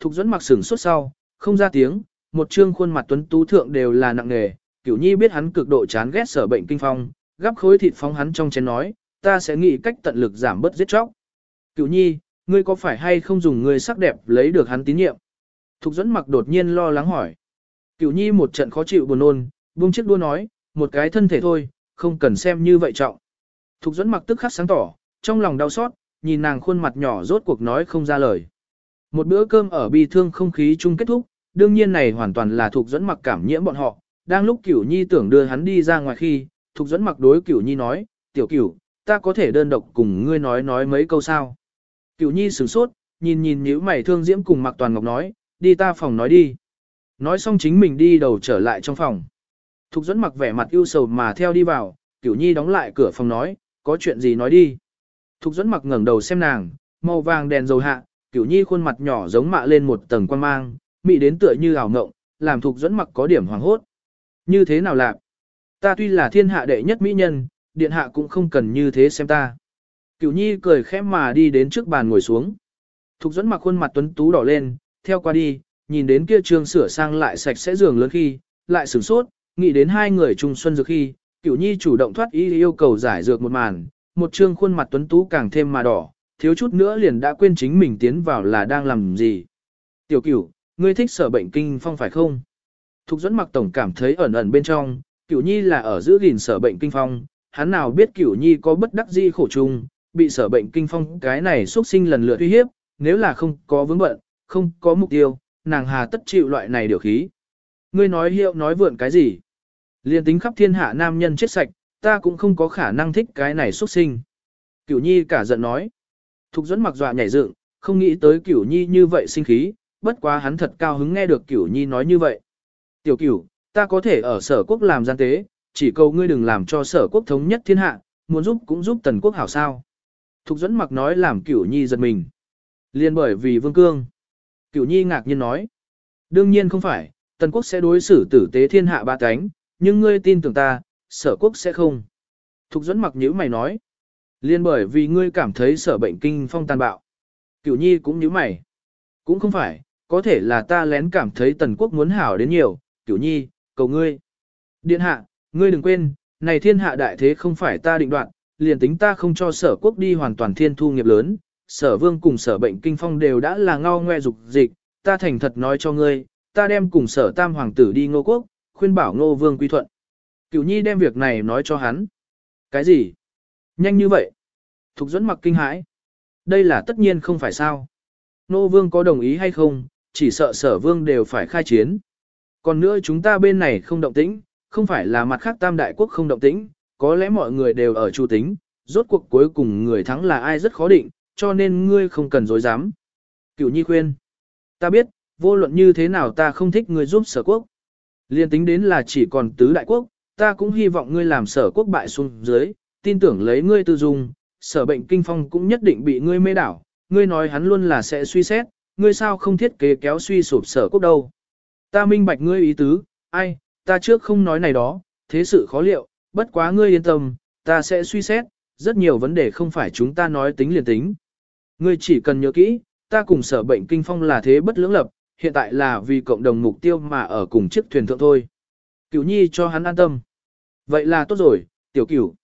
Thục dẫn mặc sửng suốt sau, không ra tiếng, một trương khuôn mặt tuấn tú thượng đều là nặng nề, cửu nhi biết hắn cực độ chán ghét sở bệnh kinh phong, gắp khối thịt phóng hắn trong chén nói, ta sẽ nghĩ cách tận lực giảm bớt giết chóc. Cửu nhi, ngươi có phải hay không dùng người sắc đẹp lấy được hắn tín nhiệm? Thục dẫn mặc đột nhiên lo lắng hỏi. Cửu nhi một trận khó chịu buồn nôn, buông chiếc đua nói, một cái thân thể thôi, không cần xem như vậy trọng. Thục dẫn mặc tức khắc sáng tỏ, trong lòng đau xót, nhìn nàng khuôn mặt nhỏ rốt cuộc nói không ra lời. Một bữa cơm ở bi thương không khí chung kết thúc, đương nhiên này hoàn toàn là thuộc dẫn mặc cảm nhiễm bọn họ. Đang lúc Cửu Nhi tưởng đưa hắn đi ra ngoài khi, thuộc dẫn mặc đối Cửu Nhi nói, tiểu Cửu, ta có thể đơn độc cùng ngươi nói nói mấy câu sao. Cửu Nhi sửng sốt, nhìn nhìn nhíu mày thương diễm cùng mặc toàn ngọc nói, đi ta phòng nói đi. Nói xong chính mình đi đầu trở lại trong phòng. Thục dẫn mặc vẻ mặt ưu sầu mà theo đi vào, Cửu Nhi đóng lại cửa phòng nói, có chuyện gì nói đi. Thục dẫn mặc ngẩng đầu xem nàng, màu vàng đèn dầu hạ, Cửu Nhi khuôn mặt nhỏ giống mạ lên một tầng quan mang, mị đến tựa như ảo ngộng, làm Thục dẫn mặc có điểm hoàng hốt. Như thế nào lạc? Ta tuy là thiên hạ đệ nhất mỹ nhân, điện hạ cũng không cần như thế xem ta. Cửu Nhi cười khẽ mà đi đến trước bàn ngồi xuống. Thục dẫn mặc khuôn mặt tuấn tú đỏ lên, theo qua đi, nhìn đến kia trường sửa sang lại sạch sẽ giường lớn khi, lại sửng sốt, nghĩ đến hai người chung xuân dược khi, Cửu Nhi chủ động thoát ý yêu cầu giải dược một màn, một trương khuôn mặt tuấn tú càng thêm mà đỏ, thiếu chút nữa liền đã quên chính mình tiến vào là đang làm gì. Tiểu Cửu, ngươi thích sở bệnh kinh phong phải không? Thục dẫn mặc tổng cảm thấy ẩn ẩn bên trong, Cửu Nhi là ở giữ gìn sở bệnh kinh phong, hắn nào biết Cửu Nhi có bất đắc di khổ chung, bị sở bệnh kinh phong cái này xuất sinh lần lượt uy hiếp, nếu là không có vướng bận, không có mục tiêu, nàng hà tất chịu loại này điều khí. Ngươi nói hiệu nói vượn cái gì? Liên tính khắp thiên hạ nam nhân chết sạch, ta cũng không có khả năng thích cái này xuất sinh. Cửu nhi cả giận nói. Thục dẫn mặc dọa nhảy dựng, không nghĩ tới cửu nhi như vậy sinh khí, bất quá hắn thật cao hứng nghe được cửu nhi nói như vậy. Tiểu cửu, ta có thể ở sở quốc làm gian tế, chỉ cầu ngươi đừng làm cho sở quốc thống nhất thiên hạ, muốn giúp cũng giúp tần quốc hảo sao. Thục dẫn mặc nói làm cửu nhi giật mình. Liên bởi vì vương cương. Cửu nhi ngạc nhiên nói. Đương nhiên không phải, tần quốc sẽ đối xử tử tế thiên hạ ba cánh, nhưng ngươi tin tưởng ta, sở quốc sẽ không. Thục dẫn mặc nhữ mày nói. Liên bởi vì ngươi cảm thấy sở bệnh kinh phong tàn bạo. Cửu nhi cũng như mày. Cũng không phải, có thể là ta lén cảm thấy tần quốc muốn hảo đến nhiều, cửu nhi, cầu ngươi. Điện hạ, ngươi đừng quên, này thiên hạ đại thế không phải ta định đoạt, liền tính ta không cho sở quốc đi hoàn toàn thiên thu nghiệp lớn, sở vương cùng sở bệnh kinh phong đều đã là ngao ngoe dục dịch, ta thành thật nói cho ngươi, ta đem cùng sở tam hoàng tử đi ngô quốc, khuyên bảo ngô vương quy thuận. Cửu nhi đem việc này nói cho hắn. Cái gì? Nhanh như vậy? Thục dẫn mặc kinh hãi. Đây là tất nhiên không phải sao. nô vương có đồng ý hay không, chỉ sợ sở vương đều phải khai chiến. Còn nữa chúng ta bên này không động tĩnh, không phải là mặt khác tam đại quốc không động tĩnh, có lẽ mọi người đều ở chu tính, rốt cuộc cuối cùng người thắng là ai rất khó định, cho nên ngươi không cần dối dám. Cửu nhi khuyên. Ta biết, vô luận như thế nào ta không thích ngươi giúp sở quốc. Liên tính đến là chỉ còn tứ đại quốc, ta cũng hy vọng ngươi làm sở quốc bại xuống dưới, tin tưởng lấy ngươi tư dung, sở bệnh kinh phong cũng nhất định bị ngươi mê đảo, ngươi nói hắn luôn là sẽ suy xét, ngươi sao không thiết kế kéo suy sụp sở quốc đâu. Ta minh bạch ngươi ý tứ, ai, ta trước không nói này đó, thế sự khó liệu, bất quá ngươi yên tâm, ta sẽ suy xét, rất nhiều vấn đề không phải chúng ta nói tính liền tính. Ngươi chỉ cần nhớ kỹ, ta cùng sở bệnh kinh phong là thế bất lưỡng lập, hiện tại là vì cộng đồng mục tiêu mà ở cùng chiếc thuyền thượng thôi. Cửu nhi cho hắn an tâm. Vậy là tốt rồi, tiểu cửu.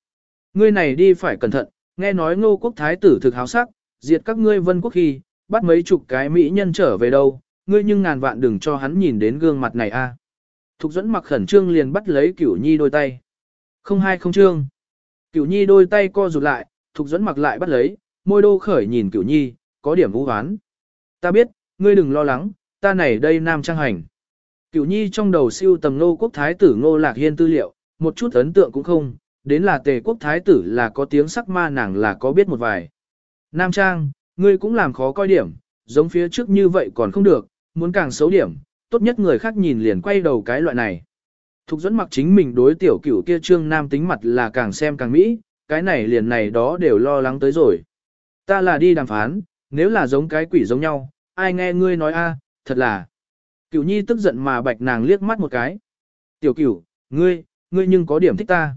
Ngươi này đi phải cẩn thận, nghe nói ngô quốc thái tử thực háo sắc, diệt các ngươi vân quốc khi, bắt mấy chục cái mỹ nhân trở về đâu, ngươi nhưng ngàn vạn đừng cho hắn nhìn đến gương mặt này a. À. Thục dẫn mặc khẩn trương liền bắt lấy cửu nhi đôi tay. Không hai không trương. Cửu nhi đôi tay co rụt lại, thục dẫn mặc lại bắt lấy, môi đô khởi nhìn cửu nhi, có điểm vũ hoán. Ta biết, ngươi đừng lo lắng, ta này đây nam trang hành. Cửu nhi trong đầu siêu tầm Ngô quốc thái tử ngô lạc hiên tư liệu, một chút ấn tượng cũng không, đến là tề quốc thái tử là có tiếng sắc ma nàng là có biết một vài. Nam trang, ngươi cũng làm khó coi điểm, giống phía trước như vậy còn không được, muốn càng xấu điểm, tốt nhất người khác nhìn liền quay đầu cái loại này. Thục dẫn mặc chính mình đối tiểu cửu kia trương nam tính mặt là càng xem càng mỹ, cái này liền này đó đều lo lắng tới rồi. Ta là đi đàm phán, nếu là giống cái quỷ giống nhau, ai nghe ngươi nói a, à, thật là. Cửu nhi tức giận mà bạch nàng liếc mắt một cái. Tiểu cửu, ngươi, ngươi nhưng có điểm thích ta.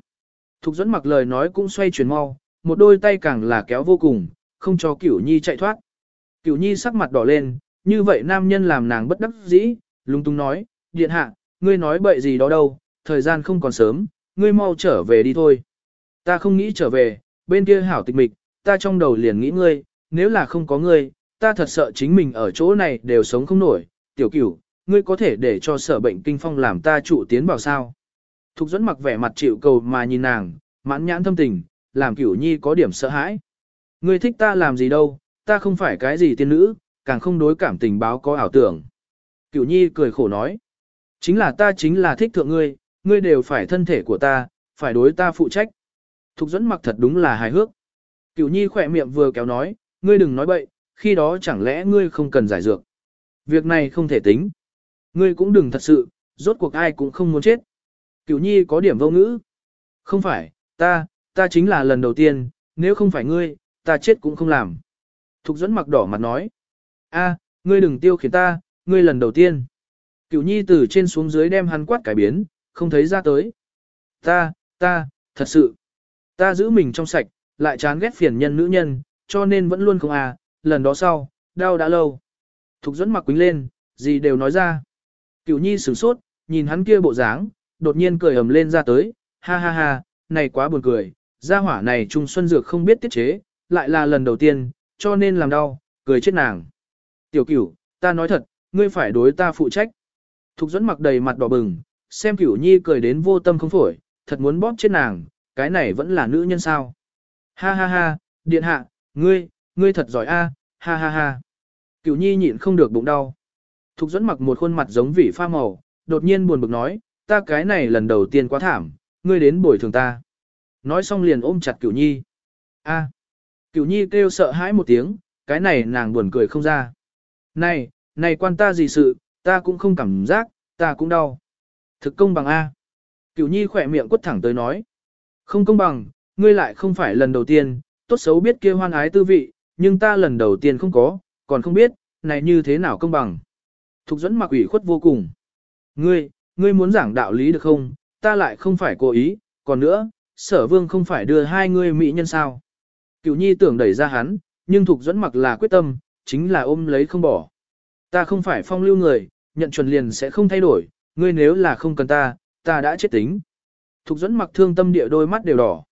Thục dẫn mặc lời nói cũng xoay chuyển mau, một đôi tay càng là kéo vô cùng, không cho cửu nhi chạy thoát. Cửu nhi sắc mặt đỏ lên, như vậy nam nhân làm nàng bất đắc dĩ, lung tung nói, điện hạ, ngươi nói bậy gì đó đâu, thời gian không còn sớm, ngươi mau trở về đi thôi. Ta không nghĩ trở về, bên kia hảo tịch mịch, ta trong đầu liền nghĩ ngươi, nếu là không có ngươi, ta thật sợ chính mình ở chỗ này đều sống không nổi, tiểu cửu, ngươi có thể để cho sở bệnh kinh phong làm ta trụ tiến vào sao. Thục dẫn mặc vẻ mặt chịu cầu mà nhìn nàng, mãn nhãn thâm tình, làm cửu nhi có điểm sợ hãi. Ngươi thích ta làm gì đâu, ta không phải cái gì tiên nữ, càng không đối cảm tình báo có ảo tưởng. Cửu nhi cười khổ nói, chính là ta chính là thích thượng ngươi, ngươi đều phải thân thể của ta, phải đối ta phụ trách. Thục dẫn mặc thật đúng là hài hước. Cửu nhi khỏe miệng vừa kéo nói, ngươi đừng nói bậy, khi đó chẳng lẽ ngươi không cần giải dược. Việc này không thể tính. Ngươi cũng đừng thật sự, rốt cuộc ai cũng không muốn chết. Cửu nhi có điểm vô ngữ. Không phải, ta, ta chính là lần đầu tiên, nếu không phải ngươi, ta chết cũng không làm. Thục dẫn mặc đỏ mặt nói. a, ngươi đừng tiêu khiến ta, ngươi lần đầu tiên. Cửu nhi từ trên xuống dưới đem hắn quát cải biến, không thấy ra tới. Ta, ta, thật sự. Ta giữ mình trong sạch, lại chán ghét phiền nhân nữ nhân, cho nên vẫn luôn không à, lần đó sau, đau đã lâu. Thục dẫn mặc quính lên, gì đều nói ra. Cửu nhi sửng sốt, nhìn hắn kia bộ dáng, đột nhiên cười ầm lên ra tới, ha ha ha, này quá buồn cười, gia hỏa này trung xuân dược không biết tiết chế, lại là lần đầu tiên, cho nên làm đau, cười chết nàng. Tiểu cửu, ta nói thật, ngươi phải đối ta phụ trách. Thục dẫn mặc đầy mặt đỏ bừng, xem cửu nhi cười đến vô tâm không phổi, thật muốn bóp chết nàng, cái này vẫn là nữ nhân sao. Ha ha ha, điện hạ, ngươi, ngươi thật giỏi a, à, ha ha ha. Cửu nhi nhịn không được bụng đau. Thục dẫn mặc một khuôn mặt giống vỉ pha màu, đột nhiên buồn bực nói, ta cái này lần đầu tiên quá thảm, ngươi đến bồi thường ta. Nói xong liền ôm chặt cửu nhi. A. Cửu nhi kêu sợ hãi một tiếng, cái này nàng buồn cười không ra. Này, này quan ta gì sự, ta cũng không cảm giác, ta cũng đau. Thực công bằng A. Cửu nhi khỏe miệng quất thẳng tới nói. Không công bằng, ngươi lại không phải lần đầu tiên, tốt xấu biết kia hoan ái tư vị, nhưng ta lần đầu tiên không có, còn không biết, này như thế nào công bằng. Thục dẫn mặc ủy khuất vô cùng. Ngươi, ngươi muốn giảng đạo lý được không, ta lại không phải cố ý, còn nữa, sở vương không phải đưa hai ngươi mỹ nhân sao. Cửu nhi tưởng đẩy ra hắn, nhưng thục dẫn mặc là quyết tâm, chính là ôm lấy không bỏ. Ta không phải phong lưu người, nhận chuẩn liền sẽ không thay đổi, ngươi nếu là không cần ta, ta đã chết tính. Thục dẫn mặc thương tâm địa đôi mắt đều đỏ.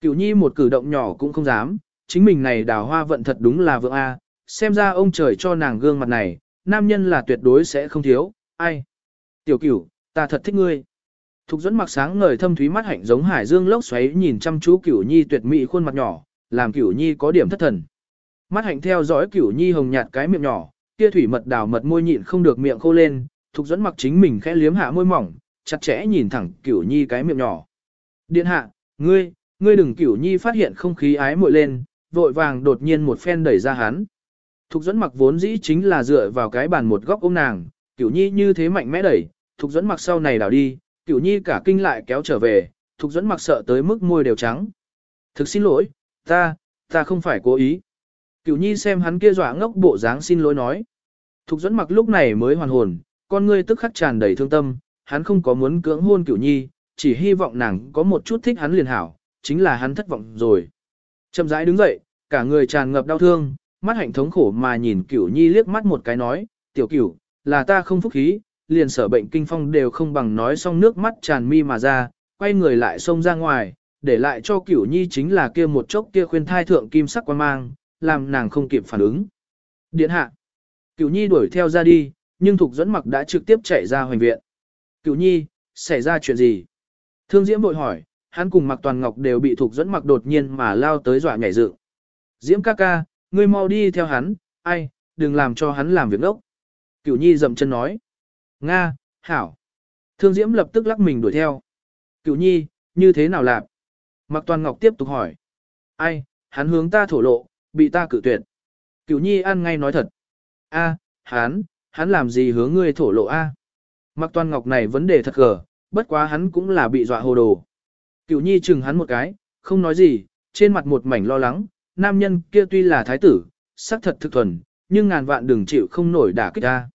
Cửu nhi một cử động nhỏ cũng không dám, chính mình này đào hoa vận thật đúng là vượng A, xem ra ông trời cho nàng gương mặt này, nam nhân là tuyệt đối sẽ không thiếu, ai. Tiểu cửu, ta thật thích ngươi. Thục dẫn mặc sáng ngời thâm thúy mắt hạnh giống hải dương lốc xoáy nhìn chăm chú cửu nhi tuyệt mỹ khuôn mặt nhỏ, làm cửu nhi có điểm thất thần. Mắt hạnh theo dõi cửu nhi hồng nhạt cái miệng nhỏ, kia thủy mật đào mật môi nhịn không được miệng khô lên, thục dẫn mặc chính mình khẽ liếm hạ môi mỏng, chặt chẽ nhìn thẳng cửu nhi cái miệng nhỏ. Điện hạ, ngươi, ngươi đừng cửu nhi phát hiện không khí ái muội lên, vội vàng đột nhiên một phen đẩy ra hắn. Thục dẫn mặc vốn dĩ chính là dựa vào cái bàn một góc ôm nàng, cửu nhi như thế mạnh mẽ đẩy, thục dẫn mặc sau này đảo đi, cửu nhi cả kinh lại kéo trở về, thục dẫn mặc sợ tới mức môi đều trắng. Thực xin lỗi, ta, ta không phải cố ý. Cửu nhi xem hắn kia dọa ngốc bộ dáng xin lỗi nói. Thục dẫn mặc lúc này mới hoàn hồn, con ngươi tức khắc tràn đầy thương tâm, hắn không có muốn cưỡng hôn cửu nhi, chỉ hy vọng nàng có một chút thích hắn liền hảo, chính là hắn thất vọng rồi. Chậm rãi đứng dậy, cả người tràn ngập đau thương, mắt hạnh thống khổ mà nhìn cửu nhi liếc mắt một cái nói, tiểu cửu, là ta không phúc khí, liền sở bệnh kinh phong đều không bằng nói xong nước mắt tràn mi mà ra, quay người lại xông ra ngoài, để lại cho cửu nhi chính là kia một chốc kia khuyên thai thượng kim sắc quan mang, làm nàng không kịp phản ứng. Điện hạ, cửu nhi đuổi theo ra đi, nhưng thục dẫn mặc đã trực tiếp chạy ra hoành viện. Cửu nhi, xảy ra chuyện gì? Thương Diễm vội hỏi, hắn cùng mặc toàn ngọc đều bị thục dẫn mặc đột nhiên mà lao tới dọa nhảy dựng. Diễm ca ca, ngươi mau đi theo hắn, ai, đừng làm cho hắn làm việc đốc. Cửu nhi dậm chân nói. Nga, hảo. Thương Diễm lập tức lắc mình đuổi theo. Cựu nhi, như thế nào làm? Mặc toàn ngọc tiếp tục hỏi. Ai, hắn hướng ta thổ lộ, bị ta cự tuyệt. Cựu nhi ăn ngay nói thật. A, hắn, hắn làm gì hướng ngươi thổ lộ a? Mặc toàn ngọc này vấn đề thật gở, bất quá hắn cũng là bị dọa hồ đồ. Cựu nhi chừng hắn một cái, không nói gì, trên mặt một mảnh lo lắng, nam nhân kia tuy là thái tử, sắc thật thực thuần, nhưng ngàn vạn đừng chịu không nổi đả kích ta.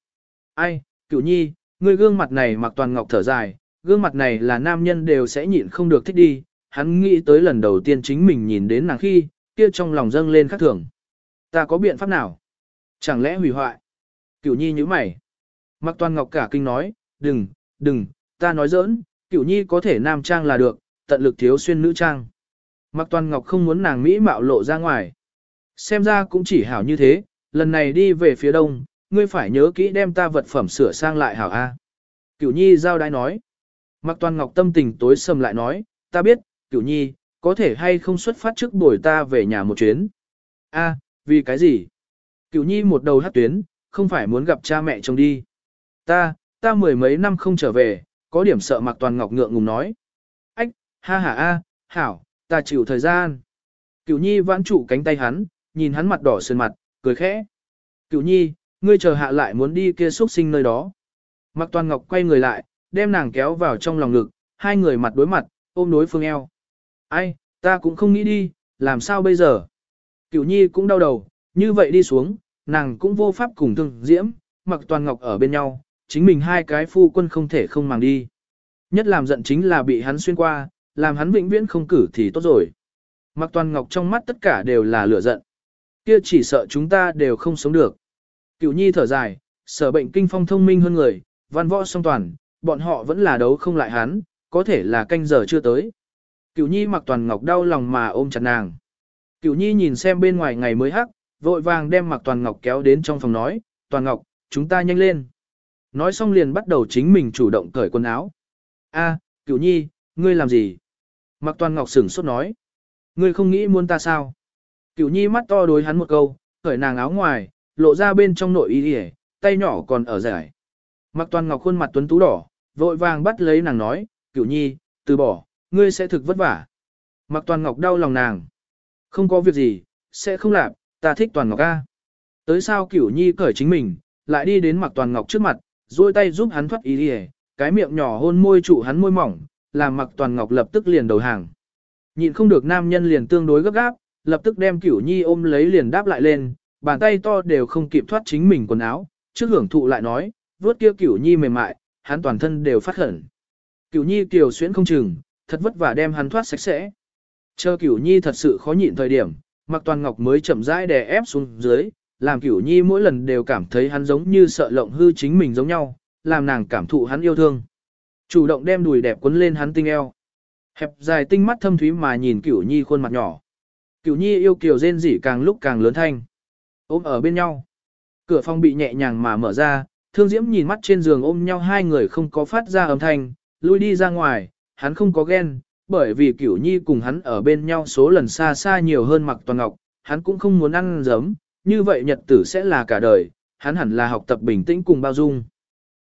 Ai, cửu nhi, người gương mặt này mặc toàn ngọc thở dài, gương mặt này là nam nhân đều sẽ nhịn không được thích đi, hắn nghĩ tới lần đầu tiên chính mình nhìn đến nàng khi, kia trong lòng dâng lên khắc thường. Ta có biện pháp nào? Chẳng lẽ hủy hoại? Cửu nhi như mày. Mặc Toàn Ngọc cả kinh nói, đừng, đừng, ta nói giỡn, Cửu nhi có thể nam trang là được, tận lực thiếu xuyên nữ trang. Mặc Toàn Ngọc không muốn nàng Mỹ mạo lộ ra ngoài. Xem ra cũng chỉ hảo như thế, lần này đi về phía đông, ngươi phải nhớ kỹ đem ta vật phẩm sửa sang lại hảo A. Cửu nhi giao đái nói. Mạc Toàn Ngọc tâm tình tối sầm lại nói, ta biết, Cửu nhi, có thể hay không xuất phát trước buổi ta về nhà một chuyến. A, vì cái gì? Cửu nhi một đầu hát tuyến, không phải muốn gặp cha mẹ chồng đi. Ta, ta mười mấy năm không trở về, có điểm sợ Mạc Toàn Ngọc ngượng ngùng nói. Ách, ha ha a, hảo, ta chịu thời gian. Cửu nhi vãn trụ cánh tay hắn, nhìn hắn mặt đỏ sơn mặt, cười khẽ. Cửu nhi, ngươi chờ hạ lại muốn đi kia xuất sinh nơi đó. Mạc Toàn Ngọc quay người lại, đem nàng kéo vào trong lòng ngực, hai người mặt đối mặt, ôm đối phương eo. Ai, ta cũng không nghĩ đi, làm sao bây giờ? Cửu nhi cũng đau đầu, như vậy đi xuống, nàng cũng vô pháp cùng thương diễm, mặc toàn ngọc ở bên nhau, chính mình hai cái phu quân không thể không màng đi. Nhất làm giận chính là bị hắn xuyên qua, làm hắn vĩnh viễn không cử thì tốt rồi. Mặc toàn ngọc trong mắt tất cả đều là lửa giận. Kia chỉ sợ chúng ta đều không sống được. Cửu nhi thở dài, sở bệnh kinh phong thông minh hơn người, văn võ song toàn, bọn họ vẫn là đấu không lại hắn, có thể là canh giờ chưa tới. Cửu nhi mặc toàn ngọc đau lòng mà ôm chặt nàng. Cửu nhi nhìn xem bên ngoài ngày mới hắc, vội vàng đem mặc toàn ngọc kéo đến trong phòng nói, toàn ngọc, chúng ta nhanh lên. Nói xong liền bắt đầu chính mình chủ động cởi quần áo. A, cửu nhi, ngươi làm gì? Mặc toàn ngọc sửng sốt nói. Ngươi không nghĩ muốn ta sao? Cửu nhi mắt to đối hắn một câu, cởi nàng áo ngoài, lộ ra bên trong nội y ỉa tay nhỏ còn ở giải. Mặc toàn ngọc khuôn mặt tuấn tú đỏ, vội vàng bắt lấy nàng nói, cửu nhi, từ bỏ, ngươi sẽ thực vất vả. Mặc toàn ngọc đau lòng nàng. Không có việc gì, sẽ không làm, ta thích toàn ngọc ca Tới sao cửu nhi cởi chính mình, lại đi đến mặc toàn ngọc trước mặt, duỗi tay giúp hắn thoát y ỉa cái miệng nhỏ hôn môi trụ hắn môi mỏng, làm mặc toàn ngọc lập tức liền đầu hàng. Nhịn không được nam nhân liền tương đối gấp gáp, lập tức đem cửu nhi ôm lấy liền đáp lại lên, bàn tay to đều không kịp thoát chính mình quần áo, trước hưởng thụ lại nói, vuốt kia cửu nhi mềm mại, hắn toàn thân đều phát khẩn. Cửu nhi kiều xuyễn không chừng, thật vất vả đem hắn thoát sạch sẽ. Chờ cửu nhi thật sự khó nhịn thời điểm, mặc toàn ngọc mới chậm rãi đè ép xuống dưới, làm cửu nhi mỗi lần đều cảm thấy hắn giống như sợ lộng hư chính mình giống nhau, làm nàng cảm thụ hắn yêu thương. Chủ động đem đùi đẹp quấn lên hắn tinh eo. Hẹp dài tinh mắt thâm thúy mà nhìn cửu nhi khuôn mặt nhỏ. Cửu nhi yêu kiều rên rỉ càng lúc càng lớn thanh. Ôm ở bên nhau. Cửa phòng bị nhẹ nhàng mà mở ra, thương diễm nhìn mắt trên giường ôm nhau hai người không có phát ra âm thanh, lui đi ra ngoài, hắn không có ghen, bởi vì cửu nhi cùng hắn ở bên nhau số lần xa xa nhiều hơn mặc toàn ngọc, hắn cũng không muốn ăn giấm, như vậy nhật tử sẽ là cả đời, hắn hẳn là học tập bình tĩnh cùng bao dung.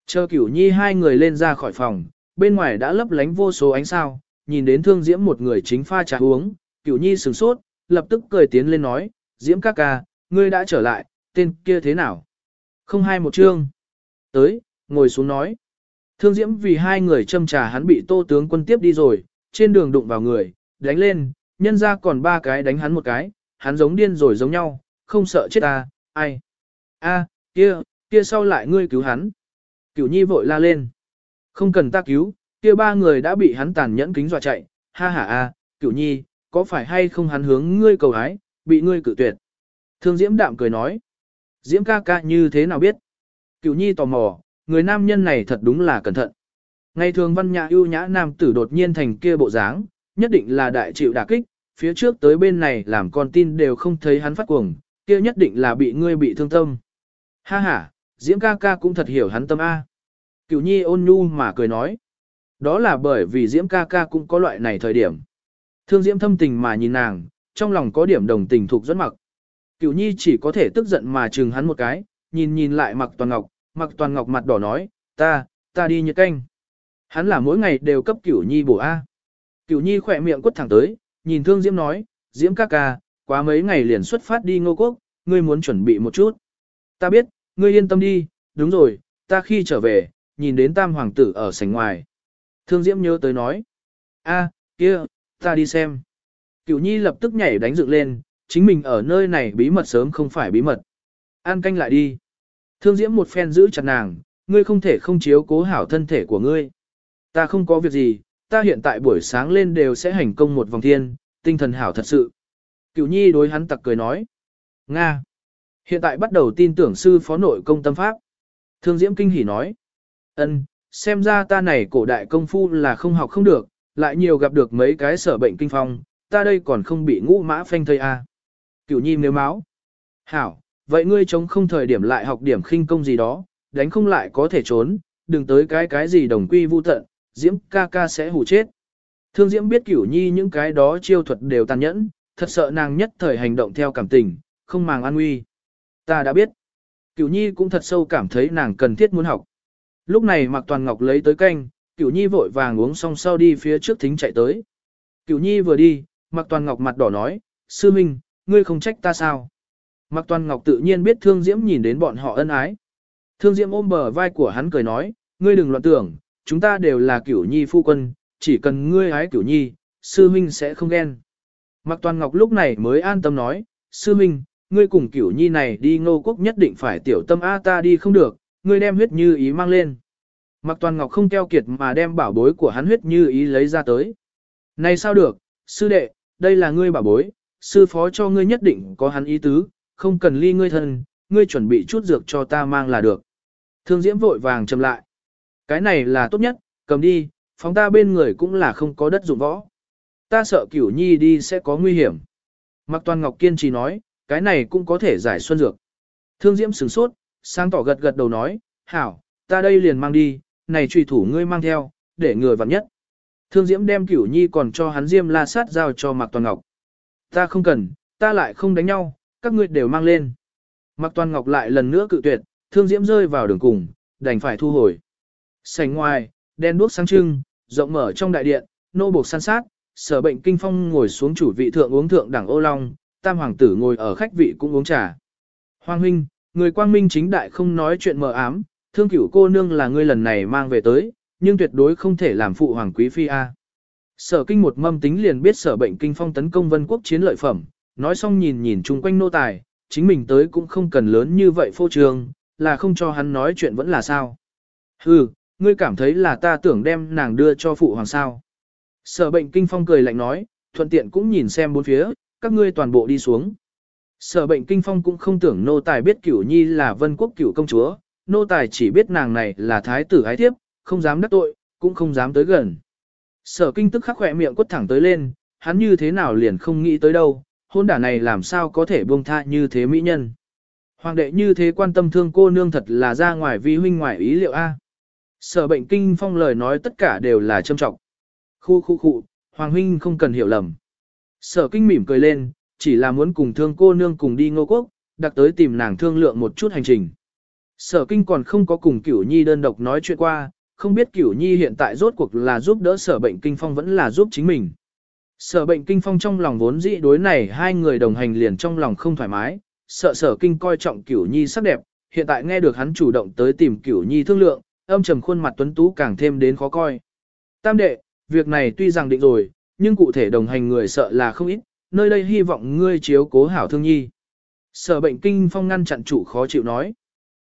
Chờ cửu nhi hai người lên ra khỏi phòng, bên ngoài đã lấp lánh vô số ánh sao, nhìn đến thương diễm một người chính pha trà uống, cửu nhi sửng sốt, lập tức cười tiến lên nói, diễm ca ca, ngươi đã trở lại, tên kia thế nào? Không hai một chương. Tới, ngồi xuống nói. Thương diễm vì hai người châm trà hắn bị tô tướng quân tiếp đi rồi, trên đường đụng vào người, đánh lên, nhân ra còn ba cái đánh hắn một cái, hắn giống điên rồi giống nhau, không sợ chết ta, ai. a kia, kia sau lại ngươi cứu hắn. Cửu nhi vội la lên. Không cần ta cứu, kia ba người đã bị hắn tàn nhẫn kính dọa chạy, ha ha a, cửu nhi, có phải hay không hắn hướng ngươi cầu hái, bị ngươi cự tuyệt. Thương Diễm đạm cười nói. Diễm ca ca như thế nào biết? Cửu nhi tò mò, người nam nhân này thật đúng là cẩn thận. Ngày thường văn nhã ưu nhã nam tử đột nhiên thành kia bộ dáng, nhất định là đại chịu đả kích, phía trước tới bên này làm con tin đều không thấy hắn phát cuồng, kia nhất định là bị ngươi bị thương tâm. Ha ha, Diễm ca ca cũng thật hiểu hắn tâm A. Cửu nhi ôn nhu mà cười nói. Đó là bởi vì Diễm ca ca cũng có loại này thời điểm. Thương Diễm thâm tình mà nhìn nàng, trong lòng có điểm đồng tình thuộc rất mặc. Cửu nhi chỉ có thể tức giận mà chừng hắn một cái, nhìn nhìn lại mặc toàn ngọc, mặc toàn ngọc mặt đỏ nói, ta, ta đi nhiệt canh. Hắn là mỗi ngày đều cấp cửu nhi bổ A. Cửu nhi khỏe miệng quất thẳng tới, nhìn thương Diễm nói, Diễm ca ca, quá mấy ngày liền xuất phát đi ngô quốc, ngươi muốn chuẩn bị một chút. Ta biết, ngươi yên tâm đi, đúng rồi, ta khi trở về, nhìn đến tam hoàng tử ở sảnh ngoài. Thương Diễm nhớ tới nói, a, kia, ta đi xem. Cửu nhi lập tức nhảy đánh dựng lên, chính mình ở nơi này bí mật sớm không phải bí mật. An canh lại đi. Thương Diễm một phen giữ chặt nàng, ngươi không thể không chiếu cố hảo thân thể của ngươi. Ta không có việc gì, ta hiện tại buổi sáng lên đều sẽ hành công một vòng thiên, tinh thần hảo thật sự. Cửu nhi đối hắn tặc cười nói. Nga. Hiện tại bắt đầu tin tưởng sư phó nội công tâm pháp. Thương Diễm kinh hỉ nói. ân, xem ra ta này cổ đại công phu là không học không được, lại nhiều gặp được mấy cái sở bệnh kinh phong, ta đây còn không bị ngũ mã phanh thây à. Cửu nhi nếu máu. Hảo, vậy ngươi chống không thời điểm lại học điểm khinh công gì đó, đánh không lại có thể trốn, đừng tới cái cái gì đồng quy vu tận, Diễm ca ca sẽ hủ chết. Thương Diễm biết Cửu Nhi những cái đó chiêu thuật đều tàn nhẫn, thật sợ nàng nhất thời hành động theo cảm tình, không màng an nguy. Ta đã biết. Cửu Nhi cũng thật sâu cảm thấy nàng cần thiết muốn học. Lúc này Mạc Toàn Ngọc lấy tới canh, Cửu Nhi vội vàng uống xong sau đi phía trước thính chạy tới. Cửu Nhi vừa đi, Mạc Toàn Ngọc mặt đỏ nói, Sư Minh, ngươi không trách ta sao? Mạc Toàn Ngọc tự nhiên biết Thương Diễm nhìn đến bọn họ ân ái. Thương Diễm ôm bờ vai của hắn cười nói, ngươi đừng loạn tưởng, chúng ta đều là Cửu Nhi phu quân, chỉ cần ngươi ái Cửu Nhi, Sư Minh sẽ không ghen. Mạc Toàn Ngọc lúc này mới an tâm nói, Sư Minh, ngươi cùng Cửu Nhi này đi ngô quốc nhất định phải tiểu tâm A ta đi không được, ngươi đem huyết như ý mang lên. Mạc Toàn Ngọc không keo kiệt mà đem bảo bối của hắn huyết như ý lấy ra tới. Này sao được, sư đệ, đây là ngươi bảo bối, sư phó cho ngươi nhất định có hắn ý tứ, không cần ly ngươi thân, ngươi chuẩn bị chút dược cho ta mang là được. Thương Diễm vội vàng chầm lại. Cái này là tốt nhất, cầm đi, phóng ta bên người cũng là không có đất dụng võ. Ta sợ cửu nhi đi sẽ có nguy hiểm. Mạc Toàn Ngọc kiên trì nói, cái này cũng có thể giải xuân dược. Thương Diễm sửng sốt, sang tỏ gật gật đầu nói, hảo, ta đây liền mang đi, này trùy thủ ngươi mang theo, để người vặn nhất. Thương Diễm đem cửu nhi còn cho hắn diêm la sát giao cho Mạc Toàn Ngọc. Ta không cần, ta lại không đánh nhau, các ngươi đều mang lên. Mạc Toàn Ngọc lại lần nữa cự tuyệt, Thương Diễm rơi vào đường cùng, đành phải thu hồi. Sành ngoài, đen đuốc sáng trưng, rộng mở trong đại điện, nô buộc san sát, sở bệnh kinh phong ngồi xuống chủ vị thượng uống thượng đẳng ô long, tam hoàng tử ngồi ở khách vị cũng uống trà. Hoàng huynh, người quang minh chính đại không nói chuyện mờ ám, thương cửu cô nương là ngươi lần này mang về tới, nhưng tuyệt đối không thể làm phụ hoàng quý phi a. Sở kinh một mâm tính liền biết sở bệnh kinh phong tấn công vân quốc chiến lợi phẩm, nói xong nhìn nhìn chung quanh nô tài, chính mình tới cũng không cần lớn như vậy phô trương, là không cho hắn nói chuyện vẫn là sao. Hừ, ngươi cảm thấy là ta tưởng đem nàng đưa cho phụ hoàng sao. Sở bệnh kinh phong cười lạnh nói, thuận tiện cũng nhìn xem bốn phía, các ngươi toàn bộ đi xuống. Sở bệnh kinh phong cũng không tưởng nô tài biết cửu nhi là vân quốc cửu công chúa, nô tài chỉ biết nàng này là thái tử ái thiếp, không dám đắc tội, cũng không dám tới gần. Sở kinh tức khắc khỏe miệng quất thẳng tới lên, hắn như thế nào liền không nghĩ tới đâu, hôn đả này làm sao có thể buông tha như thế mỹ nhân. Hoàng đệ như thế quan tâm thương cô nương thật là ra ngoài vi huynh ngoài ý liệu a. Sở bệnh kinh phong lời nói tất cả đều là châm trọng. Khu khu khu, Hoàng huynh không cần hiểu lầm. Sở kinh mỉm cười lên, chỉ là muốn cùng thương cô nương cùng đi ngô quốc, đặc tới tìm nàng thương lượng một chút hành trình. Sở kinh còn không có cùng cửu nhi đơn độc nói chuyện qua, không biết cửu nhi hiện tại rốt cuộc là giúp đỡ sở bệnh kinh phong vẫn là giúp chính mình. Sở bệnh kinh phong trong lòng vốn dĩ đối này hai người đồng hành liền trong lòng không thoải mái, sợ sở kinh coi trọng cửu nhi sắc đẹp, hiện tại nghe được hắn chủ động tới tìm cửu nhi thương lượng, âm trầm khuôn mặt tuấn tú càng thêm đến khó coi. Tam đệ, việc này tuy rằng định rồi, nhưng cụ thể đồng hành người sợ là không ít, nơi đây hy vọng ngươi chiếu cố hảo thương nhi. Sở bệnh kinh phong ngăn chặn chủ khó chịu nói.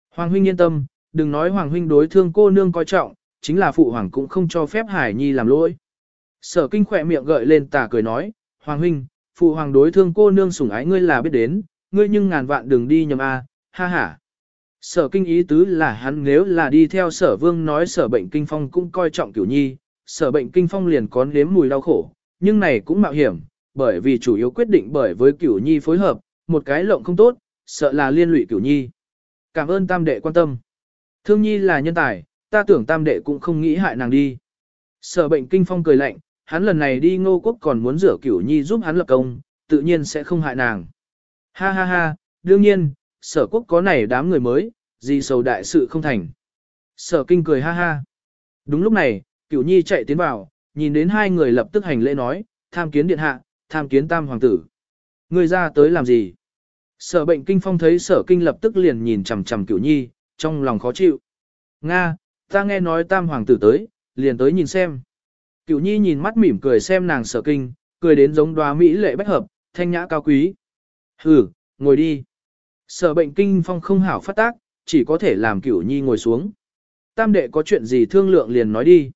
Hoàng huynh yên tâm, đừng nói hoàng huynh đối thương cô nương coi trọng, chính là phụ hoàng cũng không cho phép hải nhi làm lỗi. Sở kinh khỏe miệng gợi lên tà cười nói, hoàng huynh, phụ hoàng đối thương cô nương sủng ái ngươi là biết đến, ngươi nhưng ngàn vạn đừng đi nhầm a, ha ha. Sở kinh ý tứ là hắn nếu là đi theo sở vương nói sở bệnh kinh phong cũng coi trọng cửu nhi, sở bệnh kinh phong liền có nếm mùi đau khổ, nhưng này cũng mạo hiểm, bởi vì chủ yếu quyết định bởi với cửu nhi phối hợp, một cái lộng không tốt, sợ là liên lụy cửu nhi. Cảm ơn tam đệ quan tâm. Thương nhi là nhân tài, ta tưởng tam đệ cũng không nghĩ hại nàng đi. Sở bệnh kinh phong cười lạnh, hắn lần này đi ngô quốc còn muốn rửa cửu nhi giúp hắn lập công, tự nhiên sẽ không hại nàng. Ha ha ha, đương nhiên, sở quốc có này đám người mới, gì sầu đại sự không thành. Sở kinh cười ha ha. Đúng lúc này, cửu nhi chạy tiến vào, nhìn đến hai người lập tức hành lễ nói, tham kiến điện hạ, tham kiến tam hoàng tử. Người ra tới làm gì? Sở bệnh kinh phong thấy sở kinh lập tức liền nhìn chằm chằm cửu nhi, trong lòng khó chịu. Nga, ta nghe nói tam hoàng tử tới, liền tới nhìn xem. Cửu nhi nhìn mắt mỉm cười xem nàng sở kinh, cười đến giống đoá mỹ lệ bách hợp, thanh nhã cao quý. Hừ, ngồi đi. Sở bệnh kinh phong không hảo phát tác, chỉ có thể làm cửu nhi ngồi xuống. Tam đệ có chuyện gì thương lượng liền nói đi.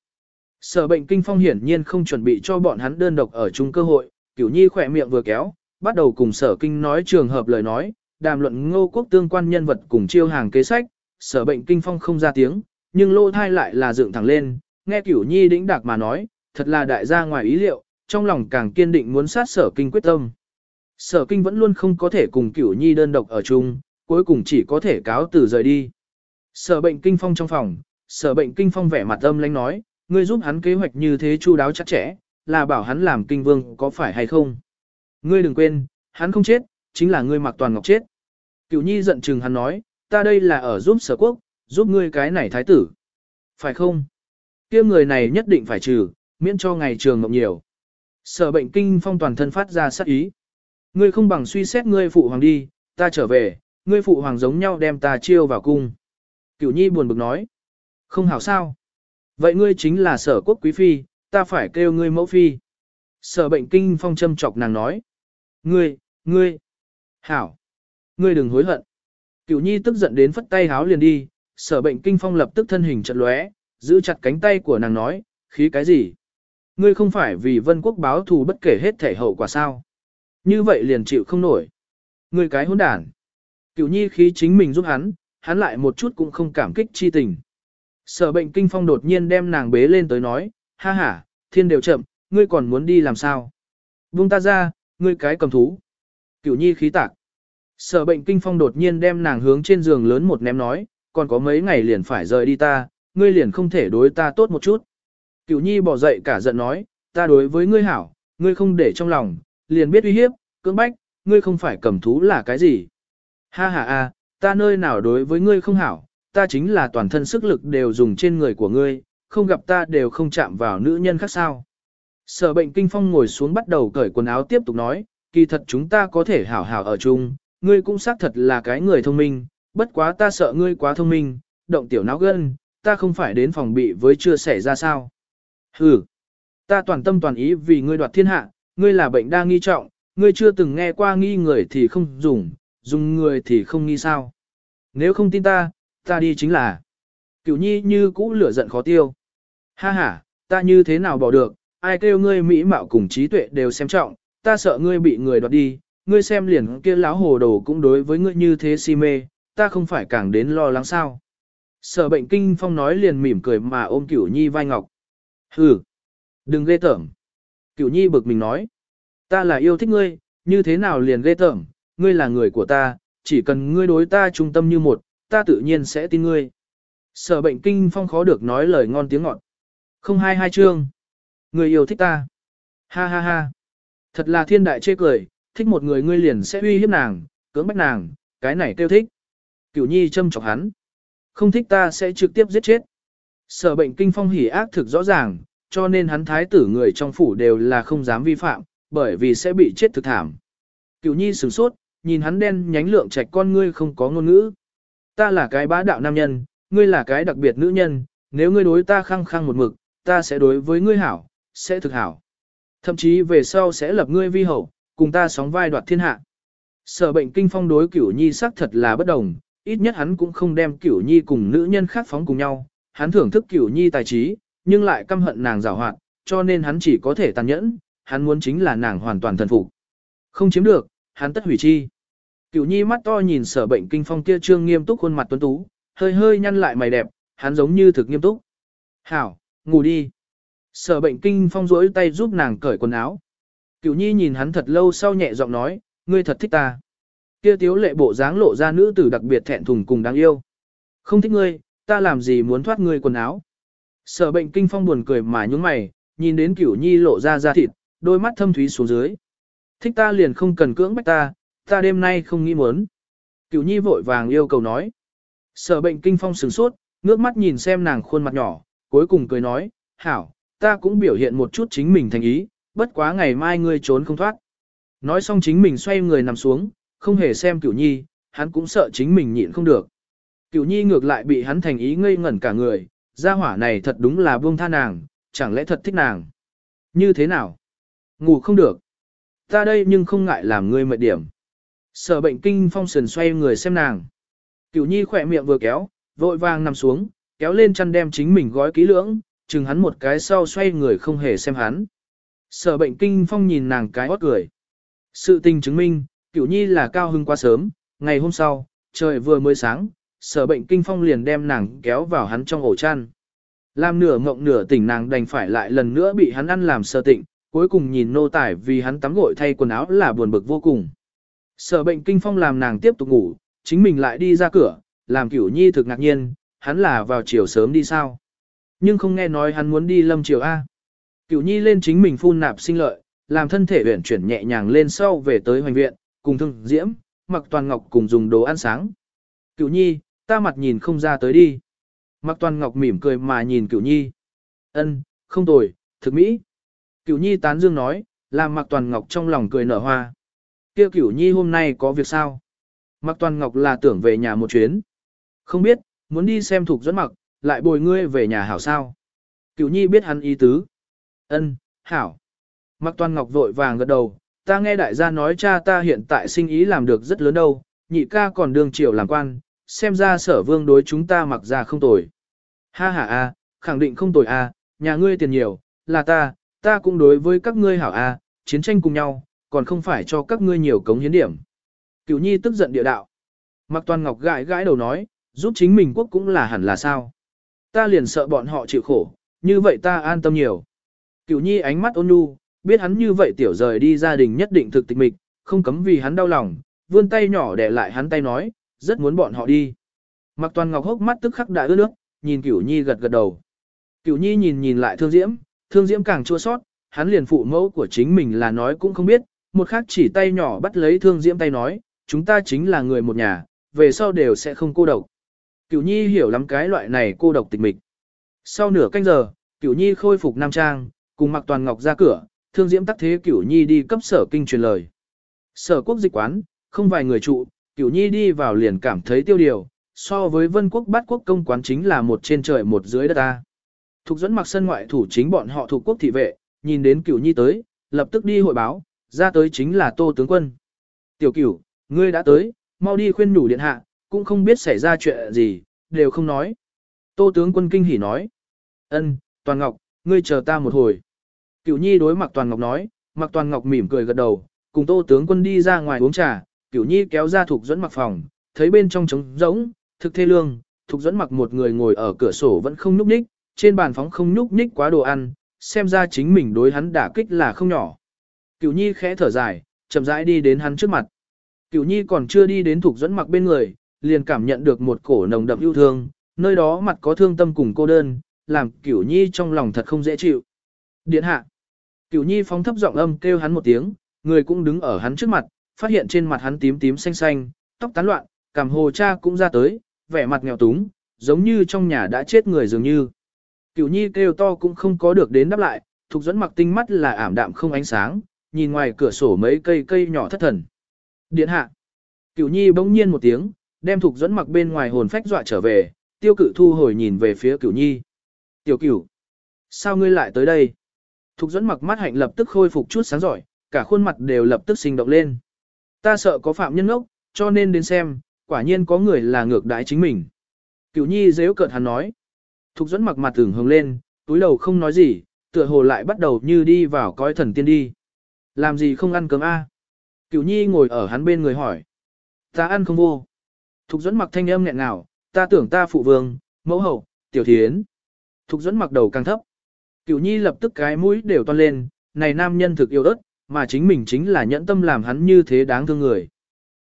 Sở bệnh kinh phong hiển nhiên không chuẩn bị cho bọn hắn đơn độc ở chung cơ hội, cửu nhi khỏe miệng vừa kéo, bắt đầu cùng sở kinh nói trường hợp lời nói, đàm luận ngô quốc tương quan nhân vật cùng chiêu hàng kế sách, sở bệnh kinh phong không ra tiếng, nhưng lô thai lại là dựng thẳng lên, nghe cửu nhi đĩnh đạc mà nói, thật là đại gia ngoài ý liệu, trong lòng càng kiên định muốn sát sở kinh quyết tâm. Sở kinh vẫn luôn không có thể cùng cửu nhi đơn độc ở chung, cuối cùng chỉ có thể cáo từ rời đi. Sở bệnh kinh phong trong phòng, sở bệnh kinh phong vẻ mặt âm lãnh nói, ngươi giúp hắn kế hoạch như thế chu đáo chắc chẽ, là bảo hắn làm kinh vương có phải hay không. Ngươi đừng quên, hắn không chết, chính là ngươi mặc toàn ngọc chết. Cửu nhi giận chừng hắn nói, ta đây là ở giúp sở quốc, giúp ngươi cái này thái tử. Phải không? kia người này nhất định phải trừ, miễn cho ngày trường mộng nhiều. Sở bệnh kinh phong toàn thân phát ra sát ý. Ngươi không bằng suy xét ngươi phụ hoàng đi, ta trở về, ngươi phụ hoàng giống nhau đem ta chiêu vào cung. Cửu nhi buồn bực nói. Không hảo sao. Vậy ngươi chính là sở quốc quý phi, ta phải kêu ngươi mẫu phi. Sở bệnh kinh phong châm chọc nàng nói. Ngươi, ngươi. Hảo. Ngươi đừng hối hận. Cửu nhi tức giận đến phất tay háo liền đi, sở bệnh kinh phong lập tức thân hình chật lóe, giữ chặt cánh tay của nàng nói, khí cái gì? Ngươi không phải vì vân quốc báo thù bất kể hết thể hậu quả sao? Như vậy liền chịu không nổi. Ngươi cái hỗn đản. Cửu nhi khí chính mình giúp hắn, hắn lại một chút cũng không cảm kích chi tình. Sở bệnh kinh phong đột nhiên đem nàng bế lên tới nói, ha ha, thiên đều chậm, ngươi còn muốn đi làm sao? Vung ta ra, ngươi cái cầm thú. Cửu nhi khí tạc. Sở bệnh kinh phong đột nhiên đem nàng hướng trên giường lớn một ném nói, còn có mấy ngày liền phải rời đi ta, ngươi liền không thể đối ta tốt một chút. Cửu nhi bỏ dậy cả giận nói, ta đối với ngươi hảo, ngươi không để trong lòng, liền biết uy hiếp, cưỡng bách, ngươi không phải cầm thú là cái gì. Ha ha a, ta nơi nào đối với ngươi không hảo, ta chính là toàn thân sức lực đều dùng trên người của ngươi, không gặp ta đều không chạm vào nữ nhân khác sao. Sở bệnh kinh phong ngồi xuống bắt đầu cởi quần áo tiếp tục nói, kỳ thật chúng ta có thể hảo hảo ở chung, ngươi cũng xác thật là cái người thông minh, bất quá ta sợ ngươi quá thông minh, động tiểu não gân, ta không phải đến phòng bị với chưa xảy ra sao. Hừ, ta toàn tâm toàn ý vì ngươi đoạt thiên hạ, ngươi là bệnh đa nghi trọng, ngươi chưa từng nghe qua nghi người thì không dùng, dùng người thì không nghi sao. Nếu không tin ta, ta đi chính là. Cửu nhi như cũ lửa giận khó tiêu. Ha ha, ta như thế nào bỏ được, ai kêu ngươi mỹ mạo cùng trí tuệ đều xem trọng, ta sợ ngươi bị người đoạt đi, ngươi xem liền kia láo hồ đồ cũng đối với ngươi như thế si mê, ta không phải càng đến lo lắng sao. Sở bệnh kinh phong nói liền mỉm cười mà ôm cửu nhi vai ngọc. Hừ, đừng ghê tởm. Cửu nhi bực mình nói, ta là yêu thích ngươi, như thế nào liền ghê tởm, ngươi là người của ta, chỉ cần ngươi đối ta trung tâm như một, ta tự nhiên sẽ tin ngươi. Sở bệnh kinh phong khó được nói lời ngon tiếng ngọt. Không hai hai chương. Người yêu thích ta. Ha ha ha. Thật là thiên đại chê cười, thích một người ngươi liền sẽ uy hiếp nàng, cưỡng bách nàng, cái này kêu thích. Cửu nhi châm chọc hắn. Không thích ta sẽ trực tiếp giết chết. Sở bệnh kinh phong hỉ ác thực rõ ràng, cho nên hắn thái tử người trong phủ đều là không dám vi phạm, bởi vì sẽ bị chết thực thảm. Cửu nhi sửng sốt, nhìn hắn đen nhánh lượng trạch con ngươi không có ngôn ngữ. Ta là cái bá đạo nam nhân, ngươi là cái đặc biệt nữ nhân, nếu ngươi đối ta khăng khăng một mực, ta sẽ đối với ngươi hảo, sẽ thực hảo. Thậm chí về sau sẽ lập ngươi vi hậu, cùng ta sóng vai đoạt thiên hạ. Sở bệnh kinh phong đối cửu nhi sắc thật là bất đồng, ít nhất hắn cũng không đem cửu nhi cùng nữ nhân khác phóng cùng nhau, hắn thưởng thức cửu nhi tài trí, nhưng lại căm hận nàng giảo hoạt, cho nên hắn chỉ có thể tàn nhẫn, hắn muốn chính là nàng hoàn toàn thần phục. Không chiếm được, hắn tất hủy chi. Cửu nhi mắt to nhìn sở bệnh kinh phong kia trương nghiêm túc khuôn mặt tuấn tú, hơi hơi nhăn lại mày đẹp, hắn giống như thực nghiêm túc. Hảo, ngủ đi. Sở bệnh kinh phong duỗi tay giúp nàng cởi quần áo. Cửu nhi nhìn hắn thật lâu sau nhẹ giọng nói, ngươi thật thích ta. Kia tiếu lệ bộ dáng lộ ra nữ tử đặc biệt thẹn thùng cùng đáng yêu. Không thích ngươi, ta làm gì muốn thoát ngươi quần áo. Sở bệnh kinh phong buồn cười mà nhúng mày, nhìn đến cửu nhi lộ ra da thịt, đôi mắt thâm thúy xuống dưới. Thích ta liền không cần cưỡng bách ta, ta đêm nay không nghĩ muốn. Cửu nhi vội vàng yêu cầu nói. Sở bệnh kinh phong sửng sốt, ngước mắt nhìn xem nàng khuôn mặt nhỏ, cuối cùng cười nói, hảo, ta cũng biểu hiện một chút chính mình thành ý, bất quá ngày mai ngươi trốn không thoát. Nói xong chính mình xoay người nằm xuống, không hề xem cửu nhi, hắn cũng sợ chính mình nhịn không được. Cửu nhi ngược lại bị hắn thành ý ngây ngẩn cả người, gia hỏa này thật đúng là buông tha nàng, chẳng lẽ thật thích nàng. Như thế nào? Ngủ không được. Ta đây nhưng không ngại làm ngươi mệt điểm. Sở bệnh kinh phong sườn xoay người xem nàng. Cửu nhi khỏe miệng vừa kéo, vội vàng nằm xuống, kéo lên chăn đem chính mình gói kỹ lưỡng, chừng hắn một cái sau xoay người không hề xem hắn. Sở bệnh kinh phong nhìn nàng cái hót cười. Sự tình chứng minh, cửu nhi là cao hưng quá sớm, ngày hôm sau, trời vừa mới sáng, sở bệnh kinh phong liền đem nàng kéo vào hắn trong ổ chăn. Làm nửa mộng nửa tỉnh nàng đành phải lại lần nữa bị hắn ăn làm sơ tịnh, cuối cùng nhìn nô tải vì hắn tắm gội thay quần áo là buồn bực vô cùng. Sở bệnh kinh phong làm nàng tiếp tục ngủ, chính mình lại đi ra cửa, làm cửu nhi thực ngạc nhiên, hắn là vào chiều sớm đi sao. Nhưng không nghe nói hắn muốn đi lâm chiều A. Cửu nhi lên chính mình phun nạp sinh lợi, làm thân thể uyển chuyển nhẹ nhàng lên sau về tới hoành viện, cùng thương diễm, mặc toàn ngọc cùng dùng đồ ăn sáng. Cửu nhi, ta mặt nhìn không ra tới đi. Mặc toàn ngọc mỉm cười mà nhìn cửu nhi. ân, không tồi, thực mỹ. Cửu nhi tán dương nói, làm mặc toàn ngọc trong lòng cười nở hoa. kia cửu nhi hôm nay có việc sao? Mặc toàn ngọc là tưởng về nhà một chuyến. Không biết, muốn đi xem thuộc dẫn mặc, lại bồi ngươi về nhà hảo sao. Cửu nhi biết hắn ý tứ. ân, hảo. Mặc toàn ngọc vội vàng gật đầu, ta nghe đại gia nói cha ta hiện tại sinh ý làm được rất lớn đâu, nhị ca còn đương triều làm quan, xem ra sở vương đối chúng ta mặc ra không tồi. Ha ha a, khẳng định không tồi a, nhà ngươi tiền nhiều, là ta, ta cũng đối với các ngươi hảo a, chiến tranh cùng nhau, còn không phải cho các ngươi nhiều cống hiến điểm. Cửu nhi tức giận địa đạo. Mặc toàn ngọc gãi gãi đầu nói, giúp chính mình quốc cũng là hẳn là sao. Ta liền sợ bọn họ chịu khổ, như vậy ta an tâm nhiều. Cửu nhi ánh mắt ôn nhu, biết hắn như vậy tiểu rời đi gia đình nhất định thực tịch mịch, không cấm vì hắn đau lòng, vươn tay nhỏ để lại hắn tay nói, rất muốn bọn họ đi. Mặc toàn ngọc hốc mắt tức khắc đã ướt nước, nhìn cửu nhi gật gật đầu. Cửu nhi nhìn nhìn lại thương diễm, thương diễm càng chua sót, hắn liền phụ mẫu của chính mình là nói cũng không biết, một khắc chỉ tay nhỏ bắt lấy thương diễm tay nói, chúng ta chính là người một nhà, về sau đều sẽ không cô độc. Cửu nhi hiểu lắm cái loại này cô độc tịch mịch. Sau nửa canh giờ, cửu nhi khôi phục nam trang, cùng mặc toàn ngọc ra cửa, thương diễm tắc thế cửu nhi đi cấp sở kinh truyền lời. Sở quốc dịch quán, không vài người trụ, cửu nhi đi vào liền cảm thấy tiêu điều, so với vân quốc bát quốc công quán chính là một trên trời một dưới đất ta. Thục dẫn mặc sân ngoại thủ chính bọn họ thuộc quốc thị vệ, nhìn đến cửu nhi tới, lập tức đi hội báo, ra tới chính là tô tướng quân. Tiểu cửu, ngươi đã tới, mau đi khuyên nhủ điện hạ, cũng không biết xảy ra chuyện gì, đều không nói. Tô tướng quân kinh hỉ nói. ân, Toàn Ngọc, ngươi chờ ta một hồi. Cửu nhi đối Mạc Toàn Ngọc nói, Mạc Toàn Ngọc mỉm cười gật đầu, cùng Tô tướng quân đi ra ngoài uống trà, Cửu nhi kéo ra Thục dẫn mặc phòng, thấy bên trong trống rỗng, thực thê lương, Thục dẫn mặc một người ngồi ở cửa sổ vẫn không nhúc nhích, trên bàn phóng không nhúc nhích quá đồ ăn, xem ra chính mình đối hắn đả kích là không nhỏ. Cửu nhi khẽ thở dài, chậm rãi đi đến hắn trước mặt. Cửu nhi còn chưa đi đến Thục dẫn mặc bên người, liền cảm nhận được một cổ nồng đậm yêu thương, nơi đó mặt có thương tâm cùng cô đơn, làm Cửu nhi trong lòng thật không dễ chịu. Điện hạ. Cửu nhi phóng thấp giọng âm kêu hắn một tiếng, người cũng đứng ở hắn trước mặt, phát hiện trên mặt hắn tím tím xanh xanh, tóc tán loạn, cảm hồ cha cũng ra tới, vẻ mặt nghèo túng, giống như trong nhà đã chết người dường như. Cửu nhi kêu to cũng không có được đến đáp lại, thục dẫn mặc tinh mắt là ảm đạm không ánh sáng, nhìn ngoài cửa sổ mấy cây cây nhỏ thất thần. Điện hạ. Cửu nhi bỗng nhiên một tiếng, đem thục dẫn mặc bên ngoài hồn phách dọa trở về, tiêu cự thu hồi nhìn về phía cửu nhi. Tiểu cửu. Sao ngươi lại tới đây? Thục dẫn mặc mắt hạnh lập tức khôi phục chút sáng giỏi, cả khuôn mặt đều lập tức sinh động lên. Ta sợ có phạm nhân ngốc, cho nên đến xem, quả nhiên có người là ngược đãi chính mình. Cửu nhi dễ cợt hắn nói. Thục dẫn mặc mặt tưởng hồng lên, túi đầu không nói gì, tựa hồ lại bắt đầu như đi vào coi thần tiên đi. Làm gì không ăn cơm a? À? Cửu nhi ngồi ở hắn bên người hỏi. Ta ăn không vô. Thục dẫn mặc thanh âm nghẹn nào, ta tưởng ta phụ vương, mẫu hậu, tiểu thiến. Thục dẫn mặc đầu càng thấp. Cửu nhi lập tức cái mũi đều toan lên, này nam nhân thực yêu đất, mà chính mình chính là nhẫn tâm làm hắn như thế đáng thương người.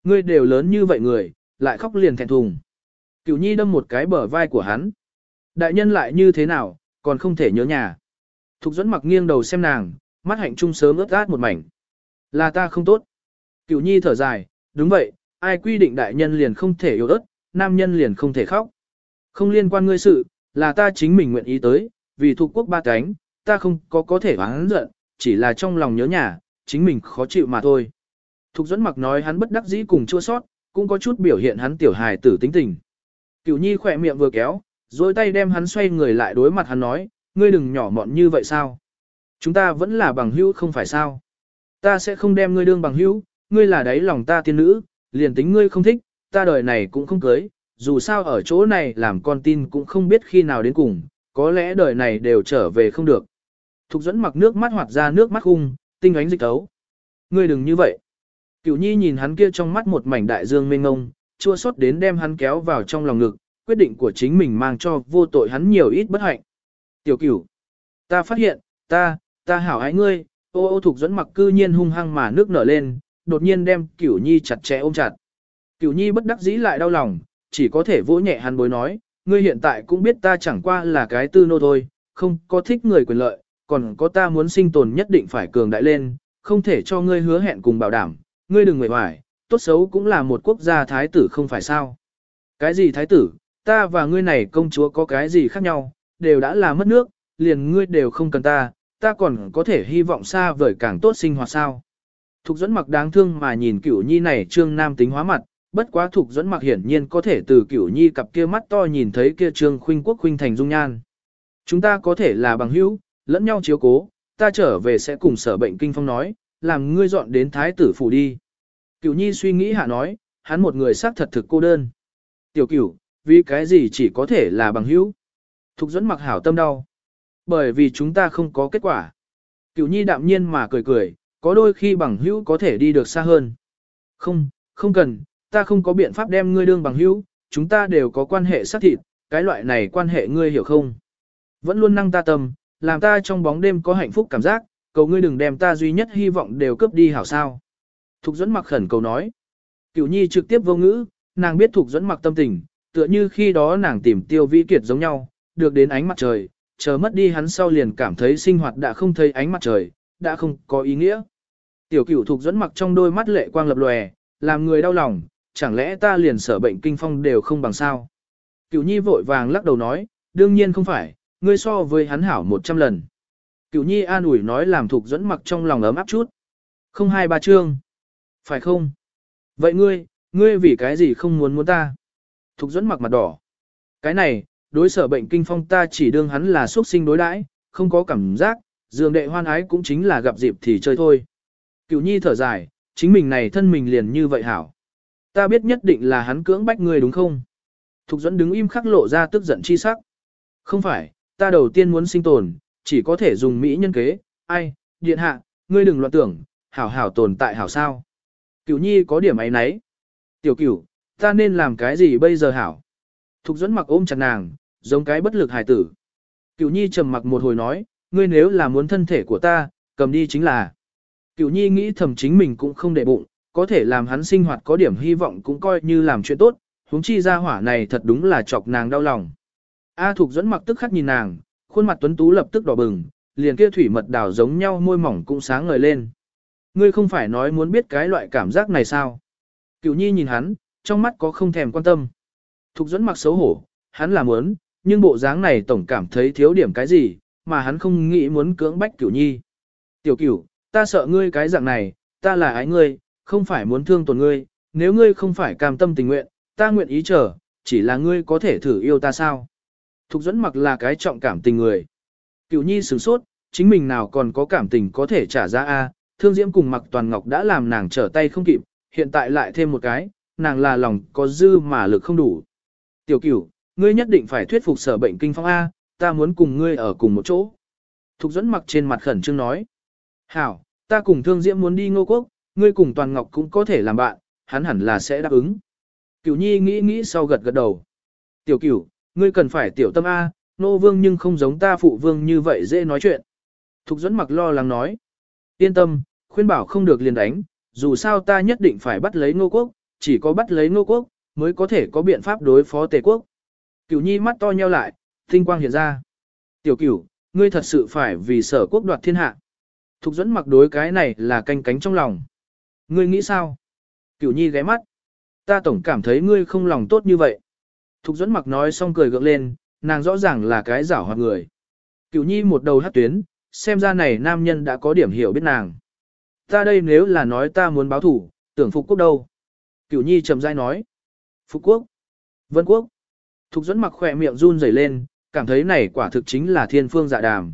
Ngươi đều lớn như vậy người, lại khóc liền thẹn thùng. Cửu nhi đâm một cái bờ vai của hắn. Đại nhân lại như thế nào, còn không thể nhớ nhà. Thục dẫn mặc nghiêng đầu xem nàng, mắt hạnh trung sớm ướt át một mảnh. Là ta không tốt. Cửu nhi thở dài, đúng vậy, ai quy định đại nhân liền không thể yêu đất, nam nhân liền không thể khóc. Không liên quan ngươi sự, là ta chính mình nguyện ý tới, vì thuộc quốc ba cánh, ta không có có thể oán giận, chỉ là trong lòng nhớ nhà, chính mình khó chịu mà thôi. Thục dẫn mặc nói hắn bất đắc dĩ cùng chua sót, cũng có chút biểu hiện hắn tiểu hài tử tính tình. Cửu nhi khỏe miệng vừa kéo, rồi tay đem hắn xoay người lại đối mặt hắn nói, ngươi đừng nhỏ mọn như vậy sao? Chúng ta vẫn là bằng hữu không phải sao? Ta sẽ không đem ngươi đương bằng hữu, ngươi là đáy lòng ta tiên nữ, liền tính ngươi không thích, ta đời này cũng không cưới, dù sao ở chỗ này làm con tin cũng không biết khi nào đến cùng, có lẽ đời này đều trở về không được. Thục dẫn mặc nước mắt hoạt ra nước mắt hung, tinh ánh dịch tấu. Ngươi đừng như vậy. Cửu nhi nhìn hắn kia trong mắt một mảnh đại dương mênh ngông, chua xót đến đem hắn kéo vào trong lòng ngực, quyết định của chính mình mang cho vô tội hắn nhiều ít bất hạnh. Tiểu cửu, ta phát hiện, ta, ta hảo ái ngươi, ô ô thục dẫn mặc cư nhiên hung hăng mà nước nở lên, đột nhiên đem cửu nhi chặt chẽ ôm chặt. Cửu nhi bất đắc dĩ lại đau lòng, chỉ có thể vỗ nhẹ hắn bối nói, ngươi hiện tại cũng biết ta chẳng qua là cái tư nô thôi, không có thích người quyền lợi, còn có ta muốn sinh tồn nhất định phải cường đại lên, không thể cho ngươi hứa hẹn cùng bảo đảm, ngươi đừng người hoài, tốt xấu cũng là một quốc gia thái tử không phải sao. Cái gì thái tử, ta và ngươi này công chúa có cái gì khác nhau, đều đã là mất nước, liền ngươi đều không cần ta, ta còn có thể hy vọng xa vời càng tốt sinh hoạt sao. Thục dẫn mặc đáng thương mà nhìn cửu nhi này trương nam tính hóa mặt, bất quá thục dẫn mặc hiển nhiên có thể từ cửu nhi cặp kia mắt to nhìn thấy kia trương khuynh quốc khuynh thành dung nhan. Chúng ta có thể là bằng hữu, lẫn nhau chiếu cố, ta trở về sẽ cùng sở bệnh kinh phong nói, làm ngươi dọn đến thái tử phủ đi. Cửu nhi suy nghĩ hạ nói, hắn một người xác thật thực cô đơn. Tiểu cửu, vì cái gì chỉ có thể là bằng hữu. Thục dẫn mặc hảo tâm đau. Bởi vì chúng ta không có kết quả. Cửu nhi đạm nhiên mà cười cười, có đôi khi bằng hữu có thể đi được xa hơn. Không, không cần, ta không có biện pháp đem ngươi đương bằng hữu, chúng ta đều có quan hệ xác thịt, cái loại này quan hệ ngươi hiểu không? Vẫn luôn năng ta tâm, làm ta trong bóng đêm có hạnh phúc cảm giác, cầu ngươi đừng đem ta duy nhất hy vọng đều cướp đi hảo sao. Thục dẫn mặc khẩn cầu nói. Cửu nhi trực tiếp vô ngữ, nàng biết thục dẫn mặc tâm tình, tựa như khi đó nàng tìm tiêu vĩ kiệt giống nhau, được đến ánh mặt trời, chờ mất đi hắn sau liền cảm thấy sinh hoạt đã không thấy ánh mặt trời, đã không có ý nghĩa. Tiểu cửu thục dẫn mặc trong đôi mắt lệ quang lập lòe, làm người đau lòng, chẳng lẽ ta liền sở bệnh kinh phong đều không bằng sao? Cửu nhi vội vàng lắc đầu nói, đương nhiên không phải, ngươi so với hắn hảo một trăm lần. Cửu nhi an ủi nói làm thục dẫn mặc trong lòng ấm áp chút. Không hai ba chương. Phải không? Vậy ngươi, ngươi vì cái gì không muốn muốn ta? Thục dẫn mặc mặt đỏ. Cái này, đối sở bệnh kinh phong ta chỉ đương hắn là xuất sinh đối đãi, không có cảm giác, dường đệ hoan ái cũng chính là gặp dịp thì chơi thôi. Cửu nhi thở dài, chính mình này thân mình liền như vậy hảo. Ta biết nhất định là hắn cưỡng bách ngươi đúng không? Thục dẫn đứng im khắc lộ ra tức giận chi sắc. Không phải, ta đầu tiên muốn sinh tồn, chỉ có thể dùng mỹ nhân kế, ai, điện hạ, ngươi đừng loạn tưởng, hảo hảo tồn tại hảo sao. Cửu nhi có điểm ấy nấy. Tiểu cửu, ta nên làm cái gì bây giờ hảo? Thục dẫn mặc ôm chặt nàng, giống cái bất lực hài tử. Cửu nhi trầm mặc một hồi nói, ngươi nếu là muốn thân thể của ta, cầm đi chính là. Cửu nhi nghĩ thầm chính mình cũng không để bụng, có thể làm hắn sinh hoạt có điểm hy vọng cũng coi như làm chuyện tốt, huống chi ra hỏa này thật đúng là chọc nàng đau lòng. A Thục dẫn mặc tức khắc nhìn nàng, khuôn mặt tuấn tú lập tức đỏ bừng, liền kia thủy mật đảo giống nhau môi mỏng cũng sáng ngời lên. Ngươi không phải nói muốn biết cái loại cảm giác này sao? Cửu nhi nhìn hắn, trong mắt có không thèm quan tâm. Thục dẫn mặc xấu hổ, hắn là muốn, nhưng bộ dáng này tổng cảm thấy thiếu điểm cái gì, mà hắn không nghĩ muốn cưỡng bách cửu nhi. Tiểu cửu, ta sợ ngươi cái dạng này, ta là ái ngươi, không phải muốn thương tổn ngươi, nếu ngươi không phải cam tâm tình nguyện, ta nguyện ý chờ, chỉ là ngươi có thể thử yêu ta sao. Thục dẫn mặc là cái trọng cảm tình người. Cửu nhi sửng sốt, chính mình nào còn có cảm tình có thể trả ra a thương diễm cùng mặc toàn ngọc đã làm nàng trở tay không kịp, hiện tại lại thêm một cái, nàng là lòng có dư mà lực không đủ. Tiểu cửu, ngươi nhất định phải thuyết phục sở bệnh kinh phong A, ta muốn cùng ngươi ở cùng một chỗ. Thục dẫn mặc trên mặt khẩn trương nói. Hảo, ta cùng thương diễm muốn đi ngô quốc, ngươi cùng toàn ngọc cũng có thể làm bạn, hắn hẳn là sẽ đáp ứng. Cửu nhi nghĩ nghĩ sau gật gật đầu. Tiểu cửu, ngươi cần phải tiểu tâm A, nô vương nhưng không giống ta phụ vương như vậy dễ nói chuyện. Thục dẫn mặc lo lắng nói. Yên tâm, khuyên bảo không được liền đánh, dù sao ta nhất định phải bắt lấy ngô quốc, chỉ có bắt lấy ngô quốc, mới có thể có biện pháp đối phó tề quốc. Cửu nhi mắt to nheo lại, tinh quang hiện ra. Tiểu cửu, ngươi thật sự phải vì sở quốc đoạt thiên hạ. Thục dẫn mặc đối cái này là canh cánh trong lòng. Ngươi nghĩ sao? Cửu nhi ghé mắt. Ta tổng cảm thấy ngươi không lòng tốt như vậy. Thục dẫn mặc nói xong cười gượng lên, nàng rõ ràng là cái giảo hoạt người. Cửu nhi một đầu hát tuyến, xem ra này nam nhân đã có điểm hiểu biết nàng. Ta đây nếu là nói ta muốn báo thủ, tưởng phục quốc đâu? Cửu nhi trầm dai nói. Phục quốc. Vân quốc. Thục dẫn mặc khỏe miệng run rẩy lên, cảm thấy này quả thực chính là thiên phương dạ đàm.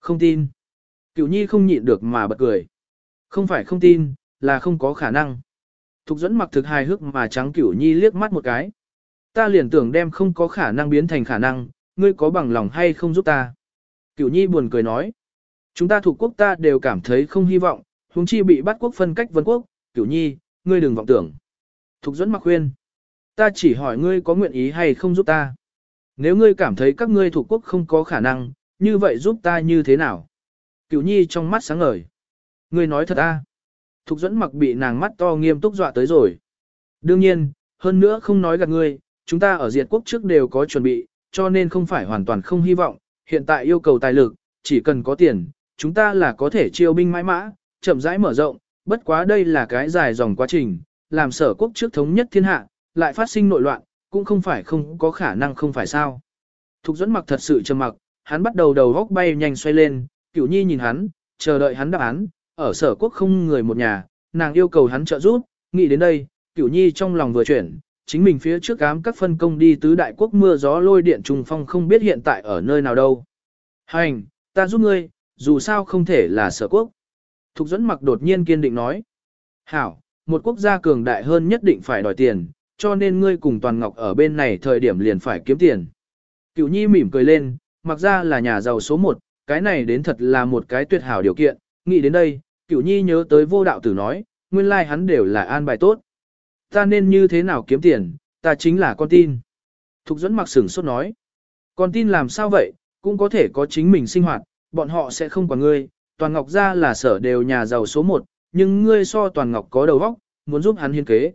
Không tin. Cửu nhi không nhịn được mà bật cười. Không phải không tin, là không có khả năng. Thục dẫn mặc thực hài hước mà trắng cửu nhi liếc mắt một cái. Ta liền tưởng đem không có khả năng biến thành khả năng, ngươi có bằng lòng hay không giúp ta. Cửu nhi buồn cười nói. Chúng ta thuộc quốc ta đều cảm thấy không hy vọng, huống chi bị bắt quốc phân cách vân quốc, cửu nhi, ngươi đừng vọng tưởng. Thục dẫn mặc khuyên. Ta chỉ hỏi ngươi có nguyện ý hay không giúp ta. Nếu ngươi cảm thấy các ngươi thuộc quốc không có khả năng, như vậy giúp ta như thế nào? Cửu nhi trong mắt sáng ngời. Ngươi nói thật a? Thục dẫn mặc bị nàng mắt to nghiêm túc dọa tới rồi. Đương nhiên, hơn nữa không nói gạt ngươi, chúng ta ở diệt quốc trước đều có chuẩn bị, cho nên không phải hoàn toàn không hy vọng, hiện tại yêu cầu tài lực, chỉ cần có tiền, chúng ta là có thể chiêu binh mãi mã, chậm rãi mở rộng, bất quá đây là cái dài dòng quá trình, làm sở quốc trước thống nhất thiên hạ, lại phát sinh nội loạn, cũng không phải không có khả năng không phải sao. Thục dẫn mặc thật sự trầm mặc, hắn bắt đầu đầu góc bay nhanh xoay lên, cửu nhi nhìn hắn, chờ đợi hắn đáp án, ở sở quốc không người một nhà, nàng yêu cầu hắn trợ giúp, nghĩ đến đây, cửu nhi trong lòng vừa chuyển, chính mình phía trước ám các phân công đi tứ đại quốc mưa gió lôi điện trùng phong không biết hiện tại ở nơi nào đâu. Hành, ta giúp ngươi, dù sao không thể là sở quốc. Thục dẫn mặc đột nhiên kiên định nói. Hảo, một quốc gia cường đại hơn nhất định phải đòi tiền, cho nên ngươi cùng Toàn Ngọc ở bên này thời điểm liền phải kiếm tiền. Cửu Nhi mỉm cười lên, mặc ra là nhà giàu số một, cái này đến thật là một cái tuyệt hảo điều kiện, nghĩ đến đây, Cửu Nhi nhớ tới vô đạo tử nói, nguyên lai like hắn đều là an bài tốt. Ta nên như thế nào kiếm tiền, ta chính là con tin. Thục dẫn mặc sửng sốt nói, con tin làm sao vậy, cũng có thể có chính mình sinh hoạt, bọn họ sẽ không quản ngươi, Toàn Ngọc ra là sở đều nhà giàu số một, nhưng ngươi so Toàn Ngọc có đầu óc, muốn giúp hắn hiên kế.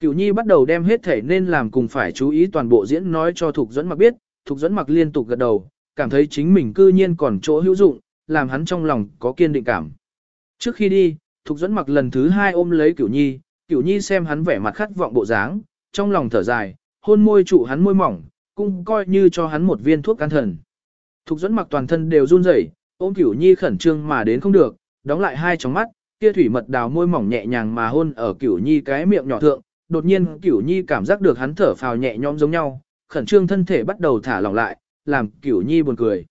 Cửu Nhi bắt đầu đem hết thể nên làm cùng phải chú ý toàn bộ diễn nói cho Thục Dẫn Mặc biết, Thục Dẫn Mặc liên tục gật đầu, cảm thấy chính mình cư nhiên còn chỗ hữu dụng, làm hắn trong lòng có kiên định cảm. Trước khi đi, Thục Dẫn Mặc lần thứ hai ôm lấy Cửu Nhi, Cửu Nhi xem hắn vẻ mặt khát vọng bộ dáng, trong lòng thở dài, hôn môi trụ hắn môi mỏng, cũng coi như cho hắn một viên thuốc can thần. Thục Dẫn Mặc toàn thân đều run rẩy, ôm Cửu Nhi khẩn trương mà đến không được, đóng lại hai tròng mắt, kia thủy mật đào môi mỏng nhẹ nhàng mà hôn ở Cửu Nhi cái miệng nhỏ thượng, đột nhiên Cửu Nhi cảm giác được hắn thở phào nhẹ nhõm giống nhau, khẩn trương thân thể bắt đầu thả lỏng lại, làm Cửu Nhi buồn cười.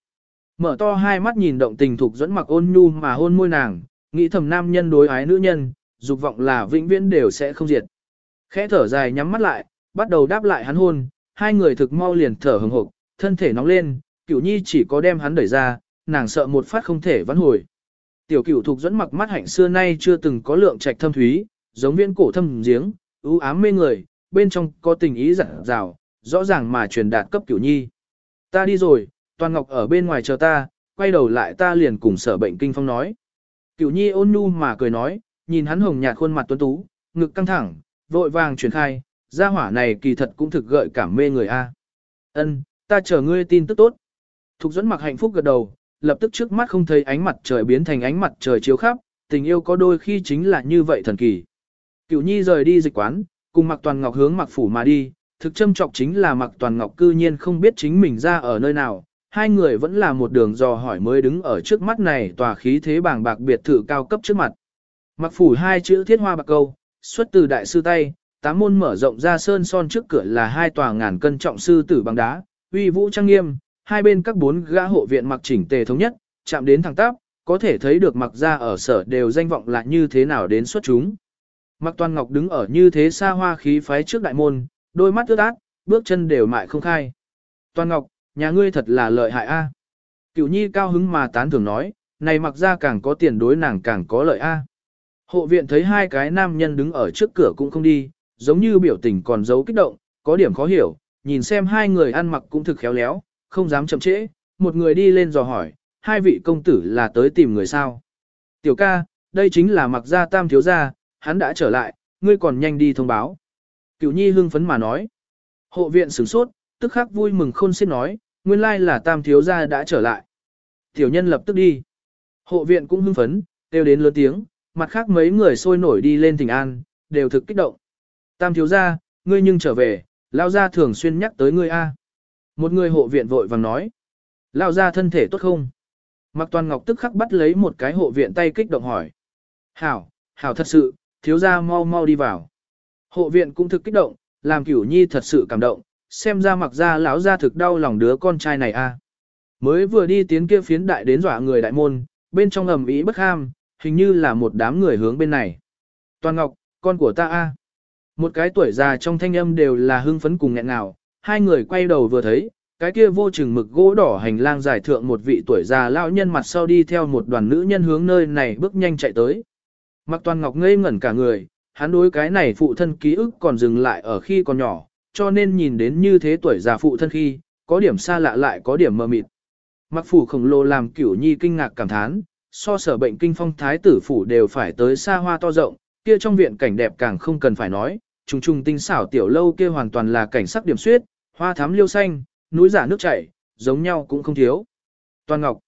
Mở to hai mắt nhìn động tình thục dẫn mặc ôn nhu mà hôn môi nàng, nghĩ thầm nam nhân đối ái nữ nhân, dục vọng là vĩnh viễn đều sẽ không diệt. Khẽ thở dài nhắm mắt lại, bắt đầu đáp lại hắn hôn, hai người thực mau liền thở hừng hực, thân thể nóng lên, Cửu Nhi chỉ có đem hắn đẩy ra, nàng sợ một phát không thể vãn hồi. Tiểu Cửu thuộc dẫn mặc mắt hạnh xưa nay chưa từng có lượng trạch thâm thúy, giống viên cổ thâm giếng, ưu ám mê người, bên trong có tình ý dặn dào, rõ ràng mà truyền đạt cấp cửu nhi. Ta đi rồi, Toàn Ngọc ở bên ngoài chờ ta, quay đầu lại ta liền cùng sở bệnh kinh phong nói. Cửu nhi ôn nhu mà cười nói, nhìn hắn hồng nhạt khuôn mặt tuấn tú, ngực căng thẳng, vội vàng truyền khai, gia hỏa này kỳ thật cũng thực gợi cảm mê người a. Ân, ta chờ ngươi tin tức tốt. Thục dẫn mặc hạnh phúc gật đầu, lập tức trước mắt không thấy ánh mặt trời biến thành ánh mặt trời chiếu khắp, tình yêu có đôi khi chính là như vậy thần kỳ. Cửu Nhi rời đi dịch quán, cùng Mặc Toàn Ngọc hướng Mặc Phủ mà đi, thực châm trọng chính là Mạc Toàn Ngọc cư nhiên không biết chính mình ra ở nơi nào, hai người vẫn là một đường dò hỏi mới đứng ở trước mắt này tòa khí thế bảng bạc biệt thự cao cấp trước mặt. mặc Phủ hai chữ thiết hoa bạc câu, xuất từ đại sư tay, tám môn mở rộng ra sơn son trước cửa là hai tòa ngàn cân trọng sư tử bằng đá, uy vũ trang nghiêm, hai bên các bốn gã hộ viện mặc chỉnh tề thống nhất, chạm đến thẳng tắp, có thể thấy được mặc ra ở sở đều danh vọng là như thế nào đến xuất chúng. Mặc Toàn Ngọc đứng ở như thế xa hoa khí phái trước đại môn, đôi mắt ướt át, bước chân đều mại không khai. Toàn Ngọc, nhà ngươi thật là lợi hại a. Cửu Nhi cao hứng mà tán thưởng nói, này mặc ra càng có tiền đối nàng càng có lợi a. Hộ viện thấy hai cái nam nhân đứng ở trước cửa cũng không đi, giống như biểu tình còn giấu kích động, có điểm khó hiểu, nhìn xem hai người ăn mặc cũng thực khéo léo, không dám chậm trễ, một người đi lên dò hỏi, hai vị công tử là tới tìm người sao. Tiểu ca, đây chính là mặc gia tam thiếu gia, hắn đã trở lại, ngươi còn nhanh đi thông báo. Cửu nhi hưng phấn mà nói. Hộ viện sửng sốt, tức khắc vui mừng khôn xiết nói, nguyên lai là tam thiếu gia đã trở lại. Tiểu nhân lập tức đi. Hộ viện cũng hưng phấn, kêu đến lớn tiếng, mặt khác mấy người sôi nổi đi lên thỉnh an, đều thực kích động. Tam thiếu gia, ngươi nhưng trở về, lao gia thường xuyên nhắc tới ngươi a. Một người hộ viện vội vàng nói. Lao gia thân thể tốt không? Mặc toàn ngọc tức khắc bắt lấy một cái hộ viện tay kích động hỏi. Hảo, hảo thật sự, thiếu gia mau mau đi vào. Hộ viện cũng thực kích động, làm cửu nhi thật sự cảm động, xem ra mặc ra lão ra thực đau lòng đứa con trai này a. Mới vừa đi tiến kia phiến đại đến dọa người đại môn, bên trong ầm ĩ bất ham, hình như là một đám người hướng bên này. Toàn Ngọc, con của ta a. Một cái tuổi già trong thanh âm đều là hưng phấn cùng nghẹn ngào, hai người quay đầu vừa thấy, cái kia vô chừng mực gỗ đỏ hành lang giải thượng một vị tuổi già lão nhân mặt sau đi theo một đoàn nữ nhân hướng nơi này bước nhanh chạy tới. mặc Toàn Ngọc ngây ngẩn cả người, hắn đối cái này phụ thân ký ức còn dừng lại ở khi còn nhỏ, cho nên nhìn đến như thế tuổi già phụ thân khi, có điểm xa lạ lại có điểm mờ mịt. Mặc phủ khổng lồ làm cửu nhi kinh ngạc cảm thán, so sở bệnh kinh phong thái tử phủ đều phải tới xa hoa to rộng, kia trong viện cảnh đẹp càng không cần phải nói, trùng trùng tinh xảo tiểu lâu kia hoàn toàn là cảnh sắc điểm suyết, hoa thắm liêu xanh, núi giả nước chảy, giống nhau cũng không thiếu. Toàn Ngọc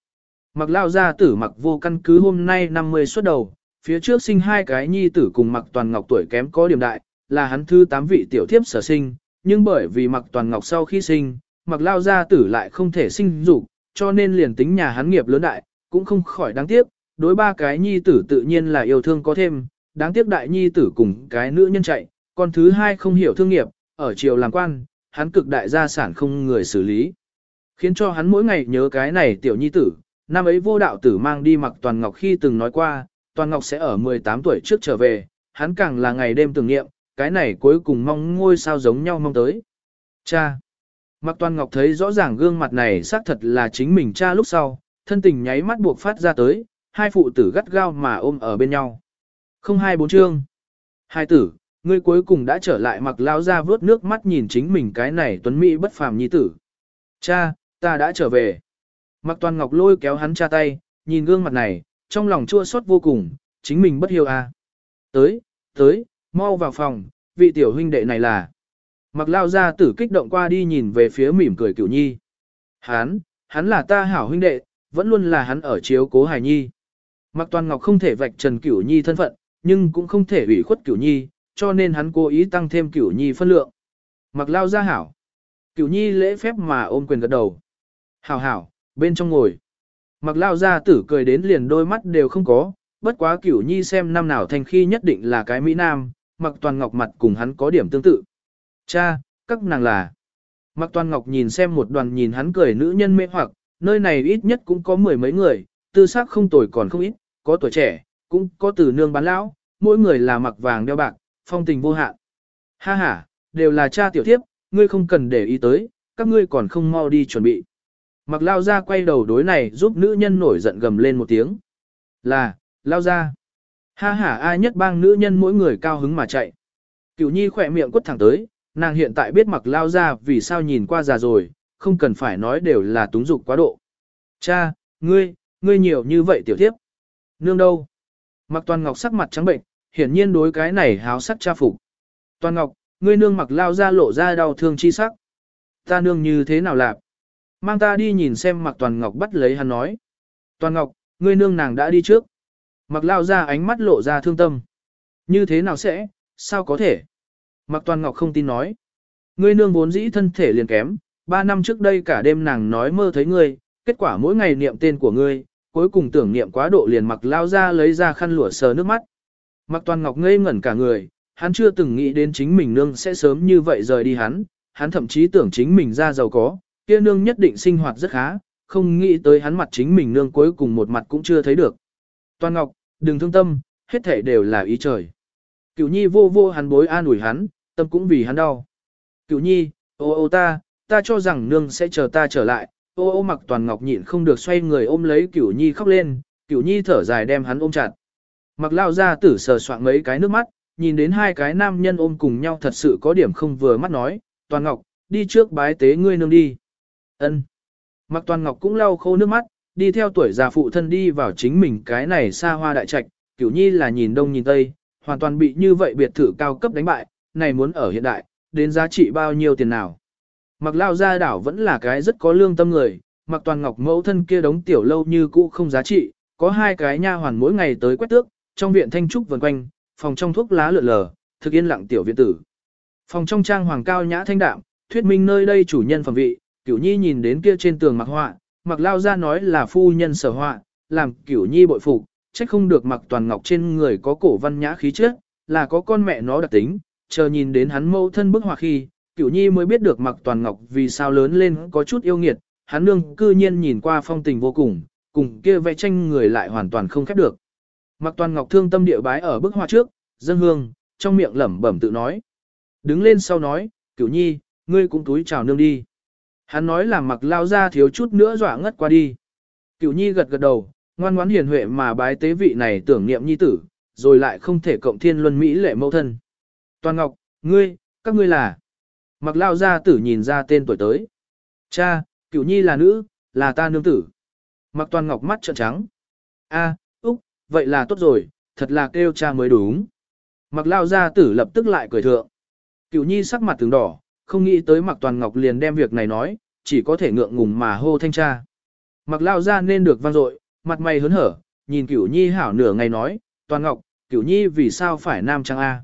Mặc lao gia tử mặc vô căn cứ hôm nay 50 xuất đầu, phía trước sinh hai cái nhi tử cùng mặc toàn ngọc tuổi kém có điểm đại, là hắn thư tám vị tiểu thiếp sở sinh, nhưng bởi vì mặc toàn ngọc sau khi sinh, mặc lao gia tử lại không thể sinh dục, cho nên liền tính nhà hắn nghiệp lớn đại, cũng không khỏi đáng tiếc, đối ba cái nhi tử tự nhiên là yêu thương có thêm, đáng tiếc đại nhi tử cùng cái nữ nhân chạy, còn thứ hai không hiểu thương nghiệp, ở triều làm quan, hắn cực đại gia sản không người xử lý. Khiến cho hắn mỗi ngày nhớ cái này tiểu nhi tử, năm ấy vô đạo tử mang đi mặc Toàn Ngọc khi từng nói qua, Toàn Ngọc sẽ ở 18 tuổi trước trở về, hắn càng là ngày đêm tưởng niệm, cái này cuối cùng mong ngôi sao giống nhau mong tới. Cha! Mạc Toàn Ngọc thấy rõ ràng gương mặt này xác thật là chính mình cha lúc sau, thân tình nháy mắt buộc phát ra tới, hai phụ tử gắt gao mà ôm ở bên nhau. Không hai bốn chương. Hai tử, ngươi cuối cùng đã trở lại mặc lao ra vớt nước mắt nhìn chính mình cái này tuấn mỹ bất phàm nhi tử. Cha, ta đã trở về. Mặc toàn ngọc lôi kéo hắn cha tay, nhìn gương mặt này, trong lòng chua xót vô cùng, chính mình bất hiếu à. Tới, tới, mau vào phòng, vị tiểu huynh đệ này là. Mặc lao ra tử kích động qua đi nhìn về phía mỉm cười cửu nhi. Hắn, hắn là ta hảo huynh đệ, vẫn luôn là hắn ở chiếu cố hài nhi. Mặc toàn ngọc không thể vạch trần cửu nhi thân phận, nhưng cũng không thể ủy khuất cửu nhi, cho nên hắn cố ý tăng thêm cửu nhi phân lượng. Mặc lao ra hảo. Cửu nhi lễ phép mà ôm quyền gật đầu. Hảo hảo, bên trong ngồi. Mặc lao ra tử cười đến liền đôi mắt đều không có, bất quá cửu nhi xem năm nào thành khi nhất định là cái Mỹ Nam, mặc toàn ngọc mặt cùng hắn có điểm tương tự. Cha, các nàng là. Mặc toàn ngọc nhìn xem một đoàn nhìn hắn cười nữ nhân mê hoặc, nơi này ít nhất cũng có mười mấy người, tư xác không tuổi còn không ít, có tuổi trẻ, cũng có từ nương bán lão, mỗi người là mặc vàng đeo bạc, phong tình vô hạn. Ha ha, đều là cha tiểu thiếp, ngươi không cần để ý tới, các ngươi còn không mau đi chuẩn bị. Mặc lao ra quay đầu đối này giúp nữ nhân nổi giận gầm lên một tiếng. Là, lao ra. Ha ha ai nhất bang nữ nhân mỗi người cao hứng mà chạy. Cửu nhi khỏe miệng quất thẳng tới, nàng hiện tại biết mặc lao ra vì sao nhìn qua già rồi, không cần phải nói đều là túng dục quá độ. Cha, ngươi, ngươi nhiều như vậy tiểu thiếp. Nương đâu? Mặc toàn ngọc sắc mặt trắng bệnh, hiển nhiên đối cái này háo sắc cha phục. Toàn ngọc, ngươi nương mặc lao ra lộ ra đau thương chi sắc. Ta nương như thế nào lạp? Mang ta đi nhìn xem mặc toàn ngọc bắt lấy hắn nói. Toàn ngọc, ngươi nương nàng đã đi trước. Mặc lao ra ánh mắt lộ ra thương tâm. Như thế nào sẽ, sao có thể? Mặc toàn ngọc không tin nói. Ngươi nương vốn dĩ thân thể liền kém, ba năm trước đây cả đêm nàng nói mơ thấy ngươi, kết quả mỗi ngày niệm tên của ngươi, cuối cùng tưởng niệm quá độ liền mặc lao ra lấy ra khăn lụa sờ nước mắt. Mặc toàn ngọc ngây ngẩn cả người, hắn chưa từng nghĩ đến chính mình nương sẽ sớm như vậy rời đi hắn, hắn thậm chí tưởng chính mình ra giàu có, kia nương nhất định sinh hoạt rất khá, không nghĩ tới hắn mặt chính mình nương cuối cùng một mặt cũng chưa thấy được. Toàn Ngọc, đừng thương tâm, hết thể đều là ý trời. Cửu Nhi vô vô hắn bối an ủi hắn, tâm cũng vì hắn đau. Cửu Nhi, ô ô ta, ta cho rằng nương sẽ chờ ta trở lại. Ô ô mặc Toàn Ngọc nhịn không được xoay người ôm lấy Cửu Nhi khóc lên, Cửu Nhi thở dài đem hắn ôm chặt. Mặc lao ra tử sờ soạn mấy cái nước mắt, nhìn đến hai cái nam nhân ôm cùng nhau thật sự có điểm không vừa mắt nói, Toàn Ngọc, đi trước bái tế ngươi nương đi. Ân. Mặc Toàn Ngọc cũng lau khô nước mắt, đi theo tuổi già phụ thân đi vào chính mình cái này xa hoa đại trạch, kiểu nhi là nhìn đông nhìn tây, hoàn toàn bị như vậy biệt thự cao cấp đánh bại, này muốn ở hiện đại, đến giá trị bao nhiêu tiền nào. Mặc lao gia đảo vẫn là cái rất có lương tâm người, mặc toàn ngọc mẫu thân kia đống tiểu lâu như cũ không giá trị, có hai cái nha hoàn mỗi ngày tới quét tước, trong viện thanh trúc vần quanh, phòng trong thuốc lá lượn lờ, thực yên lặng tiểu viện tử. Phòng trong trang hoàng cao nhã thanh đạm, thuyết minh nơi đây chủ nhân phẩm vị, Cửu Nhi nhìn đến kia trên tường mặc họa, mặc lao ra nói là phu nhân sở họa, làm Cửu Nhi bội phục, trách không được mặc toàn ngọc trên người có cổ văn nhã khí trước, là có con mẹ nó đặc tính, chờ nhìn đến hắn mâu thân bức họa khi, Cửu Nhi mới biết được mặc toàn ngọc vì sao lớn lên có chút yêu nghiệt, hắn nương cư nhiên nhìn qua phong tình vô cùng, cùng kia vẽ tranh người lại hoàn toàn không khép được. Mặc toàn ngọc thương tâm địa bái ở bức họa trước, dân hương, trong miệng lẩm bẩm tự nói. Đứng lên sau nói, Cửu Nhi, ngươi cũng túi chào nương đi. Hắn nói là mặc lao ra thiếu chút nữa dọa ngất qua đi. Cửu nhi gật gật đầu, ngoan ngoãn hiền huệ mà bái tế vị này tưởng niệm nhi tử, rồi lại không thể cộng thiên luân Mỹ lệ mẫu thân. Toàn Ngọc, ngươi, các ngươi là. Mặc lao gia tử nhìn ra tên tuổi tới. Cha, cửu nhi là nữ, là ta nương tử. Mặc toàn ngọc mắt trợn trắng. a Úc, vậy là tốt rồi, thật là kêu cha mới đúng. Mặc lao gia tử lập tức lại cười thượng. Cửu nhi sắc mặt tướng đỏ, không nghĩ tới mặc toàn ngọc liền đem việc này nói, chỉ có thể ngượng ngùng mà hô thanh tra. Mặc lao ra nên được vang dội, mặt mày hớn hở, nhìn cửu nhi hảo nửa ngày nói, toàn ngọc, cửu nhi vì sao phải nam trang A.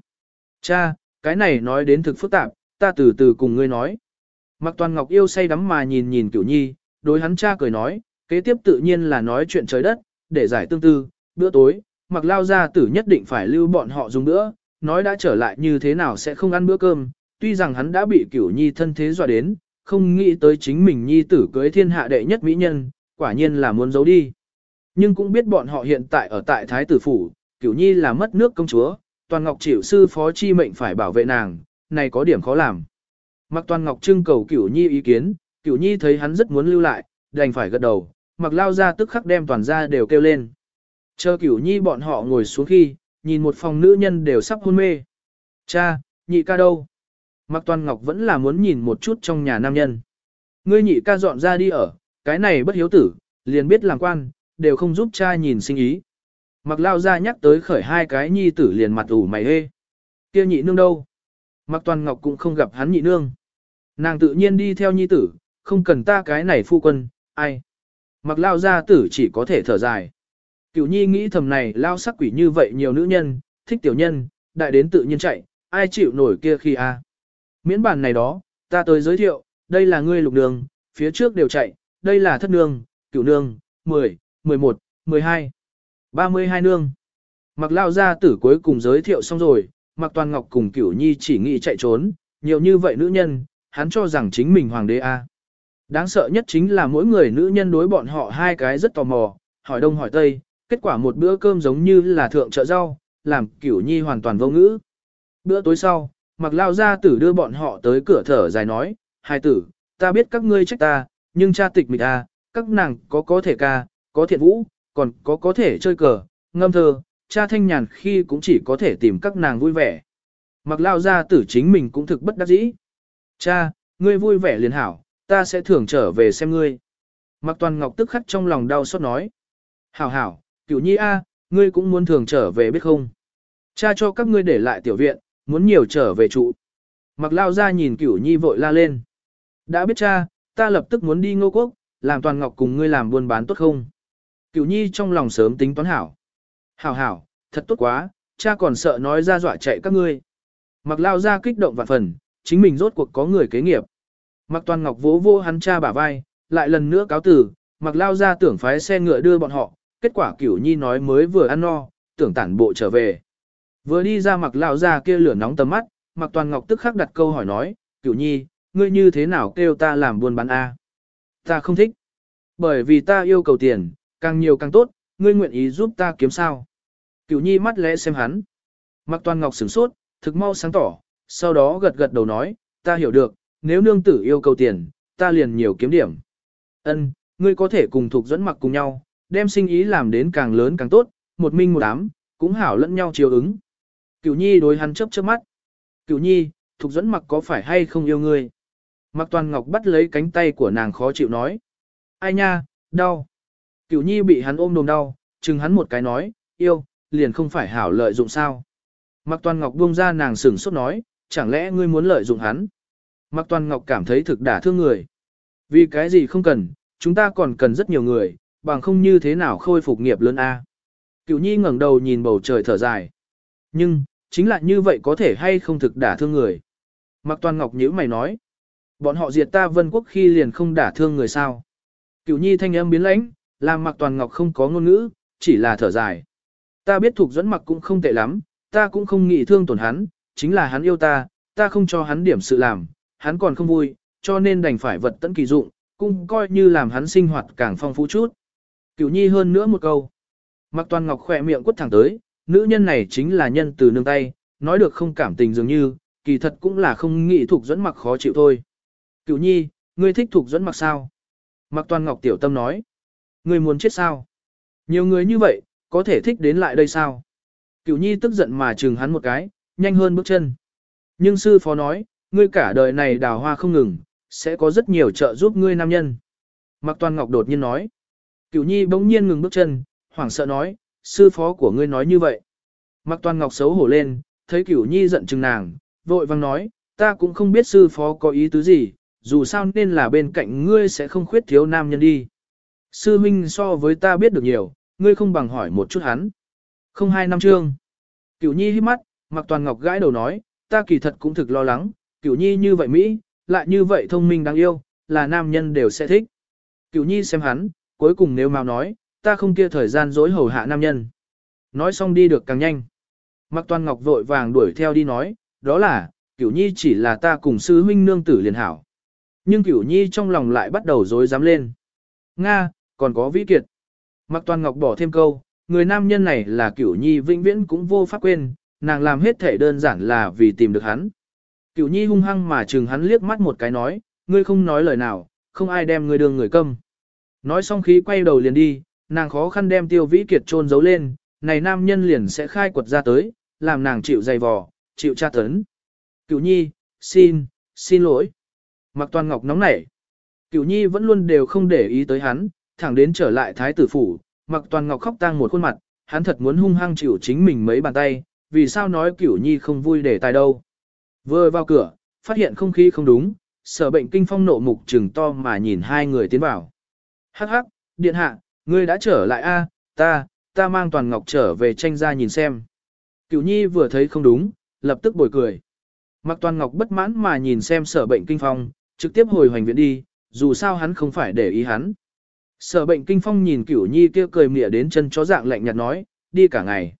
Cha, cái này nói đến thực phức tạp, ta từ từ cùng ngươi nói. Mặc toàn ngọc yêu say đắm mà nhìn nhìn cửu nhi, đối hắn cha cười nói, kế tiếp tự nhiên là nói chuyện trời đất, để giải tương tư, bữa tối, mặc lao ra tử nhất định phải lưu bọn họ dùng nữa, nói đã trở lại như thế nào sẽ không ăn bữa cơm, tuy rằng hắn đã bị cửu nhi thân thế dọa đến, không nghĩ tới chính mình nhi tử cưới thiên hạ đệ nhất mỹ nhân, quả nhiên là muốn giấu đi. Nhưng cũng biết bọn họ hiện tại ở tại Thái tử phủ, cửu nhi là mất nước công chúa, toàn ngọc chịu sư phó chi mệnh phải bảo vệ nàng, này có điểm khó làm. Mặc toàn ngọc trưng cầu cửu nhi ý kiến, cửu nhi thấy hắn rất muốn lưu lại, đành phải gật đầu, mặc lao ra tức khắc đem toàn ra đều kêu lên. Chờ cửu nhi bọn họ ngồi xuống khi, nhìn một phòng nữ nhân đều sắp hôn mê. Cha, nhị ca đâu? Mạc Toàn Ngọc vẫn là muốn nhìn một chút trong nhà nam nhân. Ngươi nhị ca dọn ra đi ở, cái này bất hiếu tử, liền biết làm quan, đều không giúp cha nhìn sinh ý. Mạc Lao ra nhắc tới khởi hai cái nhi tử liền mặt ủ mày hê. Kia nhị nương đâu? Mạc Toàn Ngọc cũng không gặp hắn nhị nương. Nàng tự nhiên đi theo nhi tử, không cần ta cái này phu quân, ai? Mạc Lao ra tử chỉ có thể thở dài. Cửu nhi nghĩ thầm này lao sắc quỷ như vậy nhiều nữ nhân, thích tiểu nhân, đại đến tự nhiên chạy, ai chịu nổi kia khi a? Miễn bản này đó, ta tới giới thiệu, đây là ngươi lục đường, phía trước đều chạy, đây là thất nương, cửu nương, 10, 11, 12, 32 nương. Mặc lao gia tử cuối cùng giới thiệu xong rồi, mặc toàn ngọc cùng cửu nhi chỉ nghĩ chạy trốn, nhiều như vậy nữ nhân, hắn cho rằng chính mình hoàng đế A. Đáng sợ nhất chính là mỗi người nữ nhân đối bọn họ hai cái rất tò mò, hỏi đông hỏi tây, kết quả một bữa cơm giống như là thượng chợ rau, làm cửu nhi hoàn toàn vô ngữ. Bữa tối sau, mặc lao gia tử đưa bọn họ tới cửa thở dài nói, hai tử, ta biết các ngươi trách ta, nhưng cha tịch mịch ta, các nàng có có thể ca, có thiện vũ, còn có có thể chơi cờ, ngâm thơ, cha thanh nhàn khi cũng chỉ có thể tìm các nàng vui vẻ. Mặc lao gia tử chính mình cũng thực bất đắc dĩ. Cha, ngươi vui vẻ liền hảo, ta sẽ thường trở về xem ngươi. Mặc toàn ngọc tức khắc trong lòng đau xót nói. Hảo hảo, cửu nhi a, ngươi cũng muốn thường trở về biết không? Cha cho các ngươi để lại tiểu viện, muốn nhiều trở về trụ. Mặc lao ra nhìn cửu nhi vội la lên. Đã biết cha, ta lập tức muốn đi ngô quốc, làm toàn ngọc cùng ngươi làm buôn bán tốt không? Cửu nhi trong lòng sớm tính toán hảo. Hảo hảo, thật tốt quá, cha còn sợ nói ra dọa chạy các ngươi. Mặc lao ra kích động vạn phần, chính mình rốt cuộc có người kế nghiệp. Mặc toàn ngọc vỗ vô hắn cha bả vai, lại lần nữa cáo tử, mặc lao ra tưởng phái xe ngựa đưa bọn họ, kết quả cửu nhi nói mới vừa ăn no, tưởng tản bộ trở về. Vừa đi ra mặc lão ra kia lửa nóng tầm mắt, mặc toàn ngọc tức khắc đặt câu hỏi nói, cửu nhi, ngươi như thế nào kêu ta làm buôn bán A? Ta không thích. Bởi vì ta yêu cầu tiền, càng nhiều càng tốt, ngươi nguyện ý giúp ta kiếm sao. Cửu nhi mắt lẽ xem hắn. Mặc toàn ngọc sửng sốt, thực mau sáng tỏ, sau đó gật gật đầu nói, ta hiểu được, nếu nương tử yêu cầu tiền, ta liền nhiều kiếm điểm. Ân, ngươi có thể cùng thuộc dẫn mặc cùng nhau, đem sinh ý làm đến càng lớn càng tốt, một minh một đám, cũng hảo lẫn nhau chiều ứng. Cửu nhi đối hắn chớp chớp mắt. Cửu nhi, Thục dẫn mặc có phải hay không yêu ngươi? Mặc toàn ngọc bắt lấy cánh tay của nàng khó chịu nói. Ai nha, đau. Cửu nhi bị hắn ôm đồm đau, chừng hắn một cái nói, yêu, liền không phải hảo lợi dụng sao. Mặc toàn ngọc buông ra nàng sửng sốt nói, chẳng lẽ ngươi muốn lợi dụng hắn? Mặc toàn ngọc cảm thấy thực đả thương người. Vì cái gì không cần, chúng ta còn cần rất nhiều người, bằng không như thế nào khôi phục nghiệp lớn A. Cửu nhi ngẩng đầu nhìn bầu trời thở dài. Nhưng, chính là như vậy có thể hay không thực đả thương người. Mạc Toàn Ngọc nhíu mày nói, bọn họ diệt ta vân quốc khi liền không đả thương người sao. Cửu nhi thanh âm biến lãnh, làm Mạc Toàn Ngọc không có ngôn ngữ, chỉ là thở dài. Ta biết thuộc dẫn mặc cũng không tệ lắm, ta cũng không nghĩ thương tổn hắn, chính là hắn yêu ta, ta không cho hắn điểm sự làm, hắn còn không vui, cho nên đành phải vật tận kỳ dụng, cũng coi như làm hắn sinh hoạt càng phong phú chút. Cửu nhi hơn nữa một câu. Mạc Toàn Ngọc khỏe miệng quất thẳng tới, nữ nhân này chính là nhân từ nương tay, nói được không cảm tình dường như, kỳ thật cũng là không nghĩ thuộc dẫn mặc khó chịu thôi. Cửu nhi, ngươi thích thuộc dẫn mặc sao? Mặc toàn ngọc tiểu tâm nói. Ngươi muốn chết sao? Nhiều người như vậy, có thể thích đến lại đây sao? Cửu nhi tức giận mà chừng hắn một cái, nhanh hơn bước chân. Nhưng sư phó nói, ngươi cả đời này đào hoa không ngừng, sẽ có rất nhiều trợ giúp ngươi nam nhân. Mạc Toàn Ngọc đột nhiên nói. Cửu Nhi bỗng nhiên ngừng bước chân, hoảng sợ nói, sư phó của ngươi nói như vậy. Mặc Toàn Ngọc xấu hổ lên, thấy Cửu Nhi giận chừng nàng, vội vang nói, ta cũng không biết sư phó có ý tứ gì, dù sao nên là bên cạnh ngươi sẽ không khuyết thiếu nam nhân đi. Sư Minh so với ta biết được nhiều, ngươi không bằng hỏi một chút hắn. Không hai năm trương. Cửu Nhi hít mắt, Mặc Toàn Ngọc gãi đầu nói, ta kỳ thật cũng thực lo lắng, Cửu Nhi như vậy Mỹ, lại như vậy thông minh đáng yêu, là nam nhân đều sẽ thích. Cửu Nhi xem hắn, cuối cùng nếu mau nói, ta không kia thời gian dối hầu hạ nam nhân. Nói xong đi được càng nhanh. Mạc Toàn Ngọc vội vàng đuổi theo đi nói, đó là, Cửu Nhi chỉ là ta cùng sư huynh nương tử liền hảo. Nhưng Cửu Nhi trong lòng lại bắt đầu dối dám lên. Nga, còn có vĩ kiệt. Mạc Toàn Ngọc bỏ thêm câu, người nam nhân này là Cửu Nhi vĩnh viễn cũng vô pháp quên, nàng làm hết thể đơn giản là vì tìm được hắn. Cửu Nhi hung hăng mà chừng hắn liếc mắt một cái nói, ngươi không nói lời nào, không ai đem ngươi đường người câm. Nói xong khí quay đầu liền đi, nàng khó khăn đem tiêu vĩ kiệt trôn giấu lên, này nam nhân liền sẽ khai quật ra tới, làm nàng chịu dày vò, chịu tra tấn. Cửu Nhi, xin, xin lỗi. Mặc Toàn Ngọc nóng nảy. Cửu Nhi vẫn luôn đều không để ý tới hắn, thẳng đến trở lại thái tử phủ, Mặc Toàn Ngọc khóc tang một khuôn mặt, hắn thật muốn hung hăng chịu chính mình mấy bàn tay, vì sao nói Cửu Nhi không vui để tài đâu. Vừa vào cửa, phát hiện không khí không đúng, sở bệnh kinh phong nộ mục trừng to mà nhìn hai người tiến vào. Hắc hắc, điện hạ, ngươi đã trở lại a, à, ta, ta mang toàn ngọc trở về tranh ra nhìn xem. Cửu nhi vừa thấy không đúng, lập tức bồi cười. Mặc toàn ngọc bất mãn mà nhìn xem sở bệnh kinh phong, trực tiếp hồi hoành viện đi, dù sao hắn không phải để ý hắn. Sở bệnh kinh phong nhìn cửu nhi kia cười mỉa đến chân chó dạng lạnh nhạt nói, đi cả ngày.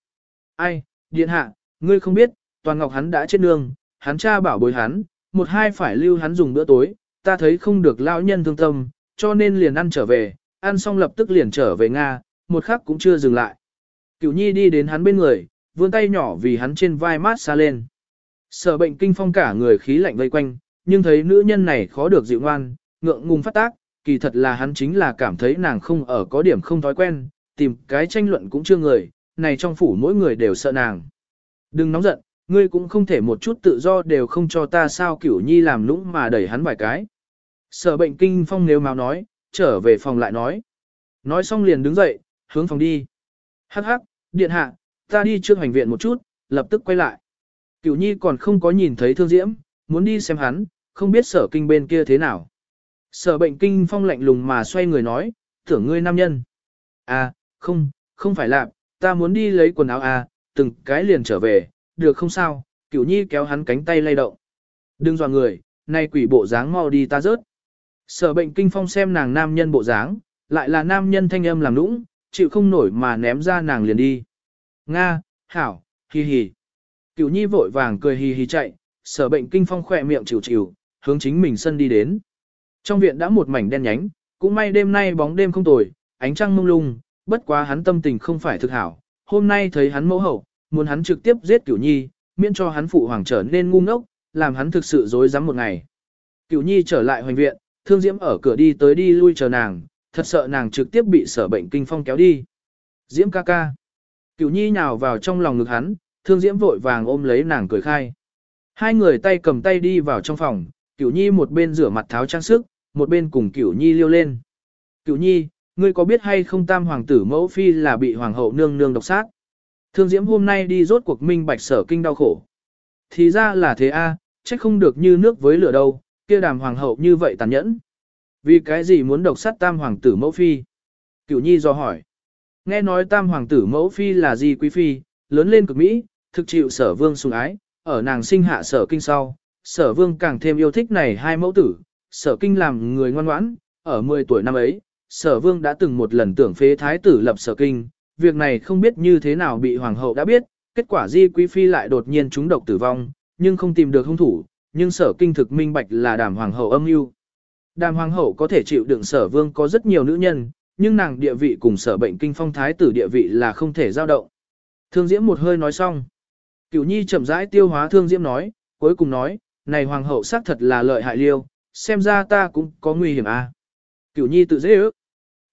Ai, điện hạ, ngươi không biết, toàn ngọc hắn đã chết nương, hắn cha bảo bối hắn, một hai phải lưu hắn dùng bữa tối, ta thấy không được lão nhân thương tâm, cho nên liền ăn trở về, ăn xong lập tức liền trở về Nga, một khắc cũng chưa dừng lại. Cửu nhi đi đến hắn bên người, vươn tay nhỏ vì hắn trên vai mát xa lên. Sở bệnh kinh phong cả người khí lạnh vây quanh, nhưng thấy nữ nhân này khó được dịu ngoan, ngượng ngùng phát tác, kỳ thật là hắn chính là cảm thấy nàng không ở có điểm không thói quen, tìm cái tranh luận cũng chưa người, này trong phủ mỗi người đều sợ nàng. Đừng nóng giận, ngươi cũng không thể một chút tự do đều không cho ta sao cửu nhi làm lũng mà đẩy hắn vài cái. Sở bệnh kinh phong nếu máu nói, trở về phòng lại nói. Nói xong liền đứng dậy, hướng phòng đi. Hắc hắc, điện hạ, ta đi trước hành viện một chút, lập tức quay lại. Cửu nhi còn không có nhìn thấy thương diễm, muốn đi xem hắn, không biết sở kinh bên kia thế nào. Sở bệnh kinh phong lạnh lùng mà xoay người nói, tưởng ngươi nam nhân. À, không, không phải làm, ta muốn đi lấy quần áo à, từng cái liền trở về, được không sao, cửu nhi kéo hắn cánh tay lay động. Đừng dò người, nay quỷ bộ dáng mau đi ta rớt. Sở bệnh kinh phong xem nàng nam nhân bộ dáng, lại là nam nhân thanh âm làm nũng, chịu không nổi mà ném ra nàng liền đi. Nga, hảo, hì hì. Cửu nhi vội vàng cười hì hì chạy, sở bệnh kinh phong khỏe miệng chịu chịu, hướng chính mình sân đi đến. Trong viện đã một mảnh đen nhánh, cũng may đêm nay bóng đêm không tồi, ánh trăng mông lung, bất quá hắn tâm tình không phải thực hảo. Hôm nay thấy hắn mẫu hậu, muốn hắn trực tiếp giết Cửu Nhi, miễn cho hắn phụ hoàng trở nên ngu ngốc, làm hắn thực sự dối rắm một ngày. Cửu Nhi trở lại hoành viện, Thương Diễm ở cửa đi tới đi lui chờ nàng, thật sợ nàng trực tiếp bị sở bệnh kinh phong kéo đi. Diễm ca ca. Cửu Nhi nhào vào trong lòng ngực hắn, Thương Diễm vội vàng ôm lấy nàng cười khai. Hai người tay cầm tay đi vào trong phòng, Cửu Nhi một bên rửa mặt tháo trang sức, một bên cùng Cửu Nhi liêu lên. Cửu Nhi, ngươi có biết hay không tam hoàng tử mẫu phi là bị hoàng hậu nương nương độc sát? Thương Diễm hôm nay đi rốt cuộc minh bạch sở kinh đau khổ. Thì ra là thế a, à, trách không được như nước với lửa đâu, kia đàm hoàng hậu như vậy tàn nhẫn. Vì cái gì muốn độc sát tam hoàng tử mẫu phi? Cửu nhi do hỏi. Nghe nói tam hoàng tử mẫu phi là gì quý phi, lớn lên cực Mỹ, thực chịu sở vương sủng ái, ở nàng sinh hạ sở kinh sau. Sở vương càng thêm yêu thích này hai mẫu tử, sở kinh làm người ngoan ngoãn, ở 10 tuổi năm ấy, sở vương đã từng một lần tưởng phế thái tử lập sở kinh, việc này không biết như thế nào bị hoàng hậu đã biết, kết quả di quý phi lại đột nhiên trúng độc tử vong, nhưng không tìm được hung thủ, nhưng sở kinh thực minh bạch là đàm hoàng hậu âm mưu. Đàm hoàng hậu có thể chịu đựng sở vương có rất nhiều nữ nhân, nhưng nàng địa vị cùng sở bệnh kinh phong thái tử địa vị là không thể giao động. Thương Diễm một hơi nói xong. Cửu Nhi chậm rãi tiêu hóa Thương Diễm nói, cuối cùng nói, này hoàng hậu xác thật là lợi hại liêu, xem ra ta cũng có nguy hiểm à. Cửu Nhi tự dễ ước.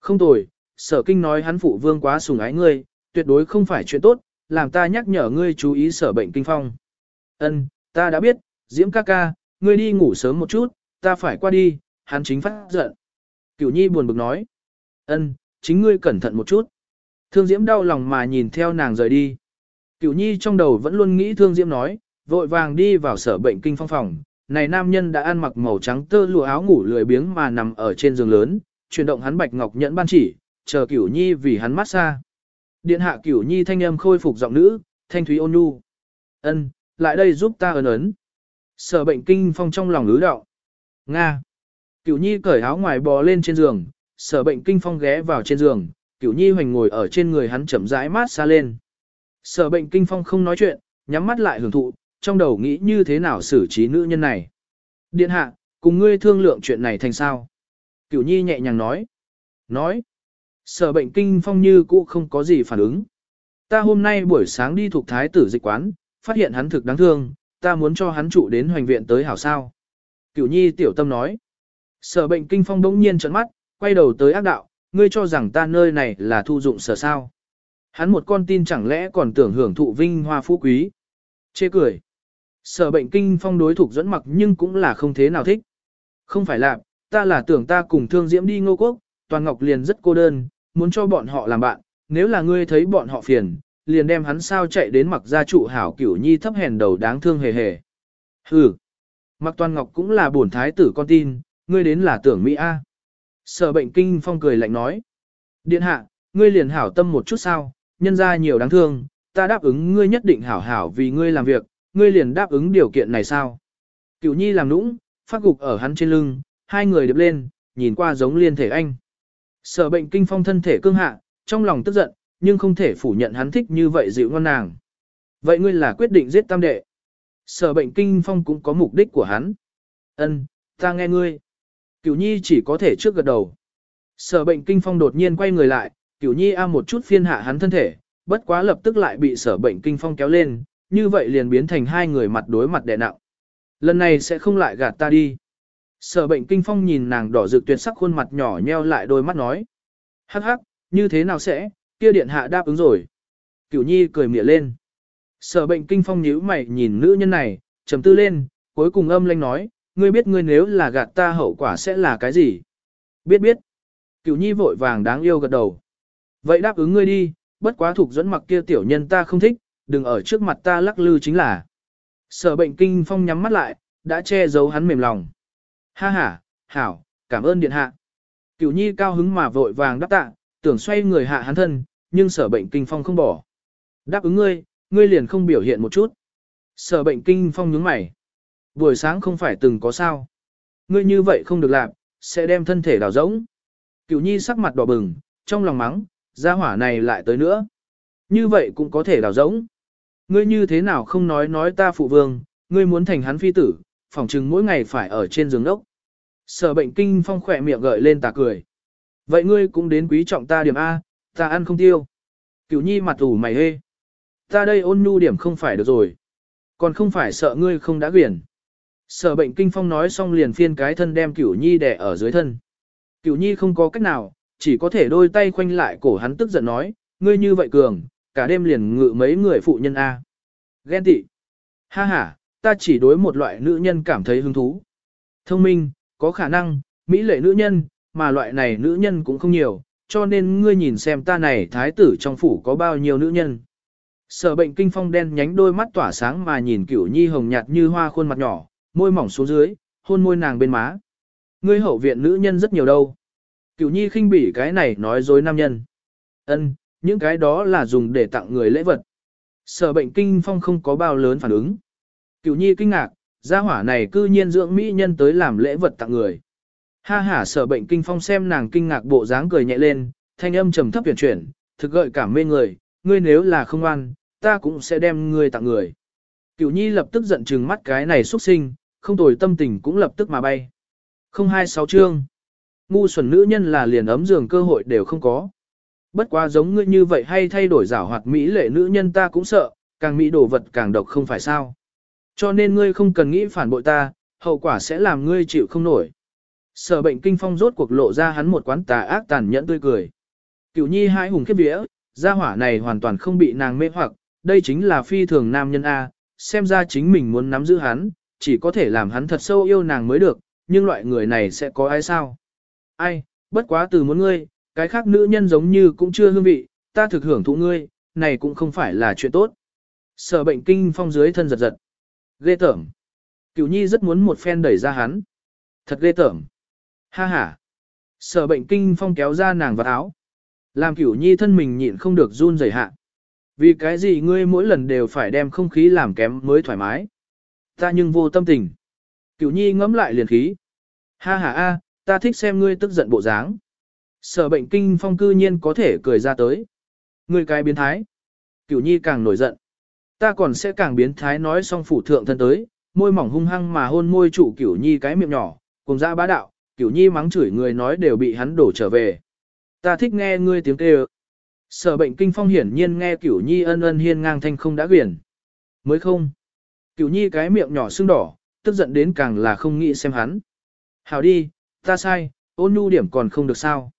Không tồi, sở kinh nói hắn phụ vương quá sùng ái ngươi, tuyệt đối không phải chuyện tốt, làm ta nhắc nhở ngươi chú ý sở bệnh kinh phong. Ân, ta đã biết, Diễm ca ca, ngươi đi ngủ sớm một chút, ta phải qua đi, hắn chính phát giận. Cửu nhi buồn bực nói. ân, chính ngươi cẩn thận một chút. Thương Diễm đau lòng mà nhìn theo nàng rời đi. Cửu nhi trong đầu vẫn luôn nghĩ Thương Diễm nói, vội vàng đi vào sở bệnh kinh phong phòng. Này nam nhân đã ăn mặc màu trắng tơ lụa áo ngủ lười biếng mà nằm ở trên giường lớn, chuyển động hắn bạch ngọc nhẫn ban chỉ, chờ Cửu Nhi vì hắn mát xa. Điện hạ Cửu Nhi thanh âm khôi phục giọng nữ, thanh thúy ôn nhu. "Ân, lại đây giúp ta ấn ấn." Sở Bệnh Kinh Phong trong lòng ứ đạo. "Nga." Cửu Nhi cởi áo ngoài bò lên trên giường, Sở Bệnh Kinh Phong ghé vào trên giường, Cửu Nhi hoành ngồi ở trên người hắn chậm rãi mát xa lên. Sở Bệnh Kinh Phong không nói chuyện, nhắm mắt lại hưởng thụ, trong đầu nghĩ như thế nào xử trí nữ nhân này. "Điện hạ, cùng ngươi thương lượng chuyện này thành sao?" Cửu Nhi nhẹ nhàng nói. Nói. Sở bệnh kinh phong như cũ không có gì phản ứng. Ta hôm nay buổi sáng đi thuộc thái tử dịch quán, phát hiện hắn thực đáng thương, ta muốn cho hắn trụ đến hoành viện tới hảo sao. Cửu Nhi tiểu tâm nói. Sở bệnh kinh phong bỗng nhiên trợn mắt, quay đầu tới ác đạo, ngươi cho rằng ta nơi này là thu dụng sở sao. Hắn một con tin chẳng lẽ còn tưởng hưởng thụ vinh hoa phú quý. Chê cười. Sở bệnh kinh phong đối thuộc dẫn mặc nhưng cũng là không thế nào thích. Không phải là, ta là tưởng ta cùng thương diễm đi ngô quốc, toàn ngọc liền rất cô đơn, muốn cho bọn họ làm bạn, nếu là ngươi thấy bọn họ phiền, liền đem hắn sao chạy đến mặc gia trụ hảo cửu nhi thấp hèn đầu đáng thương hề hề. Hừ, mặc toàn ngọc cũng là bổn thái tử con tin, ngươi đến là tưởng Mỹ A. Sở bệnh kinh phong cười lạnh nói. Điện hạ, ngươi liền hảo tâm một chút sao, nhân ra nhiều đáng thương, ta đáp ứng ngươi nhất định hảo hảo vì ngươi làm việc, ngươi liền đáp ứng điều kiện này sao. Cửu nhi làm nũng, phát gục ở hắn trên lưng, hai người điệp lên, nhìn qua giống liên thể anh. Sở bệnh kinh phong thân thể cương hạ, trong lòng tức giận, nhưng không thể phủ nhận hắn thích như vậy dịu ngon nàng. Vậy ngươi là quyết định giết tam đệ. Sở bệnh kinh phong cũng có mục đích của hắn. Ân, ta nghe ngươi. Cửu nhi chỉ có thể trước gật đầu. Sở bệnh kinh phong đột nhiên quay người lại, cửu nhi a một chút phiên hạ hắn thân thể, bất quá lập tức lại bị sở bệnh kinh phong kéo lên, như vậy liền biến thành hai người mặt đối mặt đè nặng. Lần này sẽ không lại gạt ta đi. Sở bệnh kinh phong nhìn nàng đỏ rực tuyệt sắc khuôn mặt nhỏ nheo lại đôi mắt nói. Hắc hắc, như thế nào sẽ, kia điện hạ đáp ứng rồi. Cửu nhi cười mỉa lên. Sở bệnh kinh phong nhíu mày nhìn nữ nhân này, trầm tư lên, cuối cùng âm lanh nói, ngươi biết ngươi nếu là gạt ta hậu quả sẽ là cái gì? Biết biết. Cửu nhi vội vàng đáng yêu gật đầu. Vậy đáp ứng ngươi đi, bất quá thuộc dẫn mặc kia tiểu nhân ta không thích, đừng ở trước mặt ta lắc lư chính là. Sở bệnh kinh phong nhắm mắt lại, đã che giấu hắn mềm lòng. Ha ha, hảo, cảm ơn điện hạ. Cửu nhi cao hứng mà vội vàng đáp tạ, tưởng xoay người hạ hắn thân, nhưng sở bệnh kinh phong không bỏ. Đáp ứng ngươi, ngươi liền không biểu hiện một chút. Sở bệnh kinh phong nhướng mày. Buổi sáng không phải từng có sao. Ngươi như vậy không được làm, sẽ đem thân thể đào rỗng. Cửu nhi sắc mặt đỏ bừng, trong lòng mắng, gia hỏa này lại tới nữa. Như vậy cũng có thể đào rỗng. Ngươi như thế nào không nói nói ta phụ vương, ngươi muốn thành hắn phi tử, phỏng chừng mỗi ngày phải ở trên giường đốc. Sở bệnh kinh phong khỏe miệng gợi lên tà cười. Vậy ngươi cũng đến quý trọng ta điểm A, ta ăn không tiêu. Cửu nhi mặt ủ mày hê. Ta đây ôn nhu điểm không phải được rồi. Còn không phải sợ ngươi không đã quyển. Sở bệnh kinh phong nói xong liền phiên cái thân đem cửu nhi đè ở dưới thân. Cửu nhi không có cách nào, chỉ có thể đôi tay khoanh lại cổ hắn tức giận nói, ngươi như vậy cường, cả đêm liền ngự mấy người phụ nhân A. Ghen tị. Ha ha, ta chỉ đối một loại nữ nhân cảm thấy hứng thú. Thông minh, có khả năng, mỹ lệ nữ nhân, mà loại này nữ nhân cũng không nhiều, cho nên ngươi nhìn xem ta này thái tử trong phủ có bao nhiêu nữ nhân. Sở bệnh kinh phong đen nhánh đôi mắt tỏa sáng mà nhìn cửu nhi hồng nhạt như hoa khuôn mặt nhỏ, môi mỏng xuống dưới, hôn môi nàng bên má. Ngươi hậu viện nữ nhân rất nhiều đâu. Cửu nhi khinh bỉ cái này nói dối nam nhân. Ân, những cái đó là dùng để tặng người lễ vật. Sở bệnh kinh phong không có bao lớn phản ứng. Cửu nhi kinh ngạc, gia hỏa này cư nhiên dưỡng mỹ nhân tới làm lễ vật tặng người. Ha hả sở bệnh kinh phong xem nàng kinh ngạc bộ dáng cười nhẹ lên, thanh âm trầm thấp chuyển chuyển, thực gợi cảm mê người, ngươi nếu là không ăn, ta cũng sẽ đem ngươi tặng người. Cửu nhi lập tức giận trừng mắt cái này xuất sinh, không tồi tâm tình cũng lập tức mà bay. Không hai sáu chương. Ngu xuẩn nữ nhân là liền ấm giường cơ hội đều không có. Bất quá giống ngươi như vậy hay thay đổi giảo hoạt mỹ lệ nữ nhân ta cũng sợ, càng mỹ đồ vật càng độc không phải sao. Cho nên ngươi không cần nghĩ phản bội ta, hậu quả sẽ làm ngươi chịu không nổi. Sở bệnh kinh phong rốt cuộc lộ ra hắn một quán tà ác tàn nhẫn tươi cười. Cửu nhi hai hùng khiếp vía, gia hỏa này hoàn toàn không bị nàng mê hoặc, đây chính là phi thường nam nhân A, xem ra chính mình muốn nắm giữ hắn, chỉ có thể làm hắn thật sâu yêu nàng mới được, nhưng loại người này sẽ có ai sao? Ai, bất quá từ muốn ngươi, cái khác nữ nhân giống như cũng chưa hương vị, ta thực hưởng thụ ngươi, này cũng không phải là chuyện tốt. Sở bệnh kinh phong dưới thân giật giật. Ghê tởm. Cửu nhi rất muốn một phen đẩy ra hắn. Thật ghê tởm. Ha ha. Sở bệnh kinh phong kéo ra nàng vào áo. Làm cửu nhi thân mình nhịn không được run rẩy hạ. Vì cái gì ngươi mỗi lần đều phải đem không khí làm kém mới thoải mái. Ta nhưng vô tâm tình. Cửu nhi ngấm lại liền khí. Ha ha a, ta thích xem ngươi tức giận bộ dáng. Sở bệnh kinh phong cư nhiên có thể cười ra tới. Ngươi cái biến thái. Cửu nhi càng nổi giận. Ta còn sẽ càng biến thái nói xong phủ thượng thân tới, môi mỏng hung hăng mà hôn môi chủ cửu nhi cái miệng nhỏ, cùng ra bá đạo, cửu nhi mắng chửi người nói đều bị hắn đổ trở về. Ta thích nghe ngươi tiếng kêu. Sở bệnh kinh phong hiển nhiên nghe cửu nhi ân ân hiên ngang thanh không đã quyển. Mới không. Cửu nhi cái miệng nhỏ sưng đỏ, tức giận đến càng là không nghĩ xem hắn. Hảo đi, ta sai, ôn nhu điểm còn không được sao.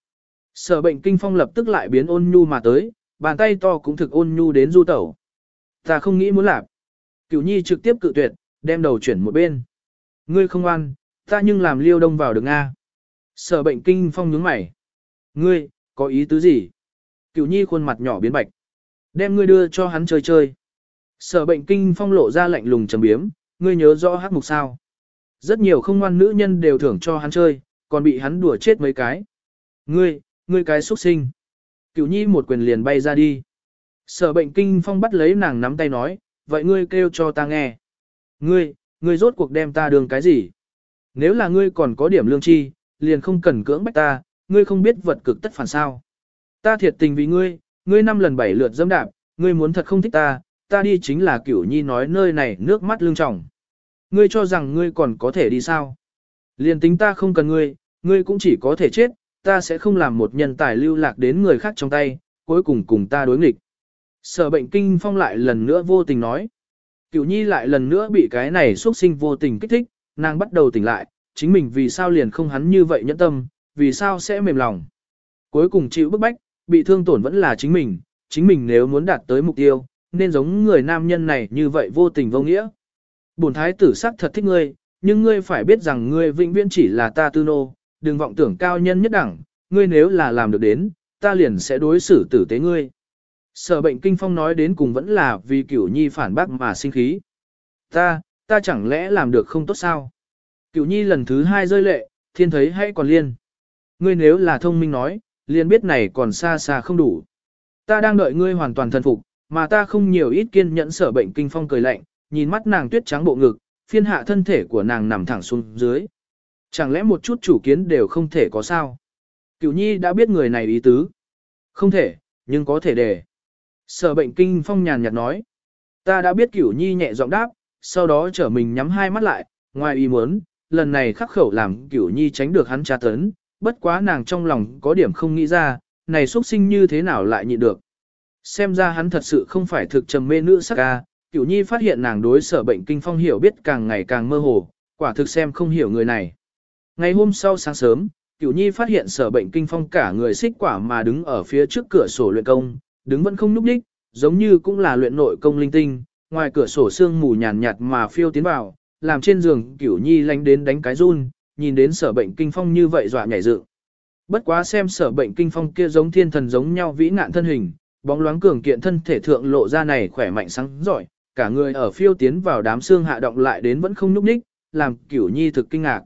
Sở bệnh kinh phong lập tức lại biến ôn nhu mà tới, bàn tay to cũng thực ôn nhu đến du tẩu. Ta không nghĩ muốn làm. Cửu nhi trực tiếp cự tuyệt, đem đầu chuyển một bên. Ngươi không ăn, ta nhưng làm liêu đông vào được Nga. Sở bệnh kinh phong nhướng mày. Ngươi, có ý tứ gì? Cửu nhi khuôn mặt nhỏ biến bạch. Đem ngươi đưa cho hắn chơi chơi. Sở bệnh kinh phong lộ ra lạnh lùng trầm biếm, ngươi nhớ rõ hát mục sao. Rất nhiều không ngoan nữ nhân đều thưởng cho hắn chơi, còn bị hắn đùa chết mấy cái. Ngươi, ngươi cái xuất sinh. Cửu nhi một quyền liền bay ra đi. Sở bệnh kinh phong bắt lấy nàng nắm tay nói, vậy ngươi kêu cho ta nghe. Ngươi, ngươi rốt cuộc đem ta đường cái gì? Nếu là ngươi còn có điểm lương chi, liền không cần cưỡng bách ta, ngươi không biết vật cực tất phản sao. Ta thiệt tình vì ngươi, ngươi năm lần bảy lượt dâm đạp, ngươi muốn thật không thích ta, ta đi chính là cửu nhi nói nơi này nước mắt lương trọng. Ngươi cho rằng ngươi còn có thể đi sao? Liền tính ta không cần ngươi, ngươi cũng chỉ có thể chết, ta sẽ không làm một nhân tài lưu lạc đến người khác trong tay, cuối cùng cùng ta đối nghịch. Sở bệnh kinh phong lại lần nữa vô tình nói. Cửu nhi lại lần nữa bị cái này xuất sinh vô tình kích thích, nàng bắt đầu tỉnh lại, chính mình vì sao liền không hắn như vậy nhẫn tâm, vì sao sẽ mềm lòng. Cuối cùng chịu bức bách, bị thương tổn vẫn là chính mình, chính mình nếu muốn đạt tới mục tiêu, nên giống người nam nhân này như vậy vô tình vô nghĩa. Bổn thái tử sắc thật thích ngươi, nhưng ngươi phải biết rằng ngươi vĩnh viễn chỉ là ta tư nô, đừng vọng tưởng cao nhân nhất đẳng, ngươi nếu là làm được đến, ta liền sẽ đối xử tử tế ngươi. Sở bệnh kinh phong nói đến cùng vẫn là vì cửu nhi phản bác mà sinh khí. Ta, ta chẳng lẽ làm được không tốt sao? Cửu nhi lần thứ hai rơi lệ, thiên thấy hay còn liên. Ngươi nếu là thông minh nói, liền biết này còn xa xa không đủ. Ta đang đợi ngươi hoàn toàn thần phục, mà ta không nhiều ít kiên nhẫn sở bệnh kinh phong cười lạnh, nhìn mắt nàng tuyết trắng bộ ngực, phiên hạ thân thể của nàng nằm thẳng xuống dưới. Chẳng lẽ một chút chủ kiến đều không thể có sao? Cửu nhi đã biết người này ý tứ. Không thể, nhưng có thể để. Sở bệnh kinh phong nhàn nhạt nói. Ta đã biết cửu nhi nhẹ giọng đáp, sau đó trở mình nhắm hai mắt lại, ngoài ý muốn, lần này khắc khẩu làm cửu nhi tránh được hắn tra tấn, bất quá nàng trong lòng có điểm không nghĩ ra, này xuất sinh như thế nào lại nhịn được. Xem ra hắn thật sự không phải thực trầm mê nữ sắc ca, cửu nhi phát hiện nàng đối sở bệnh kinh phong hiểu biết càng ngày càng mơ hồ, quả thực xem không hiểu người này. Ngày hôm sau sáng sớm, cửu nhi phát hiện sở bệnh kinh phong cả người xích quả mà đứng ở phía trước cửa sổ luyện công, đứng vẫn không núp đích, giống như cũng là luyện nội công linh tinh, ngoài cửa sổ sương mù nhàn nhạt mà phiêu tiến vào, làm trên giường cửu nhi lánh đến đánh cái run, nhìn đến sở bệnh kinh phong như vậy dọa nhảy dựng. Bất quá xem sở bệnh kinh phong kia giống thiên thần giống nhau vĩ nạn thân hình, bóng loáng cường kiện thân thể thượng lộ ra này khỏe mạnh sáng giỏi, cả người ở phiêu tiến vào đám xương hạ động lại đến vẫn không nhúc nhích, làm Cửu Nhi thực kinh ngạc.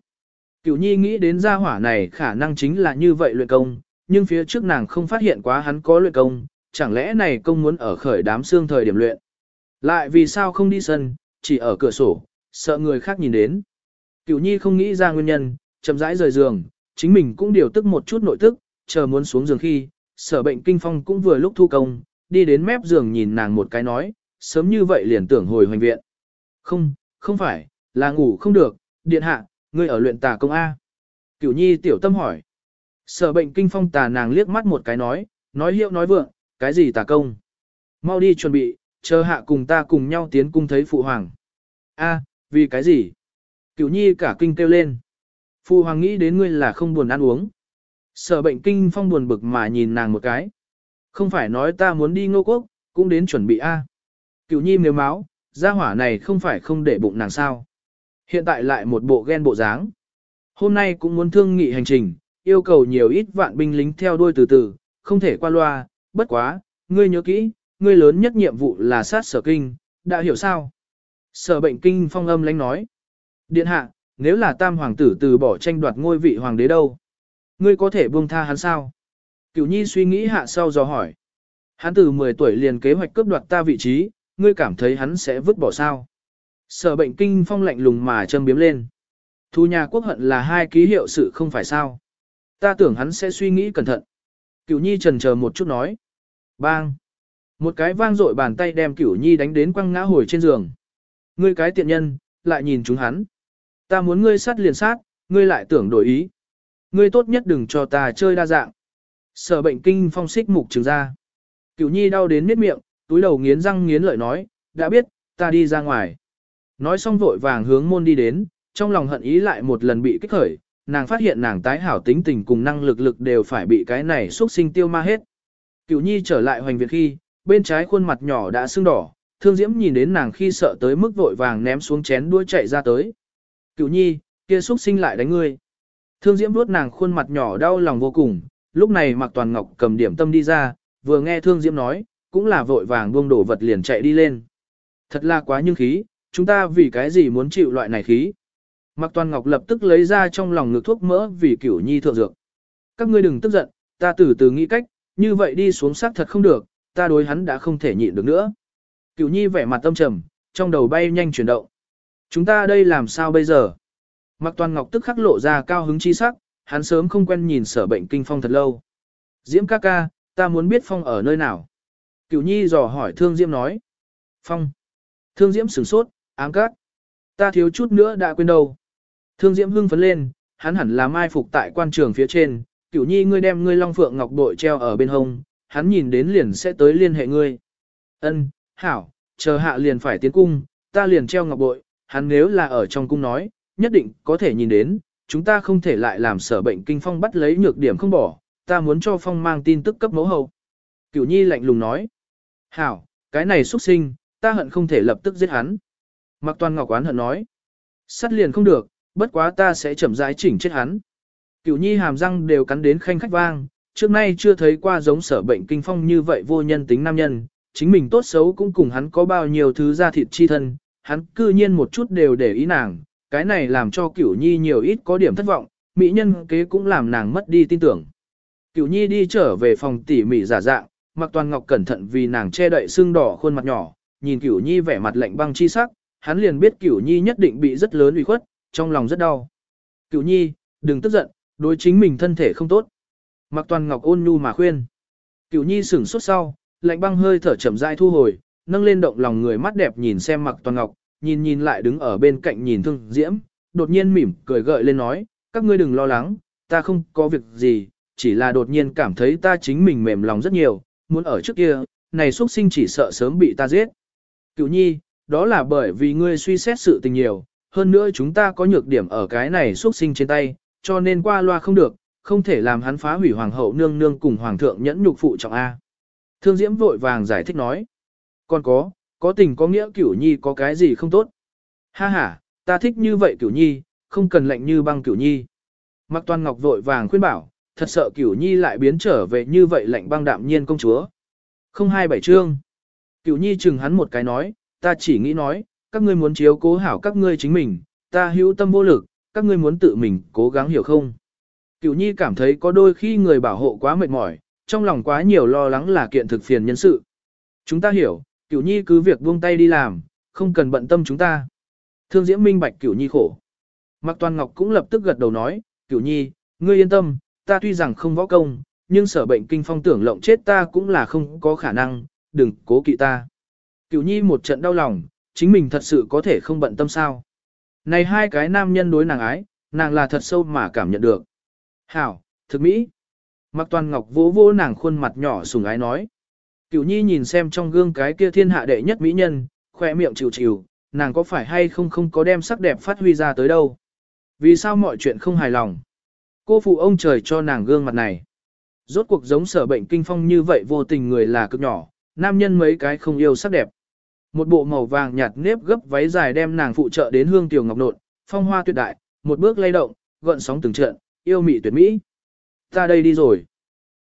Cửu Nhi nghĩ đến gia hỏa này khả năng chính là như vậy luyện công, nhưng phía trước nàng không phát hiện quá hắn có luyện công, chẳng lẽ này công muốn ở khởi đám xương thời điểm luyện. Lại vì sao không đi sân, chỉ ở cửa sổ, sợ người khác nhìn đến. Cửu Nhi không nghĩ ra nguyên nhân, chậm rãi rời giường, chính mình cũng điều tức một chút nội tức, chờ muốn xuống giường khi, sở bệnh kinh phong cũng vừa lúc thu công, đi đến mép giường nhìn nàng một cái nói, sớm như vậy liền tưởng hồi hoành viện. Không, không phải, là ngủ không được, điện hạ, ngươi ở luyện tà công A. Cửu Nhi tiểu tâm hỏi. Sở bệnh kinh phong tà nàng liếc mắt một cái nói, nói hiệu nói vượng, cái gì tà công. Mau đi chuẩn bị, chờ hạ cùng ta cùng nhau tiến cung thấy phụ hoàng. A, vì cái gì? Cửu Nhi cả kinh kêu lên. Phụ hoàng nghĩ đến ngươi là không buồn ăn uống. Sở bệnh kinh phong buồn bực mà nhìn nàng một cái. Không phải nói ta muốn đi ngô quốc, cũng đến chuẩn bị A. Cửu Nhi nếu máu, gia hỏa này không phải không để bụng nàng sao. Hiện tại lại một bộ ghen bộ dáng. Hôm nay cũng muốn thương nghị hành trình, yêu cầu nhiều ít vạn binh lính theo đuôi từ từ, không thể qua loa, bất quá, ngươi nhớ kỹ, ngươi lớn nhất nhiệm vụ là sát sở kinh, đã hiểu sao? Sở bệnh kinh phong âm lánh nói. Điện hạ, nếu là tam hoàng tử từ bỏ tranh đoạt ngôi vị hoàng đế đâu? Ngươi có thể buông tha hắn sao? Cửu nhi suy nghĩ hạ sau dò hỏi. Hắn từ 10 tuổi liền kế hoạch cướp đoạt ta vị trí, ngươi cảm thấy hắn sẽ vứt bỏ sao? Sở bệnh kinh phong lạnh lùng mà châm biếm lên. Thu nhà quốc hận là hai ký hiệu sự không phải sao? Ta tưởng hắn sẽ suy nghĩ cẩn thận. Cửu nhi trần chờ một chút nói. Bang! Một cái vang dội bàn tay đem Cửu Nhi đánh đến quăng ngã hồi trên giường. Ngươi cái tiện nhân, lại nhìn chúng hắn. Ta muốn ngươi sát liền sát, ngươi lại tưởng đổi ý. Ngươi tốt nhất đừng cho ta chơi đa dạng. Sở bệnh kinh phong xích mục trừng ra. Cửu Nhi đau đến miết miệng, túi đầu nghiến răng nghiến lợi nói, đã biết, ta đi ra ngoài. Nói xong vội vàng hướng môn đi đến, trong lòng hận ý lại một lần bị kích khởi, nàng phát hiện nàng tái hảo tính tình cùng năng lực lực đều phải bị cái này xuất sinh tiêu ma hết. Cửu Nhi trở lại hoành viện khi, bên trái khuôn mặt nhỏ đã sưng đỏ, thương diễm nhìn đến nàng khi sợ tới mức vội vàng ném xuống chén đuôi chạy ra tới. Cựu nhi, kia xuất sinh lại đánh ngươi. Thương diễm vuốt nàng khuôn mặt nhỏ đau lòng vô cùng, lúc này mặc toàn ngọc cầm điểm tâm đi ra, vừa nghe thương diễm nói, cũng là vội vàng buông đổ vật liền chạy đi lên. Thật là quá nhưng khí, chúng ta vì cái gì muốn chịu loại này khí. Mặc toàn ngọc lập tức lấy ra trong lòng ngực thuốc mỡ vì cửu nhi thượng dược. Các ngươi đừng tức giận, ta từ từ nghĩ cách, như vậy đi xuống xác thật không được, ta đối hắn đã không thể nhịn được nữa. Cửu nhi vẻ mặt tâm trầm, trong đầu bay nhanh chuyển động. Chúng ta đây làm sao bây giờ? Mặc toàn ngọc tức khắc lộ ra cao hứng chi sắc, hắn sớm không quen nhìn sở bệnh kinh phong thật lâu. Diễm ca ca, ta muốn biết phong ở nơi nào? Cửu nhi dò hỏi thương diễm nói. Phong. Thương diễm sửng sốt, ám cát. Ta thiếu chút nữa đã quên đâu. Thương diễm hưng phấn lên, hắn hẳn là mai phục tại quan trường phía trên. Cửu nhi ngươi đem ngươi long phượng ngọc bội treo ở bên hông, hắn nhìn đến liền sẽ tới liên hệ ngươi. Ân, hảo, chờ hạ liền phải tiến cung, ta liền treo ngọc bội, hắn nếu là ở trong cung nói, nhất định có thể nhìn đến, chúng ta không thể lại làm sở bệnh kinh phong bắt lấy nhược điểm không bỏ, ta muốn cho phong mang tin tức cấp mẫu hậu. Cửu nhi lạnh lùng nói, hảo, cái này xuất sinh, ta hận không thể lập tức giết hắn. Mặc toàn ngọc quán hận nói, sắt liền không được, bất quá ta sẽ chậm rãi chỉnh chết hắn. Cửu nhi hàm răng đều cắn đến khanh khách vang, trước nay chưa thấy qua giống sở bệnh kinh phong như vậy vô nhân tính nam nhân, chính mình tốt xấu cũng cùng hắn có bao nhiêu thứ ra thịt chi thân, hắn cư nhiên một chút đều để ý nàng, cái này làm cho cửu nhi nhiều ít có điểm thất vọng, mỹ nhân kế cũng làm nàng mất đi tin tưởng. Cửu nhi đi trở về phòng tỉ mỉ giả dạng, mặc toàn ngọc cẩn thận vì nàng che đậy xương đỏ khuôn mặt nhỏ, nhìn cửu nhi vẻ mặt lạnh băng chi sắc, hắn liền biết cửu nhi nhất định bị rất lớn uy khuất, trong lòng rất đau. Cửu nhi, đừng tức giận, đối chính mình thân thể không tốt. Mặc toàn ngọc ôn nhu mà khuyên. Cửu nhi sửng sốt sau, lạnh băng hơi thở chậm rãi thu hồi, nâng lên động lòng người mắt đẹp nhìn xem mặc toàn ngọc, nhìn nhìn lại đứng ở bên cạnh nhìn thương diễm, đột nhiên mỉm cười gợi lên nói, các ngươi đừng lo lắng, ta không có việc gì, chỉ là đột nhiên cảm thấy ta chính mình mềm lòng rất nhiều, muốn ở trước kia, này xuất sinh chỉ sợ sớm bị ta giết. Cửu nhi, đó là bởi vì ngươi suy xét sự tình nhiều, hơn nữa chúng ta có nhược điểm ở cái này xuất sinh trên tay, cho nên qua loa không được, không thể làm hắn phá hủy hoàng hậu nương nương cùng hoàng thượng nhẫn nhục phụ trọng A. Thương Diễm vội vàng giải thích nói. Còn có, có tình có nghĩa cửu nhi có cái gì không tốt. Ha ha, ta thích như vậy cửu nhi, không cần lệnh như băng cửu nhi. Mặc toàn ngọc vội vàng khuyên bảo, thật sợ cửu nhi lại biến trở về như vậy lệnh băng đạm nhiên công chúa. Không hai bảy chương. Cửu nhi chừng hắn một cái nói, ta chỉ nghĩ nói, các ngươi muốn chiếu cố hảo các ngươi chính mình, ta hữu tâm vô lực, các ngươi muốn tự mình cố gắng hiểu không. Cửu nhi cảm thấy có đôi khi người bảo hộ quá mệt mỏi, trong lòng quá nhiều lo lắng là kiện thực phiền nhân sự. Chúng ta hiểu, cửu nhi cứ việc buông tay đi làm, không cần bận tâm chúng ta. Thương diễm minh bạch cửu nhi khổ. Mạc Toàn Ngọc cũng lập tức gật đầu nói, cửu nhi, ngươi yên tâm, ta tuy rằng không võ công, nhưng sở bệnh kinh phong tưởng lộng chết ta cũng là không có khả năng, đừng cố kỵ ta. Cửu nhi một trận đau lòng, chính mình thật sự có thể không bận tâm sao. Này hai cái nam nhân đối nàng ái, nàng là thật sâu mà cảm nhận được. Hảo, thực mỹ. Mặc toàn ngọc vỗ vỗ nàng khuôn mặt nhỏ sùng ái nói. Cửu nhi nhìn xem trong gương cái kia thiên hạ đệ nhất mỹ nhân, khoe miệng chịu chịu, nàng có phải hay không không có đem sắc đẹp phát huy ra tới đâu. Vì sao mọi chuyện không hài lòng? Cô phụ ông trời cho nàng gương mặt này. Rốt cuộc giống sở bệnh kinh phong như vậy vô tình người là cực nhỏ, nam nhân mấy cái không yêu sắc đẹp. Một bộ màu vàng nhạt nếp gấp váy dài đem nàng phụ trợ đến hương tiểu ngọc nộn, phong hoa tuyệt đại, một bước lay động, gợn sóng từng trận, yêu mị tuyệt mỹ. Ta đây đi rồi.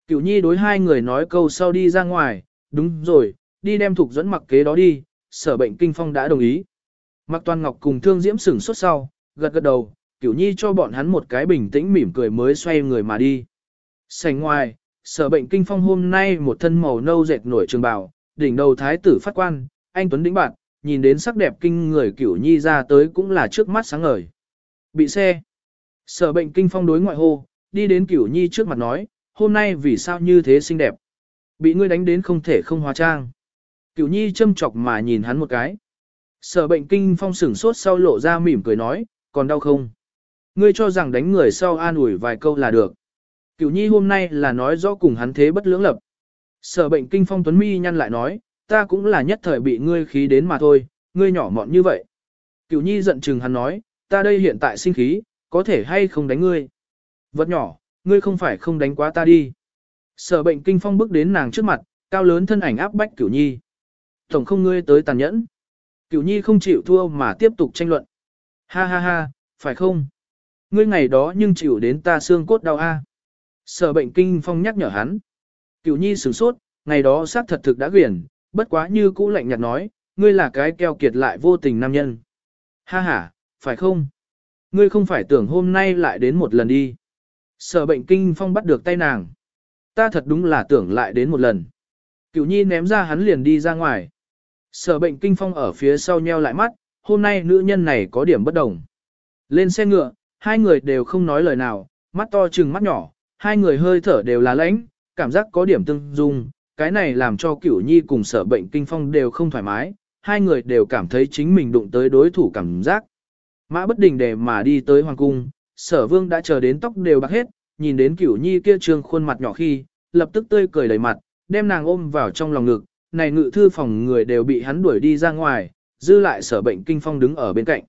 Cửu nhi đối hai người nói câu sau đi ra ngoài, đúng rồi, đi đem thục dẫn mặc kế đó đi, sở bệnh kinh phong đã đồng ý. Mặc toàn ngọc cùng thương diễm sửng sốt sau, gật gật đầu, cửu nhi cho bọn hắn một cái bình tĩnh mỉm cười mới xoay người mà đi. Sành ngoài, sở bệnh kinh phong hôm nay một thân màu nâu dệt nổi trường bào, đỉnh đầu thái tử phát quan, anh Tuấn đĩnh bạn, nhìn đến sắc đẹp kinh người cửu nhi ra tới cũng là trước mắt sáng ngời. Bị xe. Sở bệnh kinh phong đối ngoại hô, đi đến cửu nhi trước mặt nói, hôm nay vì sao như thế xinh đẹp. Bị ngươi đánh đến không thể không hóa trang. Cửu nhi châm chọc mà nhìn hắn một cái. Sở bệnh kinh phong sửng sốt sau lộ ra mỉm cười nói, còn đau không? Ngươi cho rằng đánh người sau an ủi vài câu là được. Cửu nhi hôm nay là nói rõ cùng hắn thế bất lưỡng lập. Sở bệnh kinh phong tuấn mi nhăn lại nói, ta cũng là nhất thời bị ngươi khí đến mà thôi, ngươi nhỏ mọn như vậy. Cửu nhi giận chừng hắn nói, ta đây hiện tại sinh khí, có thể hay không đánh ngươi. Vật nhỏ, ngươi không phải không đánh quá ta đi. Sở bệnh kinh phong bước đến nàng trước mặt, cao lớn thân ảnh áp bách cửu nhi. Tổng không ngươi tới tàn nhẫn. Cửu nhi không chịu thua mà tiếp tục tranh luận. Ha ha ha, phải không? Ngươi ngày đó nhưng chịu đến ta xương cốt đau a. Sở bệnh kinh phong nhắc nhở hắn. Cửu nhi sửng sốt, ngày đó xác thật thực đã quyển, bất quá như cũ lạnh nhạt nói, ngươi là cái keo kiệt lại vô tình nam nhân. Ha ha, phải không? Ngươi không phải tưởng hôm nay lại đến một lần đi. Sở bệnh kinh phong bắt được tay nàng. Ta thật đúng là tưởng lại đến một lần. Cửu nhi ném ra hắn liền đi ra ngoài. Sở bệnh kinh phong ở phía sau nheo lại mắt, hôm nay nữ nhân này có điểm bất đồng. Lên xe ngựa, hai người đều không nói lời nào, mắt to chừng mắt nhỏ, hai người hơi thở đều là lãnh, cảm giác có điểm tương dung, cái này làm cho cửu nhi cùng sở bệnh kinh phong đều không thoải mái, hai người đều cảm thấy chính mình đụng tới đối thủ cảm giác. Mã bất đình để mà đi tới hoàng cung, sở vương đã chờ đến tóc đều bạc hết, nhìn đến cửu nhi kia trương khuôn mặt nhỏ khi, lập tức tươi cười đầy mặt, đem nàng ôm vào trong lòng ngực, này ngự thư phòng người đều bị hắn đuổi đi ra ngoài, dư lại sở bệnh kinh phong đứng ở bên cạnh.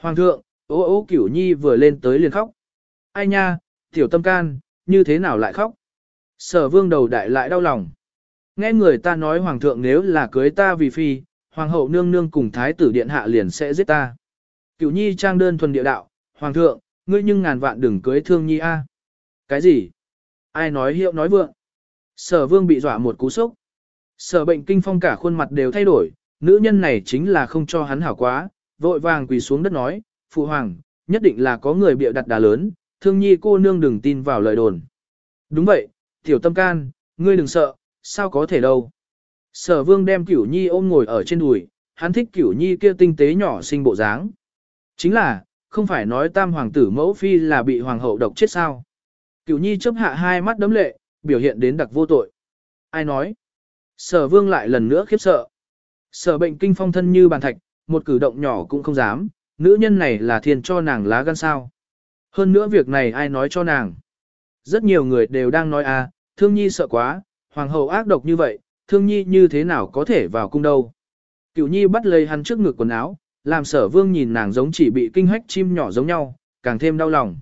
Hoàng thượng, ố ố cửu nhi vừa lên tới liền khóc. Ai nha, tiểu tâm can, như thế nào lại khóc? Sở vương đầu đại lại đau lòng. Nghe người ta nói hoàng thượng nếu là cưới ta vì phi, hoàng hậu nương nương cùng thái tử điện hạ liền sẽ giết ta. Cửu nhi trang đơn thuần địa đạo, hoàng thượng, ngươi nhưng ngàn vạn đừng cưới thương nhi a. Cái gì? Ai nói hiệu nói vượng? Sở vương bị dọa một cú sốc. Sở bệnh kinh phong cả khuôn mặt đều thay đổi, nữ nhân này chính là không cho hắn hảo quá, vội vàng quỳ xuống đất nói, phụ hoàng, nhất định là có người bịa đặt đà lớn, thương nhi cô nương đừng tin vào lời đồn. Đúng vậy, tiểu tâm can, ngươi đừng sợ, sao có thể đâu. Sở vương đem cửu nhi ôm ngồi ở trên đùi, hắn thích cửu nhi kia tinh tế nhỏ xinh bộ dáng. Chính là, không phải nói tam hoàng tử mẫu phi là bị hoàng hậu độc chết sao. Cửu nhi chấp hạ hai mắt đấm lệ, biểu hiện đến đặc vô tội. Ai nói? Sở vương lại lần nữa khiếp sợ. Sở bệnh kinh phong thân như bàn thạch, một cử động nhỏ cũng không dám, nữ nhân này là thiên cho nàng lá gan sao. Hơn nữa việc này ai nói cho nàng. Rất nhiều người đều đang nói à, thương nhi sợ quá, hoàng hậu ác độc như vậy, thương nhi như thế nào có thể vào cung đâu. Cửu nhi bắt lấy hắn trước ngực quần áo, làm sở vương nhìn nàng giống chỉ bị kinh hách chim nhỏ giống nhau, càng thêm đau lòng.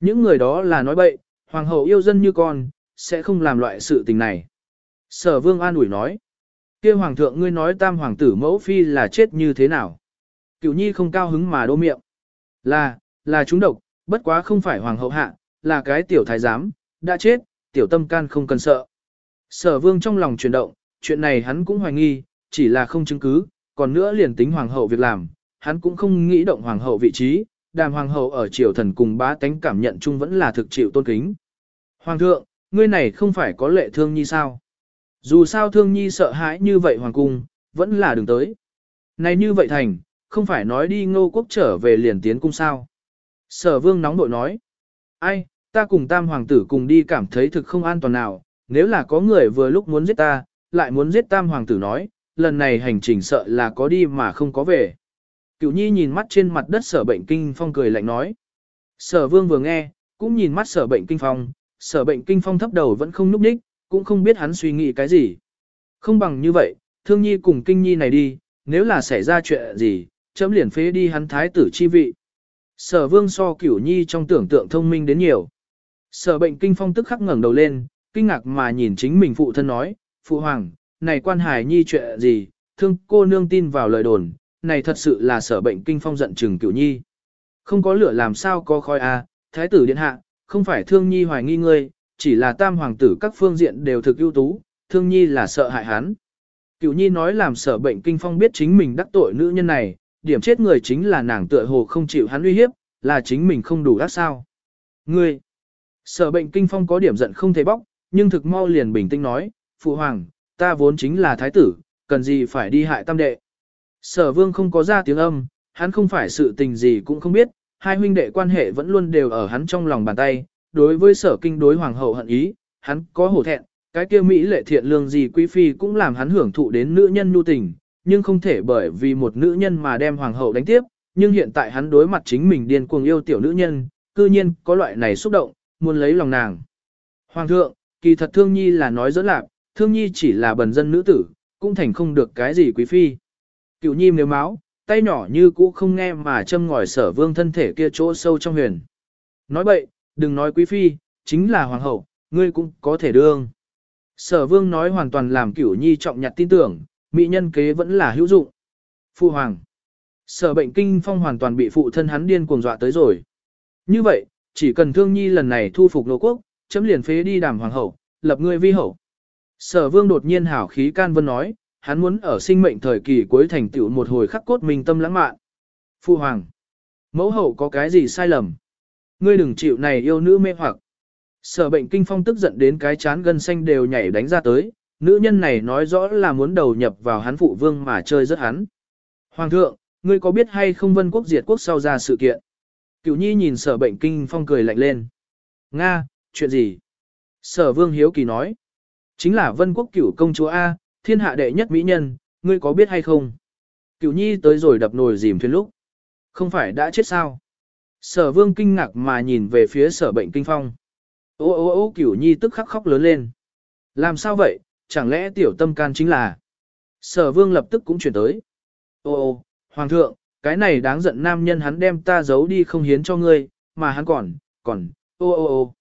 Những người đó là nói bậy, hoàng hậu yêu dân như con, sẽ không làm loại sự tình này. Sở vương an ủi nói, kia hoàng thượng ngươi nói tam hoàng tử mẫu phi là chết như thế nào. Cựu nhi không cao hứng mà đô miệng. Là, là chúng độc, bất quá không phải hoàng hậu hạ, là cái tiểu thái giám, đã chết, tiểu tâm can không cần sợ. Sở vương trong lòng chuyển động, chuyện này hắn cũng hoài nghi, chỉ là không chứng cứ, còn nữa liền tính hoàng hậu việc làm, hắn cũng không nghĩ động hoàng hậu vị trí, đàm hoàng hậu ở triều thần cùng bá tánh cảm nhận chung vẫn là thực chịu tôn kính. Hoàng thượng, ngươi này không phải có lệ thương nhi sao? Dù sao thương nhi sợ hãi như vậy hoàng cung, vẫn là đừng tới. Này như vậy thành, không phải nói đi ngô quốc trở về liền tiến cung sao? Sở vương nóng nội nói. Ai, ta cùng tam hoàng tử cùng đi cảm thấy thực không an toàn nào, nếu là có người vừa lúc muốn giết ta, lại muốn giết tam hoàng tử nói, lần này hành trình sợ là có đi mà không có về. Cửu nhi nhìn mắt trên mặt đất sở bệnh kinh phong cười lạnh nói. Sở vương vừa nghe, cũng nhìn mắt sở bệnh kinh phong, sở bệnh kinh phong thấp đầu vẫn không núp đích, cũng không biết hắn suy nghĩ cái gì. Không bằng như vậy, thương nhi cùng kinh nhi này đi, nếu là xảy ra chuyện gì, chấm liền phế đi hắn thái tử chi vị. Sở vương so cửu nhi trong tưởng tượng thông minh đến nhiều. Sở bệnh kinh phong tức khắc ngẩng đầu lên, kinh ngạc mà nhìn chính mình phụ thân nói, phụ hoàng, này quan hải nhi chuyện gì, thương cô nương tin vào lời đồn, này thật sự là sở bệnh kinh phong giận chừng cửu nhi. Không có lửa làm sao có khói à, thái tử điện hạ, không phải thương nhi hoài nghi ngươi, chỉ là tam hoàng tử các phương diện đều thực ưu tú, thương nhi là sợ hại hắn. Cửu nhi nói làm sở bệnh kinh phong biết chính mình đắc tội nữ nhân này, điểm chết người chính là nàng tựa hồ không chịu hắn uy hiếp, là chính mình không đủ đắc sao. Ngươi, sở bệnh kinh phong có điểm giận không thể bóc, nhưng thực mau liền bình tĩnh nói, phụ hoàng, ta vốn chính là thái tử, cần gì phải đi hại tam đệ. Sở vương không có ra tiếng âm, hắn không phải sự tình gì cũng không biết, hai huynh đệ quan hệ vẫn luôn đều ở hắn trong lòng bàn tay, đối với sở kinh đối hoàng hậu hận ý, hắn có hổ thẹn, cái kia Mỹ lệ thiện lương gì quý phi cũng làm hắn hưởng thụ đến nữ nhân nhu tình, nhưng không thể bởi vì một nữ nhân mà đem hoàng hậu đánh tiếp, nhưng hiện tại hắn đối mặt chính mình điên cuồng yêu tiểu nữ nhân, cư nhiên có loại này xúc động, muốn lấy lòng nàng. Hoàng thượng, kỳ thật thương nhi là nói dỡ lạc, thương nhi chỉ là bần dân nữ tử, cũng thành không được cái gì quý phi. Cựu nhi nếu máu, tay nhỏ như cũ không nghe mà châm ngòi sở vương thân thể kia chỗ sâu trong huyền. Nói bậy, đừng nói quý phi, chính là hoàng hậu, ngươi cũng có thể đương. Sở vương nói hoàn toàn làm cửu nhi trọng nhặt tin tưởng, mỹ nhân kế vẫn là hữu dụng. Phu hoàng. Sở bệnh kinh phong hoàn toàn bị phụ thân hắn điên cuồng dọa tới rồi. Như vậy, chỉ cần thương nhi lần này thu phục nô quốc, chấm liền phế đi đàm hoàng hậu, lập ngươi vi hậu. Sở vương đột nhiên hảo khí can vân nói, hắn muốn ở sinh mệnh thời kỳ cuối thành tựu một hồi khắc cốt mình tâm lãng mạn. Phu hoàng. Mẫu hậu có cái gì sai lầm? Ngươi đừng chịu này yêu nữ mê hoặc. Sở bệnh kinh phong tức giận đến cái chán gân xanh đều nhảy đánh ra tới, nữ nhân này nói rõ là muốn đầu nhập vào hắn phụ vương mà chơi rất hắn. Hoàng thượng, ngươi có biết hay không vân quốc diệt quốc sau ra sự kiện? Cửu nhi nhìn sở bệnh kinh phong cười lạnh lên. Nga, chuyện gì? Sở vương hiếu kỳ nói. Chính là vân quốc cửu công chúa A, thiên hạ đệ nhất mỹ nhân, ngươi có biết hay không? Cửu nhi tới rồi đập nồi dìm thuyền lúc. Không phải đã chết sao? Sở vương kinh ngạc mà nhìn về phía sở bệnh kinh phong. Ô ô ô cửu nhi tức khắc khóc lớn lên. Làm sao vậy, chẳng lẽ tiểu tâm can chính là... Sở vương lập tức cũng chuyển tới. Ô ô, hoàng thượng, cái này đáng giận nam nhân hắn đem ta giấu đi không hiến cho ngươi, mà hắn còn, còn, ô ô ô.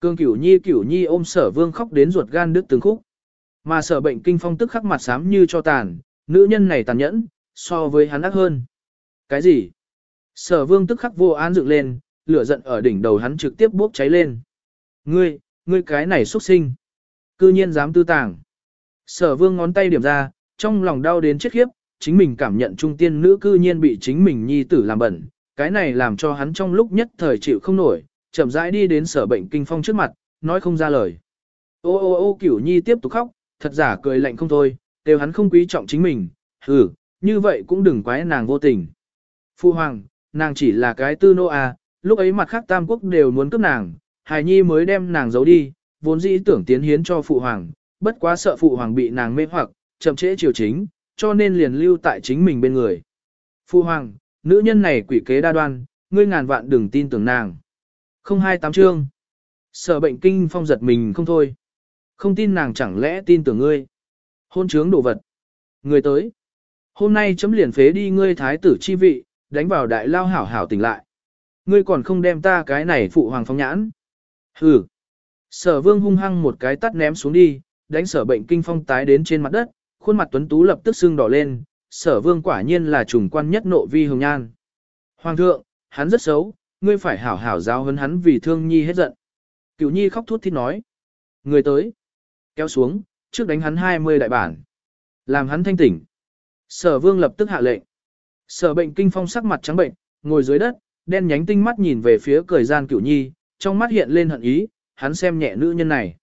Cương cửu nhi cửu nhi ôm sở vương khóc đến ruột gan đứt từng khúc. Mà sở bệnh kinh phong tức khắc mặt xám như cho tàn, nữ nhân này tàn nhẫn, so với hắn ác hơn. Cái gì? Sở vương tức khắc vô an dựng lên, lửa giận ở đỉnh đầu hắn trực tiếp bốc cháy lên. Ngươi, ngươi cái này xuất sinh. Cư nhiên dám tư tàng. Sở vương ngón tay điểm ra, trong lòng đau đến chết khiếp, chính mình cảm nhận trung tiên nữ cư nhiên bị chính mình nhi tử làm bẩn. Cái này làm cho hắn trong lúc nhất thời chịu không nổi, chậm rãi đi đến sở bệnh kinh phong trước mặt, nói không ra lời. Ô ô ô cửu nhi tiếp tục khóc, thật giả cười lạnh không thôi, đều hắn không quý trọng chính mình, hừ, như vậy cũng đừng quái nàng vô tình. Phu hoàng, nàng chỉ là cái tư nô à, lúc ấy mặt khác tam quốc đều muốn cướp nàng, hài nhi mới đem nàng giấu đi, vốn dĩ tưởng tiến hiến cho phụ hoàng, bất quá sợ phụ hoàng bị nàng mê hoặc, chậm trễ triều chính, cho nên liền lưu tại chính mình bên người. Phu hoàng, nữ nhân này quỷ kế đa đoan, ngươi ngàn vạn đừng tin tưởng nàng. Không hai tám chương. Sở bệnh kinh phong giật mình không thôi. Không tin nàng chẳng lẽ tin tưởng ngươi. Hôn trướng đồ vật. Người tới. Hôm nay chấm liền phế đi ngươi thái tử chi vị, đánh vào đại lao hảo hảo tỉnh lại. Ngươi còn không đem ta cái này phụ hoàng phong nhãn. Hừ. Sở vương hung hăng một cái tắt ném xuống đi, đánh sở bệnh kinh phong tái đến trên mặt đất, khuôn mặt tuấn tú lập tức sưng đỏ lên, sở vương quả nhiên là trùng quan nhất nộ vi hồng nhan. Hoàng thượng, hắn rất xấu, ngươi phải hảo hảo giáo hấn hắn vì thương nhi hết giận. Cửu nhi khóc thút thít nói. Người tới. Kéo xuống, trước đánh hắn 20 đại bản. Làm hắn thanh tỉnh. Sở vương lập tức hạ lệnh. Sở bệnh kinh phong sắc mặt trắng bệnh, ngồi dưới đất, đen nhánh tinh mắt nhìn về phía cười gian cửu nhi, trong mắt hiện lên hận ý, hắn xem nhẹ nữ nhân này.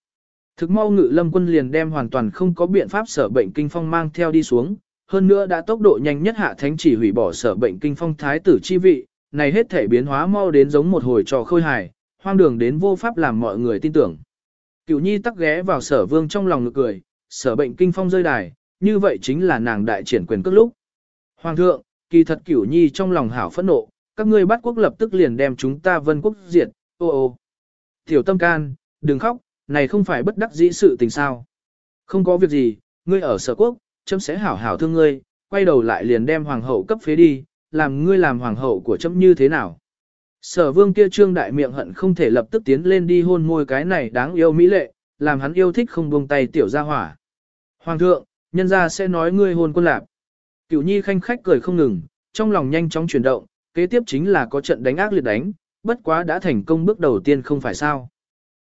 Thực mau ngự lâm quân liền đem hoàn toàn không có biện pháp sở bệnh kinh phong mang theo đi xuống, hơn nữa đã tốc độ nhanh nhất hạ thánh chỉ hủy bỏ sở bệnh kinh phong thái tử chi vị, này hết thể biến hóa mau đến giống một hồi trò khôi hài, hoang đường đến vô pháp làm mọi người tin tưởng. Cửu nhi tắc ghé vào sở vương trong lòng ngực cười, sở bệnh kinh phong rơi đài, như vậy chính là nàng đại triển quyền cước lúc. Hoàng thượng, kỳ thật cửu nhi trong lòng hảo phẫn nộ, các ngươi bắt quốc lập tức liền đem chúng ta vân quốc diệt, ô ô. Tiểu tâm can, đừng khóc, này không phải bất đắc dĩ sự tình sao. Không có việc gì, ngươi ở sở quốc, chấm sẽ hảo hảo thương ngươi, quay đầu lại liền đem hoàng hậu cấp phế đi, làm ngươi làm hoàng hậu của chấm như thế nào. Sở vương kia trương đại miệng hận không thể lập tức tiến lên đi hôn môi cái này đáng yêu mỹ lệ, làm hắn yêu thích không buông tay tiểu gia hỏa. Hoàng thượng, nhân gia sẽ nói ngươi hôn quân lạc. Cửu nhi khanh khách cười không ngừng, trong lòng nhanh chóng chuyển động, kế tiếp chính là có trận đánh ác liệt đánh, bất quá đã thành công bước đầu tiên không phải sao.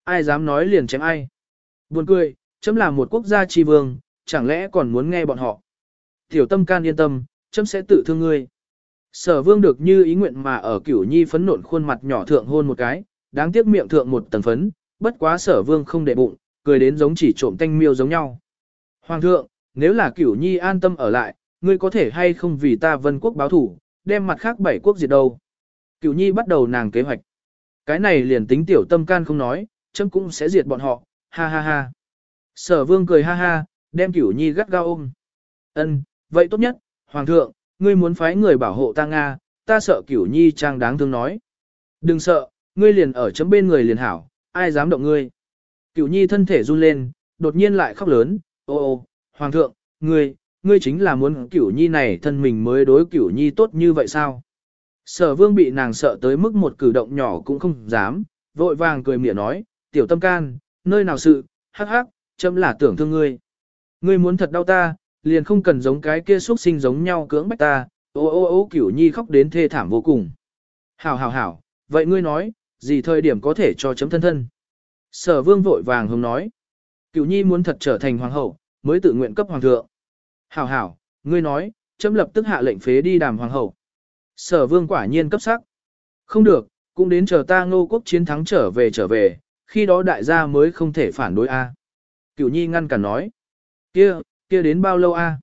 Ai dám nói liền chém ai. Buồn cười, chấm là một quốc gia tri vương, chẳng lẽ còn muốn nghe bọn họ. Tiểu tâm can yên tâm, chấm sẽ tự thương ngươi. Sở vương được như ý nguyện mà ở cửu nhi phấn nộn khuôn mặt nhỏ thượng hôn một cái, đáng tiếc miệng thượng một tầng phấn, bất quá sở vương không để bụng, cười đến giống chỉ trộm tanh miêu giống nhau. Hoàng thượng, nếu là cửu nhi an tâm ở lại, ngươi có thể hay không vì ta vân quốc báo thủ, đem mặt khác bảy quốc diệt đâu. Cửu nhi bắt đầu nàng kế hoạch. Cái này liền tính tiểu tâm can không nói, chấm cũng sẽ diệt bọn họ, ha ha ha. Sở vương cười ha ha, đem cửu nhi gắt gao ôm. Ân, vậy tốt nhất, hoàng thượng, ngươi muốn phái người bảo hộ ta Nga, ta sợ cửu nhi trang đáng thương nói. Đừng sợ, ngươi liền ở chấm bên người liền hảo, ai dám động ngươi. Cửu nhi thân thể run lên, đột nhiên lại khóc lớn, ô ô, hoàng thượng, ngươi, ngươi chính là muốn cửu nhi này thân mình mới đối cửu nhi tốt như vậy sao? Sở vương bị nàng sợ tới mức một cử động nhỏ cũng không dám, vội vàng cười mỉa nói, tiểu tâm can, nơi nào sự, hắc hắc, chấm là tưởng thương ngươi. Ngươi muốn thật đau ta, liền không cần giống cái kia xuất sinh giống nhau cưỡng bách ta, ô ô ô cửu nhi khóc đến thê thảm vô cùng. Hảo hảo hảo, vậy ngươi nói, gì thời điểm có thể cho chấm thân thân? Sở vương vội vàng hùng nói, cửu nhi muốn thật trở thành hoàng hậu, mới tự nguyện cấp hoàng thượng. Hảo hảo, ngươi nói, chấm lập tức hạ lệnh phế đi đàm hoàng hậu. Sở vương quả nhiên cấp sắc. Không được, cũng đến chờ ta ngô quốc chiến thắng trở về trở về, khi đó đại gia mới không thể phản đối A. Cửu nhi ngăn cản nói. kia kia đến bao lâu A?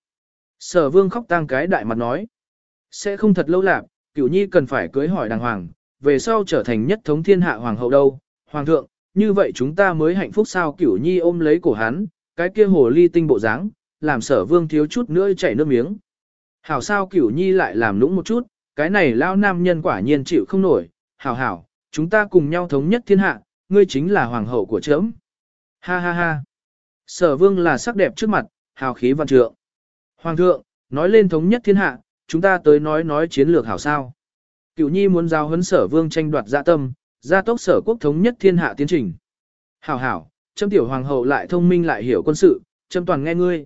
Sở vương khóc tang cái đại mặt nói. Sẽ không thật lâu lạc, cửu nhi cần phải cưới hỏi đàng hoàng, về sau trở thành nhất thống thiên hạ hoàng hậu đâu. Hoàng thượng, như vậy chúng ta mới hạnh phúc sao cửu nhi ôm lấy cổ hắn, cái kia hồ ly tinh bộ dáng, làm sở vương thiếu chút nữa chảy nước miếng. Hảo sao cửu nhi lại làm lũng một chút, cái này lao nam nhân quả nhiên chịu không nổi, hảo hảo, chúng ta cùng nhau thống nhất thiên hạ, ngươi chính là hoàng hậu của trẫm. Ha ha ha. Sở vương là sắc đẹp trước mặt, hào khí văn trượng. Hoàng thượng, nói lên thống nhất thiên hạ, chúng ta tới nói nói chiến lược hảo sao. Cửu nhi muốn giao huấn sở vương tranh đoạt dạ tâm, gia tốc sở quốc thống nhất thiên hạ tiến trình. Hảo hảo, châm tiểu hoàng hậu lại thông minh lại hiểu quân sự, châm toàn nghe ngươi.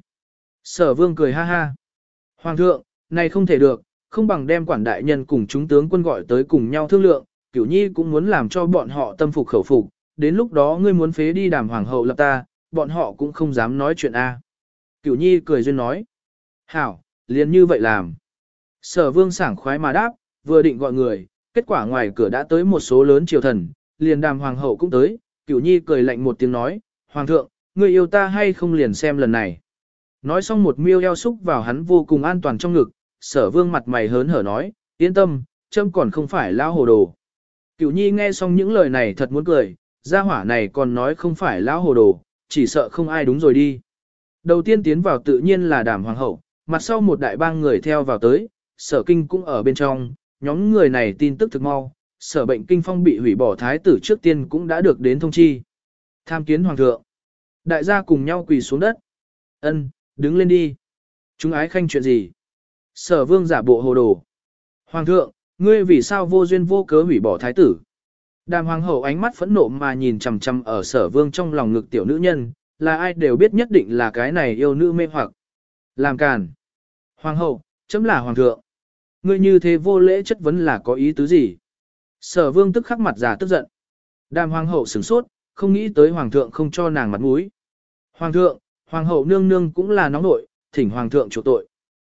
Sở vương cười ha ha. Hoàng thượng, này không thể được, không bằng đem quản đại nhân cùng chúng tướng quân gọi tới cùng nhau thương lượng, cửu nhi cũng muốn làm cho bọn họ tâm phục khẩu phục, đến lúc đó ngươi muốn phế đi đàm hoàng hậu lập ta, bọn họ cũng không dám nói chuyện A. Cửu nhi cười duyên nói. Hảo, liền như vậy làm. Sở vương sảng khoái mà đáp, vừa định gọi người, kết quả ngoài cửa đã tới một số lớn triều thần, liền đàm hoàng hậu cũng tới, cửu nhi cười lạnh một tiếng nói, Hoàng thượng, người yêu ta hay không liền xem lần này. Nói xong một miêu eo xúc vào hắn vô cùng an toàn trong ngực, sở vương mặt mày hớn hở nói, yên tâm, châm còn không phải lao hồ đồ. Cửu nhi nghe xong những lời này thật muốn cười, gia hỏa này còn nói không phải lao hồ đồ, chỉ sợ không ai đúng rồi đi. Đầu tiên tiến vào tự nhiên là đàm hoàng hậu, mặt sau một đại bang người theo vào tới, sở kinh cũng ở bên trong, nhóm người này tin tức thực mau, sở bệnh kinh phong bị hủy bỏ thái tử trước tiên cũng đã được đến thông chi. Tham kiến hoàng thượng. Đại gia cùng nhau quỳ xuống đất. Ân, đứng lên đi. Chúng ái khanh chuyện gì? Sở vương giả bộ hồ đồ. Hoàng thượng, ngươi vì sao vô duyên vô cớ hủy bỏ thái tử? Đàm hoàng hậu ánh mắt phẫn nộ mà nhìn chằm chằm ở sở vương trong lòng ngực tiểu nữ nhân, là ai đều biết nhất định là cái này yêu nữ mê hoặc. Làm càn. Hoàng hậu, chấm là hoàng thượng. Ngươi như thế vô lễ chất vấn là có ý tứ gì? Sở vương tức khắc mặt già tức giận. Đàm hoàng hậu sửng sốt, không nghĩ tới hoàng thượng không cho nàng mặt mũi. Hoàng thượng, hoàng hậu nương nương cũng là nóng nội, thỉnh hoàng thượng chủ tội.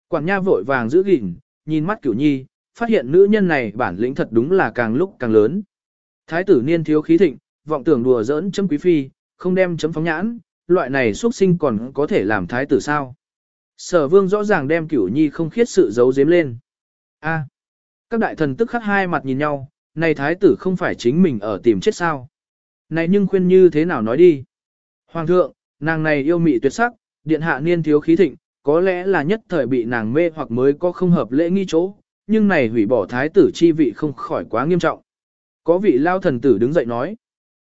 Quản nha vội vàng giữ gìn, nhìn mắt cửu nhi, phát hiện nữ nhân này bản lĩnh thật đúng là càng lúc càng lớn. Thái tử niên thiếu khí thịnh, vọng tưởng đùa giỡn chấm quý phi, không đem chấm phóng nhãn, loại này xuất sinh còn có thể làm thái tử sao. Sở vương rõ ràng đem cửu nhi không khiết sự giấu giếm lên. A, các đại thần tức khắc hai mặt nhìn nhau, này thái tử không phải chính mình ở tìm chết sao. Này nhưng khuyên như thế nào nói đi. Hoàng thượng, nàng này yêu mị tuyệt sắc, điện hạ niên thiếu khí thịnh, có lẽ là nhất thời bị nàng mê hoặc mới có không hợp lễ nghi chỗ, nhưng này hủy bỏ thái tử chi vị không khỏi quá nghiêm trọng. Có vị lao thần tử đứng dậy nói.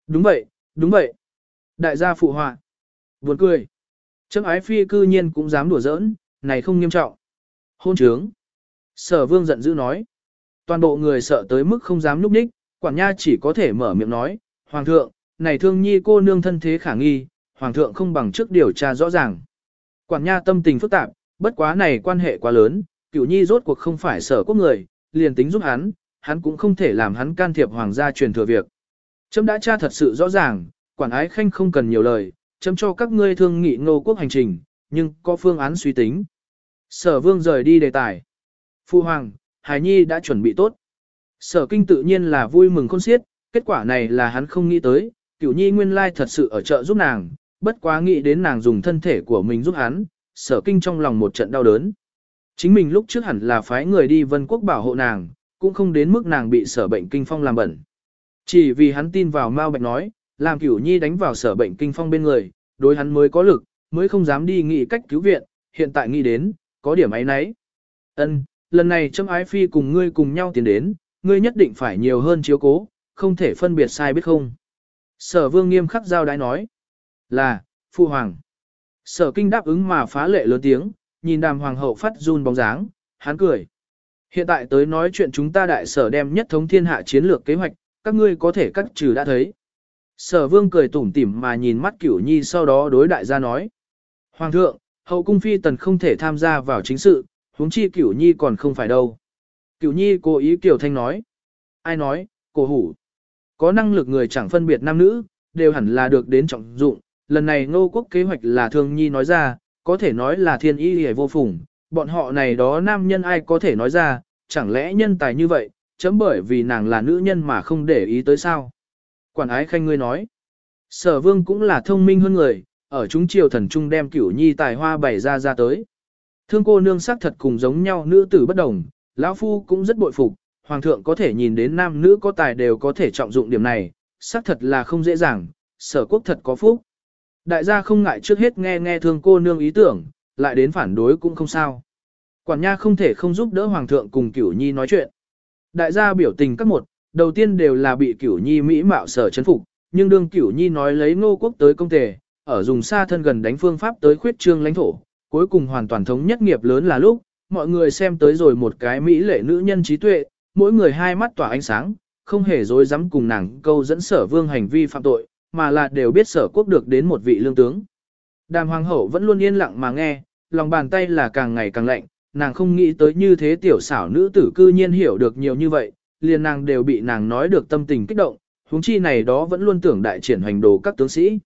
Đúng vậy, đúng vậy. Đại gia phụ họa. Buồn cười. Chấm ái phi cư nhiên cũng dám đùa giỡn, này không nghiêm trọng. Hôn trướng. Sở vương giận dữ nói. Toàn bộ người sợ tới mức không dám núp ních, quản nha chỉ có thể mở miệng nói, Hoàng thượng, này thương nhi cô nương thân thế khả nghi, Hoàng thượng không bằng trước điều tra rõ ràng. Quản nha tâm tình phức tạp, bất quá này quan hệ quá lớn, cửu nhi rốt cuộc không phải sở quốc người, liền tính giúp hắn, hắn cũng không thể làm hắn can thiệp hoàng gia truyền thừa việc. Trâm đã tra thật sự rõ ràng, quản ái khanh không cần nhiều lời, chấm cho các ngươi thương nghị ngô quốc hành trình, nhưng có phương án suy tính. Sở vương rời đi đề tài. Phu hoàng, Hải Nhi đã chuẩn bị tốt. Sở kinh tự nhiên là vui mừng khôn xiết, kết quả này là hắn không nghĩ tới, cửu nhi nguyên lai thật sự ở chợ giúp nàng, bất quá nghĩ đến nàng dùng thân thể của mình giúp hắn, sở kinh trong lòng một trận đau đớn. Chính mình lúc trước hẳn là phái người đi vân quốc bảo hộ nàng, cũng không đến mức nàng bị sở bệnh kinh phong làm bẩn. Chỉ vì hắn tin vào Mao Bạch nói, làm cửu nhi đánh vào sở bệnh kinh phong bên người, đối hắn mới có lực, mới không dám đi nghĩ cách cứu viện, hiện tại nghĩ đến, có điểm ấy nấy. Ân, lần này châm ái phi cùng ngươi cùng nhau tiến đến, ngươi nhất định phải nhiều hơn chiếu cố, không thể phân biệt sai biết không. Sở vương nghiêm khắc giao đái nói, là, phu hoàng. Sở kinh đáp ứng mà phá lệ lớn tiếng, nhìn đàm hoàng hậu phát run bóng dáng, hắn cười. Hiện tại tới nói chuyện chúng ta đại sở đem nhất thống thiên hạ chiến lược kế hoạch, các ngươi có thể cắt trừ đã thấy. Sở vương cười tủm tỉm mà nhìn mắt cửu nhi sau đó đối đại gia nói. Hoàng thượng, hậu cung phi tần không thể tham gia vào chính sự, huống chi cửu nhi còn không phải đâu. Cửu nhi cố ý kiểu thanh nói. Ai nói, cổ hủ. Có năng lực người chẳng phân biệt nam nữ, đều hẳn là được đến trọng dụng. Lần này ngô quốc kế hoạch là thương nhi nói ra, có thể nói là thiên y hề vô phùng. Bọn họ này đó nam nhân ai có thể nói ra, chẳng lẽ nhân tài như vậy, chấm bởi vì nàng là nữ nhân mà không để ý tới sao. Quản ái khanh ngươi nói. Sở vương cũng là thông minh hơn người, ở chúng triều thần trung đem cửu nhi tài hoa bày ra ra tới. Thương cô nương sắc thật cùng giống nhau nữ tử bất đồng, lão phu cũng rất bội phục, hoàng thượng có thể nhìn đến nam nữ có tài đều có thể trọng dụng điểm này, sắc thật là không dễ dàng, sở quốc thật có phúc. Đại gia không ngại trước hết nghe nghe thương cô nương ý tưởng, lại đến phản đối cũng không sao. Quản nha không thể không giúp đỡ hoàng thượng cùng cửu nhi nói chuyện. Đại gia biểu tình các một, đầu tiên đều là bị cửu nhi mỹ mạo sở chấn phục, nhưng đương cửu nhi nói lấy ngô quốc tới công tề, ở dùng xa thân gần đánh phương pháp tới khuyết trương lãnh thổ, cuối cùng hoàn toàn thống nhất nghiệp lớn là lúc, mọi người xem tới rồi một cái mỹ lệ nữ nhân trí tuệ, mỗi người hai mắt tỏa ánh sáng, không hề dối dám cùng nàng câu dẫn sở vương hành vi phạm tội, mà là đều biết sở quốc được đến một vị lương tướng. Đàm hoàng hậu vẫn luôn yên lặng mà nghe, lòng bàn tay là càng ngày càng lạnh, nàng không nghĩ tới như thế tiểu xảo nữ tử cư nhiên hiểu được nhiều như vậy, liền nàng đều bị nàng nói được tâm tình kích động, huống chi này đó vẫn luôn tưởng đại triển hoành đồ các tướng sĩ.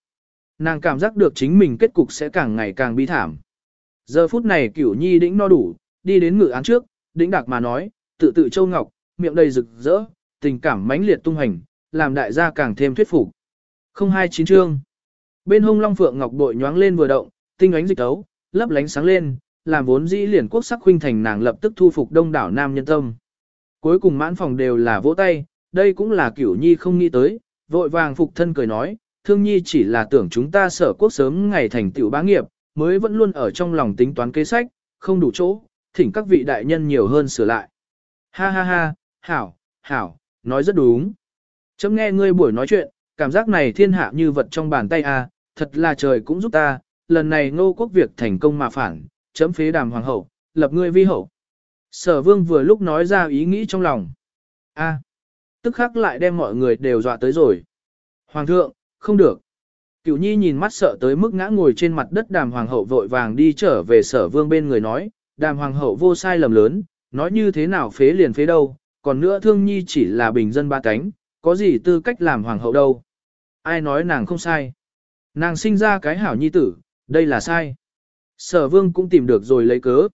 Nàng cảm giác được chính mình kết cục sẽ càng ngày càng bi thảm. Giờ phút này cửu nhi đĩnh no đủ, đi đến ngự án trước, đĩnh đạc mà nói, tự tự châu ngọc, miệng đầy rực rỡ, tình cảm mãnh liệt tung hành, làm đại gia càng thêm thuyết phục. Không hai chín chương. Bên hông long phượng ngọc bội nhoáng lên vừa động, tinh ánh dịch tấu, lấp lánh sáng lên, làm vốn dĩ liền quốc sắc huynh thành nàng lập tức thu phục đông đảo nam nhân tâm. Cuối cùng mãn phòng đều là vỗ tay, đây cũng là cửu nhi không nghĩ tới, vội vàng phục thân cười nói, thương nhi chỉ là tưởng chúng ta sở quốc sớm ngày thành tiểu bá nghiệp, mới vẫn luôn ở trong lòng tính toán kế sách, không đủ chỗ, thỉnh các vị đại nhân nhiều hơn sửa lại. Ha ha ha, hảo, hảo, nói rất đúng. Chấm nghe ngươi buổi nói chuyện, cảm giác này thiên hạ như vật trong bàn tay a, thật là trời cũng giúp ta, lần này ngô quốc việc thành công mà phản, chấm phế đàm hoàng hậu, lập ngươi vi hậu. Sở vương vừa lúc nói ra ý nghĩ trong lòng. a à, tức khắc lại đem mọi người đều dọa tới rồi. Hoàng thượng, không được. Cửu nhi nhìn mắt sợ tới mức ngã ngồi trên mặt đất đàm hoàng hậu vội vàng đi trở về sở vương bên người nói, đàm hoàng hậu vô sai lầm lớn, nói như thế nào phế liền phế đâu, còn nữa thương nhi chỉ là bình dân ba cánh, có gì tư cách làm hoàng hậu đâu. Ai nói nàng không sai. Nàng sinh ra cái hảo nhi tử, đây là sai. Sở vương cũng tìm được rồi lấy cớ.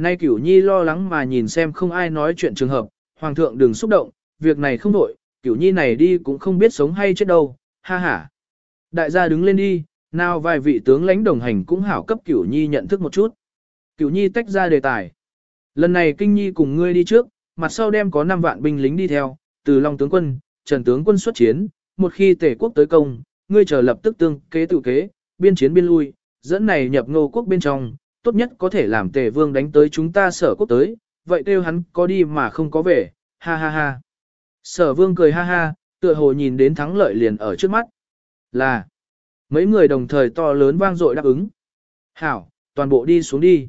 Nay cửu nhi lo lắng mà nhìn xem không ai nói chuyện trường hợp, hoàng thượng đừng xúc động, việc này không đổi, cửu nhi này đi cũng không biết sống hay chết đâu, ha ha. Đại gia đứng lên đi, nào vài vị tướng lãnh đồng hành cũng hảo cấp cửu nhi nhận thức một chút. Cửu nhi tách ra đề tài. Lần này kinh nhi cùng ngươi đi trước, mặt sau đem có 5 vạn binh lính đi theo, từ Long tướng quân, Trần tướng quân xuất chiến, một khi tể quốc tới công, ngươi chờ lập tức tương kế tự kế, biên chiến biên lui, dẫn này nhập ngô quốc bên trong, tốt nhất có thể làm tề vương đánh tới chúng ta sở quốc tới, vậy kêu hắn có đi mà không có về, ha ha ha. Sở vương cười ha ha, tựa hồ nhìn đến thắng lợi liền ở trước mắt. Là, mấy người đồng thời to lớn vang dội đáp ứng. Hảo, toàn bộ đi xuống đi.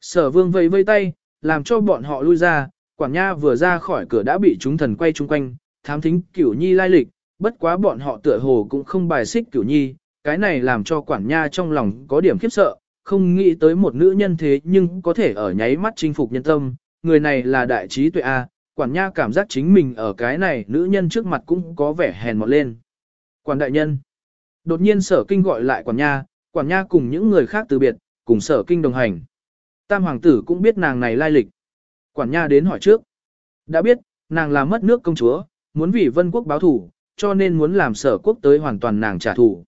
Sở vương vẫy vây tay, làm cho bọn họ lui ra, quản nha vừa ra khỏi cửa đã bị chúng thần quay chung quanh, thám thính cửu nhi lai lịch, bất quá bọn họ tựa hồ cũng không bài xích cửu nhi, cái này làm cho quản nha trong lòng có điểm khiếp sợ, không nghĩ tới một nữ nhân thế nhưng có thể ở nháy mắt chinh phục nhân tâm, người này là đại trí tuệ A, quản nha cảm giác chính mình ở cái này nữ nhân trước mặt cũng có vẻ hèn mọt lên. Quản đại nhân. Đột nhiên sở kinh gọi lại quản nha, quản nha cùng những người khác từ biệt, cùng sở kinh đồng hành. Tam hoàng tử cũng biết nàng này lai lịch. Quản nha đến hỏi trước. Đã biết, nàng là mất nước công chúa, muốn vì vân quốc báo thủ, cho nên muốn làm sở quốc tới hoàn toàn nàng trả thù.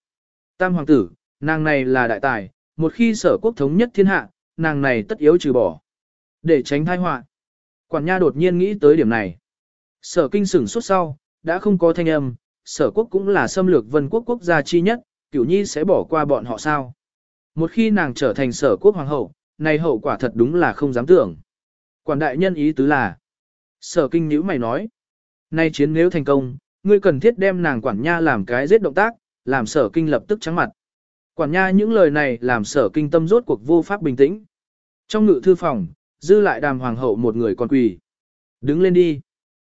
Tam hoàng tử, nàng này là đại tài, một khi sở quốc thống nhất thiên hạ, nàng này tất yếu trừ bỏ. Để tránh thai họa Quản nha đột nhiên nghĩ tới điểm này. Sở kinh sửng suốt sau, đã không có thanh âm, sở quốc cũng là xâm lược vân quốc quốc gia chi nhất, cửu nhi sẽ bỏ qua bọn họ sao. Một khi nàng trở thành sở quốc hoàng hậu, này hậu quả thật đúng là không dám tưởng. Quản đại nhân ý tứ là, sở kinh nhữ mày nói, nay chiến nếu thành công, ngươi cần thiết đem nàng quản nha làm cái giết động tác, làm sở kinh lập tức trắng mặt. Quản nha những lời này làm sở kinh tâm rốt cuộc vô pháp bình tĩnh. Trong ngự thư phòng, dư lại đàm hoàng hậu một người còn quỳ. Đứng lên đi.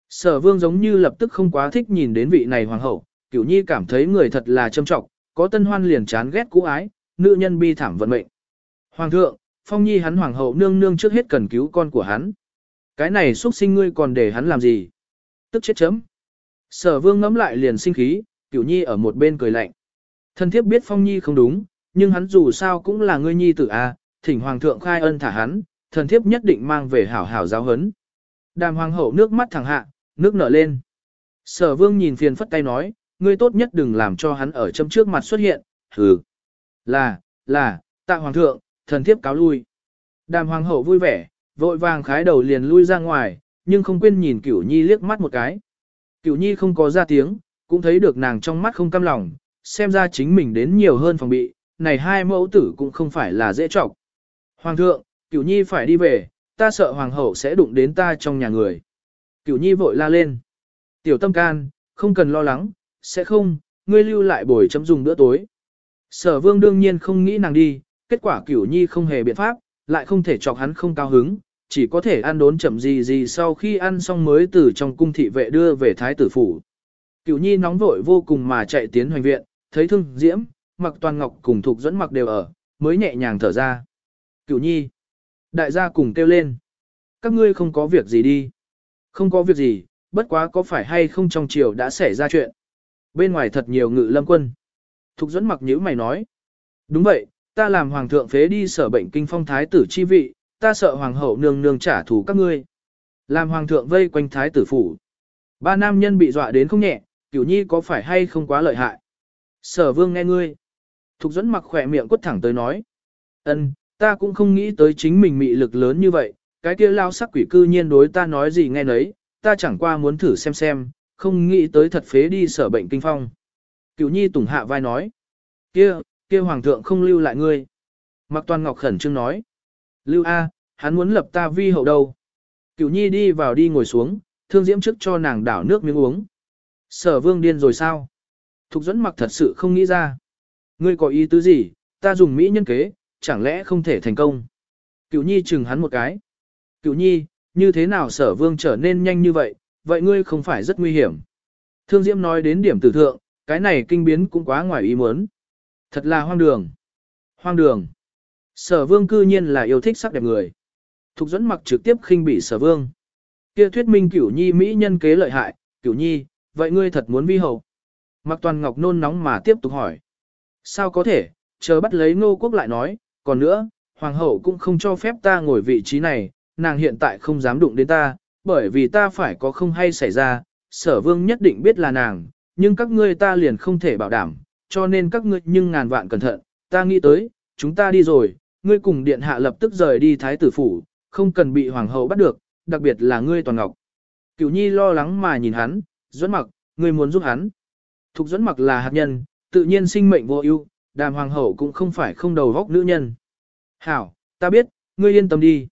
Sở vương giống như lập tức không quá thích nhìn đến vị này hoàng hậu, cửu nhi cảm thấy người thật là châm trọng, có tân hoan liền chán ghét cũ ái, nữ nhân bi thảm vận mệnh. Hoàng thượng, phong nhi hắn hoàng hậu nương nương trước hết cần cứu con của hắn. Cái này xuất sinh ngươi còn để hắn làm gì? Tức chết chấm. Sở vương ngẫm lại liền sinh khí, cửu nhi ở một bên cười lạnh thần thiếp biết phong nhi không đúng, nhưng hắn dù sao cũng là ngươi nhi tử a, thỉnh hoàng thượng khai ân thả hắn, thần thiếp nhất định mang về hảo hảo giáo hấn. Đàm hoàng hậu nước mắt thẳng hạ, nước nở lên. Sở vương nhìn phiền phất tay nói, ngươi tốt nhất đừng làm cho hắn ở châm trước mặt xuất hiện, hừ. Là, là, tạ hoàng thượng, thần thiếp cáo lui. Đàm hoàng hậu vui vẻ, vội vàng khái đầu liền lui ra ngoài, nhưng không quên nhìn cửu nhi liếc mắt một cái. Cửu nhi không có ra tiếng, cũng thấy được nàng trong mắt không cam lòng, xem ra chính mình đến nhiều hơn phòng bị, này hai mẫu tử cũng không phải là dễ trọc. Hoàng thượng, cửu nhi phải đi về, ta sợ hoàng hậu sẽ đụng đến ta trong nhà người. Cửu nhi vội la lên. Tiểu tâm can, không cần lo lắng, sẽ không, ngươi lưu lại bồi chấm dùng bữa tối. Sở vương đương nhiên không nghĩ nàng đi, kết quả cửu nhi không hề biện pháp, lại không thể chọc hắn không cao hứng, chỉ có thể ăn đốn chậm gì gì sau khi ăn xong mới từ trong cung thị vệ đưa về thái tử phủ. Cửu nhi nóng vội vô cùng mà chạy tiến hoành viện, thấy thương diễm, mặc toàn ngọc cùng thuộc dẫn mặc đều ở, mới nhẹ nhàng thở ra. Cửu nhi, đại gia cùng kêu lên. Các ngươi không có việc gì đi. Không có việc gì, bất quá có phải hay không trong triều đã xảy ra chuyện. Bên ngoài thật nhiều ngự lâm quân. Thục dẫn mặc nhữ mày nói. Đúng vậy, ta làm hoàng thượng phế đi sở bệnh kinh phong thái tử chi vị, ta sợ hoàng hậu nương nương trả thù các ngươi. Làm hoàng thượng vây quanh thái tử phủ. Ba nam nhân bị dọa đến không nhẹ, cửu nhi có phải hay không quá lợi hại. Sở vương nghe ngươi. Thục dẫn mặc khỏe miệng quất thẳng tới nói. ân, ta cũng không nghĩ tới chính mình mị lực lớn như vậy, cái kia lao sắc quỷ cư nhiên đối ta nói gì nghe nấy, ta chẳng qua muốn thử xem xem, không nghĩ tới thật phế đi sở bệnh kinh phong. Cửu nhi tùng hạ vai nói. kia, kia hoàng thượng không lưu lại ngươi. Mặc toàn ngọc khẩn trương nói. Lưu A, hắn muốn lập ta vi hậu đâu. Cửu nhi đi vào đi ngồi xuống, thương diễm trước cho nàng đảo nước miếng uống. Sở vương điên rồi sao? Thục dẫn mặc thật sự không nghĩ ra. Ngươi có ý tứ gì, ta dùng mỹ nhân kế, chẳng lẽ không thể thành công? Cửu nhi chừng hắn một cái. Cửu nhi, như thế nào sở vương trở nên nhanh như vậy, vậy ngươi không phải rất nguy hiểm. Thương Diễm nói đến điểm tử thượng, cái này kinh biến cũng quá ngoài ý muốn. Thật là hoang đường. Hoang đường. Sở vương cư nhiên là yêu thích sắc đẹp người. Thục dẫn mặc trực tiếp khinh bị sở vương. Kia thuyết minh cửu nhi mỹ nhân kế lợi hại, cửu nhi, vậy ngươi thật muốn vi hầu. Mạc toàn ngọc nôn nóng mà tiếp tục hỏi. Sao có thể, chờ bắt lấy ngô quốc lại nói, còn nữa, hoàng hậu cũng không cho phép ta ngồi vị trí này, nàng hiện tại không dám đụng đến ta, bởi vì ta phải có không hay xảy ra, sở vương nhất định biết là nàng, nhưng các ngươi ta liền không thể bảo đảm, cho nên các ngươi nhưng ngàn vạn cẩn thận, ta nghĩ tới, chúng ta đi rồi, ngươi cùng điện hạ lập tức rời đi thái tử phủ, không cần bị hoàng hậu bắt được, đặc biệt là ngươi toàn ngọc. Cửu nhi lo lắng mà nhìn hắn, dẫn mặc, ngươi muốn giúp hắn. Thục dẫn mặc là hạt nhân, tự nhiên sinh mệnh vô ưu, đàm hoàng hậu cũng không phải không đầu góc nữ nhân. Hảo, ta biết, ngươi yên tâm đi.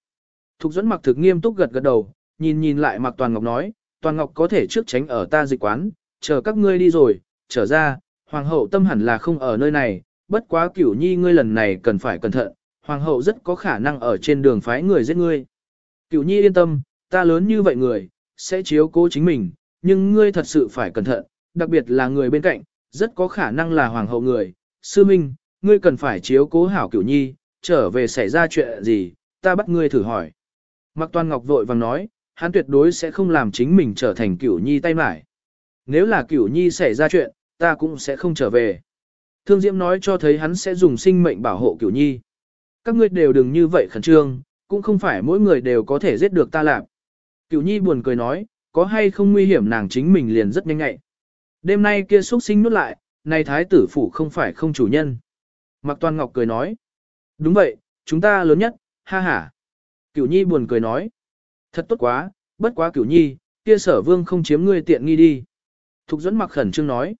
Thục dẫn mặc thực nghiêm túc gật gật đầu, nhìn nhìn lại mặc toàn ngọc nói, toàn ngọc có thể trước tránh ở ta dịch quán, chờ các ngươi đi rồi, trở ra, hoàng hậu tâm hẳn là không ở nơi này, bất quá cửu nhi ngươi lần này cần phải cẩn thận, hoàng hậu rất có khả năng ở trên đường phái người giết ngươi. Cửu nhi yên tâm, ta lớn như vậy người, sẽ chiếu cố chính mình, nhưng ngươi thật sự phải cẩn thận, đặc biệt là người bên cạnh, rất có khả năng là hoàng hậu người. Sư Minh, ngươi cần phải chiếu cố hảo cửu nhi, trở về xảy ra chuyện gì, ta bắt ngươi thử hỏi. Mạc Toàn Ngọc vội vàng nói, hắn tuyệt đối sẽ không làm chính mình trở thành cửu nhi tay mải. Nếu là cửu nhi xảy ra chuyện, ta cũng sẽ không trở về. Thương Diễm nói cho thấy hắn sẽ dùng sinh mệnh bảo hộ cửu nhi. Các ngươi đều đừng như vậy khẩn trương, cũng không phải mỗi người đều có thể giết được ta làm. Cửu nhi buồn cười nói, có hay không nguy hiểm nàng chính mình liền rất nhanh ngại. Đêm nay kia xuất sinh nuốt lại, nay thái tử phủ không phải không chủ nhân. Mạc Toàn Ngọc cười nói, đúng vậy, chúng ta lớn nhất, ha ha. Cửu nhi buồn cười nói, thật tốt quá, bất quá cửu nhi, kia sở vương không chiếm ngươi tiện nghi đi. Thục dẫn mặc khẩn trương nói,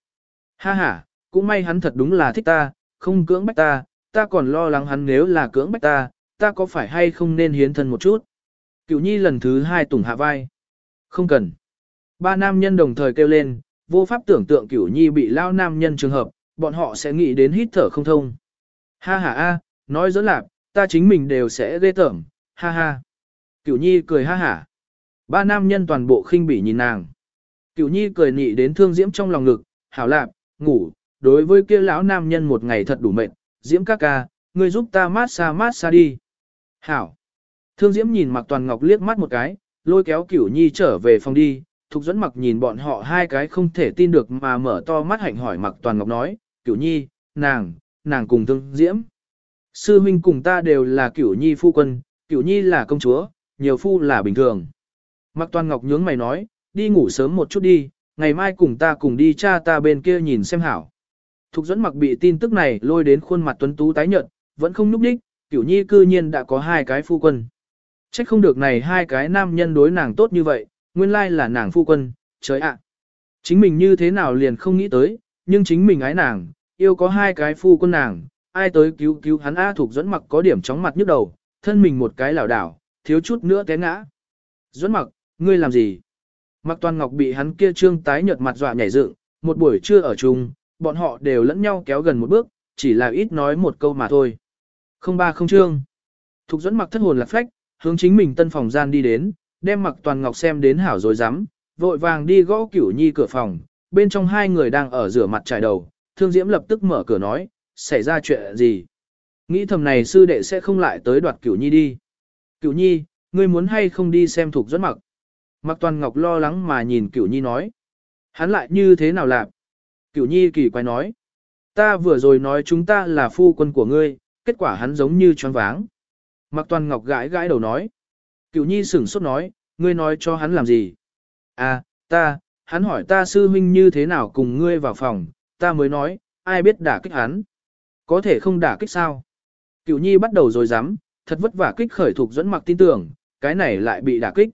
ha ha, cũng may hắn thật đúng là thích ta, không cưỡng bách ta, ta còn lo lắng hắn nếu là cưỡng bách ta, ta có phải hay không nên hiến thân một chút. Cửu nhi lần thứ hai tùng hạ vai. Không cần. Ba nam nhân đồng thời kêu lên, vô pháp tưởng tượng cửu nhi bị lao nam nhân trường hợp, bọn họ sẽ nghĩ đến hít thở không thông. Ha ha a, nói dỡ lạc, ta chính mình đều sẽ ghê tởm, ha ha. Cửu nhi cười ha hả. Ba nam nhân toàn bộ khinh bỉ nhìn nàng. Cửu nhi cười nị đến thương diễm trong lòng ngực, hảo lạp, ngủ, đối với kia lão nam nhân một ngày thật đủ mệt, diễm ca ca, ngươi giúp ta mát xa mát xa đi. Hảo. Thương diễm nhìn mặc toàn ngọc liếc mắt một cái, lôi kéo cửu nhi trở về phòng đi, thục dẫn mặc nhìn bọn họ hai cái không thể tin được mà mở to mắt hạnh hỏi mặc toàn ngọc nói, cửu nhi, nàng, nàng cùng thương diễm. Sư huynh cùng ta đều là cửu nhi phu quân, cửu nhi là công chúa, nhiều phu là bình thường. Mặc toàn ngọc nhướng mày nói, đi ngủ sớm một chút đi, ngày mai cùng ta cùng đi cha ta bên kia nhìn xem hảo. Thục dẫn mặc bị tin tức này lôi đến khuôn mặt tuấn tú tái nhợt, vẫn không núp đích, cửu nhi cư nhiên đã có hai cái phu quân. Trách không được này hai cái nam nhân đối nàng tốt như vậy, nguyên lai là nàng phu quân, trời ạ. Chính mình như thế nào liền không nghĩ tới, nhưng chính mình ái nàng, yêu có hai cái phu quân nàng, ai tới cứu cứu hắn A thuộc dẫn mặc có điểm chóng mặt nhức đầu, thân mình một cái lảo đảo, thiếu chút nữa té ngã. Dẫn mặc, ngươi làm gì? Mặc toàn ngọc bị hắn kia trương tái nhợt mặt dọa nhảy dựng, một buổi trưa ở chung, bọn họ đều lẫn nhau kéo gần một bước, chỉ là ít nói một câu mà thôi. Không ba không trương. Thục dẫn mặc thất hồn lạc phách, hướng chính mình tân phòng gian đi đến, đem mặc toàn ngọc xem đến hảo rồi dám, vội vàng đi gõ cửu nhi cửa phòng, bên trong hai người đang ở rửa mặt trải đầu, thương diễm lập tức mở cửa nói, xảy ra chuyện gì? Nghĩ thầm này sư đệ sẽ không lại tới đoạt cửu nhi đi. Cửu nhi, ngươi muốn hay không đi xem thuộc dẫn mặc? Mặc toàn ngọc lo lắng mà nhìn cửu nhi nói. Hắn lại như thế nào làm? Cửu nhi kỳ quái nói. Ta vừa rồi nói chúng ta là phu quân của ngươi, kết quả hắn giống như choáng váng. Mặc toàn ngọc gãi gãi đầu nói. Cửu nhi sửng sốt nói, ngươi nói cho hắn làm gì? À, ta, hắn hỏi ta sư huynh như thế nào cùng ngươi vào phòng, ta mới nói, ai biết đả kích hắn. Có thể không đả kích sao? Cửu nhi bắt đầu rồi dám, thật vất vả kích khởi thuộc dẫn mặc tin tưởng, cái này lại bị đả kích.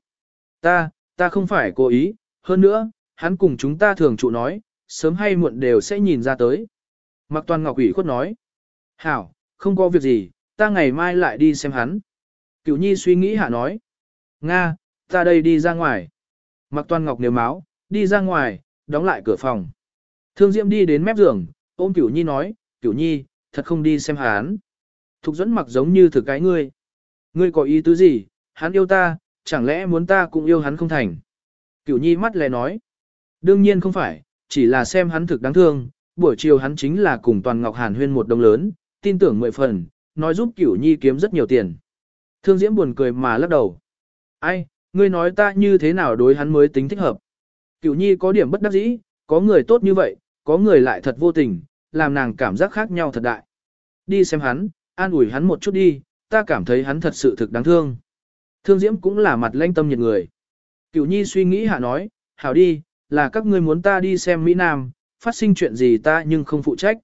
Ta, ta không phải cố ý, hơn nữa, hắn cùng chúng ta thường trụ nói, sớm hay muộn đều sẽ nhìn ra tới. Mặc toàn ngọc ủy khuất nói. Hảo, không có việc gì, ta ngày mai lại đi xem hắn. Cửu nhi suy nghĩ hạ nói. Nga, ta đây đi ra ngoài. Mặc toàn ngọc nếu máu, đi ra ngoài, đóng lại cửa phòng. Thương Diễm đi đến mép giường, ôm Cửu Nhi nói, Cửu Nhi, thật không đi xem hắn. Thục dẫn mặc giống như thực cái ngươi. Ngươi có ý tứ gì, hắn yêu ta, chẳng lẽ muốn ta cũng yêu hắn không thành. Cửu Nhi mắt lè nói. Đương nhiên không phải, chỉ là xem hắn thực đáng thương, buổi chiều hắn chính là cùng toàn Ngọc Hàn huyên một đồng lớn, tin tưởng mười phần, nói giúp Cửu Nhi kiếm rất nhiều tiền. Thương Diễm buồn cười mà lắc đầu. Ai, ngươi nói ta như thế nào đối hắn mới tính thích hợp. Cửu Nhi có điểm bất đắc dĩ, có người tốt như vậy, có người lại thật vô tình, làm nàng cảm giác khác nhau thật đại. Đi xem hắn, an ủi hắn một chút đi, ta cảm thấy hắn thật sự thực đáng thương. Thương Diễm cũng là mặt lanh tâm nhiệt người. Cửu Nhi suy nghĩ hạ nói, hảo đi, là các ngươi muốn ta đi xem Mỹ Nam, phát sinh chuyện gì ta nhưng không phụ trách.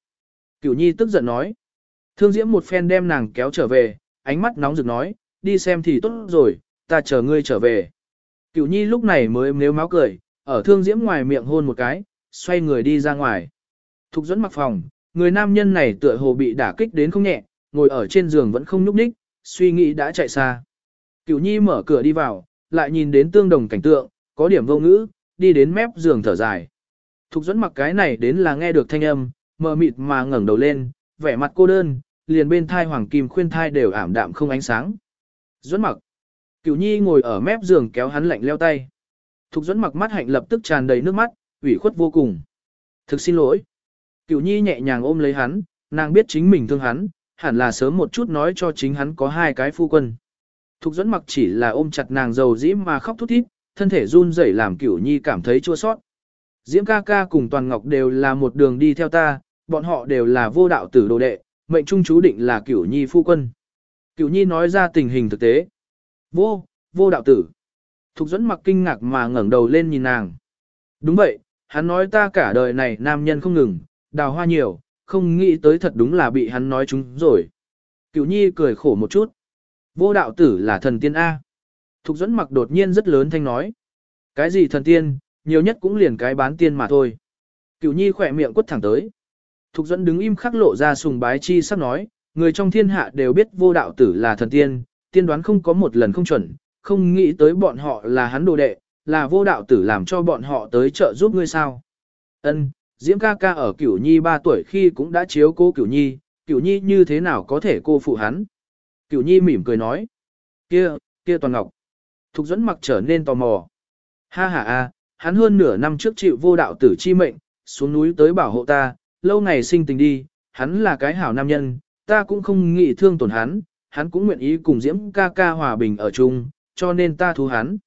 Cửu Nhi tức giận nói. Thương Diễm một phen đem nàng kéo trở về, ánh mắt nóng rực nói, đi xem thì tốt rồi, ta chờ ngươi trở về. Cửu Nhi lúc này mới nếu máu cười, ở Thương Diễm ngoài miệng hôn một cái, xoay người đi ra ngoài. Thục dẫn mặc phòng, người nam nhân này tựa hồ bị đả kích đến không nhẹ, ngồi ở trên giường vẫn không nhúc nhích, suy nghĩ đã chạy xa. Cửu Nhi mở cửa đi vào, lại nhìn đến tương đồng cảnh tượng, có điểm vô ngữ, đi đến mép giường thở dài. Thục dẫn mặc cái này đến là nghe được thanh âm, mờ mịt mà ngẩng đầu lên, vẻ mặt cô đơn, liền bên thai hoàng kim khuyên thai đều ảm đạm không ánh sáng. Dẫn mặc. Cửu Nhi ngồi ở mép giường kéo hắn lạnh leo tay. Thục dẫn mặc mắt hạnh lập tức tràn đầy nước mắt, ủy khuất vô cùng. Thực xin lỗi. Cửu Nhi nhẹ nhàng ôm lấy hắn, nàng biết chính mình thương hắn, hẳn là sớm một chút nói cho chính hắn có hai cái phu quân. Thục dẫn mặc chỉ là ôm chặt nàng dầu dĩ mà khóc thút thít, thân thể run rẩy làm cửu nhi cảm thấy chua sót. Diễm ca ca cùng toàn ngọc đều là một đường đi theo ta, bọn họ đều là vô đạo tử đồ đệ, mệnh trung chú định là cửu nhi phu quân. Cửu nhi nói ra tình hình thực tế. Vô, vô đạo tử. Thục dẫn mặc kinh ngạc mà ngẩng đầu lên nhìn nàng. Đúng vậy, hắn nói ta cả đời này nam nhân không ngừng, đào hoa nhiều, không nghĩ tới thật đúng là bị hắn nói chúng rồi. Cửu nhi cười khổ một chút. Vô đạo tử là thần tiên A. Thục dẫn mặc đột nhiên rất lớn thanh nói. Cái gì thần tiên, nhiều nhất cũng liền cái bán tiên mà thôi. Cửu nhi khỏe miệng quất thẳng tới. Thục dẫn đứng im khắc lộ ra sùng bái chi sắp nói, người trong thiên hạ đều biết vô đạo tử là thần tiên, tiên đoán không có một lần không chuẩn, không nghĩ tới bọn họ là hắn đồ đệ, là vô đạo tử làm cho bọn họ tới trợ giúp ngươi sao. Ân, Diễm ca ca ở cửu nhi 3 tuổi khi cũng đã chiếu cô cửu nhi, cửu nhi như thế nào có thể cô phụ hắn. Cửu nhi mỉm cười nói, kia, kia toàn ngọc. Thục dẫn mặc trở nên tò mò. Ha ha a, hắn hơn nửa năm trước chịu vô đạo tử chi mệnh, xuống núi tới bảo hộ ta, lâu ngày sinh tình đi, hắn là cái hảo nam nhân, ta cũng không nghĩ thương tổn hắn, hắn cũng nguyện ý cùng Diễm ca ca hòa bình ở chung, cho nên ta thu hắn.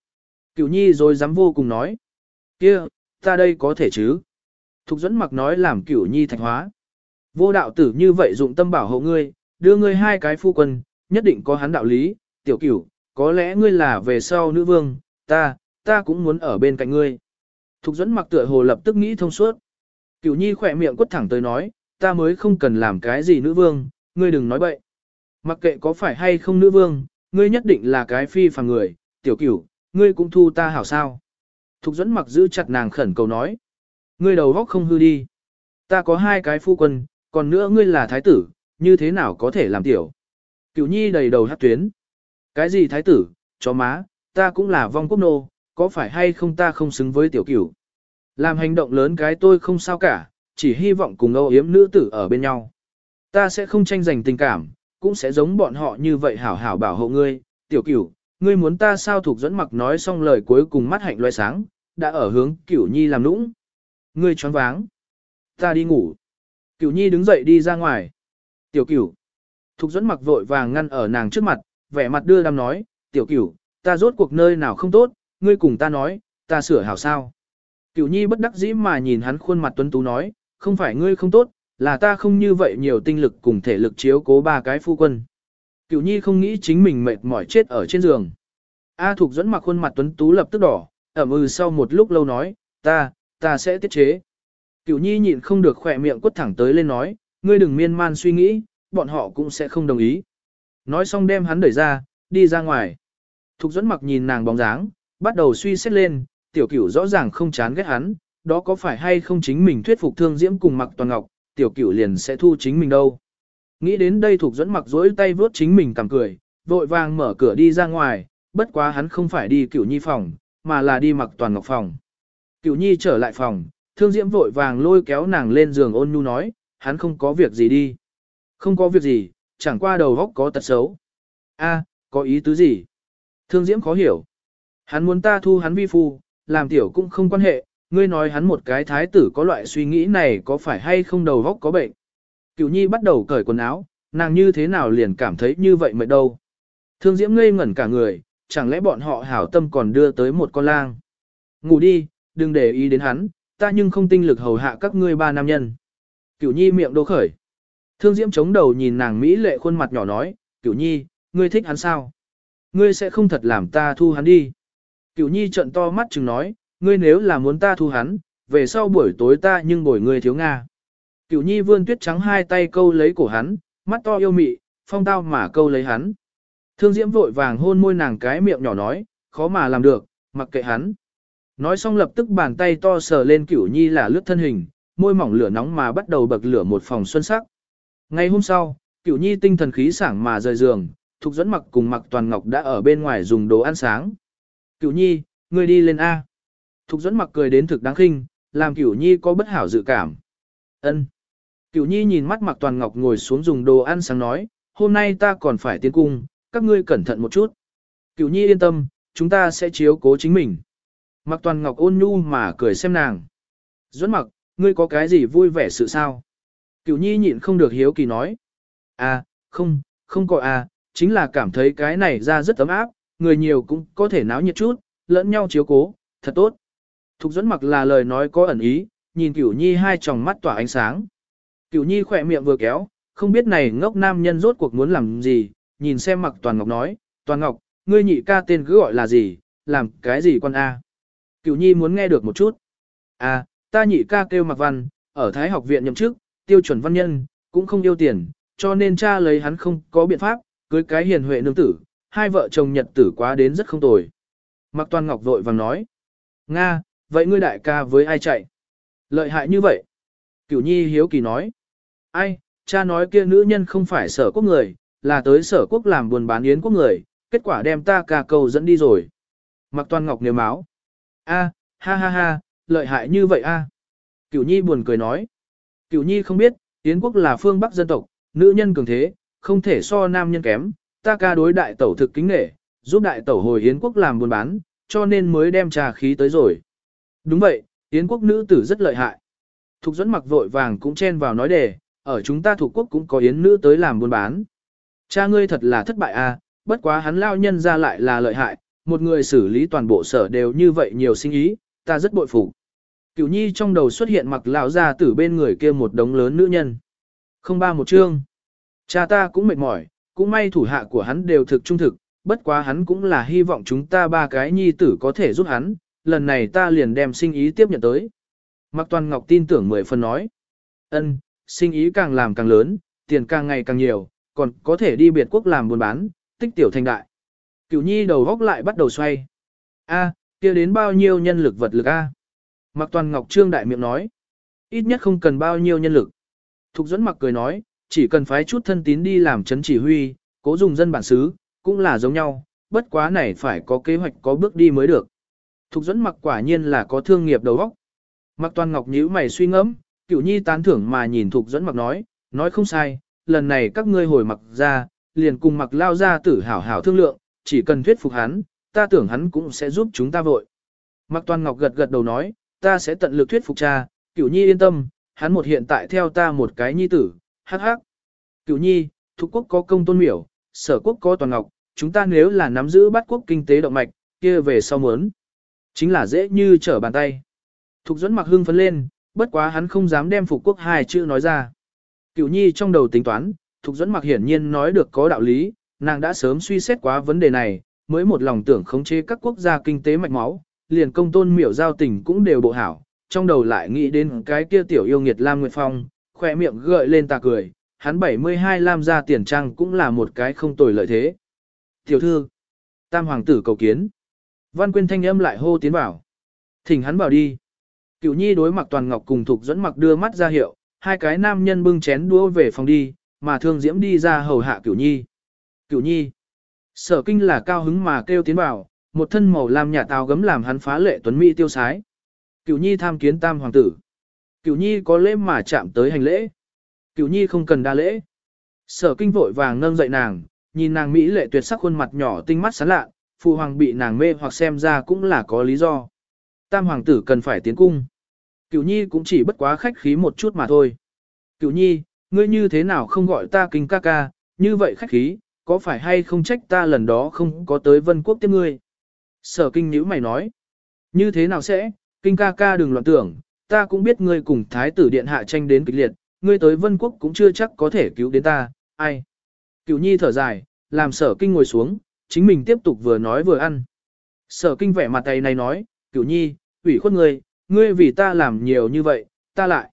Cửu nhi rồi dám vô cùng nói. kia, ta đây có thể chứ. Thục dẫn mặc nói làm cửu nhi thạch hóa. Vô đạo tử như vậy dụng tâm bảo hộ ngươi, đưa ngươi hai cái phu quân, nhất định có hắn đạo lý, tiểu cửu, có lẽ ngươi là về sau nữ vương, ta, ta cũng muốn ở bên cạnh ngươi. Thục dẫn mặc tựa hồ lập tức nghĩ thông suốt. Cửu nhi khỏe miệng quất thẳng tới nói, ta mới không cần làm cái gì nữ vương, ngươi đừng nói bậy. Mặc kệ có phải hay không nữ vương, ngươi nhất định là cái phi phàm người, tiểu cửu, ngươi cũng thu ta hảo sao. Thục dẫn mặc giữ chặt nàng khẩn cầu nói. Ngươi đầu góc không hư đi. Ta có hai cái phu quân, còn nữa ngươi là thái tử, như thế nào có thể làm tiểu. Cửu nhi đầy đầu hát tuyến. Cái gì thái tử, chó má, ta cũng là vong quốc nô, có phải hay không ta không xứng với tiểu cửu. Làm hành động lớn cái tôi không sao cả, chỉ hy vọng cùng âu yếm nữ tử ở bên nhau. Ta sẽ không tranh giành tình cảm, cũng sẽ giống bọn họ như vậy hảo hảo bảo hộ ngươi, tiểu cửu, ngươi muốn ta sao thuộc dẫn mặc nói xong lời cuối cùng mắt hạnh loe sáng, đã ở hướng cửu nhi làm nũng. Ngươi choáng váng. Ta đi ngủ. Cửu nhi đứng dậy đi ra ngoài. Tiểu cửu. Thục dẫn mặc vội vàng ngăn ở nàng trước mặt, vẻ mặt đưa đam nói, tiểu cửu, ta rốt cuộc nơi nào không tốt, ngươi cùng ta nói, ta sửa hảo sao. Cửu nhi bất đắc dĩ mà nhìn hắn khuôn mặt tuấn tú nói, không phải ngươi không tốt, là ta không như vậy nhiều tinh lực cùng thể lực chiếu cố ba cái phu quân. Cửu nhi không nghĩ chính mình mệt mỏi chết ở trên giường. A Thục dẫn mặc khuôn mặt tuấn tú lập tức đỏ, ẩm ừ sau một lúc lâu nói, ta, ta sẽ tiết chế. Cửu nhi nhịn không được khỏe miệng quất thẳng tới lên nói, ngươi đừng miên man suy nghĩ, bọn họ cũng sẽ không đồng ý. Nói xong đem hắn đẩy ra, đi ra ngoài. Thục dẫn mặc nhìn nàng bóng dáng, bắt đầu suy xét lên, tiểu cửu rõ ràng không chán ghét hắn, đó có phải hay không chính mình thuyết phục thương diễm cùng mặc toàn ngọc, tiểu cửu liền sẽ thu chính mình đâu. Nghĩ đến đây Thục dẫn mặc dối tay vớt chính mình cầm cười, vội vàng mở cửa đi ra ngoài, bất quá hắn không phải đi cửu nhi phòng, mà là đi mặc toàn ngọc phòng. Cửu nhi trở lại phòng, thương diễm vội vàng lôi kéo nàng lên giường ôn nhu nói, hắn không có việc gì đi. Không có việc gì, chẳng qua đầu góc có tật xấu. A, có ý tứ gì? Thương diễm khó hiểu. Hắn muốn ta thu hắn vi phu, làm tiểu cũng không quan hệ, ngươi nói hắn một cái thái tử có loại suy nghĩ này có phải hay không đầu góc có bệnh. Cửu nhi bắt đầu cởi quần áo, nàng như thế nào liền cảm thấy như vậy mệt đâu. Thương diễm ngây ngẩn cả người, chẳng lẽ bọn họ hảo tâm còn đưa tới một con lang. Ngủ đi, đừng để ý đến hắn, ta nhưng không tinh lực hầu hạ các ngươi ba nam nhân. Cửu nhi miệng đô khởi. Thương diễm chống đầu nhìn nàng Mỹ lệ khuôn mặt nhỏ nói, Cửu nhi, ngươi thích hắn sao? Ngươi sẽ không thật làm ta thu hắn đi. Cửu nhi trận to mắt chừng nói, ngươi nếu là muốn ta thu hắn, về sau buổi tối ta nhưng bồi ngươi thiếu Nga. Cửu nhi vươn tuyết trắng hai tay câu lấy cổ hắn, mắt to yêu mị, phong tao mà câu lấy hắn. Thương diễm vội vàng hôn môi nàng cái miệng nhỏ nói, khó mà làm được, mặc kệ hắn. Nói xong lập tức bàn tay to sờ lên cửu nhi là lướt thân hình, môi mỏng lửa nóng mà bắt đầu bậc lửa một phòng xuân sắc. Ngày hôm sau, cửu nhi tinh thần khí sảng mà rời giường, Thục dẫn mặc cùng mặc toàn ngọc đã ở bên ngoài dùng đồ ăn sáng. Cửu nhi, ngươi đi lên A. Thục dẫn mặc cười đến thực đáng khinh, làm cửu nhi có bất hảo dự cảm. ân Cửu nhi nhìn mắt mặc toàn ngọc ngồi xuống dùng đồ ăn sáng nói, hôm nay ta còn phải tiến cung, các ngươi cẩn thận một chút. Cửu nhi yên tâm, chúng ta sẽ chiếu cố chính mình. Mặc toàn ngọc ôn nhu mà cười xem nàng. Duẫn mặc, ngươi có cái gì vui vẻ sự sao? Cửu nhi nhịn không được hiếu kỳ nói. À, không, không có à, chính là cảm thấy cái này ra rất ấm áp, người nhiều cũng có thể náo nhiệt chút, lẫn nhau chiếu cố, thật tốt. Thục dẫn mặc là lời nói có ẩn ý, nhìn cửu nhi hai tròng mắt tỏa ánh sáng. Cửu nhi khỏe miệng vừa kéo, không biết này ngốc nam nhân rốt cuộc muốn làm gì, nhìn xem mặc toàn ngọc nói, toàn ngọc, ngươi nhị ca tên cứ gọi là gì, làm cái gì con A. Cửu nhi muốn nghe được một chút. À, ta nhị ca kêu mặc văn, ở Thái học viện nhậm chức, tiêu chuẩn văn nhân, cũng không yêu tiền, cho nên cha lấy hắn không có biện pháp, cưới cái hiền huệ nương tử, hai vợ chồng nhật tử quá đến rất không tồi. Mặc toàn ngọc vội vàng nói. Nga, vậy ngươi đại ca với ai chạy? Lợi hại như vậy. Cửu nhi hiếu kỳ nói. Ai, cha nói kia nữ nhân không phải sở quốc người, là tới sở quốc làm buồn bán yến quốc người, kết quả đem ta ca cầu dẫn đi rồi. Mặc toàn ngọc nếu máu. A, ha ha ha, lợi hại như vậy a. Cửu nhi buồn cười nói. Cửu nhi không biết, yến quốc là phương bắc dân tộc, nữ nhân cường thế, không thể so nam nhân kém, ta ca đối đại tẩu thực kính nghệ, giúp đại tẩu hồi yến quốc làm buôn bán, cho nên mới đem trà khí tới rồi. Đúng vậy, yến quốc nữ tử rất lợi hại. Thục dẫn mặc vội vàng cũng chen vào nói đề, ở chúng ta thuộc quốc cũng có yến nữ tới làm buôn bán. Cha ngươi thật là thất bại à, bất quá hắn lao nhân ra lại là lợi hại, một người xử lý toàn bộ sở đều như vậy nhiều sinh ý, ta rất bội phục. Cửu nhi trong đầu xuất hiện mặc lão ra từ bên người kia một đống lớn nữ nhân. Không ba một chương. Cha ta cũng mệt mỏi, cũng may thủ hạ của hắn đều thực trung thực, bất quá hắn cũng là hy vọng chúng ta ba cái nhi tử có thể giúp hắn, lần này ta liền đem sinh ý tiếp nhận tới. Mạc Toàn Ngọc tin tưởng mười phần nói. ân, sinh ý càng làm càng lớn, tiền càng ngày càng nhiều, còn có thể đi biệt quốc làm buôn bán, tích tiểu thành đại. Cửu nhi đầu góc lại bắt đầu xoay. A, kia đến bao nhiêu nhân lực vật lực A? Mạc Toàn Ngọc Trương đại miệng nói. Ít nhất không cần bao nhiêu nhân lực. Thục dẫn mặc cười nói, chỉ cần phái chút thân tín đi làm chấn chỉ huy, cố dùng dân bản xứ, cũng là giống nhau, bất quá này phải có kế hoạch có bước đi mới được. Thục dẫn mặc quả nhiên là có thương nghiệp đầu óc. Mặc toàn ngọc nhíu mày suy ngẫm, cửu nhi tán thưởng mà nhìn thục dẫn mặc nói, nói không sai, lần này các ngươi hồi mặc ra, liền cùng mặc lao ra tử hảo hảo thương lượng, chỉ cần thuyết phục hắn, ta tưởng hắn cũng sẽ giúp chúng ta vội. Mặc toàn ngọc gật gật đầu nói, ta sẽ tận lực thuyết phục cha, cửu nhi yên tâm, hắn một hiện tại theo ta một cái nhi tử, hắc hắc. Cửu nhi, thuộc quốc có công tôn miểu, sở quốc có toàn ngọc, chúng ta nếu là nắm giữ bắt quốc kinh tế động mạch, kia về sau muốn. Chính là dễ như trở bàn tay. Thục dẫn mặc hưng phấn lên, bất quá hắn không dám đem phục quốc hai chữ nói ra. Cửu nhi trong đầu tính toán, Thục dẫn mặc hiển nhiên nói được có đạo lý, nàng đã sớm suy xét quá vấn đề này, mới một lòng tưởng khống chế các quốc gia kinh tế mạch máu, liền công tôn miểu giao tình cũng đều bộ hảo, trong đầu lại nghĩ đến cái kia tiểu yêu nghiệt Lam Nguyệt Phong, khỏe miệng gợi lên tà cười, hắn 72 Lam gia tiền trang cũng là một cái không tồi lợi thế. Tiểu thư, tam hoàng tử cầu kiến. Văn quyên thanh âm lại hô tiến vào. Thỉnh hắn vào đi. Cửu nhi đối mặt toàn ngọc cùng thục dẫn mặc đưa mắt ra hiệu, hai cái nam nhân bưng chén đũa về phòng đi, mà thương diễm đi ra hầu hạ cửu nhi. Cửu nhi. Sở kinh là cao hứng mà kêu tiến vào, một thân màu lam nhà tao gấm làm hắn phá lệ tuấn mỹ tiêu sái. Cửu nhi tham kiến tam hoàng tử. Cửu nhi có lễ mà chạm tới hành lễ. Cửu nhi không cần đa lễ. Sở kinh vội vàng nâng dậy nàng, nhìn nàng mỹ lệ tuyệt sắc khuôn mặt nhỏ tinh mắt sáng lạ, phụ hoàng bị nàng mê hoặc xem ra cũng là có lý do. Tam hoàng tử cần phải tiến cung. Cửu nhi cũng chỉ bất quá khách khí một chút mà thôi. Cửu nhi, ngươi như thế nào không gọi ta kinh ca ca, như vậy khách khí, có phải hay không trách ta lần đó không có tới vân quốc tiếp ngươi? Sở kinh nữ mày nói. Như thế nào sẽ, kinh ca ca đừng loạn tưởng, ta cũng biết ngươi cùng thái tử điện hạ tranh đến kịch liệt, ngươi tới vân quốc cũng chưa chắc có thể cứu đến ta, ai. Cửu nhi thở dài, làm sở kinh ngồi xuống, chính mình tiếp tục vừa nói vừa ăn. Sở kinh vẻ mặt tay này nói, cửu nhi, ủy khuất ngươi, ngươi vì ta làm nhiều như vậy, ta lại.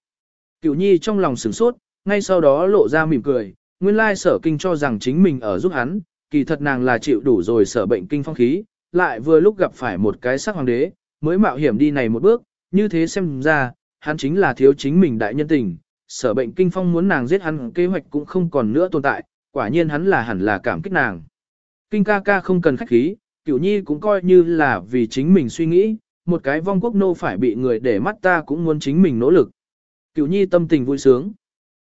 Cửu nhi trong lòng sửng sốt, ngay sau đó lộ ra mỉm cười, nguyên lai sở kinh cho rằng chính mình ở giúp hắn, kỳ thật nàng là chịu đủ rồi sở bệnh kinh phong khí, lại vừa lúc gặp phải một cái sắc hoàng đế, mới mạo hiểm đi này một bước, như thế xem ra, hắn chính là thiếu chính mình đại nhân tình, sở bệnh kinh phong muốn nàng giết hắn kế hoạch cũng không còn nữa tồn tại, quả nhiên hắn là hẳn là cảm kích nàng. Kinh ca ca không cần khách khí, cửu nhi cũng coi như là vì chính mình suy nghĩ, một cái vong quốc nô phải bị người để mắt ta cũng muốn chính mình nỗ lực. Cửu nhi tâm tình vui sướng.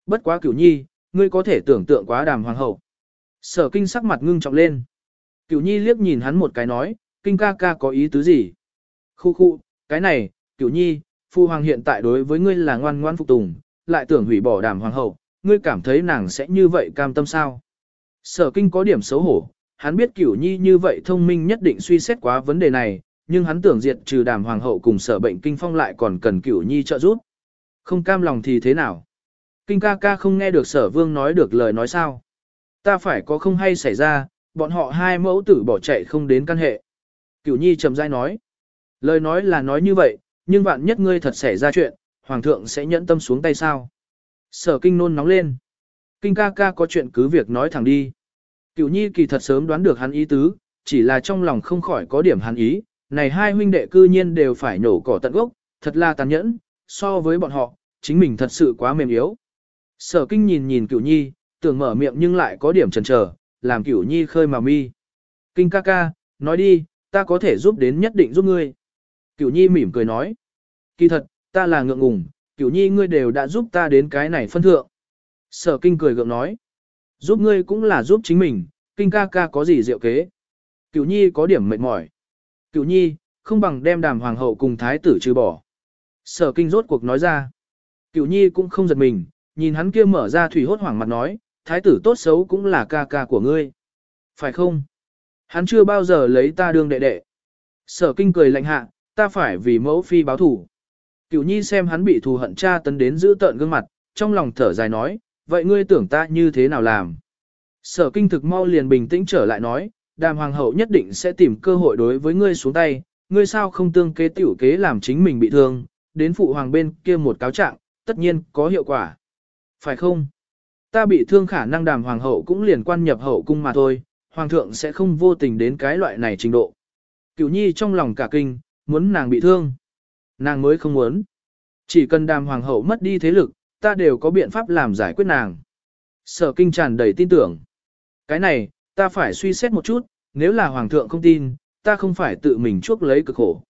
Bất quá cửu nhi, ngươi có thể tưởng tượng quá đàm hoàng hậu. Sở kinh sắc mặt ngưng trọng lên. Cửu nhi liếc nhìn hắn một cái nói, kinh ca ca có ý tứ gì? Khu khu, cái này, cửu nhi, phu hoàng hiện tại đối với ngươi là ngoan ngoan phục tùng, lại tưởng hủy bỏ đàm hoàng hậu, ngươi cảm thấy nàng sẽ như vậy cam tâm sao? Sở kinh có điểm xấu hổ, hắn biết cửu nhi như vậy thông minh nhất định suy xét quá vấn đề này, nhưng hắn tưởng diệt trừ đàm hoàng hậu cùng sở bệnh kinh phong lại còn cần cửu nhi trợ giúp. Không cam lòng thì thế nào? Kinh ca ca không nghe được sở vương nói được lời nói sao? Ta phải có không hay xảy ra, bọn họ hai mẫu tử bỏ chạy không đến căn hệ. Cửu nhi trầm dai nói. Lời nói là nói như vậy, nhưng vạn nhất ngươi thật xảy ra chuyện, hoàng thượng sẽ nhẫn tâm xuống tay sao? Sở kinh nôn nóng lên. Kinh ca ca có chuyện cứ việc nói thẳng đi. Cửu nhi kỳ thật sớm đoán được hắn ý tứ, chỉ là trong lòng không khỏi có điểm hắn ý, này hai huynh đệ cư nhiên đều phải nổ cỏ tận gốc, thật là tàn nhẫn, so với bọn họ, chính mình thật sự quá mềm yếu. Sở kinh nhìn nhìn cửu nhi, tưởng mở miệng nhưng lại có điểm chần chờ, làm cửu nhi khơi mà mi. Kinh ca ca, nói đi, ta có thể giúp đến nhất định giúp ngươi. Cửu nhi mỉm cười nói. Kỳ thật, ta là ngượng ngùng, cửu nhi ngươi đều đã giúp ta đến cái này phân thượng. Sở kinh cười gượng nói. Giúp ngươi cũng là giúp chính mình, kinh ca ca có gì diệu kế. Cửu nhi có điểm mệt mỏi. Cửu nhi, không bằng đem đàm hoàng hậu cùng thái tử trừ bỏ. Sở kinh rốt cuộc nói ra. Cửu nhi cũng không giật mình, nhìn hắn kia mở ra thủy hốt hoảng mặt nói, thái tử tốt xấu cũng là ca ca của ngươi. Phải không? Hắn chưa bao giờ lấy ta đương đệ đệ. Sở kinh cười lạnh hạ, ta phải vì mẫu phi báo thủ. Cửu nhi xem hắn bị thù hận cha tấn đến giữ tợn gương mặt, trong lòng thở dài nói, vậy ngươi tưởng ta như thế nào làm? Sở kinh thực mau liền bình tĩnh trở lại nói, đàm hoàng hậu nhất định sẽ tìm cơ hội đối với ngươi xuống tay, ngươi sao không tương kế tiểu kế làm chính mình bị thương, đến phụ hoàng bên kia một cáo trạng, tất nhiên có hiệu quả. Phải không? Ta bị thương khả năng đàm hoàng hậu cũng liền quan nhập hậu cung mà thôi, hoàng thượng sẽ không vô tình đến cái loại này trình độ. Cửu nhi trong lòng cả kinh, muốn nàng bị thương. Nàng mới không muốn. Chỉ cần đàm hoàng hậu mất đi thế lực, ta đều có biện pháp làm giải quyết nàng. Sở kinh tràn đầy tin tưởng. Cái này, ta phải suy xét một chút, nếu là hoàng thượng không tin, ta không phải tự mình chuốc lấy cực khổ.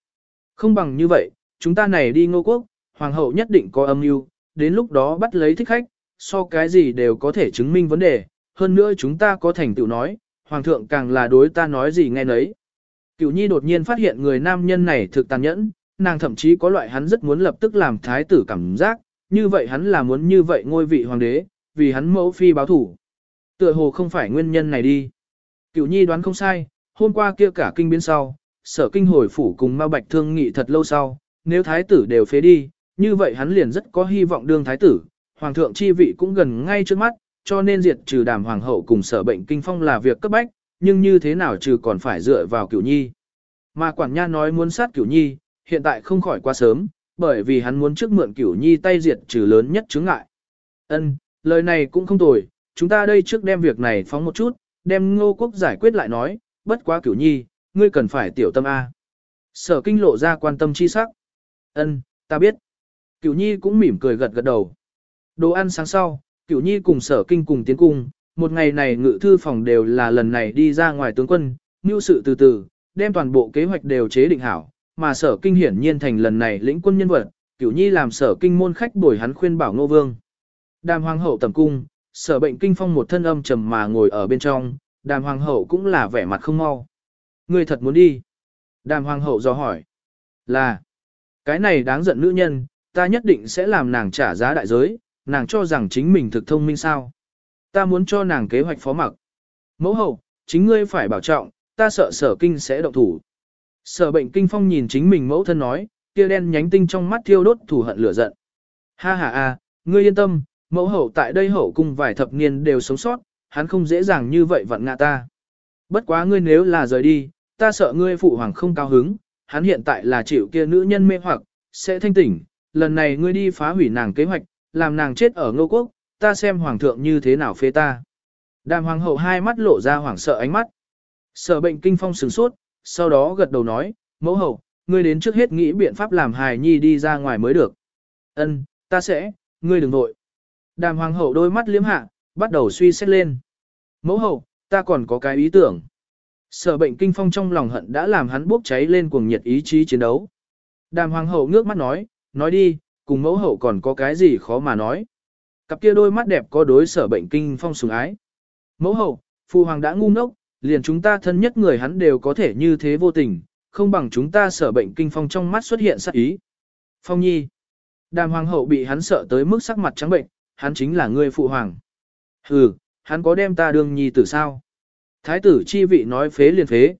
Không bằng như vậy, chúng ta này đi ngô quốc, hoàng hậu nhất định có âm mưu, đến lúc đó bắt lấy thích khách, so cái gì đều có thể chứng minh vấn đề, hơn nữa chúng ta có thành tựu nói, hoàng thượng càng là đối ta nói gì nghe nấy. Cửu nhi đột nhiên phát hiện người nam nhân này thực tàn nhẫn, nàng thậm chí có loại hắn rất muốn lập tức làm thái tử cảm giác, như vậy hắn là muốn như vậy ngôi vị hoàng đế, vì hắn mẫu phi báo thủ. Tựa hồ không phải nguyên nhân này đi. Cửu nhi đoán không sai, hôm qua kia cả kinh biến sau, sở kinh hồi phủ cùng ma bạch thương nghị thật lâu sau, nếu thái tử đều phế đi, như vậy hắn liền rất có hy vọng đương thái tử, hoàng thượng chi vị cũng gần ngay trước mắt, cho nên diệt trừ đàm hoàng hậu cùng sở bệnh kinh phong là việc cấp bách, nhưng như thế nào trừ còn phải dựa vào cửu nhi. Mà quản nha nói muốn sát cửu nhi, hiện tại không khỏi quá sớm, bởi vì hắn muốn trước mượn cửu nhi tay diệt trừ lớn nhất chướng ngại. Ân, lời này cũng không tồi, chúng ta đây trước đem việc này phóng một chút, đem ngô quốc giải quyết lại nói, bất quá cửu nhi, ngươi cần phải tiểu tâm A. Sở kinh lộ ra quan tâm chi sắc. Ân, ta biết. Cửu nhi cũng mỉm cười gật gật đầu. Đồ ăn sáng sau, cửu nhi cùng sở kinh cùng tiến cung, một ngày này ngự thư phòng đều là lần này đi ra ngoài tướng quân, như sự từ từ, đem toàn bộ kế hoạch đều chế định hảo, mà sở kinh hiển nhiên thành lần này lĩnh quân nhân vật, cửu nhi làm sở kinh môn khách bồi hắn khuyên bảo ngô vương. Đàm hoàng hậu tầm cung, sở bệnh kinh phong một thân âm trầm mà ngồi ở bên trong, đàm hoàng hậu cũng là vẻ mặt không mau. Ngươi thật muốn đi? Đàm hoàng hậu do hỏi. Là, cái này đáng giận nữ nhân, ta nhất định sẽ làm nàng trả giá đại giới, nàng cho rằng chính mình thực thông minh sao. Ta muốn cho nàng kế hoạch phó mặc. Mẫu hậu, chính ngươi phải bảo trọng, ta sợ sở kinh sẽ động thủ. Sở bệnh kinh phong nhìn chính mình mẫu thân nói, kia đen nhánh tinh trong mắt thiêu đốt thủ hận lửa giận. Ha ha a, ngươi yên tâm, mẫu hậu tại đây hậu cung vài thập niên đều sống sót, hắn không dễ dàng như vậy vặn ngạ ta. Bất quá ngươi nếu là rời đi, ta sợ ngươi phụ hoàng không cao hứng, hắn hiện tại là chịu kia nữ nhân mê hoặc, sẽ thanh tỉnh, lần này ngươi đi phá hủy nàng kế hoạch, làm nàng chết ở ngô quốc, ta xem hoàng thượng như thế nào phê ta. Đàm hoàng hậu hai mắt lộ ra hoảng sợ ánh mắt. Sở bệnh kinh phong sừng sốt, sau đó gật đầu nói, mẫu hậu, ngươi đến trước hết nghĩ biện pháp làm hài nhi đi ra ngoài mới được. Ân, ta sẽ, ngươi đừng vội. Đàm hoàng hậu đôi mắt liếm hạ, bắt đầu suy xét lên. Mẫu hậu, ta còn có cái ý tưởng. Sở bệnh kinh phong trong lòng hận đã làm hắn bốc cháy lên cuồng nhiệt ý chí chiến đấu. Đàm hoàng hậu ngước mắt nói, nói đi, cùng mẫu hậu còn có cái gì khó mà nói. Cặp kia đôi mắt đẹp có đối sở bệnh kinh phong sùng ái. Mẫu hậu, phu hoàng đã ngu ngốc, liền chúng ta thân nhất người hắn đều có thể như thế vô tình, không bằng chúng ta sở bệnh kinh phong trong mắt xuất hiện sát ý. Phong nhi. Đàm hoàng hậu bị hắn sợ tới mức sắc mặt trắng bệnh, hắn chính là người phụ hoàng. Hừ, hắn có đem ta đương nhi tử sao? Thái tử chi vị nói phế liền phế.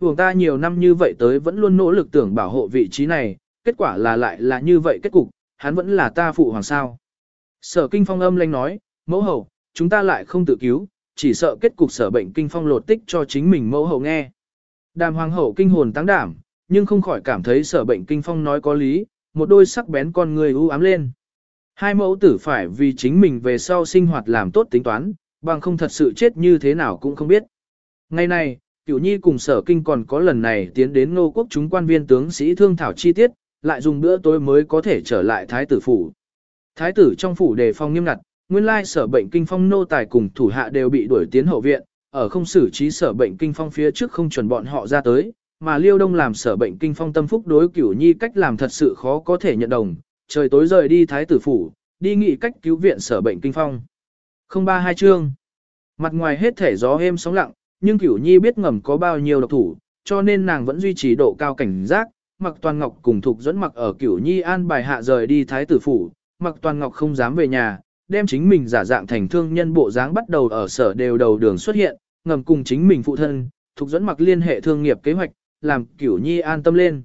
Hoàng ta nhiều năm như vậy tới vẫn luôn nỗ lực tưởng bảo hộ vị trí này, kết quả là lại là như vậy kết cục, hắn vẫn là ta phụ hoàng sao. Sở kinh phong âm lanh nói, mẫu hậu, chúng ta lại không tự cứu, chỉ sợ kết cục sở bệnh kinh phong lột tích cho chính mình mẫu hậu nghe. Đàm hoàng hậu kinh hồn tăng đảm, nhưng không khỏi cảm thấy sở bệnh kinh phong nói có lý, một đôi sắc bén con người u ám lên. Hai mẫu tử phải vì chính mình về sau sinh hoạt làm tốt tính toán, bằng không thật sự chết như thế nào cũng không biết. Ngày này, Cửu Nhi cùng sở kinh còn có lần này tiến đến ngô quốc chúng quan viên tướng sĩ thương thảo chi tiết, lại dùng bữa tối mới có thể trở lại thái tử phủ. Thái tử trong phủ đề phòng nghiêm ngặt, nguyên lai sở bệnh kinh phong nô tài cùng thủ hạ đều bị đuổi tiến hậu viện, ở không xử trí sở bệnh kinh phong phía trước không chuẩn bọn họ ra tới, mà Liêu Đông làm sở bệnh kinh phong tâm phúc đối cửu nhi cách làm thật sự khó có thể nhận đồng, trời tối rời đi thái tử phủ, đi nghị cách cứu viện sở bệnh kinh phong. Không ba hai chương. Mặt ngoài hết thể gió êm sóng lặng, nhưng cửu nhi biết ngầm có bao nhiêu độc thủ, cho nên nàng vẫn duy trì độ cao cảnh giác, mặc toàn ngọc cùng thục dẫn mặc ở cửu nhi an bài hạ rời đi thái tử phủ, mặc toàn ngọc không dám về nhà, đem chính mình giả dạng thành thương nhân bộ dáng bắt đầu ở sở đều đầu đường xuất hiện, ngầm cùng chính mình phụ thân, thuộc dẫn mặc liên hệ thương nghiệp kế hoạch, làm Cửu Nhi an tâm lên.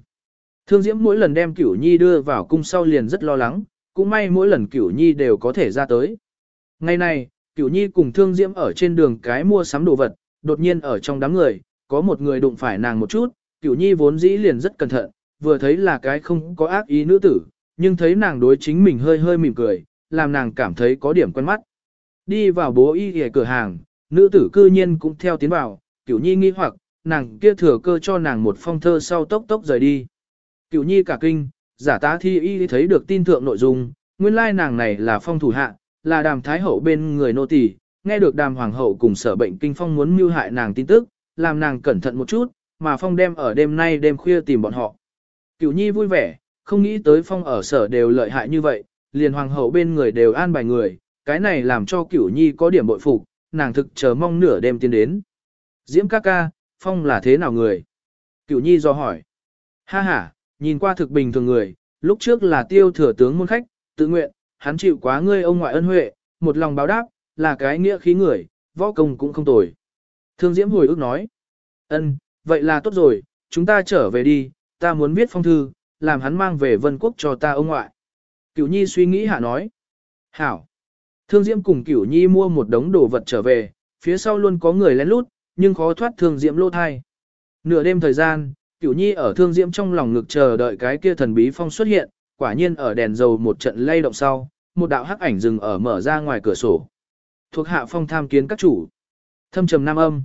Thương Diễm mỗi lần đem Cửu Nhi đưa vào cung sau liền rất lo lắng, cũng may mỗi lần Cửu Nhi đều có thể ra tới. Ngày này, Cửu Nhi cùng Thương Diễm ở trên đường cái mua sắm đồ vật, đột nhiên ở trong đám người, có một người đụng phải nàng một chút, Cửu Nhi vốn dĩ liền rất cẩn thận, vừa thấy là cái không có ác ý nữ tử, nhưng thấy nàng đối chính mình hơi hơi mỉm cười, làm nàng cảm thấy có điểm quen mắt. Đi vào bố y ghề cửa hàng, nữ tử cư nhiên cũng theo tiến vào, cửu nhi nghi hoặc, nàng kia thừa cơ cho nàng một phong thơ sau tốc tốc rời đi. Cửu nhi cả kinh, giả tá thi y thấy được tin thượng nội dung, nguyên lai nàng này là phong thủ hạ, là đàm thái hậu bên người nô tỳ, nghe được đàm hoàng hậu cùng sở bệnh kinh phong muốn mưu hại nàng tin tức, làm nàng cẩn thận một chút, mà phong đem ở đêm nay đêm khuya tìm bọn họ. Cửu nhi vui vẻ, không nghĩ tới phong ở sở đều lợi hại như vậy, liền hoàng hậu bên người đều an bài người, cái này làm cho cửu nhi có điểm bội phục, nàng thực chờ mong nửa đêm tiến đến. Diễm ca ca, phong là thế nào người? Cửu nhi do hỏi. Ha ha, nhìn qua thực bình thường người, lúc trước là tiêu thừa tướng môn khách, tự nguyện, hắn chịu quá ngươi ông ngoại ân huệ, một lòng báo đáp, là cái nghĩa khí người, võ công cũng không tồi. Thương Diễm hồi ước nói. ân, vậy là tốt rồi, chúng ta trở về đi, ta muốn viết phong thư, làm hắn mang về vân quốc cho ta ông ngoại. Cửu Nhi suy nghĩ hạ nói. Hảo. Thương Diễm cùng Cửu Nhi mua một đống đồ vật trở về, phía sau luôn có người lén lút, nhưng khó thoát Thương Diễm lô thai. Nửa đêm thời gian, Cửu Nhi ở Thương Diễm trong lòng ngực chờ đợi cái kia thần bí phong xuất hiện, quả nhiên ở đèn dầu một trận lay động sau, một đạo hắc ảnh dừng ở mở ra ngoài cửa sổ. Thuộc hạ phong tham kiến các chủ. Thâm trầm nam âm.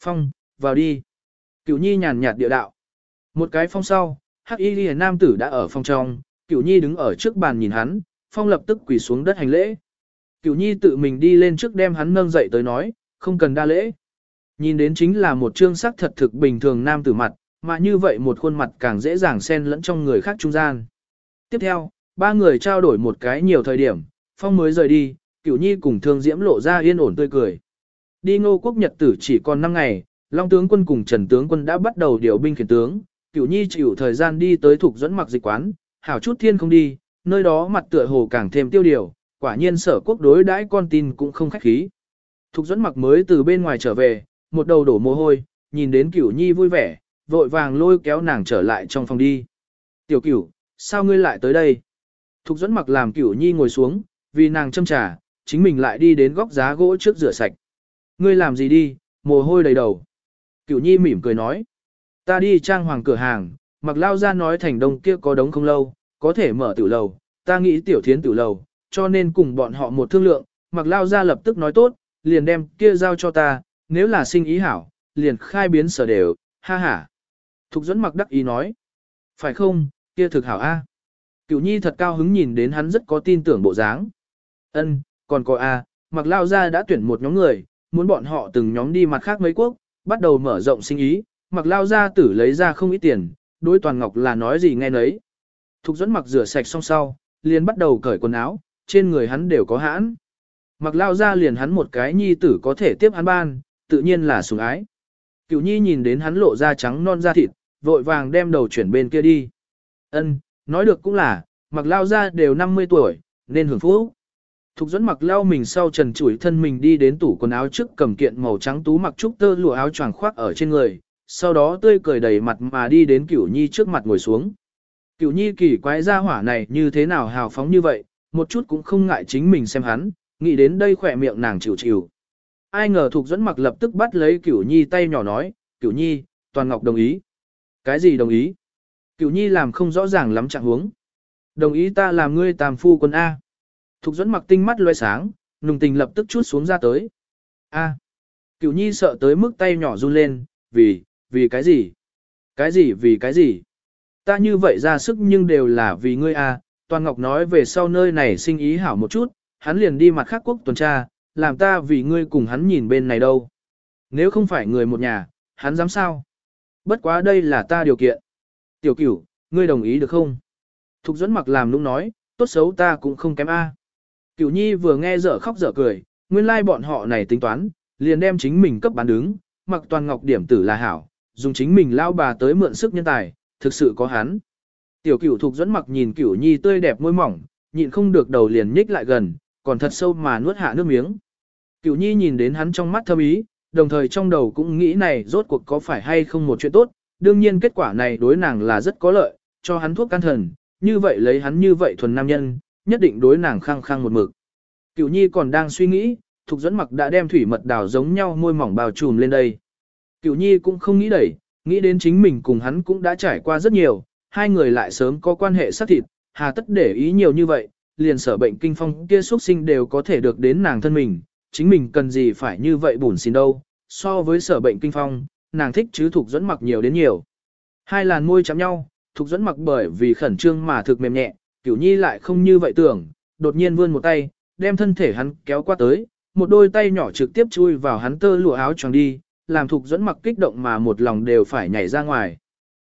Phong, vào đi. Cửu Nhi nhàn nhạt địa đạo. Một cái phong sau, hắc y liễu nam tử đã ở phòng trong, Cửu Nhi đứng ở trước bàn nhìn hắn, Phong lập tức quỳ xuống đất hành lễ. Cửu Nhi tự mình đi lên trước đem hắn nâng dậy tới nói, không cần đa lễ. Nhìn đến chính là một trương sắc thật thực bình thường nam tử mặt, mà như vậy một khuôn mặt càng dễ dàng xen lẫn trong người khác trung gian. Tiếp theo, ba người trao đổi một cái nhiều thời điểm, Phong mới rời đi, Cửu Nhi cùng Thương Diễm lộ ra yên ổn tươi cười. Đi ngô quốc nhật tử chỉ còn 5 ngày, Long tướng quân cùng Trần tướng quân đã bắt đầu điều binh khiển tướng, Cửu Nhi chịu thời gian đi tới thuộc dẫn mặc dịch quán, hảo chút thiên không đi, nơi đó mặt tựa hồ càng thêm tiêu điều, quả nhiên sở quốc đối đãi con tin cũng không khách khí. Thục dẫn mặc mới từ bên ngoài trở về, một đầu đổ mồ hôi, nhìn đến cửu nhi vui vẻ, vội vàng lôi kéo nàng trở lại trong phòng đi. Tiểu cửu, sao ngươi lại tới đây? Thục dẫn mặc làm cửu nhi ngồi xuống, vì nàng châm trà, chính mình lại đi đến góc giá gỗ trước rửa sạch. Ngươi làm gì đi, mồ hôi đầy đầu. Cửu nhi mỉm cười nói. Ta đi trang hoàng cửa hàng, mặc lao ra nói thành đông kia có đống không lâu, có thể mở tiểu lầu, ta nghĩ tiểu thiến tiểu lầu, cho nên cùng bọn họ một thương lượng, mặc lao ra lập tức nói tốt, liền đem kia giao cho ta, nếu là sinh ý hảo, liền khai biến sở đều, ha ha. Thục dẫn mặc đắc ý nói, phải không, kia thực hảo a. À? Cửu nhi thật cao hứng nhìn đến hắn rất có tin tưởng bộ dáng. Ân, còn có a, à, mặc lao ra đã tuyển một nhóm người, muốn bọn họ từng nhóm đi mặt khác mấy quốc, bắt đầu mở rộng sinh ý, mặc lao ra tử lấy ra không ít tiền, đối toàn ngọc là nói gì nghe nấy. Thục dẫn mặc rửa sạch xong sau, liền bắt đầu cởi quần áo, trên người hắn đều có hãn. Mặc lao ra liền hắn một cái nhi tử có thể tiếp hắn ban, tự nhiên là sủng ái. Cửu nhi nhìn đến hắn lộ ra trắng non da thịt, vội vàng đem đầu chuyển bên kia đi. Ân, nói được cũng là, mặc lao ra đều 50 tuổi, nên hưởng phúc. Thục dẫn mặc lao mình sau trần chủi thân mình đi đến tủ quần áo trước cầm kiện màu trắng tú mặc trúc tơ lụa áo choàng khoác ở trên người, sau đó tươi cười đầy mặt mà đi đến cửu nhi trước mặt ngồi xuống. Cửu nhi kỳ quái ra hỏa này như thế nào hào phóng như vậy, một chút cũng không ngại chính mình xem hắn, nghĩ đến đây khỏe miệng nàng chịu chịu. Ai ngờ Thục dẫn mặc lập tức bắt lấy Cửu Nhi tay nhỏ nói, Cửu Nhi, Toàn Ngọc đồng ý. Cái gì đồng ý? Cửu Nhi làm không rõ ràng lắm trạng huống. Đồng ý ta làm ngươi tam phu quân A. Thục dẫn mặc tinh mắt loe sáng, nùng tình lập tức chút xuống ra tới. A. Cửu Nhi sợ tới mức tay nhỏ run lên, vì, vì cái gì? Cái gì vì cái gì? Ta như vậy ra sức nhưng đều là vì ngươi A. Toàn Ngọc nói về sau nơi này sinh ý hảo một chút, hắn liền đi mặt khác quốc tuần tra, làm ta vì ngươi cùng hắn nhìn bên này đâu. Nếu không phải người một nhà, hắn dám sao? Bất quá đây là ta điều kiện. Tiểu cửu, ngươi đồng ý được không? Thục dẫn mặc làm nũng nói, tốt xấu ta cũng không kém A. Cửu nhi vừa nghe dở khóc dở cười, nguyên lai like bọn họ này tính toán, liền đem chính mình cấp bán đứng, mặc toàn ngọc điểm tử là hảo, dùng chính mình lao bà tới mượn sức nhân tài, thực sự có hắn. Tiểu cửu thục dẫn mặc nhìn cửu nhi tươi đẹp môi mỏng, nhịn không được đầu liền nhích lại gần, còn thật sâu mà nuốt hạ nước miếng. Cửu nhi nhìn đến hắn trong mắt thâm ý, đồng thời trong đầu cũng nghĩ này rốt cuộc có phải hay không một chuyện tốt, đương nhiên kết quả này đối nàng là rất có lợi, cho hắn thuốc can thần, như vậy lấy hắn như vậy thuần nam nhân, nhất định đối nàng khăng khăng một mực. Cửu nhi còn đang suy nghĩ, Thục dẫn mặc đã đem thủy mật đào giống nhau môi mỏng bao trùm lên đây. Cửu nhi cũng không nghĩ đẩy, nghĩ đến chính mình cùng hắn cũng đã trải qua rất nhiều, hai người lại sớm có quan hệ xác thịt, hà tất để ý nhiều như vậy, liền sở bệnh kinh phong kia xuất sinh đều có thể được đến nàng thân mình, chính mình cần gì phải như vậy bùn xin đâu, so với sở bệnh kinh phong, nàng thích chứ Thục dẫn mặc nhiều đến nhiều. Hai làn môi chạm nhau, thuộc dẫn mặc bởi vì khẩn trương mà thực mềm nhẹ, Cửu Nhi lại không như vậy tưởng, đột nhiên vươn một tay, đem thân thể hắn kéo qua tới, một đôi tay nhỏ trực tiếp chui vào hắn tơ lụa áo choàng đi, làm Thục dẫn mặc kích động mà một lòng đều phải nhảy ra ngoài.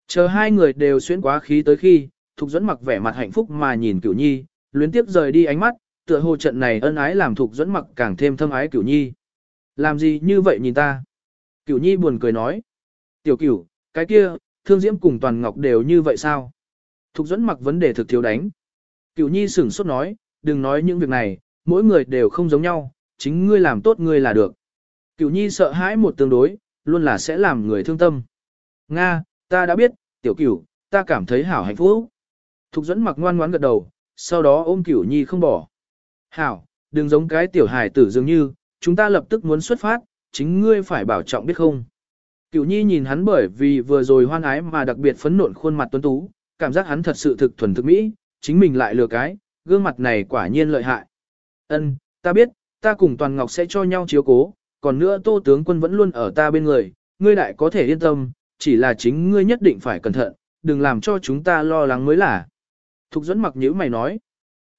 Chờ hai người đều xuyên quá khí tới khi, Thục dẫn mặc vẻ mặt hạnh phúc mà nhìn Cửu Nhi, luyến tiếp rời đi ánh mắt, tựa hồ trận này ân ái làm Thục dẫn mặc càng thêm thâm ái Cửu Nhi. Làm gì như vậy nhìn ta? Cửu Nhi buồn cười nói. Tiểu Cửu, cái kia, Thương Diễm cùng Toàn Ngọc đều như vậy sao? Thục dẫn mặc vấn đề thực thiếu đánh. Cửu Nhi sửng sốt nói, đừng nói những việc này, mỗi người đều không giống nhau, chính ngươi làm tốt ngươi là được. Cửu Nhi sợ hãi một tương đối, luôn là sẽ làm người thương tâm. Nga, ta đã biết, tiểu cửu, ta cảm thấy hảo hạnh phúc. Thục dẫn mặc ngoan ngoãn gật đầu, sau đó ôm Cửu Nhi không bỏ. Hảo, đừng giống cái tiểu hài tử dường như, chúng ta lập tức muốn xuất phát, chính ngươi phải bảo trọng biết không. Cửu Nhi nhìn hắn bởi vì vừa rồi hoan ái mà đặc biệt phấn nộn khuôn mặt tuấn tú, cảm giác hắn thật sự thực thuần thực mỹ, chính mình lại lừa cái, gương mặt này quả nhiên lợi hại. Ân, ta biết, ta cùng Toàn Ngọc sẽ cho nhau chiếu cố, còn nữa Tô tướng quân vẫn luôn ở ta bên người, ngươi đại có thể yên tâm, chỉ là chính ngươi nhất định phải cẩn thận, đừng làm cho chúng ta lo lắng mới là. Thục dẫn mặc nhữ mày nói,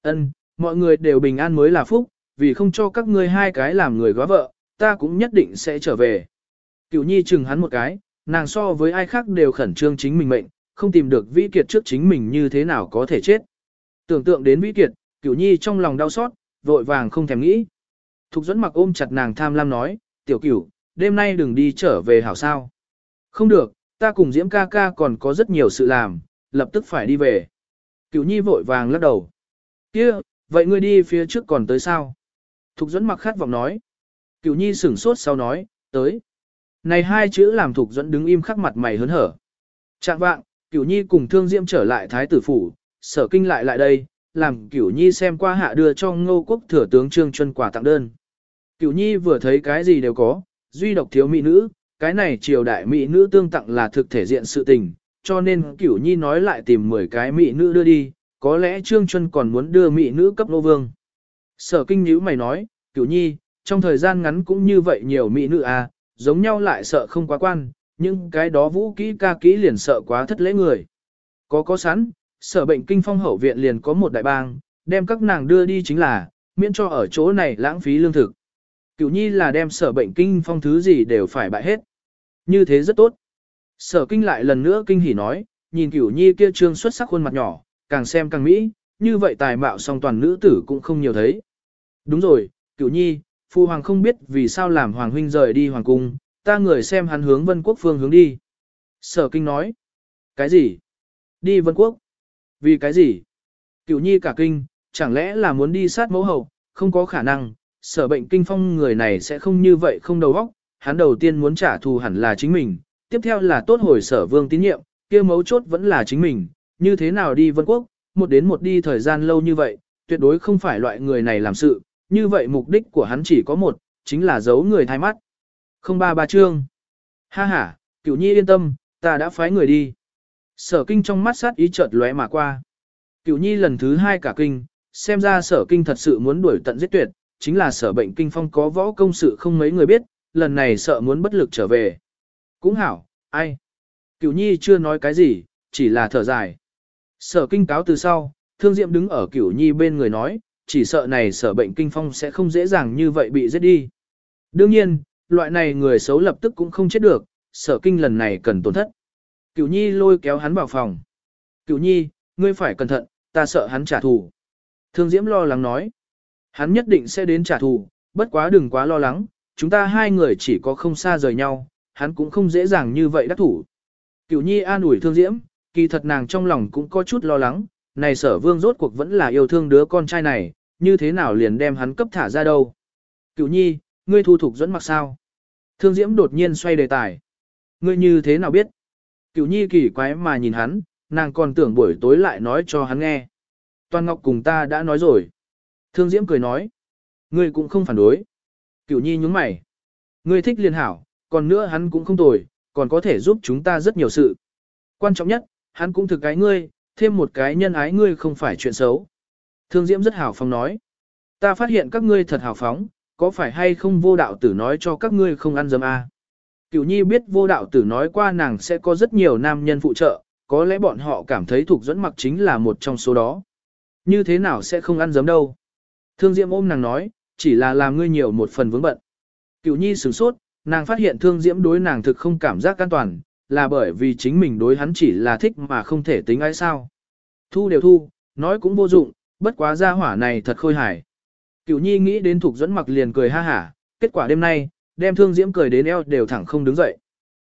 ân, mọi người đều bình an mới là phúc, vì không cho các ngươi hai cái làm người góa vợ, ta cũng nhất định sẽ trở về. Cửu nhi chừng hắn một cái, nàng so với ai khác đều khẩn trương chính mình mệnh, không tìm được vĩ kiệt trước chính mình như thế nào có thể chết. Tưởng tượng đến vĩ kiệt, cửu nhi trong lòng đau xót, vội vàng không thèm nghĩ. Thục dẫn mặc ôm chặt nàng tham lam nói, tiểu cửu, đêm nay đừng đi trở về hảo sao. Không được, ta cùng Diễm ca ca còn có rất nhiều sự làm, lập tức phải đi về. Cửu nhi vội vàng lắc đầu. kia, vậy ngươi đi phía trước còn tới sao? Thục dẫn mặc khát vọng nói. Cửu nhi sửng sốt sau nói, tới. Này hai chữ làm thục dẫn đứng im khắc mặt mày hớn hở. Trạng vạng, cửu nhi cùng thương diễm trở lại thái tử phủ, sở kinh lại lại đây, làm cửu nhi xem qua hạ đưa cho ngô quốc thừa tướng trương chuân quả tặng đơn. Cửu nhi vừa thấy cái gì đều có, duy độc thiếu mỹ nữ, cái này triều đại mỹ nữ tương tặng là thực thể diện sự tình, cho nên cửu nhi nói lại tìm 10 cái mỹ nữ đưa đi, có lẽ trương chuân còn muốn đưa mỹ nữ cấp nô vương. Sở kinh nhíu mày nói, cửu nhi, trong thời gian ngắn cũng như vậy nhiều mỹ nữ à, giống nhau lại sợ không quá quan, nhưng cái đó vũ kỹ ca kỹ liền sợ quá thất lễ người. Có có sẵn, sở bệnh kinh phong hậu viện liền có một đại bang, đem các nàng đưa đi chính là, miễn cho ở chỗ này lãng phí lương thực. Cửu nhi là đem sở bệnh kinh phong thứ gì đều phải bại hết. Như thế rất tốt. Sở kinh lại lần nữa kinh hỉ nói, nhìn cửu nhi kia trương xuất sắc khuôn mặt nhỏ, càng xem càng mỹ, như vậy tài mạo song toàn nữ tử cũng không nhiều thấy. Đúng rồi, cửu nhi, phu hoàng không biết vì sao làm hoàng huynh rời đi hoàng cung, ta người xem hắn hướng vân quốc phương hướng đi. Sở kinh nói, cái gì? Đi vân quốc? Vì cái gì? Cửu nhi cả kinh, chẳng lẽ là muốn đi sát mẫu hậu, không có khả năng, sở bệnh kinh phong người này sẽ không như vậy không đầu óc, hắn đầu tiên muốn trả thù hẳn là chính mình, tiếp theo là tốt hồi sở vương tín nhiệm, kia mấu chốt vẫn là chính mình, như thế nào đi vân quốc, một đến một đi thời gian lâu như vậy, tuyệt đối không phải loại người này làm sự, như vậy mục đích của hắn chỉ có một, chính là giấu người thay mắt. Không ba ba chương. Ha ha, cửu nhi yên tâm, ta đã phái người đi. Sở kinh trong mắt sát ý chợt lóe mà qua. Cửu nhi lần thứ hai cả kinh, xem ra sở kinh thật sự muốn đuổi tận giết tuyệt, chính là sở bệnh kinh phong có võ công sự không mấy người biết, lần này sợ muốn bất lực trở về. Cũng hảo, ai? Cửu nhi chưa nói cái gì, chỉ là thở dài. Sở kinh cáo từ sau, thương diệm đứng ở cửu nhi bên người nói, chỉ sợ này sở bệnh kinh phong sẽ không dễ dàng như vậy bị giết đi. Đương nhiên, loại này người xấu lập tức cũng không chết được, sở kinh lần này cần tổn thất. Cửu nhi lôi kéo hắn vào phòng. Cửu nhi, ngươi phải cẩn thận, ta sợ hắn trả thù. Thương diễm lo lắng nói. Hắn nhất định sẽ đến trả thù, bất quá đừng quá lo lắng, chúng ta hai người chỉ có không xa rời nhau, hắn cũng không dễ dàng như vậy đắc thủ. Cửu nhi an ủi thương diễm, kỳ thật nàng trong lòng cũng có chút lo lắng, này sở vương rốt cuộc vẫn là yêu thương đứa con trai này, như thế nào liền đem hắn cấp thả ra đâu. Cửu nhi, ngươi thu thục dẫn mặc sao? Thương diễm đột nhiên xoay đề tài. Ngươi như thế nào biết? Cửu nhi kỳ quái mà nhìn hắn, nàng còn tưởng buổi tối lại nói cho hắn nghe. Toàn Ngọc cùng ta đã nói rồi. Thương diễm cười nói. Ngươi cũng không phản đối. Cửu nhi nhúng mày. Ngươi thích liên hảo, còn nữa hắn cũng không tồi, còn có thể giúp chúng ta rất nhiều sự. Quan trọng nhất, hắn cũng thực cái ngươi, thêm một cái nhân ái ngươi không phải chuyện xấu. Thương Diễm rất hào phóng nói. Ta phát hiện các ngươi thật hào phóng, có phải hay không vô đạo tử nói cho các ngươi không ăn dấm à? Cửu nhi biết vô đạo tử nói qua nàng sẽ có rất nhiều nam nhân phụ trợ, có lẽ bọn họ cảm thấy thuộc dẫn mặc chính là một trong số đó. Như thế nào sẽ không ăn dấm đâu? Thương Diễm ôm nàng nói, chỉ là làm ngươi nhiều một phần vướng bận. Cựu nhi sửng sốt, nàng phát hiện Thương Diễm đối nàng thực không cảm giác an toàn, là bởi vì chính mình đối hắn chỉ là thích mà không thể tính ai sao. Thu đều thu, nói cũng vô dụng, bất quá gia hỏa này thật khôi hài. Cựu nhi nghĩ đến thuộc dẫn mặc liền cười ha hả, kết quả đêm nay, đem thương diễm cười đến eo đều thẳng không đứng dậy.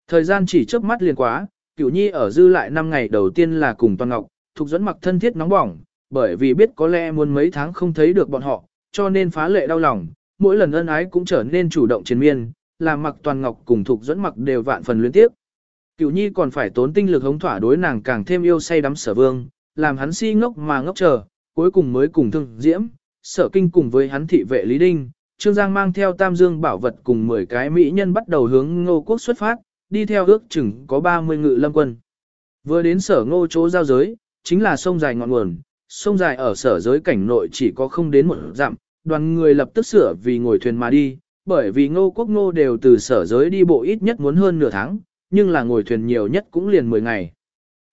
Thời gian chỉ chớp mắt liền quá, cửu nhi ở dư lại 5 ngày đầu tiên là cùng toàn ngọc, thuộc dẫn mặc thân thiết nóng bỏng, bởi vì biết có lẽ muốn mấy tháng không thấy được bọn họ, cho nên phá lệ đau lòng, mỗi lần ân ái cũng trở nên chủ động chiến miên, làm mặc toàn ngọc cùng thuộc dẫn mặc đều vạn phần luyến tiếp. Cửu nhi còn phải tốn tinh lực hống thỏa đối nàng càng thêm yêu say đắm sở vương, làm hắn si ngốc mà ngốc chờ, cuối cùng mới cùng thương diễm, sở kinh cùng với hắn thị vệ Lý Đinh, Trương Giang mang theo tam dương bảo vật cùng 10 cái mỹ nhân bắt đầu hướng ngô quốc xuất phát, đi theo ước chừng có 30 ngự lâm quân. Vừa đến sở ngô chỗ giao giới, chính là sông dài ngọn nguồn, sông dài ở sở giới cảnh nội chỉ có không đến một dặm, đoàn người lập tức sửa vì ngồi thuyền mà đi, bởi vì ngô quốc ngô đều từ sở giới đi bộ ít nhất muốn hơn nửa tháng, nhưng là ngồi thuyền nhiều nhất cũng liền 10 ngày.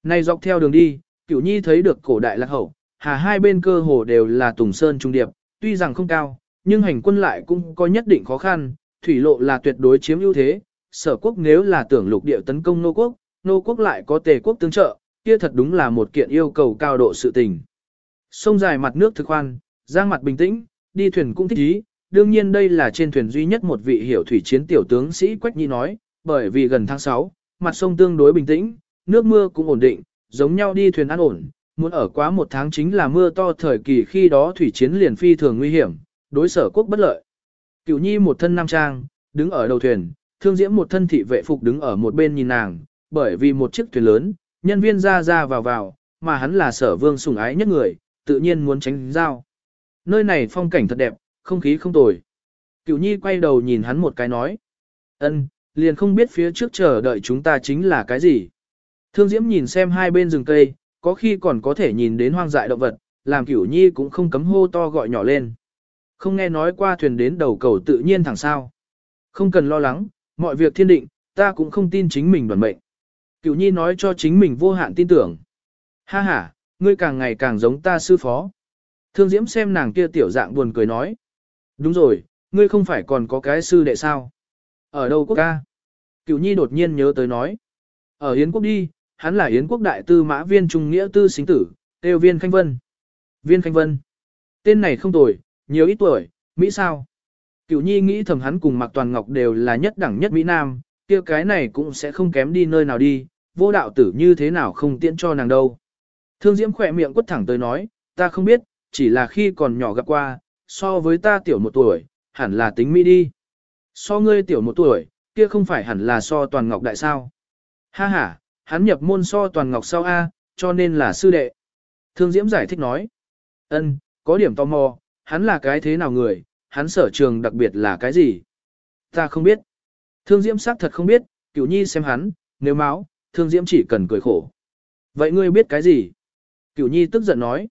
Nay dọc theo đường đi, cửu nhi thấy được cổ đại lạc hậu, hà hai bên cơ hồ đều là tùng sơn trung điệp, tuy rằng không cao, nhưng hành quân lại cũng có nhất định khó khăn, thủy lộ là tuyệt đối chiếm ưu thế, sở quốc nếu là tưởng lục địa tấn công nô quốc, nô quốc lại có tề quốc tương trợ, kia thật đúng là một kiện yêu cầu cao độ sự tình. Sông dài mặt nước thực khoan, giang mặt bình tĩnh, đi thuyền cũng thích ý, đương nhiên đây là trên thuyền duy nhất một vị hiểu thủy chiến tiểu tướng sĩ Quách Nhi nói, bởi vì gần tháng 6, mặt sông tương đối bình tĩnh, nước mưa cũng ổn định, giống nhau đi thuyền an ổn, muốn ở quá một tháng chính là mưa to thời kỳ khi đó thủy chiến liền phi thường nguy hiểm, đối sở quốc bất lợi. Cửu nhi một thân nam trang, đứng ở đầu thuyền, thương diễm một thân thị vệ phục đứng ở một bên nhìn nàng, bởi vì một chiếc thuyền lớn, nhân viên ra ra vào vào, mà hắn là sở vương sủng ái nhất người, tự nhiên muốn tránh giao. Nơi này phong cảnh thật đẹp, không khí không tồi. Cửu nhi quay đầu nhìn hắn một cái nói. ân, liền không biết phía trước chờ đợi chúng ta chính là cái gì. Thương diễm nhìn xem hai bên rừng cây, có khi còn có thể nhìn đến hoang dại động vật, làm cửu nhi cũng không cấm hô to gọi nhỏ lên. Không nghe nói qua thuyền đến đầu cầu tự nhiên thẳng sao. Không cần lo lắng, mọi việc thiên định, ta cũng không tin chính mình đoàn mệnh. Cửu nhi nói cho chính mình vô hạn tin tưởng. Ha ha, ngươi càng ngày càng giống ta sư phó. Thương diễm xem nàng kia tiểu dạng buồn cười nói. Đúng rồi, ngươi không phải còn có cái sư đệ sao? Ở đâu quốc ca? Cửu nhi đột nhiên nhớ tới nói. Ở Yến quốc đi, hắn là Yến quốc đại tư mã viên trung nghĩa tư sinh tử, tiêu viên khanh vân. Viên khanh vân. Tên này không tồi, nhiều ít tuổi, Mỹ sao? Cửu nhi nghĩ thầm hắn cùng Mạc Toàn Ngọc đều là nhất đẳng nhất Mỹ Nam, kia cái này cũng sẽ không kém đi nơi nào đi, vô đạo tử như thế nào không tiễn cho nàng đâu. Thương Diễm khỏe miệng quất thẳng tới nói, ta không biết, chỉ là khi còn nhỏ gặp qua, so với ta tiểu một tuổi, hẳn là tính mỹ đi. So ngươi tiểu một tuổi, kia không phải hẳn là so toàn ngọc đại sao. Ha ha, hắn nhập môn so toàn ngọc sau A, cho nên là sư đệ. Thương Diễm giải thích nói. ân, có điểm tò mò, hắn là cái thế nào người, hắn sở trường đặc biệt là cái gì? Ta không biết. Thương Diễm xác thật không biết, cửu nhi xem hắn, nếu máu, Thương Diễm chỉ cần cười khổ. Vậy ngươi biết cái gì? Cửu nhi tức giận nói.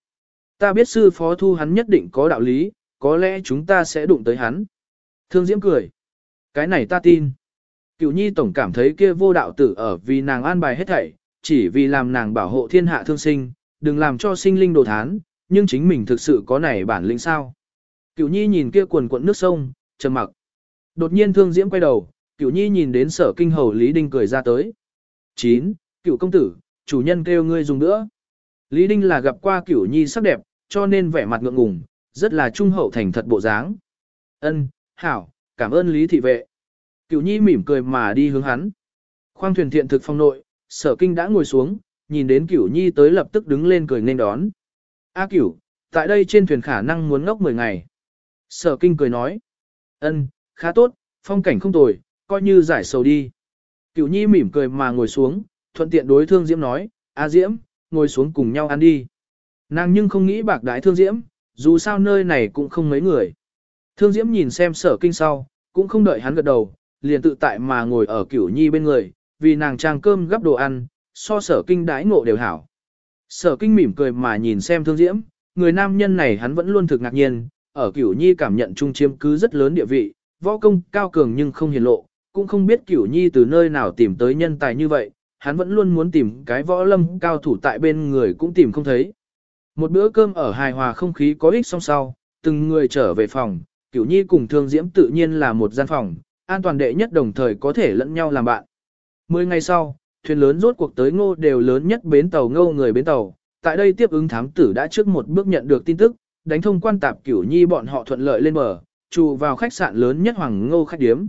Ta biết sư phó thu hắn nhất định có đạo lý, có lẽ chúng ta sẽ đụng tới hắn. Thương Diễm cười. Cái này ta tin. Cửu nhi tổng cảm thấy kia vô đạo tử ở vì nàng an bài hết thảy, chỉ vì làm nàng bảo hộ thiên hạ thương sinh, đừng làm cho sinh linh đồ thán, nhưng chính mình thực sự có này bản lĩnh sao. Cửu nhi nhìn kia quần quận nước sông, trầm mặc. Đột nhiên thương diễm quay đầu, cửu nhi nhìn đến sở kinh hầu Lý Đinh cười ra tới. 9. Cửu công tử, chủ nhân kêu ngươi dùng nữa. Lý Đinh là gặp qua cửu nhi sắc đẹp, cho nên vẻ mặt ngượng ngùng, rất là trung hậu thành thật bộ dáng. Ân, hảo, cảm ơn Lý thị vệ. Cửu nhi mỉm cười mà đi hướng hắn. Khoang thuyền thiện thực phong nội, sở kinh đã ngồi xuống, nhìn đến cửu nhi tới lập tức đứng lên cười nên đón. A cửu, tại đây trên thuyền khả năng muốn ngốc 10 ngày. Sở kinh cười nói. ân, khá tốt, phong cảnh không tồi, coi như giải sầu đi. Cửu nhi mỉm cười mà ngồi xuống, thuận tiện đối thương diễm nói, A diễm, ngồi xuống cùng nhau ăn đi. Nàng nhưng không nghĩ bạc đái thương diễm, dù sao nơi này cũng không mấy người. Thương diễm nhìn xem sở kinh sau, cũng không đợi hắn gật đầu, liền tự tại mà ngồi ở cửu nhi bên người, vì nàng trang cơm gắp đồ ăn, so sở kinh đái ngộ đều hảo. Sở kinh mỉm cười mà nhìn xem thương diễm, người nam nhân này hắn vẫn luôn thực ngạc nhiên, ở cửu nhi cảm nhận trung chiếm cứ rất lớn địa vị, võ công cao cường nhưng không hiền lộ, cũng không biết cửu nhi từ nơi nào tìm tới nhân tài như vậy, hắn vẫn luôn muốn tìm cái võ lâm cao thủ tại bên người cũng tìm không thấy. Một bữa cơm ở hài hòa không khí có ích song sau, từng người trở về phòng, cửu nhi cùng thương diễm tự nhiên là một gian phòng, an toàn đệ nhất đồng thời có thể lẫn nhau làm bạn. Mười ngày sau, thuyền lớn rốt cuộc tới ngô đều lớn nhất bến tàu ngô người bến tàu. Tại đây tiếp ứng thám tử đã trước một bước nhận được tin tức, đánh thông quan tạp cửu nhi bọn họ thuận lợi lên bờ, trụ vào khách sạn lớn nhất hoàng ngô khách điếm.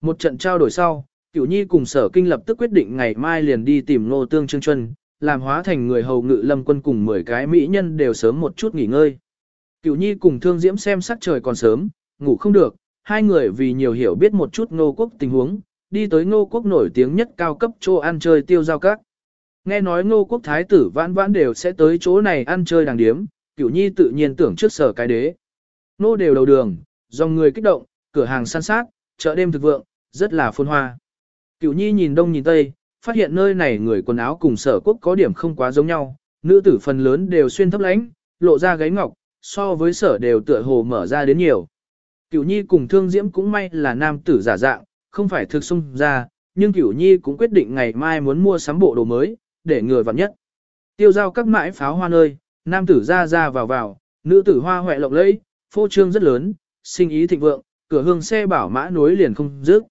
Một trận trao đổi sau, cửu nhi cùng sở kinh lập tức quyết định ngày mai liền đi tìm ngô tương trương Chuân, làm hóa thành người hầu ngự lâm quân cùng 10 cái mỹ nhân đều sớm một chút nghỉ ngơi. Cửu nhi cùng thương diễm xem sắc trời còn sớm, ngủ không được, hai người vì nhiều hiểu biết một chút ngô quốc tình huống, đi tới ngô quốc nổi tiếng nhất cao cấp chỗ ăn chơi tiêu giao các. Nghe nói ngô quốc thái tử vãn vãn đều sẽ tới chỗ này ăn chơi đàng điếm, cửu nhi tự nhiên tưởng trước sở cái đế. Nô đều đầu đường, dòng người kích động, cửa hàng san sát, chợ đêm thực vượng, rất là phồn hoa. Cửu nhi nhìn đông nhìn tây, phát hiện nơi này người quần áo cùng sở quốc có điểm không quá giống nhau, nữ tử phần lớn đều xuyên thấp lãnh, lộ ra gáy ngọc, so với sở đều tựa hồ mở ra đến nhiều. Cửu nhi cùng thương diễm cũng may là nam tử giả dạng, không phải thực xung ra, nhưng Cửu Nhi cũng quyết định ngày mai muốn mua sắm bộ đồ mới, để người vặn nhất. Tiêu giao các mãi pháo hoa nơi, nam tử ra ra vào vào, nữ tử hoa hoẹ lộng lẫy, phô trương rất lớn, sinh ý thịnh vượng, cửa hương xe bảo mã nối liền không dứt.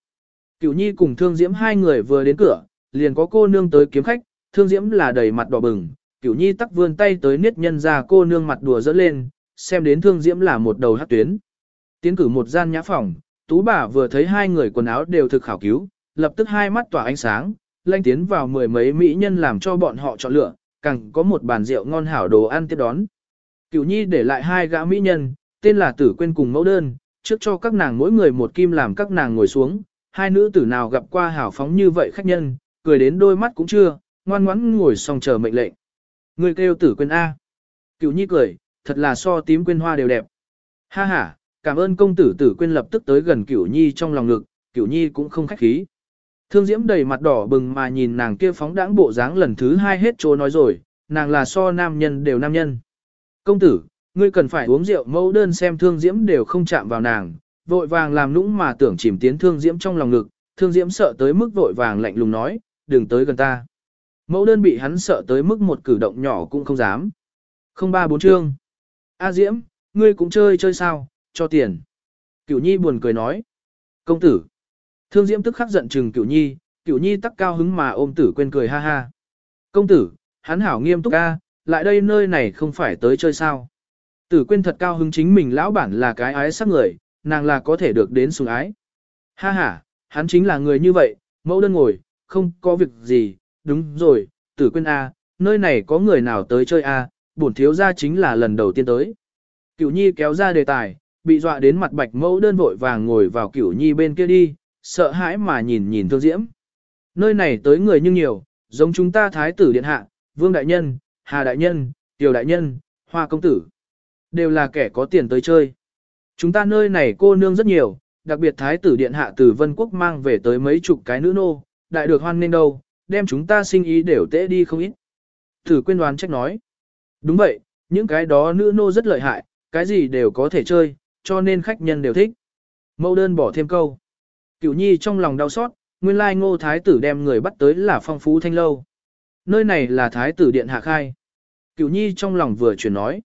Cửu Nhi cùng Thương Diễm hai người vừa đến cửa, liền có cô nương tới kiếm khách, Thương Diễm là đầy mặt đỏ bừng, Cửu Nhi tắc vươn tay tới niết nhân ra cô nương mặt đùa dỡ lên, xem đến Thương Diễm là một đầu hát tuyến. Tiến cử một gian nhã phòng, Tú bà vừa thấy hai người quần áo đều thực khảo cứu, lập tức hai mắt tỏa ánh sáng, lanh tiến vào mười mấy mỹ nhân làm cho bọn họ chọn lựa, càng có một bàn rượu ngon hảo đồ ăn tiếp đón. Cửu Nhi để lại hai gã mỹ nhân, tên là Tử Quyên cùng mẫu đơn, trước cho các nàng mỗi người một kim làm các nàng ngồi xuống, hai nữ tử nào gặp qua hảo phóng như vậy khách nhân, cười đến đôi mắt cũng chưa, ngoan ngoãn ngồi xong chờ mệnh lệnh. Người kêu Tử Quyên A. Cửu Nhi cười, thật là so tím quên hoa đều đẹp. Ha ha, cảm ơn công tử tử quên lập tức tới gần cửu nhi trong lòng ngực, cửu nhi cũng không khách khí. Thương diễm đầy mặt đỏ bừng mà nhìn nàng kia phóng đãng bộ dáng lần thứ hai hết chỗ nói rồi, nàng là so nam nhân đều nam nhân. Công tử, ngươi cần phải uống rượu mẫu đơn xem thương diễm đều không chạm vào nàng, vội vàng làm nũng mà tưởng chìm tiến thương diễm trong lòng ngực, thương diễm sợ tới mức vội vàng lạnh lùng nói, đừng tới gần ta. Mẫu đơn bị hắn sợ tới mức một cử động nhỏ cũng không dám. Không ba bốn chương. A diễm, ngươi cũng chơi chơi sao, cho tiền. Cửu nhi buồn cười nói. Công tử. Thương diễm tức khắc giận chừng cửu nhi, cửu nhi tắc cao hứng mà ôm tử quên cười ha ha. Công tử, hắn hảo nghiêm túc ca, lại đây nơi này không phải tới chơi sao. Tử quên thật cao hứng chính mình lão bản là cái ái sắc người, nàng là có thể được đến sủng ái. Ha ha, hắn chính là người như vậy, mẫu đơn ngồi, không có việc gì, đúng rồi, tử quên A, nơi này có người nào tới chơi A, bổn thiếu gia chính là lần đầu tiên tới. Cửu nhi kéo ra đề tài, bị dọa đến mặt bạch mẫu đơn vội vàng ngồi vào cửu nhi bên kia đi, sợ hãi mà nhìn nhìn thương diễm. Nơi này tới người nhưng nhiều, giống chúng ta thái tử điện hạ, vương đại nhân, hà đại nhân, tiểu đại nhân, hoa công tử. Đều là kẻ có tiền tới chơi. Chúng ta nơi này cô nương rất nhiều, đặc biệt thái tử điện hạ từ vân quốc mang về tới mấy chục cái nữ nô, đại được hoan nên đâu, đem chúng ta sinh ý đều tễ đi không ít. Tử quyên đoán trách nói. Đúng vậy, những cái đó nữ nô rất lợi hại, cái gì đều có thể chơi, cho nên khách nhân đều thích. Mẫu đơn bỏ thêm câu. Cửu nhi trong lòng đau xót, nguyên lai ngô thái tử đem người bắt tới là phong phú thanh lâu. Nơi này là thái tử điện hạ khai. Cửu nhi trong lòng vừa chuyển nói.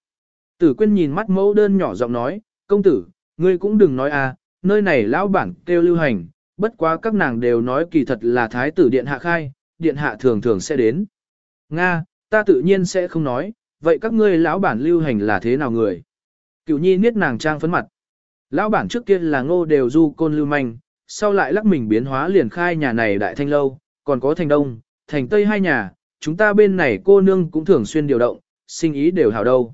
Tử quyên nhìn mắt mẫu đơn nhỏ giọng nói, công tử, ngươi cũng đừng nói à, nơi này lão bản kêu lưu hành, bất quá các nàng đều nói kỳ thật là thái tử điện hạ khai, điện hạ thường thường sẽ đến. Nga, ta tự nhiên sẽ không nói, vậy các ngươi lão bản lưu hành là thế nào người? Cửu nhi niết nàng trang phấn mặt. Lão bản trước kia là ngô đều du côn lưu manh, sau lại lắc mình biến hóa liền khai nhà này đại thanh lâu, còn có thành đông, thành tây hai nhà, chúng ta bên này cô nương cũng thường xuyên điều động, sinh ý đều hảo đâu.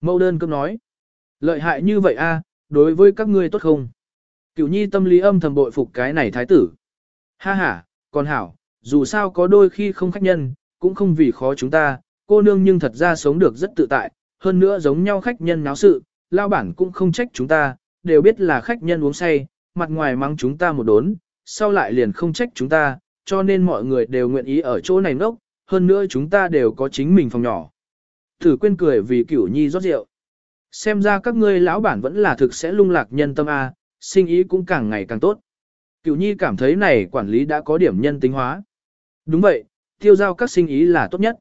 Mẫu đơn cấp nói, lợi hại như vậy a, đối với các ngươi tốt không? Cửu nhi tâm lý âm thầm bội phục cái này thái tử. Ha ha, còn hảo, dù sao có đôi khi không khách nhân, cũng không vì khó chúng ta, cô nương nhưng thật ra sống được rất tự tại, hơn nữa giống nhau khách nhân náo sự, lao bản cũng không trách chúng ta, đều biết là khách nhân uống say, mặt ngoài mắng chúng ta một đốn, sau lại liền không trách chúng ta, cho nên mọi người đều nguyện ý ở chỗ này ngốc, hơn nữa chúng ta đều có chính mình phòng nhỏ. Thử quên cười vì cửu nhi rót rượu. Xem ra các ngươi lão bản vẫn là thực sẽ lung lạc nhân tâm A, sinh ý cũng càng ngày càng tốt. Cửu nhi cảm thấy này quản lý đã có điểm nhân tính hóa. Đúng vậy, tiêu giao các sinh ý là tốt nhất.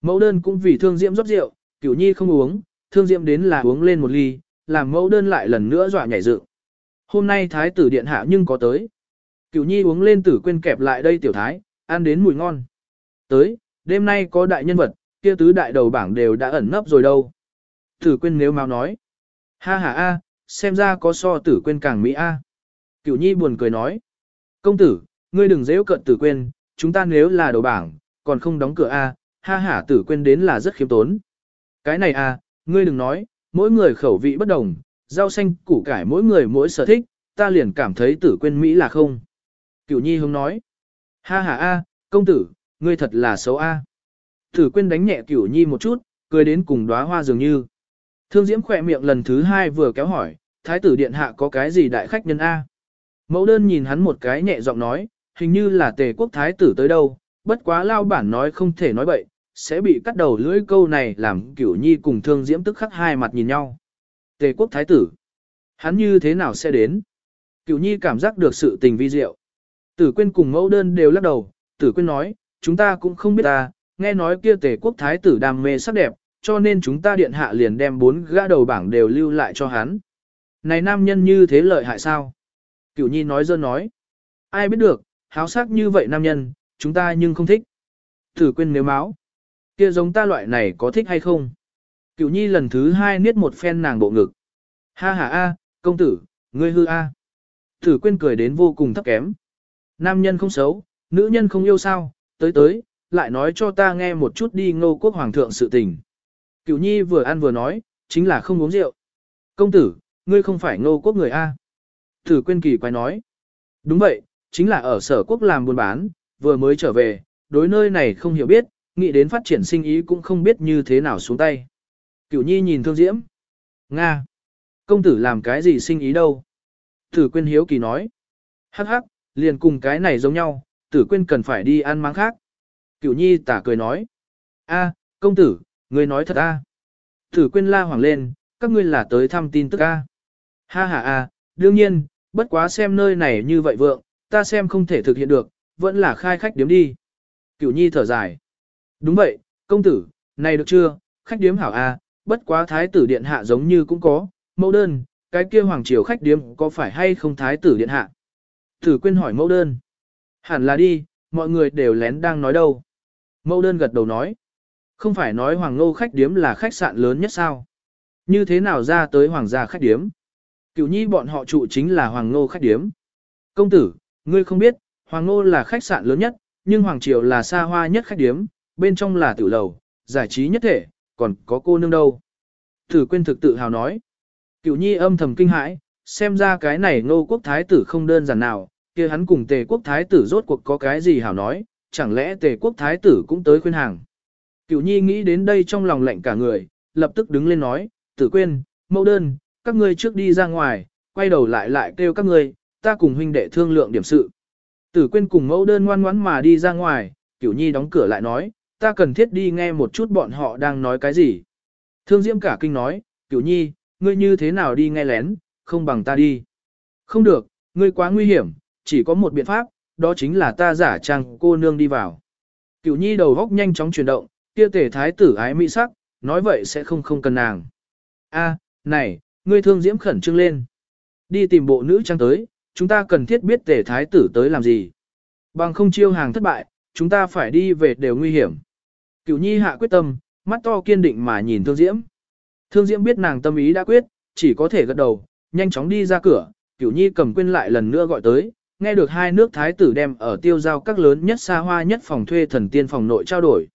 Mẫu đơn cũng vì thương diễm rót rượu, cửu nhi không uống, thương diễm đến là uống lên một ly, làm mẫu đơn lại lần nữa dọa nhảy dựng. Hôm nay thái tử điện hạ nhưng có tới. Cửu nhi uống lên tử quên kẹp lại đây tiểu thái, ăn đến mùi ngon. Tới, đêm nay có đại nhân vật, kia tứ đại đầu bảng đều đã ẩn nấp rồi đâu. Tử quên nếu mau nói. Ha ha a, xem ra có so tử quên càng mỹ a. Cửu nhi buồn cười nói. Công tử, ngươi đừng dễ cận tử quên, chúng ta nếu là đầu bảng, còn không đóng cửa a, ha ha tử quên đến là rất khiêm tốn. Cái này a, ngươi đừng nói, mỗi người khẩu vị bất đồng, rau xanh, củ cải mỗi người mỗi sở thích, ta liền cảm thấy tử quên Mỹ là không. Cửu nhi hướng nói, ha ha a, công tử, ngươi thật là xấu a. Tử quên đánh nhẹ cửu nhi một chút, cười đến cùng đóa hoa dường như. Thương diễm khỏe miệng lần thứ hai vừa kéo hỏi, thái tử điện hạ có cái gì đại khách nhân a? Mẫu đơn nhìn hắn một cái nhẹ giọng nói, hình như là tề quốc thái tử tới đâu, bất quá lao bản nói không thể nói bậy, sẽ bị cắt đầu lưỡi câu này làm cửu nhi cùng thương diễm tức khắc hai mặt nhìn nhau. Tề quốc thái tử. Hắn như thế nào sẽ đến? Cửu nhi cảm giác được sự tình vi diệu. Tử quyên cùng mẫu đơn đều lắc đầu, tử quyên nói, chúng ta cũng không biết ta, nghe nói kia tề quốc thái tử đam mê sắc đẹp, cho nên chúng ta điện hạ liền đem bốn gã đầu bảng đều lưu lại cho hắn. Này nam nhân như thế lợi hại sao? Cửu nhi nói dơ nói. Ai biết được, háo sắc như vậy nam nhân, chúng ta nhưng không thích. Tử quên nếu máu. kia giống ta loại này có thích hay không? Cửu nhi lần thứ hai niết một phen nàng bộ ngực. Ha ha a, công tử, ngươi hư a. Tử quên cười đến vô cùng thấp kém. Nam nhân không xấu, nữ nhân không yêu sao, tới tới, lại nói cho ta nghe một chút đi ngô quốc hoàng thượng sự tình. Cửu nhi vừa ăn vừa nói, chính là không uống rượu. Công tử, ngươi không phải ngô quốc người A. Tử quên kỳ quay nói. Đúng vậy, chính là ở sở quốc làm buôn bán, vừa mới trở về, đối nơi này không hiểu biết, nghĩ đến phát triển sinh ý cũng không biết như thế nào xuống tay. Cửu nhi nhìn thương diễm. Nga. Công tử làm cái gì sinh ý đâu? Tử quên hiếu kỳ nói. Hắc hắc, liền cùng cái này giống nhau, tử quên cần phải đi ăn máng khác. Cửu nhi tả cười nói. a, công tử, ngươi nói thật a. Thử quên la hoàng lên, các ngươi là tới thăm tin tức a. Ha ha a, đương nhiên, bất quá xem nơi này như vậy vượng, ta xem không thể thực hiện được, vẫn là khai khách điếm đi. Cửu nhi thở dài. Đúng vậy, công tử, này được chưa, khách điếm hảo a, bất quá thái tử điện hạ giống như cũng có, mẫu đơn, cái kia hoàng triều khách điếm có phải hay không thái tử điện hạ? Thử quên hỏi mẫu đơn. Hẳn là đi, mọi người đều lén đang nói đâu. Mẫu đơn gật đầu nói. Không phải nói hoàng ngô khách điếm là khách sạn lớn nhất sao? Như thế nào ra tới hoàng gia khách điếm? Cửu nhi bọn họ trụ chính là hoàng ngô khách điếm. Công tử, ngươi không biết, hoàng ngô là khách sạn lớn nhất, nhưng hoàng triều là xa hoa nhất khách điếm, bên trong là tử lầu, giải trí nhất thể, còn có cô nương đâu. Tử quên thực tự hào nói. Cửu nhi âm thầm kinh hãi, xem ra cái này ngô quốc thái tử không đơn giản nào, kia hắn cùng tề quốc thái tử rốt cuộc có cái gì hảo nói, chẳng lẽ tề quốc thái tử cũng tới khuyên hàng. Cửu nhi nghĩ đến đây trong lòng lạnh cả người, lập tức đứng lên nói, tử quên, mẫu đơn, các ngươi trước đi ra ngoài, quay đầu lại lại kêu các ngươi, ta cùng huynh đệ thương lượng điểm sự. Tử quên cùng mẫu đơn ngoan ngoãn mà đi ra ngoài, cửu nhi đóng cửa lại nói, ta cần thiết đi nghe một chút bọn họ đang nói cái gì. Thương diễm cả kinh nói, cửu nhi, ngươi như thế nào đi nghe lén, không bằng ta đi. Không được, ngươi quá nguy hiểm, chỉ có một biện pháp, đó chính là ta giả trang cô nương đi vào. Cửu nhi đầu góc nhanh chóng chuyển động, kia tể thái tử ái mỹ sắc, nói vậy sẽ không không cần nàng. A, này, ngươi thương diễm khẩn trương lên. Đi tìm bộ nữ trang tới, chúng ta cần thiết biết tể thái tử tới làm gì. Bằng không chiêu hàng thất bại, chúng ta phải đi về đều nguy hiểm. Cửu nhi hạ quyết tâm, mắt to kiên định mà nhìn thương diễm. Thương diễm biết nàng tâm ý đã quyết, chỉ có thể gật đầu, nhanh chóng đi ra cửa, cửu nhi cầm quên lại lần nữa gọi tới, nghe được hai nước thái tử đem ở tiêu giao các lớn nhất xa hoa nhất phòng thuê thần tiên phòng nội trao đổi.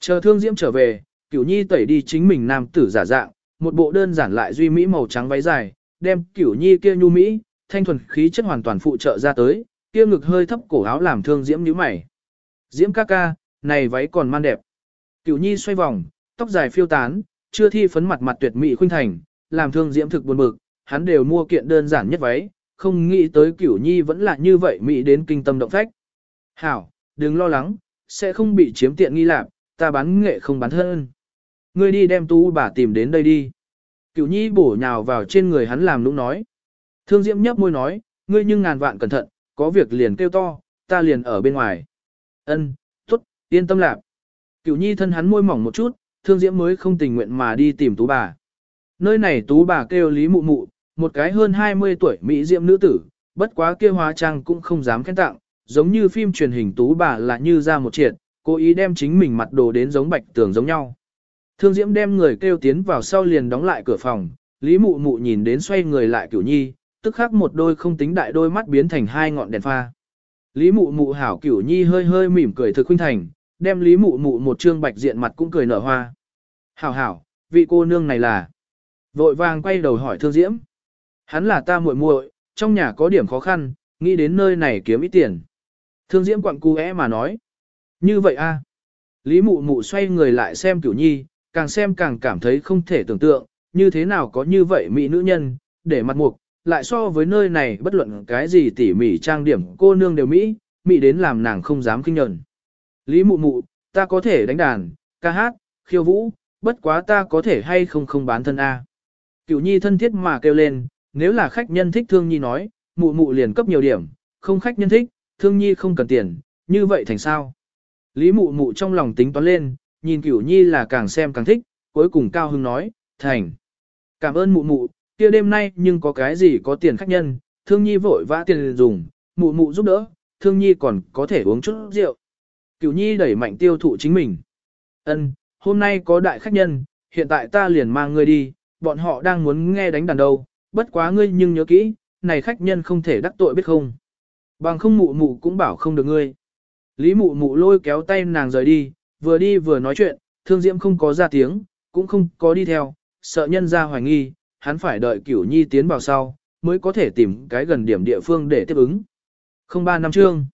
Chờ thương diễm trở về, cửu nhi tẩy đi chính mình nam tử giả dạng, một bộ đơn giản lại duy mỹ màu trắng váy dài, đem cửu nhi kia nhu mỹ, thanh thuần khí chất hoàn toàn phụ trợ ra tới, kia ngực hơi thấp cổ áo làm thương diễm nhíu mày. Diễm ca ca, này váy còn man đẹp. Cửu nhi xoay vòng, tóc dài phiêu tán, chưa thi phấn mặt mặt tuyệt mỹ khuynh thành, làm thương diễm thực buồn bực, hắn đều mua kiện đơn giản nhất váy, không nghĩ tới cửu nhi vẫn là như vậy mỹ đến kinh tâm động phách. Hảo, đừng lo lắng, sẽ không bị chiếm tiện nghi lạc, ta bán nghệ không bán thân. Ngươi đi đem tú bà tìm đến đây đi. Cửu nhi bổ nhào vào trên người hắn làm nũng nói. Thương diễm nhấp môi nói, ngươi nhưng ngàn vạn cẩn thận, có việc liền kêu to, ta liền ở bên ngoài. Ân, tốt, yên tâm lạc. Cửu nhi thân hắn môi mỏng một chút, thương diễm mới không tình nguyện mà đi tìm tú bà. Nơi này tú bà kêu lý mụ mụ, một cái hơn 20 tuổi Mỹ diễm nữ tử, bất quá kia hóa trang cũng không dám khen tặng, giống như phim truyền hình tú bà là như ra một triệt, cố ý đem chính mình mặt đồ đến giống bạch tường giống nhau. Thương diễm đem người kêu tiến vào sau liền đóng lại cửa phòng, lý mụ mụ nhìn đến xoay người lại cửu nhi, tức khắc một đôi không tính đại đôi mắt biến thành hai ngọn đèn pha. Lý mụ mụ hảo cửu nhi hơi hơi mỉm cười thực huynh thành, đem lý mụ mụ một trương bạch diện mặt cũng cười nở hoa. Hảo hảo, vị cô nương này là. Vội vàng quay đầu hỏi thương diễm. Hắn là ta muội muội, trong nhà có điểm khó khăn, nghĩ đến nơi này kiếm ít tiền. Thương diễm quặng cu é mà nói. Như vậy a Lý mụ mụ xoay người lại xem cửu nhi, càng xem càng cảm thấy không thể tưởng tượng, như thế nào có như vậy mỹ nữ nhân, để mặt mục, lại so với nơi này bất luận cái gì tỉ mỉ trang điểm cô nương đều mỹ, mỹ đến làm nàng không dám kinh nhận. Lý mụ mụ, ta có thể đánh đàn, ca hát, khiêu vũ, bất quá ta có thể hay không không bán thân A. Cửu nhi thân thiết mà kêu lên, nếu là khách nhân thích thương nhi nói, mụ mụ liền cấp nhiều điểm, không khách nhân thích, thương nhi không cần tiền, như vậy thành sao? Lý mụ mụ trong lòng tính toán lên, nhìn cửu nhi là càng xem càng thích, cuối cùng cao hưng nói, thành. Cảm ơn mụ mụ, kia đêm nay nhưng có cái gì có tiền khách nhân, thương nhi vội vã tiền dùng, mụ mụ giúp đỡ, thương nhi còn có thể uống chút rượu. Cửu nhi đẩy mạnh tiêu thụ chính mình. Ân, hôm nay có đại khách nhân, hiện tại ta liền mang ngươi đi, bọn họ đang muốn nghe đánh đàn đâu, bất quá ngươi nhưng nhớ kỹ, này khách nhân không thể đắc tội biết không. Bằng không mụ mụ cũng bảo không được ngươi. Lý mụ mụ lôi kéo tay nàng rời đi, vừa đi vừa nói chuyện, thương diễm không có ra tiếng, cũng không có đi theo, sợ nhân ra hoài nghi, hắn phải đợi cửu nhi tiến vào sau, mới có thể tìm cái gần điểm địa phương để tiếp ứng. Không ba năm chương.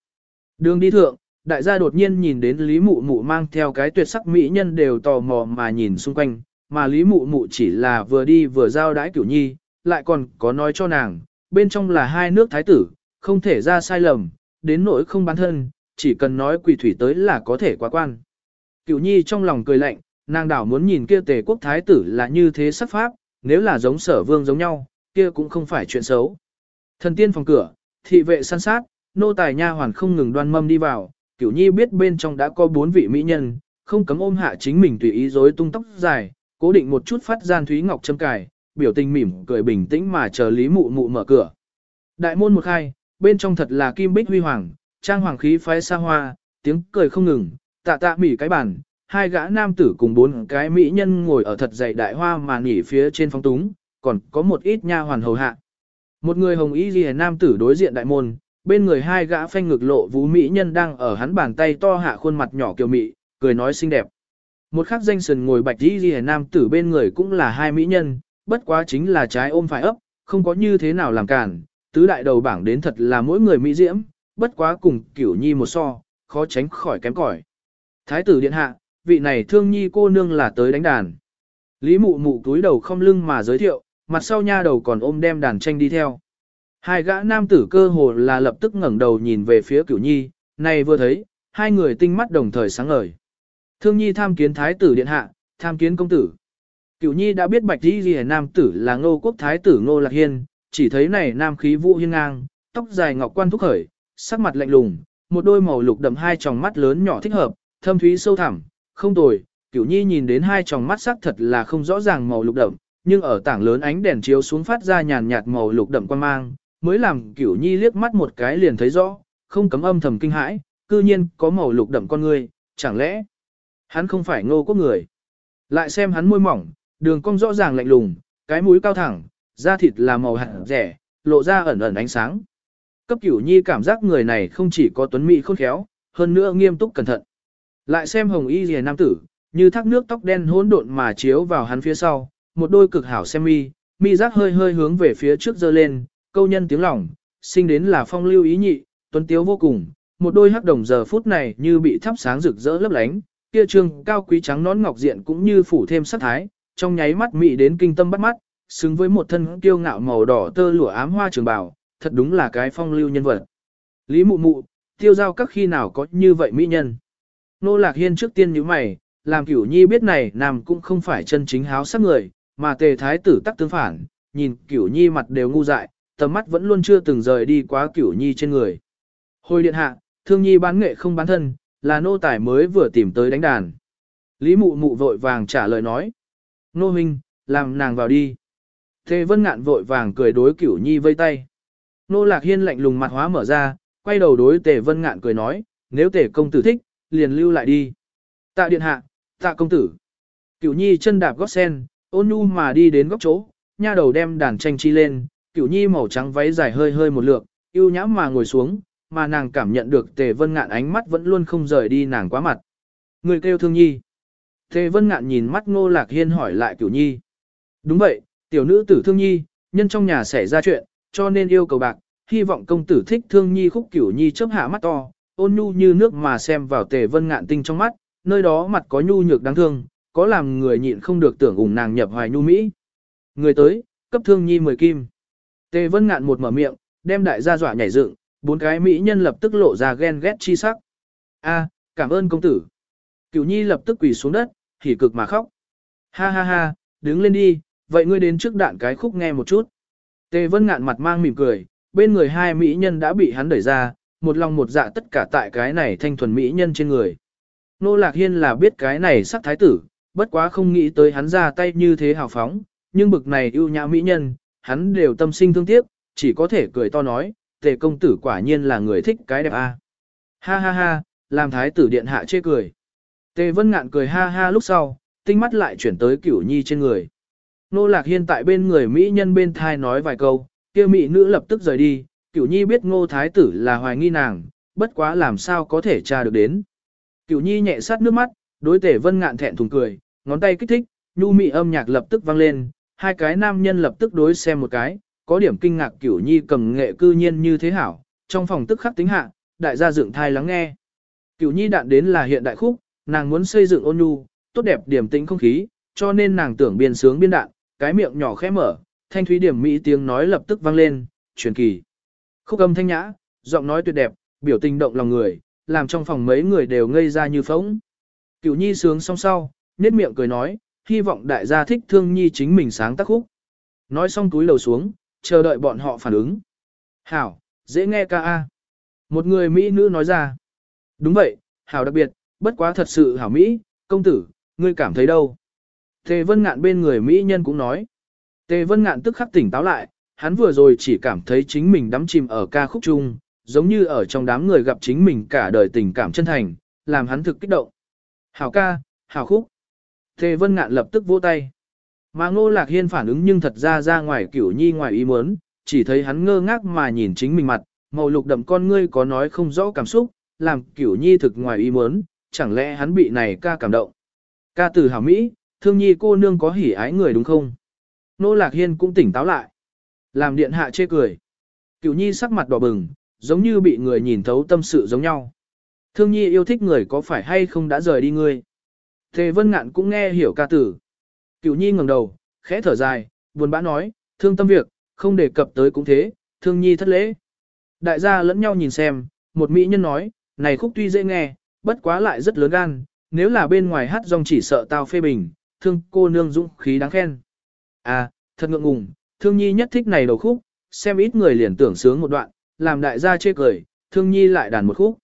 Đường đi thượng, đại gia đột nhiên nhìn đến Lý Mụ Mụ mang theo cái tuyệt sắc mỹ nhân đều tò mò mà nhìn xung quanh, mà Lý Mụ Mụ chỉ là vừa đi vừa giao đái cửu nhi, lại còn có nói cho nàng, bên trong là hai nước thái tử, không thể ra sai lầm, đến nỗi không bán thân, chỉ cần nói quỷ thủy tới là có thể qua quan. Cửu nhi trong lòng cười lạnh, nàng đảo muốn nhìn kia tề quốc thái tử là như thế sắc pháp, nếu là giống sở vương giống nhau, kia cũng không phải chuyện xấu. Thần tiên phòng cửa, thị vệ săn sát, nô tài nha hoàn không ngừng đoan mâm đi vào, cửu nhi biết bên trong đã có bốn vị mỹ nhân, không cấm ôm hạ chính mình tùy ý rối tung tóc dài, cố định một chút phát gian thúy ngọc châm cài, biểu tình mỉm cười bình tĩnh mà chờ lý mụ mụ mở cửa. Đại môn một khai, bên trong thật là kim bích huy hoàng, trang hoàng khí phái xa hoa, tiếng cười không ngừng, tạ tạ mỉ cái bàn, hai gã nam tử cùng bốn cái mỹ nhân ngồi ở thật dày đại hoa mà nghỉ phía trên phong túng, còn có một ít nha hoàn hầu hạ. Một người hồng y ghi nam tử đối diện đại môn, bên người hai gã phanh ngực lộ vũ mỹ nhân đang ở hắn bàn tay to hạ khuôn mặt nhỏ kiều mị, cười nói xinh đẹp. Một khắc danh sần ngồi bạch y ghi nam tử bên người cũng là hai mỹ nhân, bất quá chính là trái ôm phải ấp, không có như thế nào làm cản, tứ đại đầu bảng đến thật là mỗi người mỹ diễm, bất quá cùng cửu nhi một so, khó tránh khỏi kém cỏi. Thái tử điện hạ, vị này thương nhi cô nương là tới đánh đàn. Lý mụ mụ túi đầu không lưng mà giới thiệu, mặt sau nha đầu còn ôm đem đàn tranh đi theo. Hai gã nam tử cơ hồ là lập tức ngẩng đầu nhìn về phía cửu nhi, này vừa thấy, hai người tinh mắt đồng thời sáng ngời. Thương nhi tham kiến thái tử điện hạ, tham kiến công tử. Cửu nhi đã biết bạch đi ghi nam tử là ngô quốc thái tử ngô lạc hiên, chỉ thấy này nam khí vũ hiên ngang, tóc dài ngọc quan thúc khởi, sắc mặt lạnh lùng, một đôi màu lục đậm hai tròng mắt lớn nhỏ thích hợp, thâm thúy sâu thẳm, không tồi. Cửu nhi nhìn đến hai tròng mắt sắc thật là không rõ ràng màu lục đậm, nhưng ở tảng lớn ánh đèn chiếu xuống phát ra nhàn nhạt màu lục đậm quan mang, mới làm Cửu nhi liếc mắt một cái liền thấy rõ, không cấm âm thầm kinh hãi, cư nhiên có màu lục đậm con người, chẳng lẽ hắn không phải ngô quốc người. Lại xem hắn môi mỏng, đường cong rõ ràng lạnh lùng, cái mũi cao thẳng, da thịt là màu hạt rẻ, lộ ra ẩn ẩn ánh sáng. Cấp cửu nhi cảm giác người này không chỉ có tuấn mỹ khôn khéo, hơn nữa nghiêm túc cẩn thận. Lại xem hồng y rìa nam tử, như thác nước tóc đen hỗn độn mà chiếu vào hắn phía sau, một đôi cực hảo xem mi, mi giác hơi hơi hướng về phía trước dơ lên, câu nhân tiếng lòng, sinh đến là phong lưu ý nhị, tuấn tiếu vô cùng, một đôi hắc đồng giờ phút này như bị thắp sáng rực rỡ lấp lánh, kia trương cao quý trắng nón ngọc diện cũng như phủ thêm sắc thái, trong nháy mắt mị đến kinh tâm bắt mắt, xứng với một thân kiêu ngạo màu đỏ tơ lụa ám hoa trường bào, thật đúng là cái phong lưu nhân vật. Lý mụ mụ, tiêu giao các khi nào có như vậy mỹ nhân. Nô lạc hiên trước tiên như mày, làm cửu nhi biết này nam cũng không phải chân chính háo sắc người, mà tề thái tử tắc tương phản, nhìn cửu nhi mặt đều ngu dại, tầm mắt vẫn luôn chưa từng rời đi quá cửu nhi trên người. Hồi điện hạ, thương nhi bán nghệ không bán thân, là nô tài mới vừa tìm tới đánh đàn. Lý mụ mụ vội vàng trả lời nói. Nô huynh, làm nàng vào đi. Tề vân ngạn vội vàng cười đối cửu nhi vây tay. Nô lạc hiên lạnh lùng mặt hóa mở ra, quay đầu đối tề vân ngạn cười nói, nếu tề công tử thích, liền lưu lại đi. Tạ điện hạ, tạ công tử. Cửu nhi chân đạp gót sen, ôn nhu mà đi đến góc chỗ, nha đầu đem đàn tranh chi lên, cửu nhi màu trắng váy dài hơi hơi một lượt, yêu nhã mà ngồi xuống, mà nàng cảm nhận được tề vân ngạn ánh mắt vẫn luôn không rời đi nàng quá mặt. Người kêu thương nhi. Tề vân ngạn nhìn mắt ngô lạc hiên hỏi lại cửu nhi. Đúng vậy, tiểu nữ tử thương nhi, nhân trong nhà xảy ra chuyện, cho nên yêu cầu bạc, hy vọng công tử thích thương nhi khúc cửu nhi chớp hạ mắt to, ôn nhu như nước mà xem vào tề vân ngạn tinh trong mắt, nơi đó mặt có nhu nhược đáng thương, có làm người nhịn không được tưởng ủng nàng nhập hoài nhu mỹ. Người tới, cấp thương nhi mười kim. Tề vân ngạn một mở miệng, đem đại gia dọa nhảy dựng, bốn cái mỹ nhân lập tức lộ ra ghen ghét chi sắc. A, cảm ơn công tử. Cửu nhi lập tức quỳ xuống đất, hỉ cực mà khóc. Ha ha ha, đứng lên đi, vậy ngươi đến trước đạn cái khúc nghe một chút. Tề vân ngạn mặt mang mỉm cười, bên người hai mỹ nhân đã bị hắn đẩy ra, một lòng một dạ tất cả tại cái này thanh thuần mỹ nhân trên người. Nô Lạc Hiên là biết cái này sắc thái tử, bất quá không nghĩ tới hắn ra tay như thế hào phóng, nhưng bực này ưu nhã mỹ nhân, hắn đều tâm sinh thương tiếc, chỉ có thể cười to nói, tề công tử quả nhiên là người thích cái đẹp a. Ha ha ha, làm thái tử điện hạ chê cười. Tề vân ngạn cười ha ha lúc sau, tinh mắt lại chuyển tới cửu nhi trên người. Nô lạc hiên tại bên người Mỹ nhân bên thai nói vài câu, kia Mỹ nữ lập tức rời đi, cửu nhi biết ngô thái tử là hoài nghi nàng, bất quá làm sao có thể tra được đến. Cửu nhi nhẹ sát nước mắt, đối tể vân ngạn thẹn thùng cười, ngón tay kích thích, nhu mị âm nhạc lập tức vang lên, hai cái nam nhân lập tức đối xem một cái, có điểm kinh ngạc cửu nhi cầm nghệ cư nhiên như thế hảo, trong phòng tức khắc tính hạ, đại gia dựng thai lắng nghe. Cửu nhi đạn đến là hiện đại khúc, nàng muốn xây dựng ôn nhu, tốt đẹp điểm tĩnh không khí, cho nên nàng tưởng biên sướng biên đạn, cái miệng nhỏ khẽ mở, thanh thúy điểm mỹ tiếng nói lập tức vang lên, truyền kỳ. Khúc âm thanh nhã, giọng nói tuyệt đẹp, biểu tình động lòng người, làm trong phòng mấy người đều ngây ra như phóng. Cửu nhi sướng xong sau, nét miệng cười nói, hy vọng đại gia thích thương nhi chính mình sáng tác khúc. Nói xong túi lầu xuống, chờ đợi bọn họ phản ứng. Hảo, dễ nghe ca a. Một người Mỹ nữ nói ra. Đúng vậy, Hảo đặc biệt, bất quá thật sự Hảo Mỹ, công tử, ngươi cảm thấy đâu? Tề Vân Ngạn bên người Mỹ nhân cũng nói. Tề Vân Ngạn tức khắc tỉnh táo lại, hắn vừa rồi chỉ cảm thấy chính mình đắm chìm ở ca khúc chung, giống như ở trong đám người gặp chính mình cả đời tình cảm chân thành, làm hắn thực kích động. Hảo ca, hảo khúc. Tề Vân Ngạn lập tức vỗ tay. Mà Ngô Lạc Hiên phản ứng nhưng thật ra ra ngoài kiểu nhi ngoài ý muốn, chỉ thấy hắn ngơ ngác mà nhìn chính mình mặt, màu lục đậm con ngươi có nói không rõ cảm xúc, làm kiểu nhi thực ngoài ý muốn, chẳng lẽ hắn bị này ca cảm động. Ca từ hảo Mỹ, thương nhi cô nương có hỉ ái người đúng không? Nô Lạc Hiên cũng tỉnh táo lại. Làm điện hạ chê cười. Cửu nhi sắc mặt đỏ bừng, giống như bị người nhìn thấu tâm sự giống nhau. Thương nhi yêu thích người có phải hay không đã rời đi ngươi. Tề vân ngạn cũng nghe hiểu ca tử. Cửu nhi ngẩng đầu, khẽ thở dài, buồn bã nói, thương tâm việc, không đề cập tới cũng thế, thương nhi thất lễ. Đại gia lẫn nhau nhìn xem, một mỹ nhân nói, này khúc tuy dễ nghe, bất quá lại rất lớn gan, nếu là bên ngoài hát rong chỉ sợ tao phê bình, thương cô nương dũng khí đáng khen. À, thật ngượng ngùng, thương nhi nhất thích này đầu khúc, xem ít người liền tưởng sướng một đoạn, làm đại gia chê cười, thương nhi lại đàn một khúc.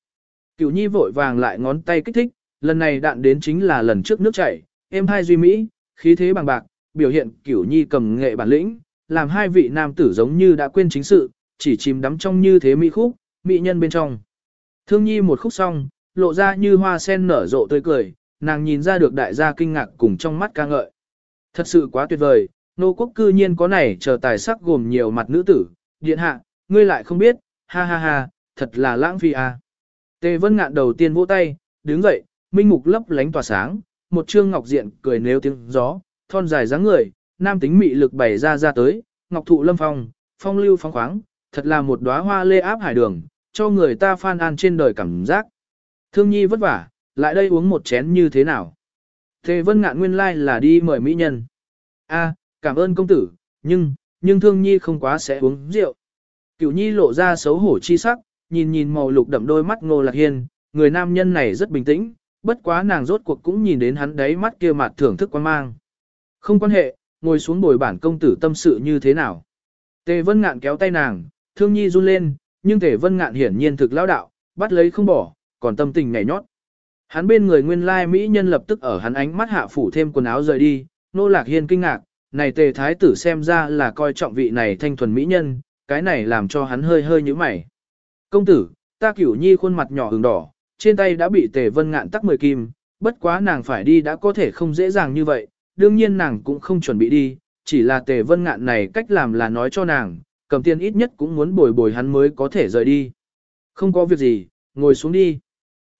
Cửu nhi vội vàng lại ngón tay kích thích, lần này đạn đến chính là lần trước nước chảy, em hai duy mỹ, khí thế bằng bạc, biểu hiện cửu nhi cầm nghệ bản lĩnh, làm hai vị nam tử giống như đã quên chính sự, chỉ chìm đắm trong như thế mỹ khúc, mỹ nhân bên trong. Thương nhi một khúc xong, lộ ra như hoa sen nở rộ tươi cười, nàng nhìn ra được đại gia kinh ngạc cùng trong mắt ca ngợi. Thật sự quá tuyệt vời, nô quốc cư nhiên có này chờ tài sắc gồm nhiều mặt nữ tử, điện hạ, ngươi lại không biết, ha ha ha, thật là lãng phí à. Tề vân ngạn đầu tiên vỗ tay, đứng dậy, minh mục lấp lánh tỏa sáng, một trương ngọc diện cười nếu tiếng gió, thon dài dáng người, nam tính mị lực bày ra ra tới, ngọc thụ lâm phong, phong lưu phong khoáng, thật là một đóa hoa lê áp hải đường, cho người ta phan an trên đời cảm giác. Thương nhi vất vả, lại đây uống một chén như thế nào? Tề vân ngạn nguyên lai like là đi mời mỹ nhân. A, cảm ơn công tử, nhưng, nhưng thương nhi không quá sẽ uống rượu. Cửu nhi lộ ra xấu hổ chi sắc, nhìn nhìn màu lục đậm đôi mắt ngô lạc hiên, người nam nhân này rất bình tĩnh, bất quá nàng rốt cuộc cũng nhìn đến hắn đấy mắt kia mặt thưởng thức quan mang. Không quan hệ, ngồi xuống bồi bản công tử tâm sự như thế nào. Tề vân ngạn kéo tay nàng, thương nhi run lên, nhưng tề vân ngạn hiển nhiên thực lao đạo, bắt lấy không bỏ, còn tâm tình nhảy nhót. Hắn bên người nguyên lai mỹ nhân lập tức ở hắn ánh mắt hạ phủ thêm quần áo rời đi, nô lạc hiên kinh ngạc, này tề thái tử xem ra là coi trọng vị này thanh thuần mỹ nhân, cái này làm cho hắn hơi hơi như mày. Công tử, ta cửu nhi khuôn mặt nhỏ hừng đỏ, trên tay đã bị tề vân ngạn tắc mười kim, bất quá nàng phải đi đã có thể không dễ dàng như vậy, đương nhiên nàng cũng không chuẩn bị đi, chỉ là tề vân ngạn này cách làm là nói cho nàng, cầm tiền ít nhất cũng muốn bồi bồi hắn mới có thể rời đi. Không có việc gì, ngồi xuống đi.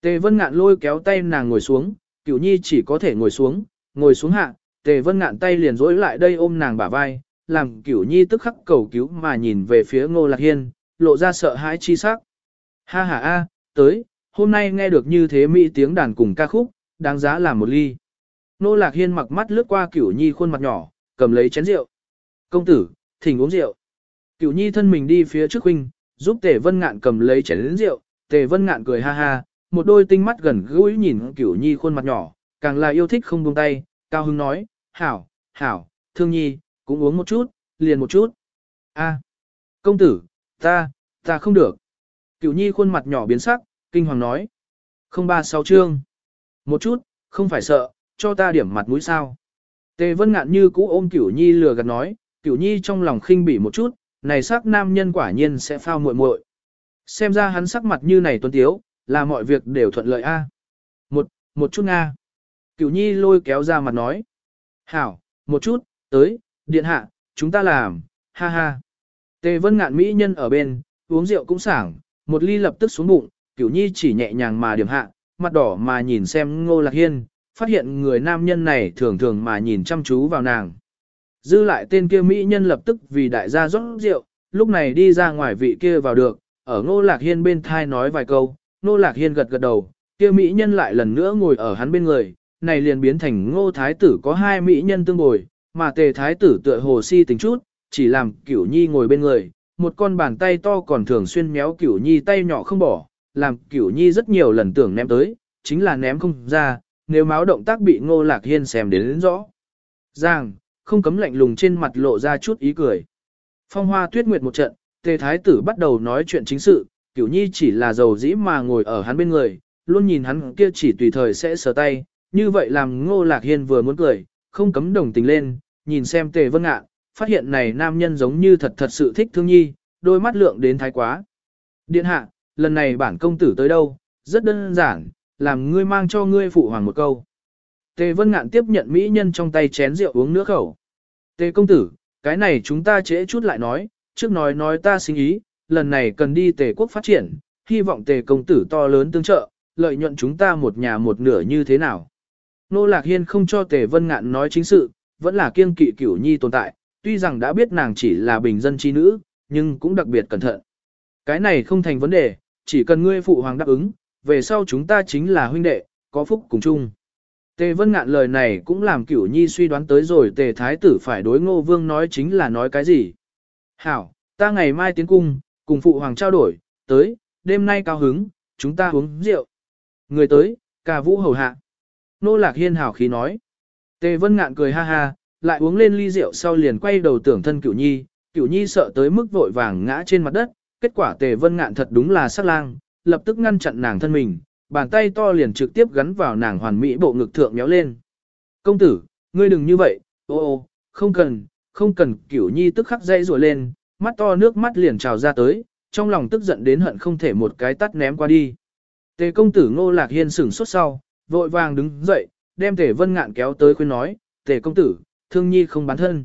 Tề vân ngạn lôi kéo tay nàng ngồi xuống, cửu nhi chỉ có thể ngồi xuống, ngồi xuống hạ, tề vân ngạn tay liền rối lại đây ôm nàng bả vai, làm cửu nhi tức khắc cầu cứu mà nhìn về phía ngô lạc hiên, lộ ra sợ hãi chi sắc. Ha ha a, tới, hôm nay nghe được như thế mỹ tiếng đàn cùng ca khúc, đáng giá làm một ly. Ngô lạc hiên mặc mắt lướt qua cửu nhi khuôn mặt nhỏ, cầm lấy chén rượu. Công tử, thỉnh uống rượu. Cửu nhi thân mình đi phía trước huynh, giúp tề vân ngạn cầm lấy chén rượu, tề vân ngạn cười ha ha, một đôi tinh mắt gần gũi nhìn cửu nhi khuôn mặt nhỏ, càng là yêu thích không buông tay, cao hưng nói, hảo, hảo, thương nhi, cũng uống một chút, liền một chút. A, công tử, ta, ta không được. Cửu nhi khuôn mặt nhỏ biến sắc, kinh hoàng nói. Không ba sáu chương. Một chút, không phải sợ, cho ta điểm mặt mũi sao. Tề vân ngạn như cũ ôm cửu nhi lừa gạt nói, cửu nhi trong lòng khinh bỉ một chút, này sắc nam nhân quả nhiên sẽ phao muội muội. Xem ra hắn sắc mặt như này tuấn tiếu, là mọi việc đều thuận lợi a. Một, một chút nga. Cửu nhi lôi kéo ra mặt nói. Hảo, một chút, tới, điện hạ, chúng ta làm, ha ha. Tề vân ngạn mỹ nhân ở bên, uống rượu cũng sảng, một ly lập tức xuống bụng, cửu nhi chỉ nhẹ nhàng mà điểm hạ, mặt đỏ mà nhìn xem ngô lạc hiên, phát hiện người nam nhân này thường thường mà nhìn chăm chú vào nàng. Dư lại tên kia mỹ nhân lập tức vì đại gia rót rượu, lúc này đi ra ngoài vị kia vào được, ở ngô lạc hiên bên thai nói vài câu, ngô lạc hiên gật gật đầu, kia mỹ nhân lại lần nữa ngồi ở hắn bên người, này liền biến thành ngô thái tử có hai mỹ nhân tương bồi, mà tề thái tử tựa hồ si tính chút, chỉ làm cửu nhi ngồi bên người, một con bàn tay to còn thường xuyên méo cửu nhi tay nhỏ không bỏ, làm cửu nhi rất nhiều lần tưởng ném tới, chính là ném không ra, nếu máu động tác bị ngô lạc hiên xem đến, đến rõ. Giang, không cấm lạnh lùng trên mặt lộ ra chút ý cười. Phong hoa tuyết nguyệt một trận, tề thái tử bắt đầu nói chuyện chính sự, cửu nhi chỉ là giàu dĩ mà ngồi ở hắn bên người, luôn nhìn hắn kia chỉ tùy thời sẽ sờ tay, như vậy làm ngô lạc hiên vừa muốn cười, không cấm đồng tình lên, nhìn xem tề vân ngạn, phát hiện này nam nhân giống như thật thật sự thích thương nhi, đôi mắt lượng đến thái quá. Điện hạ, lần này bản công tử tới đâu, rất đơn giản, làm ngươi mang cho ngươi phụ hoàng một câu. Tề vân ngạn tiếp nhận mỹ nhân trong tay chén rượu uống nước khẩu. Tề công tử, cái này chúng ta trễ chút lại nói, trước nói nói ta sinh ý, lần này cần đi tề quốc phát triển, hy vọng tề công tử to lớn tương trợ, lợi nhuận chúng ta một nhà một nửa như thế nào. Nô Lạc Hiên không cho Tề Vân Ngạn nói chính sự, vẫn là kiêng kỵ cửu nhi tồn tại, tuy rằng đã biết nàng chỉ là bình dân chi nữ, nhưng cũng đặc biệt cẩn thận. Cái này không thành vấn đề, chỉ cần ngươi phụ hoàng đáp ứng, về sau chúng ta chính là huynh đệ, có phúc cùng chung. Tề Vân Ngạn lời này cũng làm Cửu Nhi suy đoán tới rồi Tề Thái tử phải đối Ngô Vương nói chính là nói cái gì. Hảo, ta ngày mai tiến cung, cùng phụ hoàng trao đổi, tới, đêm nay cao hứng, chúng ta uống rượu. Người tới, ca vũ hầu hạ. Nô Lạc Hiên hảo khí nói. Tề Vân Ngạn cười ha ha, lại uống lên ly rượu sau liền quay đầu tưởng thân Cửu Nhi, Cửu Nhi sợ tới mức vội vàng ngã trên mặt đất, kết quả Tề Vân Ngạn thật đúng là sắc lang, lập tức ngăn chặn nàng thân mình, bàn tay to liền trực tiếp gắn vào nàng hoàn mỹ bộ ngực thượng méo lên. Công tử, ngươi đừng như vậy, ô ô, không cần, không cần, Cửu Nhi tức khắc dây rùa lên, mắt to nước mắt liền trào ra tới, trong lòng tức giận đến hận không thể một cái tắt ném qua đi. Tề công tử Ngô Lạc Hiên sửng sốt sau, vội vàng đứng dậy, đem Tề Vân Ngạn kéo tới khuyên nói, Tề công tử, thương nhi không bán thân.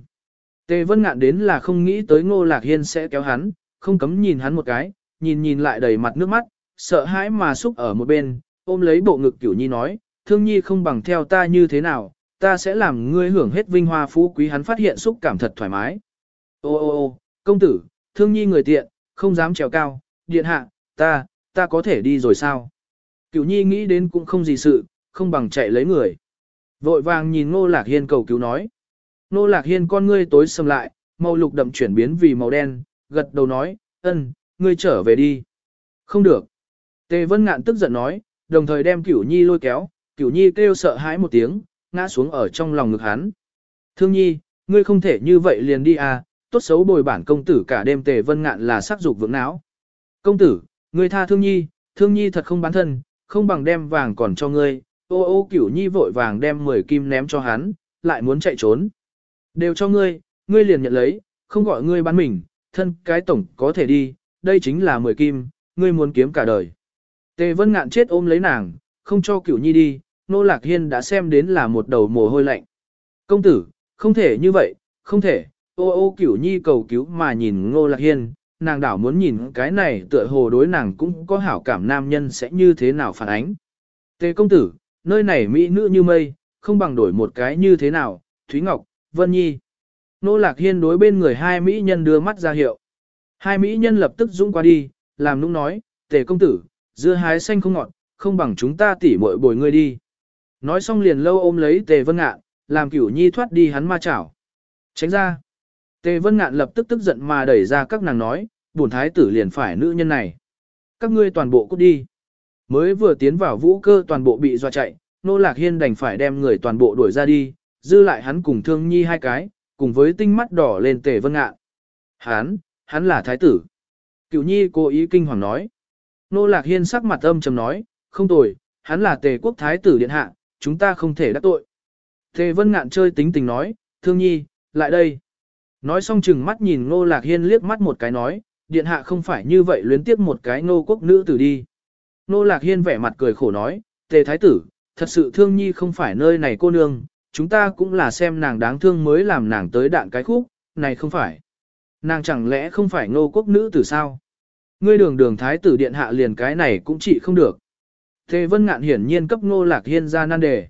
Tề Vân Ngạn đến là không nghĩ tới Ngô Lạc Hiên sẽ kéo hắn, không cấm nhìn hắn một cái, nhìn nhìn lại đầy mặt nước mắt, sợ hãi mà xúc ở một bên, ôm lấy bộ ngực Cửu Nhi nói, thương nhi không bằng theo ta như thế nào, ta sẽ làm ngươi hưởng hết vinh hoa phú quý hắn phát hiện xúc cảm thật thoải mái. Ô ô ô, công tử, thương nhi người tiện, không dám trèo cao, điện hạ, ta, ta có thể đi rồi sao? Cửu nhi nghĩ đến cũng không gì sự, không bằng chạy lấy người. Vội vàng nhìn Ngô Lạc Hiên cầu cứu nói. Ngô Lạc Hiên con ngươi tối sầm lại, màu lục đậm chuyển biến vì màu đen, gật đầu nói, ân, ngươi trở về đi. Không được. Tề Vân Ngạn tức giận nói, đồng thời đem Cửu Nhi lôi kéo, Cửu Nhi kêu sợ hãi một tiếng, ngã xuống ở trong lòng ngực hắn. Thương Nhi, ngươi không thể như vậy liền đi à, tốt xấu bồi bản công tử cả đêm Tề Vân Ngạn là sắc dục vượng não. Công tử, ngươi tha Thương Nhi, Thương Nhi thật không bán thân, không bằng đem vàng còn cho ngươi. Ô ô Cửu Nhi vội vàng đem 10 kim ném cho hắn, lại muốn chạy trốn. Đều cho ngươi, ngươi liền nhận lấy, không gọi ngươi bán mình, thân cái tổng có thể đi, đây chính là 10 kim, ngươi muốn kiếm cả đời. Tề Vân Ngạn chết ôm lấy nàng, không cho Cửu Nhi đi, Nô Lạc Hiên đã xem đến là một đầu mồ hôi lạnh. Công tử, không thể như vậy, không thể, ô ô Cửu Nhi cầu cứu mà nhìn Ngô Lạc Hiên, nàng đảo muốn nhìn cái này tựa hồ đối nàng cũng có hảo cảm nam nhân sẽ như thế nào phản ánh. Tề công tử, nơi này mỹ nữ như mây, không bằng đổi một cái như thế nào, Thúy Ngọc, Vân Nhi. Nô Lạc Hiên đối bên người hai mỹ nhân đưa mắt ra hiệu. Hai mỹ nhân lập tức dũng qua đi, làm nũng nói, tề công tử, dưa hái xanh không ngọt, không bằng chúng ta tỉ muội bồi ngươi đi. Nói xong liền lâu ôm lấy tề vân ngạ, làm cửu nhi thoát đi hắn ma chảo. Tránh ra. Tề vân ngạn lập tức tức giận mà đẩy ra các nàng nói, bổn thái tử liền phải nữ nhân này. Các ngươi toàn bộ cút đi. Mới vừa tiến vào vũ cơ toàn bộ bị dọa chạy, nô lạc hiên đành phải đem người toàn bộ đuổi ra đi, dư lại hắn cùng thương nhi hai cái, cùng với tinh mắt đỏ lên tề vân ngạn. Hắn, hắn là thái tử. Cửu nhi cố ý kinh hoàng nói. Nô lạc hiên sắc mặt âm trầm nói, không tồi, hắn là tề quốc thái tử điện hạ, chúng ta không thể đắc tội. Tề vân ngạn chơi tính tình nói, thương nhi, lại đây. Nói xong chừng mắt nhìn Ngô Lạc Hiên liếc mắt một cái nói, điện hạ không phải như vậy luyến tiếc một cái ngô quốc nữ tử đi. Ngô Lạc Hiên vẻ mặt cười khổ nói, tề thái tử, thật sự thương nhi không phải nơi này cô nương, chúng ta cũng là xem nàng đáng thương mới làm nàng tới đạn cái khúc, này không phải. Nàng chẳng lẽ không phải ngô quốc nữ tử sao? Ngươi đường đường thái tử điện hạ liền cái này cũng trị không được. Tề Vân Ngạn hiển nhiên cấp Ngô Lạc Hiên ra nan đề.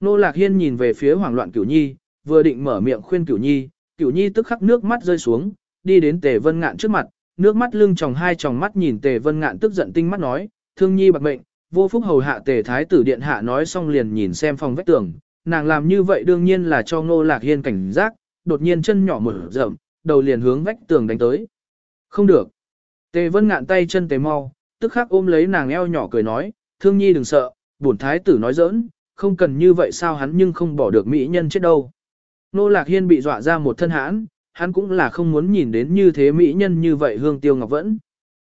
Ngô Lạc Hiên nhìn về phía hoảng loạn Cửu Nhi, vừa định mở miệng khuyên Cửu Nhi, Cửu Nhi tức khắc nước mắt rơi xuống, đi đến Tề Vân Ngạn trước mặt, nước mắt lưng tròng hai tròng mắt nhìn Tề Vân Ngạn tức giận tinh mắt nói, "Thương Nhi bạc mệnh, vô phúc hầu hạ Tề thái tử điện hạ nói xong liền nhìn xem phòng vách tường, nàng làm như vậy đương nhiên là cho Ngô Lạc Hiên cảnh giác, đột nhiên chân nhỏ mở rộng, đầu liền hướng vách tường đánh tới. Không được. Tề Vân Ngạn tay chân tề mau, tức khắc ôm lấy nàng eo nhỏ cười nói, "Thương Nhi đừng sợ, bổn thái tử nói giỡn, không cần như vậy sao hắn nhưng không bỏ được mỹ nhân chết đâu." Nô Lạc Hiên bị dọa ra một thân hãn, hắn cũng là không muốn nhìn đến như thế mỹ nhân như vậy hương tiêu ngọc vẫn.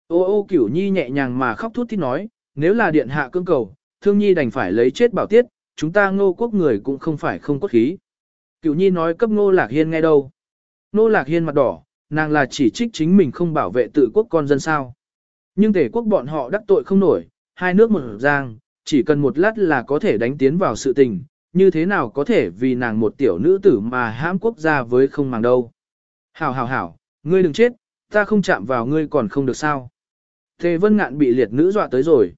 Ô ô cửu nhi nhẹ nhàng mà khóc thút thít nói, nếu là điện hạ cương cầu, thương nhi đành phải lấy chết bảo tiết, chúng ta ngô quốc người cũng không phải không cốt khí. Cửu nhi nói cấp ngô lạc hiên nghe đâu. Ngô lạc hiên mặt đỏ, nàng là chỉ trích chính mình không bảo vệ tự quốc con dân sao. Nhưng thể quốc bọn họ đắc tội không nổi, hai nước một giang, chỉ cần một lát là có thể đánh tiến vào sự tình, như thế nào có thể vì nàng một tiểu nữ tử mà hãm quốc gia với không màng đâu. Hảo hảo hảo, ngươi đừng chết, ta không chạm vào ngươi còn không được sao. Tề vân ngạn bị liệt nữ dọa tới rồi.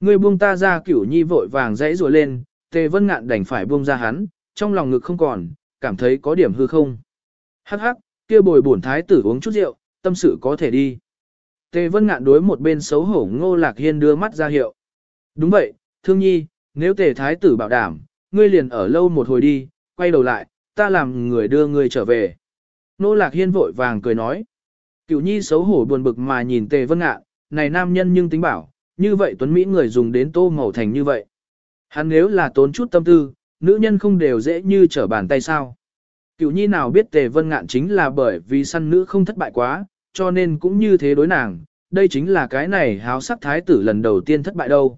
Ngươi buông ta ra cửu nhi vội vàng dãy rồi lên, tề vân ngạn đành phải buông ra hắn, trong lòng ngực không còn, cảm thấy có điểm hư không. Hắc hắc, kia bồi bổn thái tử uống chút rượu, tâm sự có thể đi. Tề Vân Ngạn đối một bên xấu hổ Ngô Lạc Hiên đưa mắt ra hiệu. Đúng vậy, thương nhi, nếu tề thái tử bảo đảm, ngươi liền ở lâu một hồi đi, quay đầu lại, ta làm người đưa ngươi trở về. Nô Lạc Hiên vội vàng cười nói. Cửu nhi xấu hổ buồn bực mà nhìn tề Vân Ngạn, này nam nhân nhưng tính bảo, như vậy tuấn Mỹ người dùng đến tô màu thành như vậy. Hắn nếu là tốn chút tâm tư, nữ nhân không đều dễ như trở bàn tay sao. Cửu nhi nào biết tề vân ngạn chính là bởi vì săn nữ không thất bại quá, cho nên cũng như thế đối nàng, đây chính là cái này háo sắc thái tử lần đầu tiên thất bại đâu.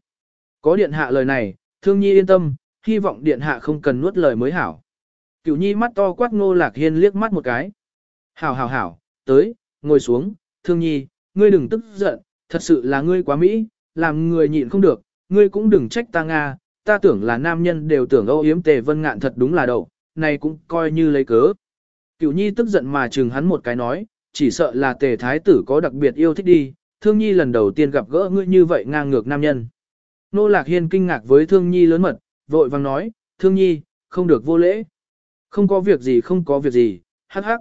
Có điện hạ lời này, thương nhi yên tâm, hy vọng điện hạ không cần nuốt lời mới hảo. Cửu nhi mắt to quát ngô lạc hiên liếc mắt một cái. Hảo hảo hảo, tới, ngồi xuống, thương nhi, ngươi đừng tức giận, thật sự là ngươi quá mỹ, làm người nhịn không được, ngươi cũng đừng trách ta Nga, ta tưởng là nam nhân đều tưởng âu yếm tề vân ngạn thật đúng là đậu, này cũng coi như lấy cớ. Cửu nhi tức giận mà chừng hắn một cái nói, chỉ sợ là tề thái tử có đặc biệt yêu thích đi, thương nhi lần đầu tiên gặp gỡ ngươi như vậy ngang ngược nam nhân. Nô lạc hiên kinh ngạc với thương nhi lớn mật, vội vang nói, thương nhi, không được vô lễ. Không có việc gì không có việc gì, hắc hắc.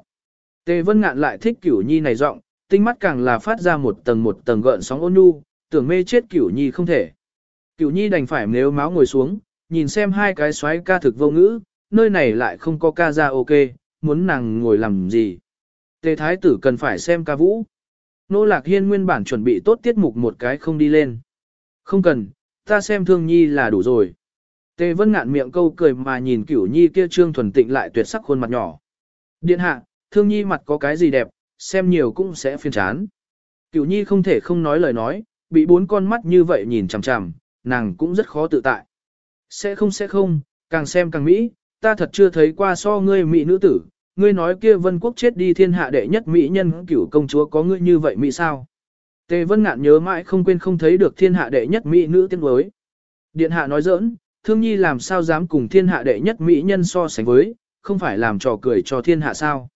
Tề vân ngạn lại thích cửu nhi này giọng, tinh mắt càng là phát ra một tầng một tầng gợn sóng ôn nhu, tưởng mê chết cửu nhi không thể. Cửu nhi đành phải nếu máu ngồi xuống, nhìn xem hai cái xoáy ca thực vô ngữ, nơi này lại không có ca ra ok, muốn nàng ngồi làm gì. Tề thái tử cần phải xem ca vũ. Nô lạc hiên nguyên bản chuẩn bị tốt tiết mục một cái không đi lên. Không cần, ta xem thương nhi là đủ rồi. Tề vân ngạn miệng câu cười mà nhìn cửu nhi kia trương thuần tịnh lại tuyệt sắc khuôn mặt nhỏ. Điện hạ, thương nhi mặt có cái gì đẹp, xem nhiều cũng sẽ phiền chán. Cửu nhi không thể không nói lời nói, bị bốn con mắt như vậy nhìn chằm chằm, nàng cũng rất khó tự tại. Sẽ không sẽ không, càng xem càng mỹ, ta thật chưa thấy qua so ngươi mỹ nữ tử, ngươi nói kia vân quốc chết đi thiên hạ đệ nhất mỹ nhân cửu công chúa có ngươi như vậy mỹ sao? Tề vân ngạn nhớ mãi không quên không thấy được thiên hạ đệ nhất mỹ nữ tiên với. Điện hạ nói giỡn, thương nhi làm sao dám cùng thiên hạ đệ nhất mỹ nhân so sánh với, không phải làm trò cười cho thiên hạ sao?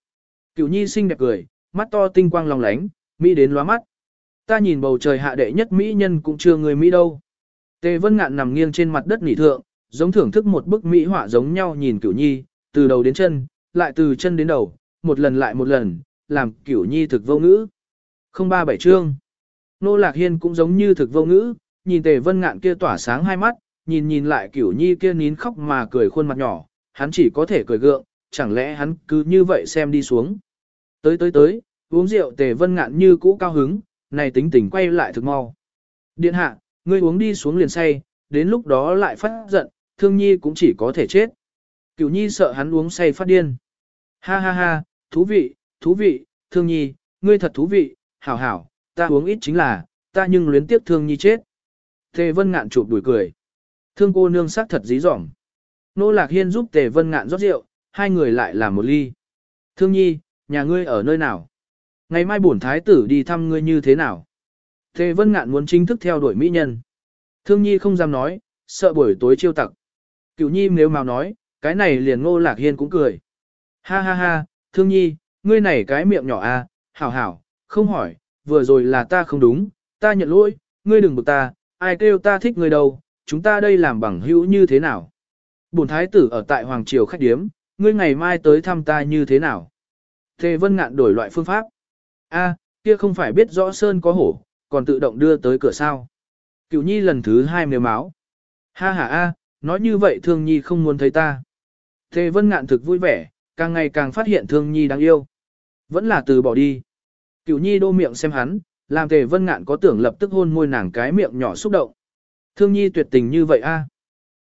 Cửu nhi xinh đẹp cười, mắt to tinh quang long lánh, mỹ đến lóa mắt. Ta nhìn bầu trời hạ đệ nhất mỹ nhân cũng chưa người mỹ đâu. Tề Vân Ngạn nằm nghiêng trên mặt đất nỉ thượng, giống thưởng thức một bức mỹ họa giống nhau nhìn Cửu Nhi, từ đầu đến chân, lại từ chân đến đầu, một lần lại một lần, làm Cửu Nhi thực vô ngữ. Không ba bảy chương. Nô Lạc Hiên cũng giống như thực vô ngữ, nhìn Tề Vân Ngạn kia tỏa sáng hai mắt, nhìn nhìn lại Cửu Nhi kia nín khóc mà cười khuôn mặt nhỏ, hắn chỉ có thể cười gượng, chẳng lẽ hắn cứ như vậy xem đi xuống. Tới tới tới, uống rượu Tề Vân Ngạn như cũ cao hứng, này tính tình quay lại thực mau. Điện hạ, ngươi uống đi xuống liền say, đến lúc đó lại phát giận, thương nhi cũng chỉ có thể chết. Cửu nhi sợ hắn uống say phát điên. Ha ha ha, thú vị, thú vị, thương nhi, ngươi thật thú vị, hảo hảo, ta uống ít chính là, ta nhưng luyến tiếp thương nhi chết. Tề vân ngạn chụp đuổi cười. Thương cô nương sắc thật dí dỏm. Nô lạc hiên giúp tề vân ngạn rót rượu, hai người lại làm một ly. Thương nhi, nhà ngươi ở nơi nào? Ngày mai bổn thái tử đi thăm ngươi như thế nào? Tề Vân Ngạn muốn chính thức theo đuổi mỹ nhân. Thương Nhi không dám nói, sợ buổi tối chiêu tặc. Cửu Nhi nếu mà nói, cái này liền Ngô Lạc Hiên cũng cười. Ha ha ha, Thương Nhi, ngươi này cái miệng nhỏ à, hảo hảo, không hỏi, vừa rồi là ta không đúng, ta nhận lỗi, ngươi đừng bực ta, ai kêu ta thích ngươi đâu, chúng ta đây làm bằng hữu như thế nào? Bổn thái tử ở tại Hoàng Triều khách điếm, ngươi ngày mai tới thăm ta như thế nào? Tề Vân Ngạn đổi loại phương pháp. A, kia không phải biết rõ Sơn có hổ, còn tự động đưa tới cửa sao. Cửu nhi lần thứ hai mềm máu. Ha ha a, nói như vậy thương nhi không muốn thấy ta. Tề vân ngạn thực vui vẻ, càng ngày càng phát hiện thương nhi đáng yêu. Vẫn là từ bỏ đi. Cửu nhi đô miệng xem hắn, làm tề vân ngạn có tưởng lập tức hôn môi nàng cái miệng nhỏ xúc động. Thương nhi tuyệt tình như vậy a.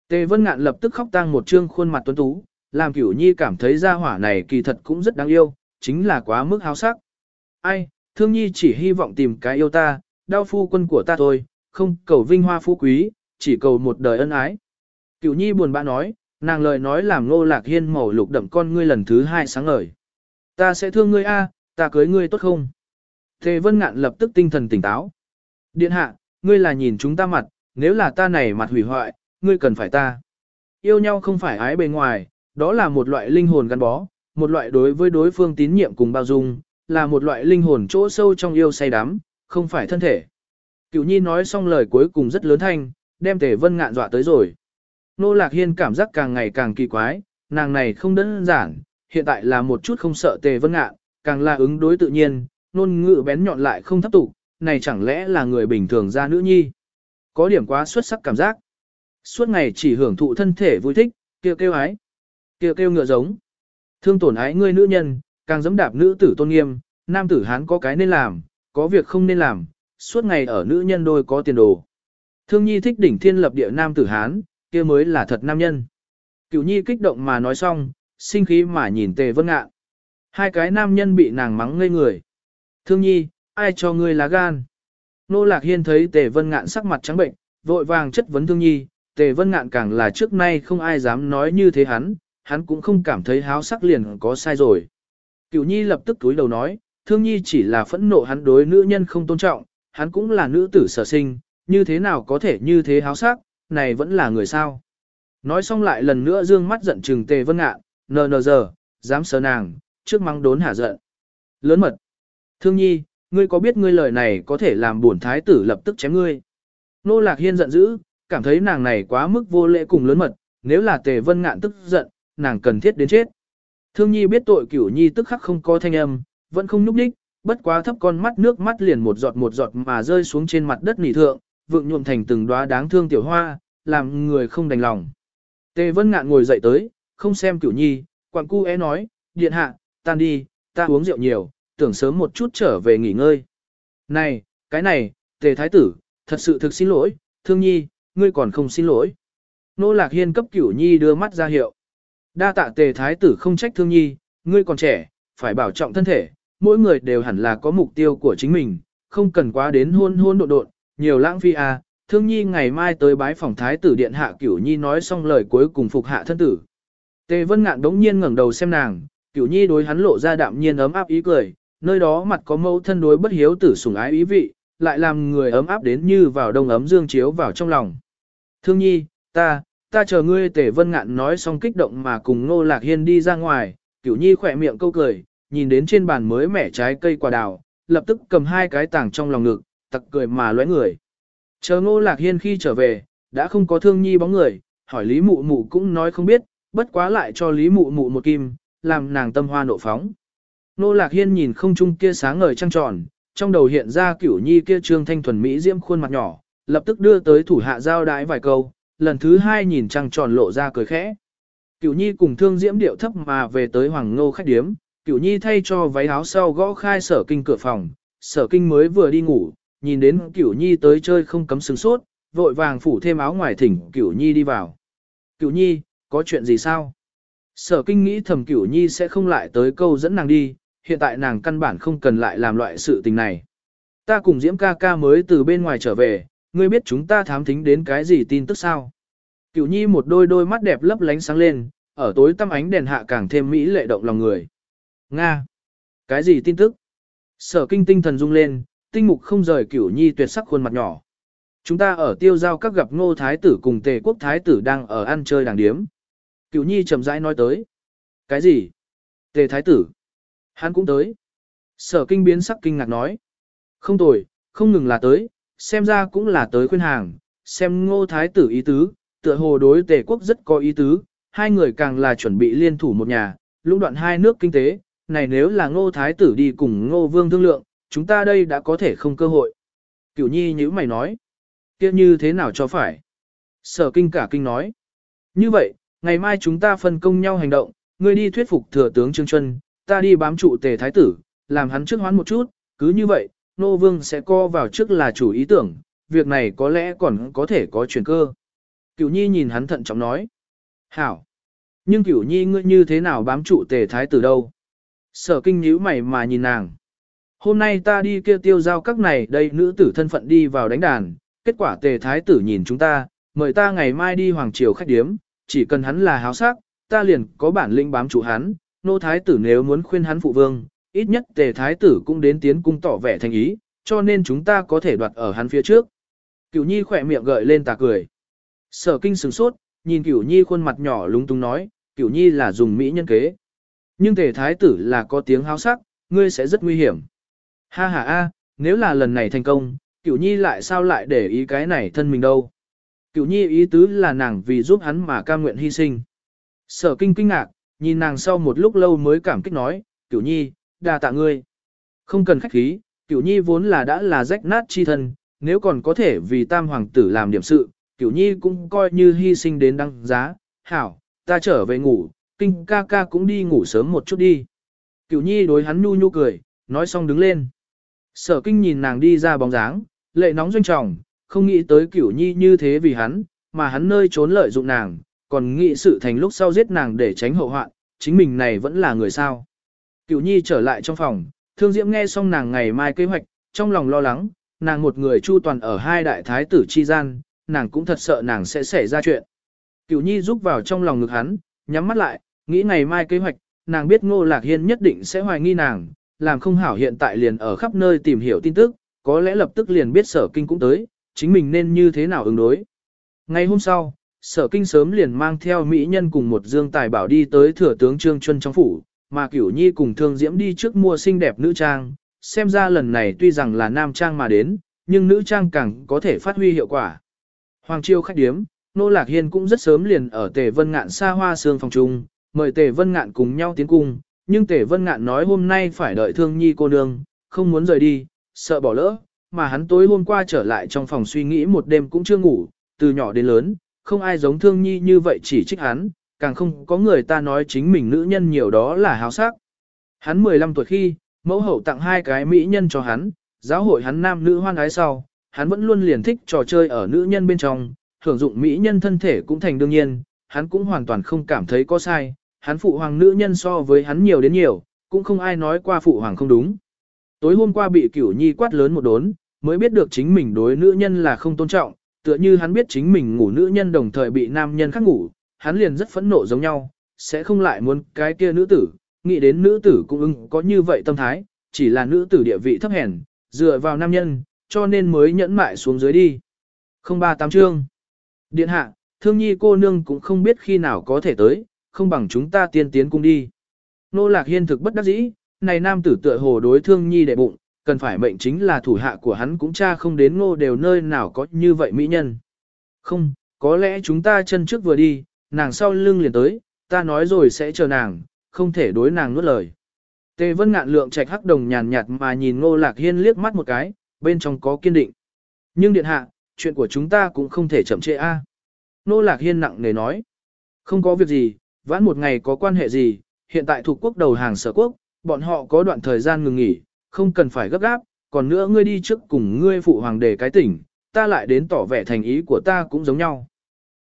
Tề vân ngạn lập tức khóc tang một trương khuôn mặt tuấn tú, làm cửu nhi cảm thấy gia hỏa này kỳ thật cũng rất đáng yêu, chính là quá mức háo sắc. Ai, thương nhi chỉ hy vọng tìm cái yêu ta, đau phu quân của ta thôi, không cầu vinh hoa phú quý, chỉ cầu một đời ân ái. Cửu nhi buồn bã nói, nàng lời nói làm ngô lạc hiên màu lục đậm con ngươi lần thứ hai sáng ngời. Ta sẽ thương ngươi a, ta cưới ngươi tốt không? Tề vân ngạn lập tức tinh thần tỉnh táo. Điện hạ, ngươi là nhìn chúng ta mặt, nếu là ta này mặt hủy hoại, ngươi cần phải ta. Yêu nhau không phải ái bề ngoài, đó là một loại linh hồn gắn bó, một loại đối với đối phương tín nhiệm cùng bao dung, là một loại linh hồn chỗ sâu trong yêu say đắm, không phải thân thể. Cửu nhi nói xong lời cuối cùng rất lớn thanh, đem tề vân ngạn dọa tới rồi. Nô Lạc Hiên cảm giác càng ngày càng kỳ quái, nàng này không đơn giản, hiện tại là một chút không sợ tề vân ngạn, càng là ứng đối tự nhiên, nôn ngữ bén nhọn lại không thấp tục, này chẳng lẽ là người bình thường ra nữ nhi. Có điểm quá xuất sắc cảm giác. Suốt ngày chỉ hưởng thụ thân thể vui thích, kêu kêu ái, kêu kêu ngựa giống. Thương tổn ái ngươi nữ nhân, càng dẫm đạp nữ tử tôn nghiêm, nam tử hán có cái nên làm, có việc không nên làm, suốt ngày ở nữ nhân đôi có tiền đồ. Thương nhi thích đỉnh thiên lập địa nam tử hán, kia mới là thật nam nhân. Cửu nhi kích động mà nói xong, sinh khí mà nhìn tề vân ngạn. Hai cái nam nhân bị nàng mắng ngây người. Thương nhi, ai cho ngươi lá gan? Nô lạc hiên thấy tề vân ngạn sắc mặt trắng bệnh, vội vàng chất vấn thương nhi, tề vân ngạn càng là trước nay không ai dám nói như thế hắn, hắn cũng không cảm thấy háo sắc liền có sai rồi. Cửu nhi lập tức túi đầu nói, thương nhi chỉ là phẫn nộ hắn đối nữ nhân không tôn trọng, hắn cũng là nữ tử sở sinh, như thế nào có thể như thế háo sắc, này vẫn là người sao. Nói xong lại lần nữa dương mắt giận trừng tề vân ngạn, nờ nờ giờ, dám sờ nàng, trước mắng đốn hả giận. Lớn mật. Thương nhi, ngươi có biết ngươi lời này có thể làm bổn thái tử lập tức chém ngươi. Nô lạc hiên giận dữ, cảm thấy nàng này quá mức vô lễ cùng lớn mật, nếu là tề vân ngạn tức giận, nàng cần thiết đến chết. Thương nhi biết tội cửu nhi tức khắc không có thanh âm, vẫn không nhúc đích, bất quá thấp con mắt nước mắt liền một giọt một giọt mà rơi xuống trên mặt đất nỉ thượng, vượng nhuộm thành từng đóa đáng thương tiểu hoa, làm người không đành lòng. Tề vân ngạn ngồi dậy tới, không xem cửu nhi, quặng cu é nói, điện hạ, tan đi, ta uống rượu nhiều, tưởng sớm một chút trở về nghỉ ngơi. Này, cái này, tề thái tử, thật sự thực xin lỗi, thương nhi, ngươi còn không xin lỗi. Nô lạc hiên cấp cửu nhi đưa mắt ra hiệu. Đa tạ tề thái tử không trách thương nhi, ngươi còn trẻ, phải bảo trọng thân thể, mỗi người đều hẳn là có mục tiêu của chính mình, không cần quá đến hôn hôn độn độn, nhiều lãng phí à. Thương nhi ngày mai tới bái phòng thái tử điện hạ cửu nhi nói xong lời cuối cùng phục hạ thân tử. Tề vân ngạn đống nhiên ngẩng đầu xem nàng, cửu nhi đối hắn lộ ra đạm nhiên ấm áp ý cười, nơi đó mặt có mẫu thân đối bất hiếu tử sủng ái ý vị, lại làm người ấm áp đến như vào đông ấm dương chiếu vào trong lòng. Thương nhi, ta, ta chờ ngươi tề vân ngạn nói xong kích động mà cùng ngô lạc hiên đi ra ngoài, cửu nhi khỏe miệng câu cười, nhìn đến trên bàn mới mẻ trái cây quả đào, lập tức cầm hai cái tảng trong lòng ngực, tặc cười mà lóe người. Chờ ngô lạc hiên khi trở về, đã không có thương nhi bóng người, hỏi lý mụ mụ cũng nói không biết, bất quá lại cho lý mụ mụ một kim, làm nàng tâm hoa nộ phóng. Nô lạc hiên nhìn không trung kia sáng ngời trăng tròn, trong đầu hiện ra cửu nhi kia trương thanh thuần mỹ diễm khuôn mặt nhỏ, lập tức đưa tới thủ hạ giao đái vài câu, lần thứ hai nhìn trăng tròn lộ ra cười khẽ. Cửu nhi cùng thương diễm điệu thấp mà về tới hoàng ngô khách điếm, cửu nhi thay cho váy áo sau gõ khai sở kinh cửa phòng, sở kinh mới vừa đi ngủ, nhìn đến cửu nhi tới chơi không cấm sừng sốt, vội vàng phủ thêm áo ngoài thỉnh cửu nhi đi vào. Cửu nhi, có chuyện gì sao? Sở kinh nghĩ thầm cửu nhi sẽ không lại tới câu dẫn nàng đi, hiện tại nàng căn bản không cần lại làm loại sự tình này. Ta cùng Diễm ca ca mới từ bên ngoài trở về, ngươi biết chúng ta thám thính đến cái gì tin tức sao? Cửu nhi một đôi đôi mắt đẹp lấp lánh sáng lên, ở tối tăm ánh đèn hạ càng thêm mỹ lệ động lòng người. Nga! Cái gì tin tức? Sở kinh tinh thần rung lên, tinh mục không rời cửu nhi tuyệt sắc khuôn mặt nhỏ. Chúng ta ở tiêu giao các gặp ngô thái tử cùng tề quốc thái tử đang ở ăn chơi đàng điếm. Cửu nhi chậm rãi nói tới. Cái gì? Tề thái tử. Hắn cũng tới. Sở kinh biến sắc kinh ngạc nói. Không tồi, không ngừng là tới, xem ra cũng là tới khuyên hàng, xem ngô thái tử ý tứ, tựa hồ đối tề quốc rất có ý tứ, hai người càng là chuẩn bị liên thủ một nhà, lũng đoạn hai nước kinh tế, này nếu là ngô thái tử đi cùng ngô vương thương lượng, chúng ta đây đã có thể không cơ hội. Cửu nhi như mày nói, kia như thế nào cho phải? Sở kinh cả kinh nói, như vậy, ngày mai chúng ta phân công nhau hành động, ngươi đi thuyết phục thừa tướng Trương Chuân, ta đi bám trụ tề thái tử, làm hắn trước hoán một chút, cứ như vậy, nô vương sẽ co vào trước là chủ ý tưởng, việc này có lẽ còn có thể có chuyển cơ. Cửu nhi nhìn hắn thận trọng nói. Hảo! Nhưng cửu nhi ngươi như thế nào bám trụ tề thái tử đâu? Sở kinh nhíu mày mà nhìn nàng. Hôm nay ta đi kia tiêu giao các này đây nữ tử thân phận đi vào đánh đàn, kết quả tề thái tử nhìn chúng ta, mời ta ngày mai đi hoàng triều khách điếm, chỉ cần hắn là háo sắc, ta liền có bản lĩnh bám trụ hắn, nô thái tử nếu muốn khuyên hắn phụ vương, ít nhất tề thái tử cũng đến tiến cung tỏ vẻ thành ý, cho nên chúng ta có thể đoạt ở hắn phía trước. Cửu nhi khỏe miệng gợi lên tà cười. Sở kinh sửng sốt, nhìn cửu nhi khuôn mặt nhỏ lúng túng nói, cửu nhi là dùng mỹ nhân kế. Nhưng tề thái tử là có tiếng háo sắc, ngươi sẽ rất nguy hiểm. Ha ha a, nếu là lần này thành công, cửu nhi lại sao lại để ý cái này thân mình đâu. Cửu nhi ý tứ là nàng vì giúp hắn mà cam nguyện hy sinh. Sở kinh kinh ngạc, nhìn nàng sau một lúc lâu mới cảm kích nói, cửu nhi, đa tạ ngươi. Không cần khách khí, cửu nhi vốn là đã là rách nát chi thân, nếu còn có thể vì tam hoàng tử làm điểm sự, cửu nhi cũng coi như hy sinh đến đăng giá, hảo, ta trở về ngủ, kinh ca ca cũng đi ngủ sớm một chút đi. Cửu nhi đối hắn nhu nhu cười, nói xong đứng lên. Sở kinh nhìn nàng đi ra bóng dáng, lệ nóng doanh trọng, không nghĩ tới cửu nhi như thế vì hắn, mà hắn nơi trốn lợi dụng nàng, còn nghĩ sự thành lúc sau giết nàng để tránh hậu hoạn, chính mình này vẫn là người sao. Cửu nhi trở lại trong phòng, thương diễm nghe xong nàng ngày mai kế hoạch, trong lòng lo lắng, nàng một người chu toàn ở hai đại thái tử chi gian, nàng cũng thật sợ nàng sẽ xảy ra chuyện. Cửu nhi rúc vào trong lòng ngực hắn, nhắm mắt lại, nghĩ ngày mai kế hoạch, nàng biết ngô lạc hiên nhất định sẽ hoài nghi nàng, làm không hảo hiện tại liền ở khắp nơi tìm hiểu tin tức, có lẽ lập tức liền biết sở kinh cũng tới, chính mình nên như thế nào ứng đối. Ngày hôm sau, sở kinh sớm liền mang theo mỹ nhân cùng một dương tài bảo đi tới thừa tướng Trương Chuân trong phủ, mà cửu nhi cùng thương diễm đi trước mua xinh đẹp nữ trang, xem ra lần này tuy rằng là nam trang mà đến, nhưng nữ trang càng có thể phát huy hiệu quả. Hoàng chiêu khách điếm, Nô Lạc Hiên cũng rất sớm liền ở Tề Vân Ngạn xa hoa sương phòng trung, mời Tề Vân Ngạn cùng nhau tiến cung, nhưng Tề Vân Ngạn nói hôm nay phải đợi thương nhi cô nương, không muốn rời đi, sợ bỏ lỡ, mà hắn tối hôm qua trở lại trong phòng suy nghĩ một đêm cũng chưa ngủ, từ nhỏ đến lớn, không ai giống thương nhi như vậy chỉ trích hắn, càng không có người ta nói chính mình nữ nhân nhiều đó là háo sắc. Hắn 15 tuổi khi, mẫu hậu tặng hai cái mỹ nhân cho hắn, giáo hội hắn nam nữ hoan ái sau, hắn vẫn luôn liền thích trò chơi ở nữ nhân bên trong, hưởng dụng mỹ nhân thân thể cũng thành đương nhiên, hắn cũng hoàn toàn không cảm thấy có sai, hắn phụ hoàng nữ nhân so với hắn nhiều đến nhiều, cũng không ai nói qua phụ hoàng không đúng. Tối hôm qua bị cửu nhi quát lớn một đốn, mới biết được chính mình đối nữ nhân là không tôn trọng, tựa như hắn biết chính mình ngủ nữ nhân đồng thời bị nam nhân khác ngủ, hắn liền rất phẫn nộ giống nhau, sẽ không lại muốn cái kia nữ tử, nghĩ đến nữ tử cũng ưng có như vậy tâm thái, chỉ là nữ tử địa vị thấp hèn, dựa vào nam nhân, cho nên mới nhẫn mại xuống dưới đi. Không ba tám chương. Điện hạ, thương nhi cô nương cũng không biết khi nào có thể tới, không bằng chúng ta tiên tiến cung đi. Nô lạc hiên thực bất đắc dĩ, này nam tử tựa hồ đối thương nhi đệ bụng, cần phải mệnh chính là thủ hạ của hắn cũng cha không đến ngô đều nơi nào có như vậy mỹ nhân. Không, có lẽ chúng ta chân trước vừa đi, nàng sau lưng liền tới, ta nói rồi sẽ chờ nàng, không thể đối nàng nuốt lời. Tề vân ngạn lượng trạch hắc đồng nhàn nhạt mà nhìn ngô lạc hiên liếc mắt một cái, bên trong có kiên định. Nhưng điện hạ, chuyện của chúng ta cũng không thể chậm trễ a. À. Ngô lạc hiên nặng nề nói. Không có việc gì, vãn một ngày có quan hệ gì, hiện tại thuộc quốc đầu hàng sở quốc, bọn họ có đoạn thời gian ngừng nghỉ, không cần phải gấp gáp, còn nữa ngươi đi trước cùng ngươi phụ hoàng đề cái tỉnh, ta lại đến tỏ vẻ thành ý của ta cũng giống nhau.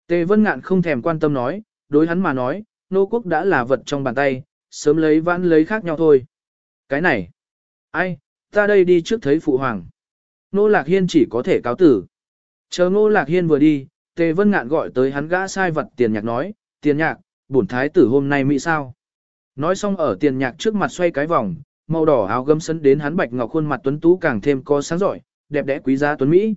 Tề Vân Ngạn không thèm quan tâm nói, đối hắn mà nói, nô quốc đã là vật trong bàn tay, sớm lấy vãn lấy khác nhau thôi. Cái này, ai, ta đây đi trước thấy phụ hoàng. Nô Lạc Hiên chỉ có thể cáo tử. Chờ Nô Lạc Hiên vừa đi, Tề Vân Ngạn gọi tới hắn gã sai vật tiền nhạc nói, tiền nhạc, bổn thái tử hôm nay mỹ sao. Nói xong ở tiền nhạc trước mặt xoay cái vòng, màu đỏ áo gấm sấn đến hắn bạch ngọc khuôn mặt tuấn tú càng thêm có sáng giỏi, đẹp đẽ quý giá tuấn mỹ.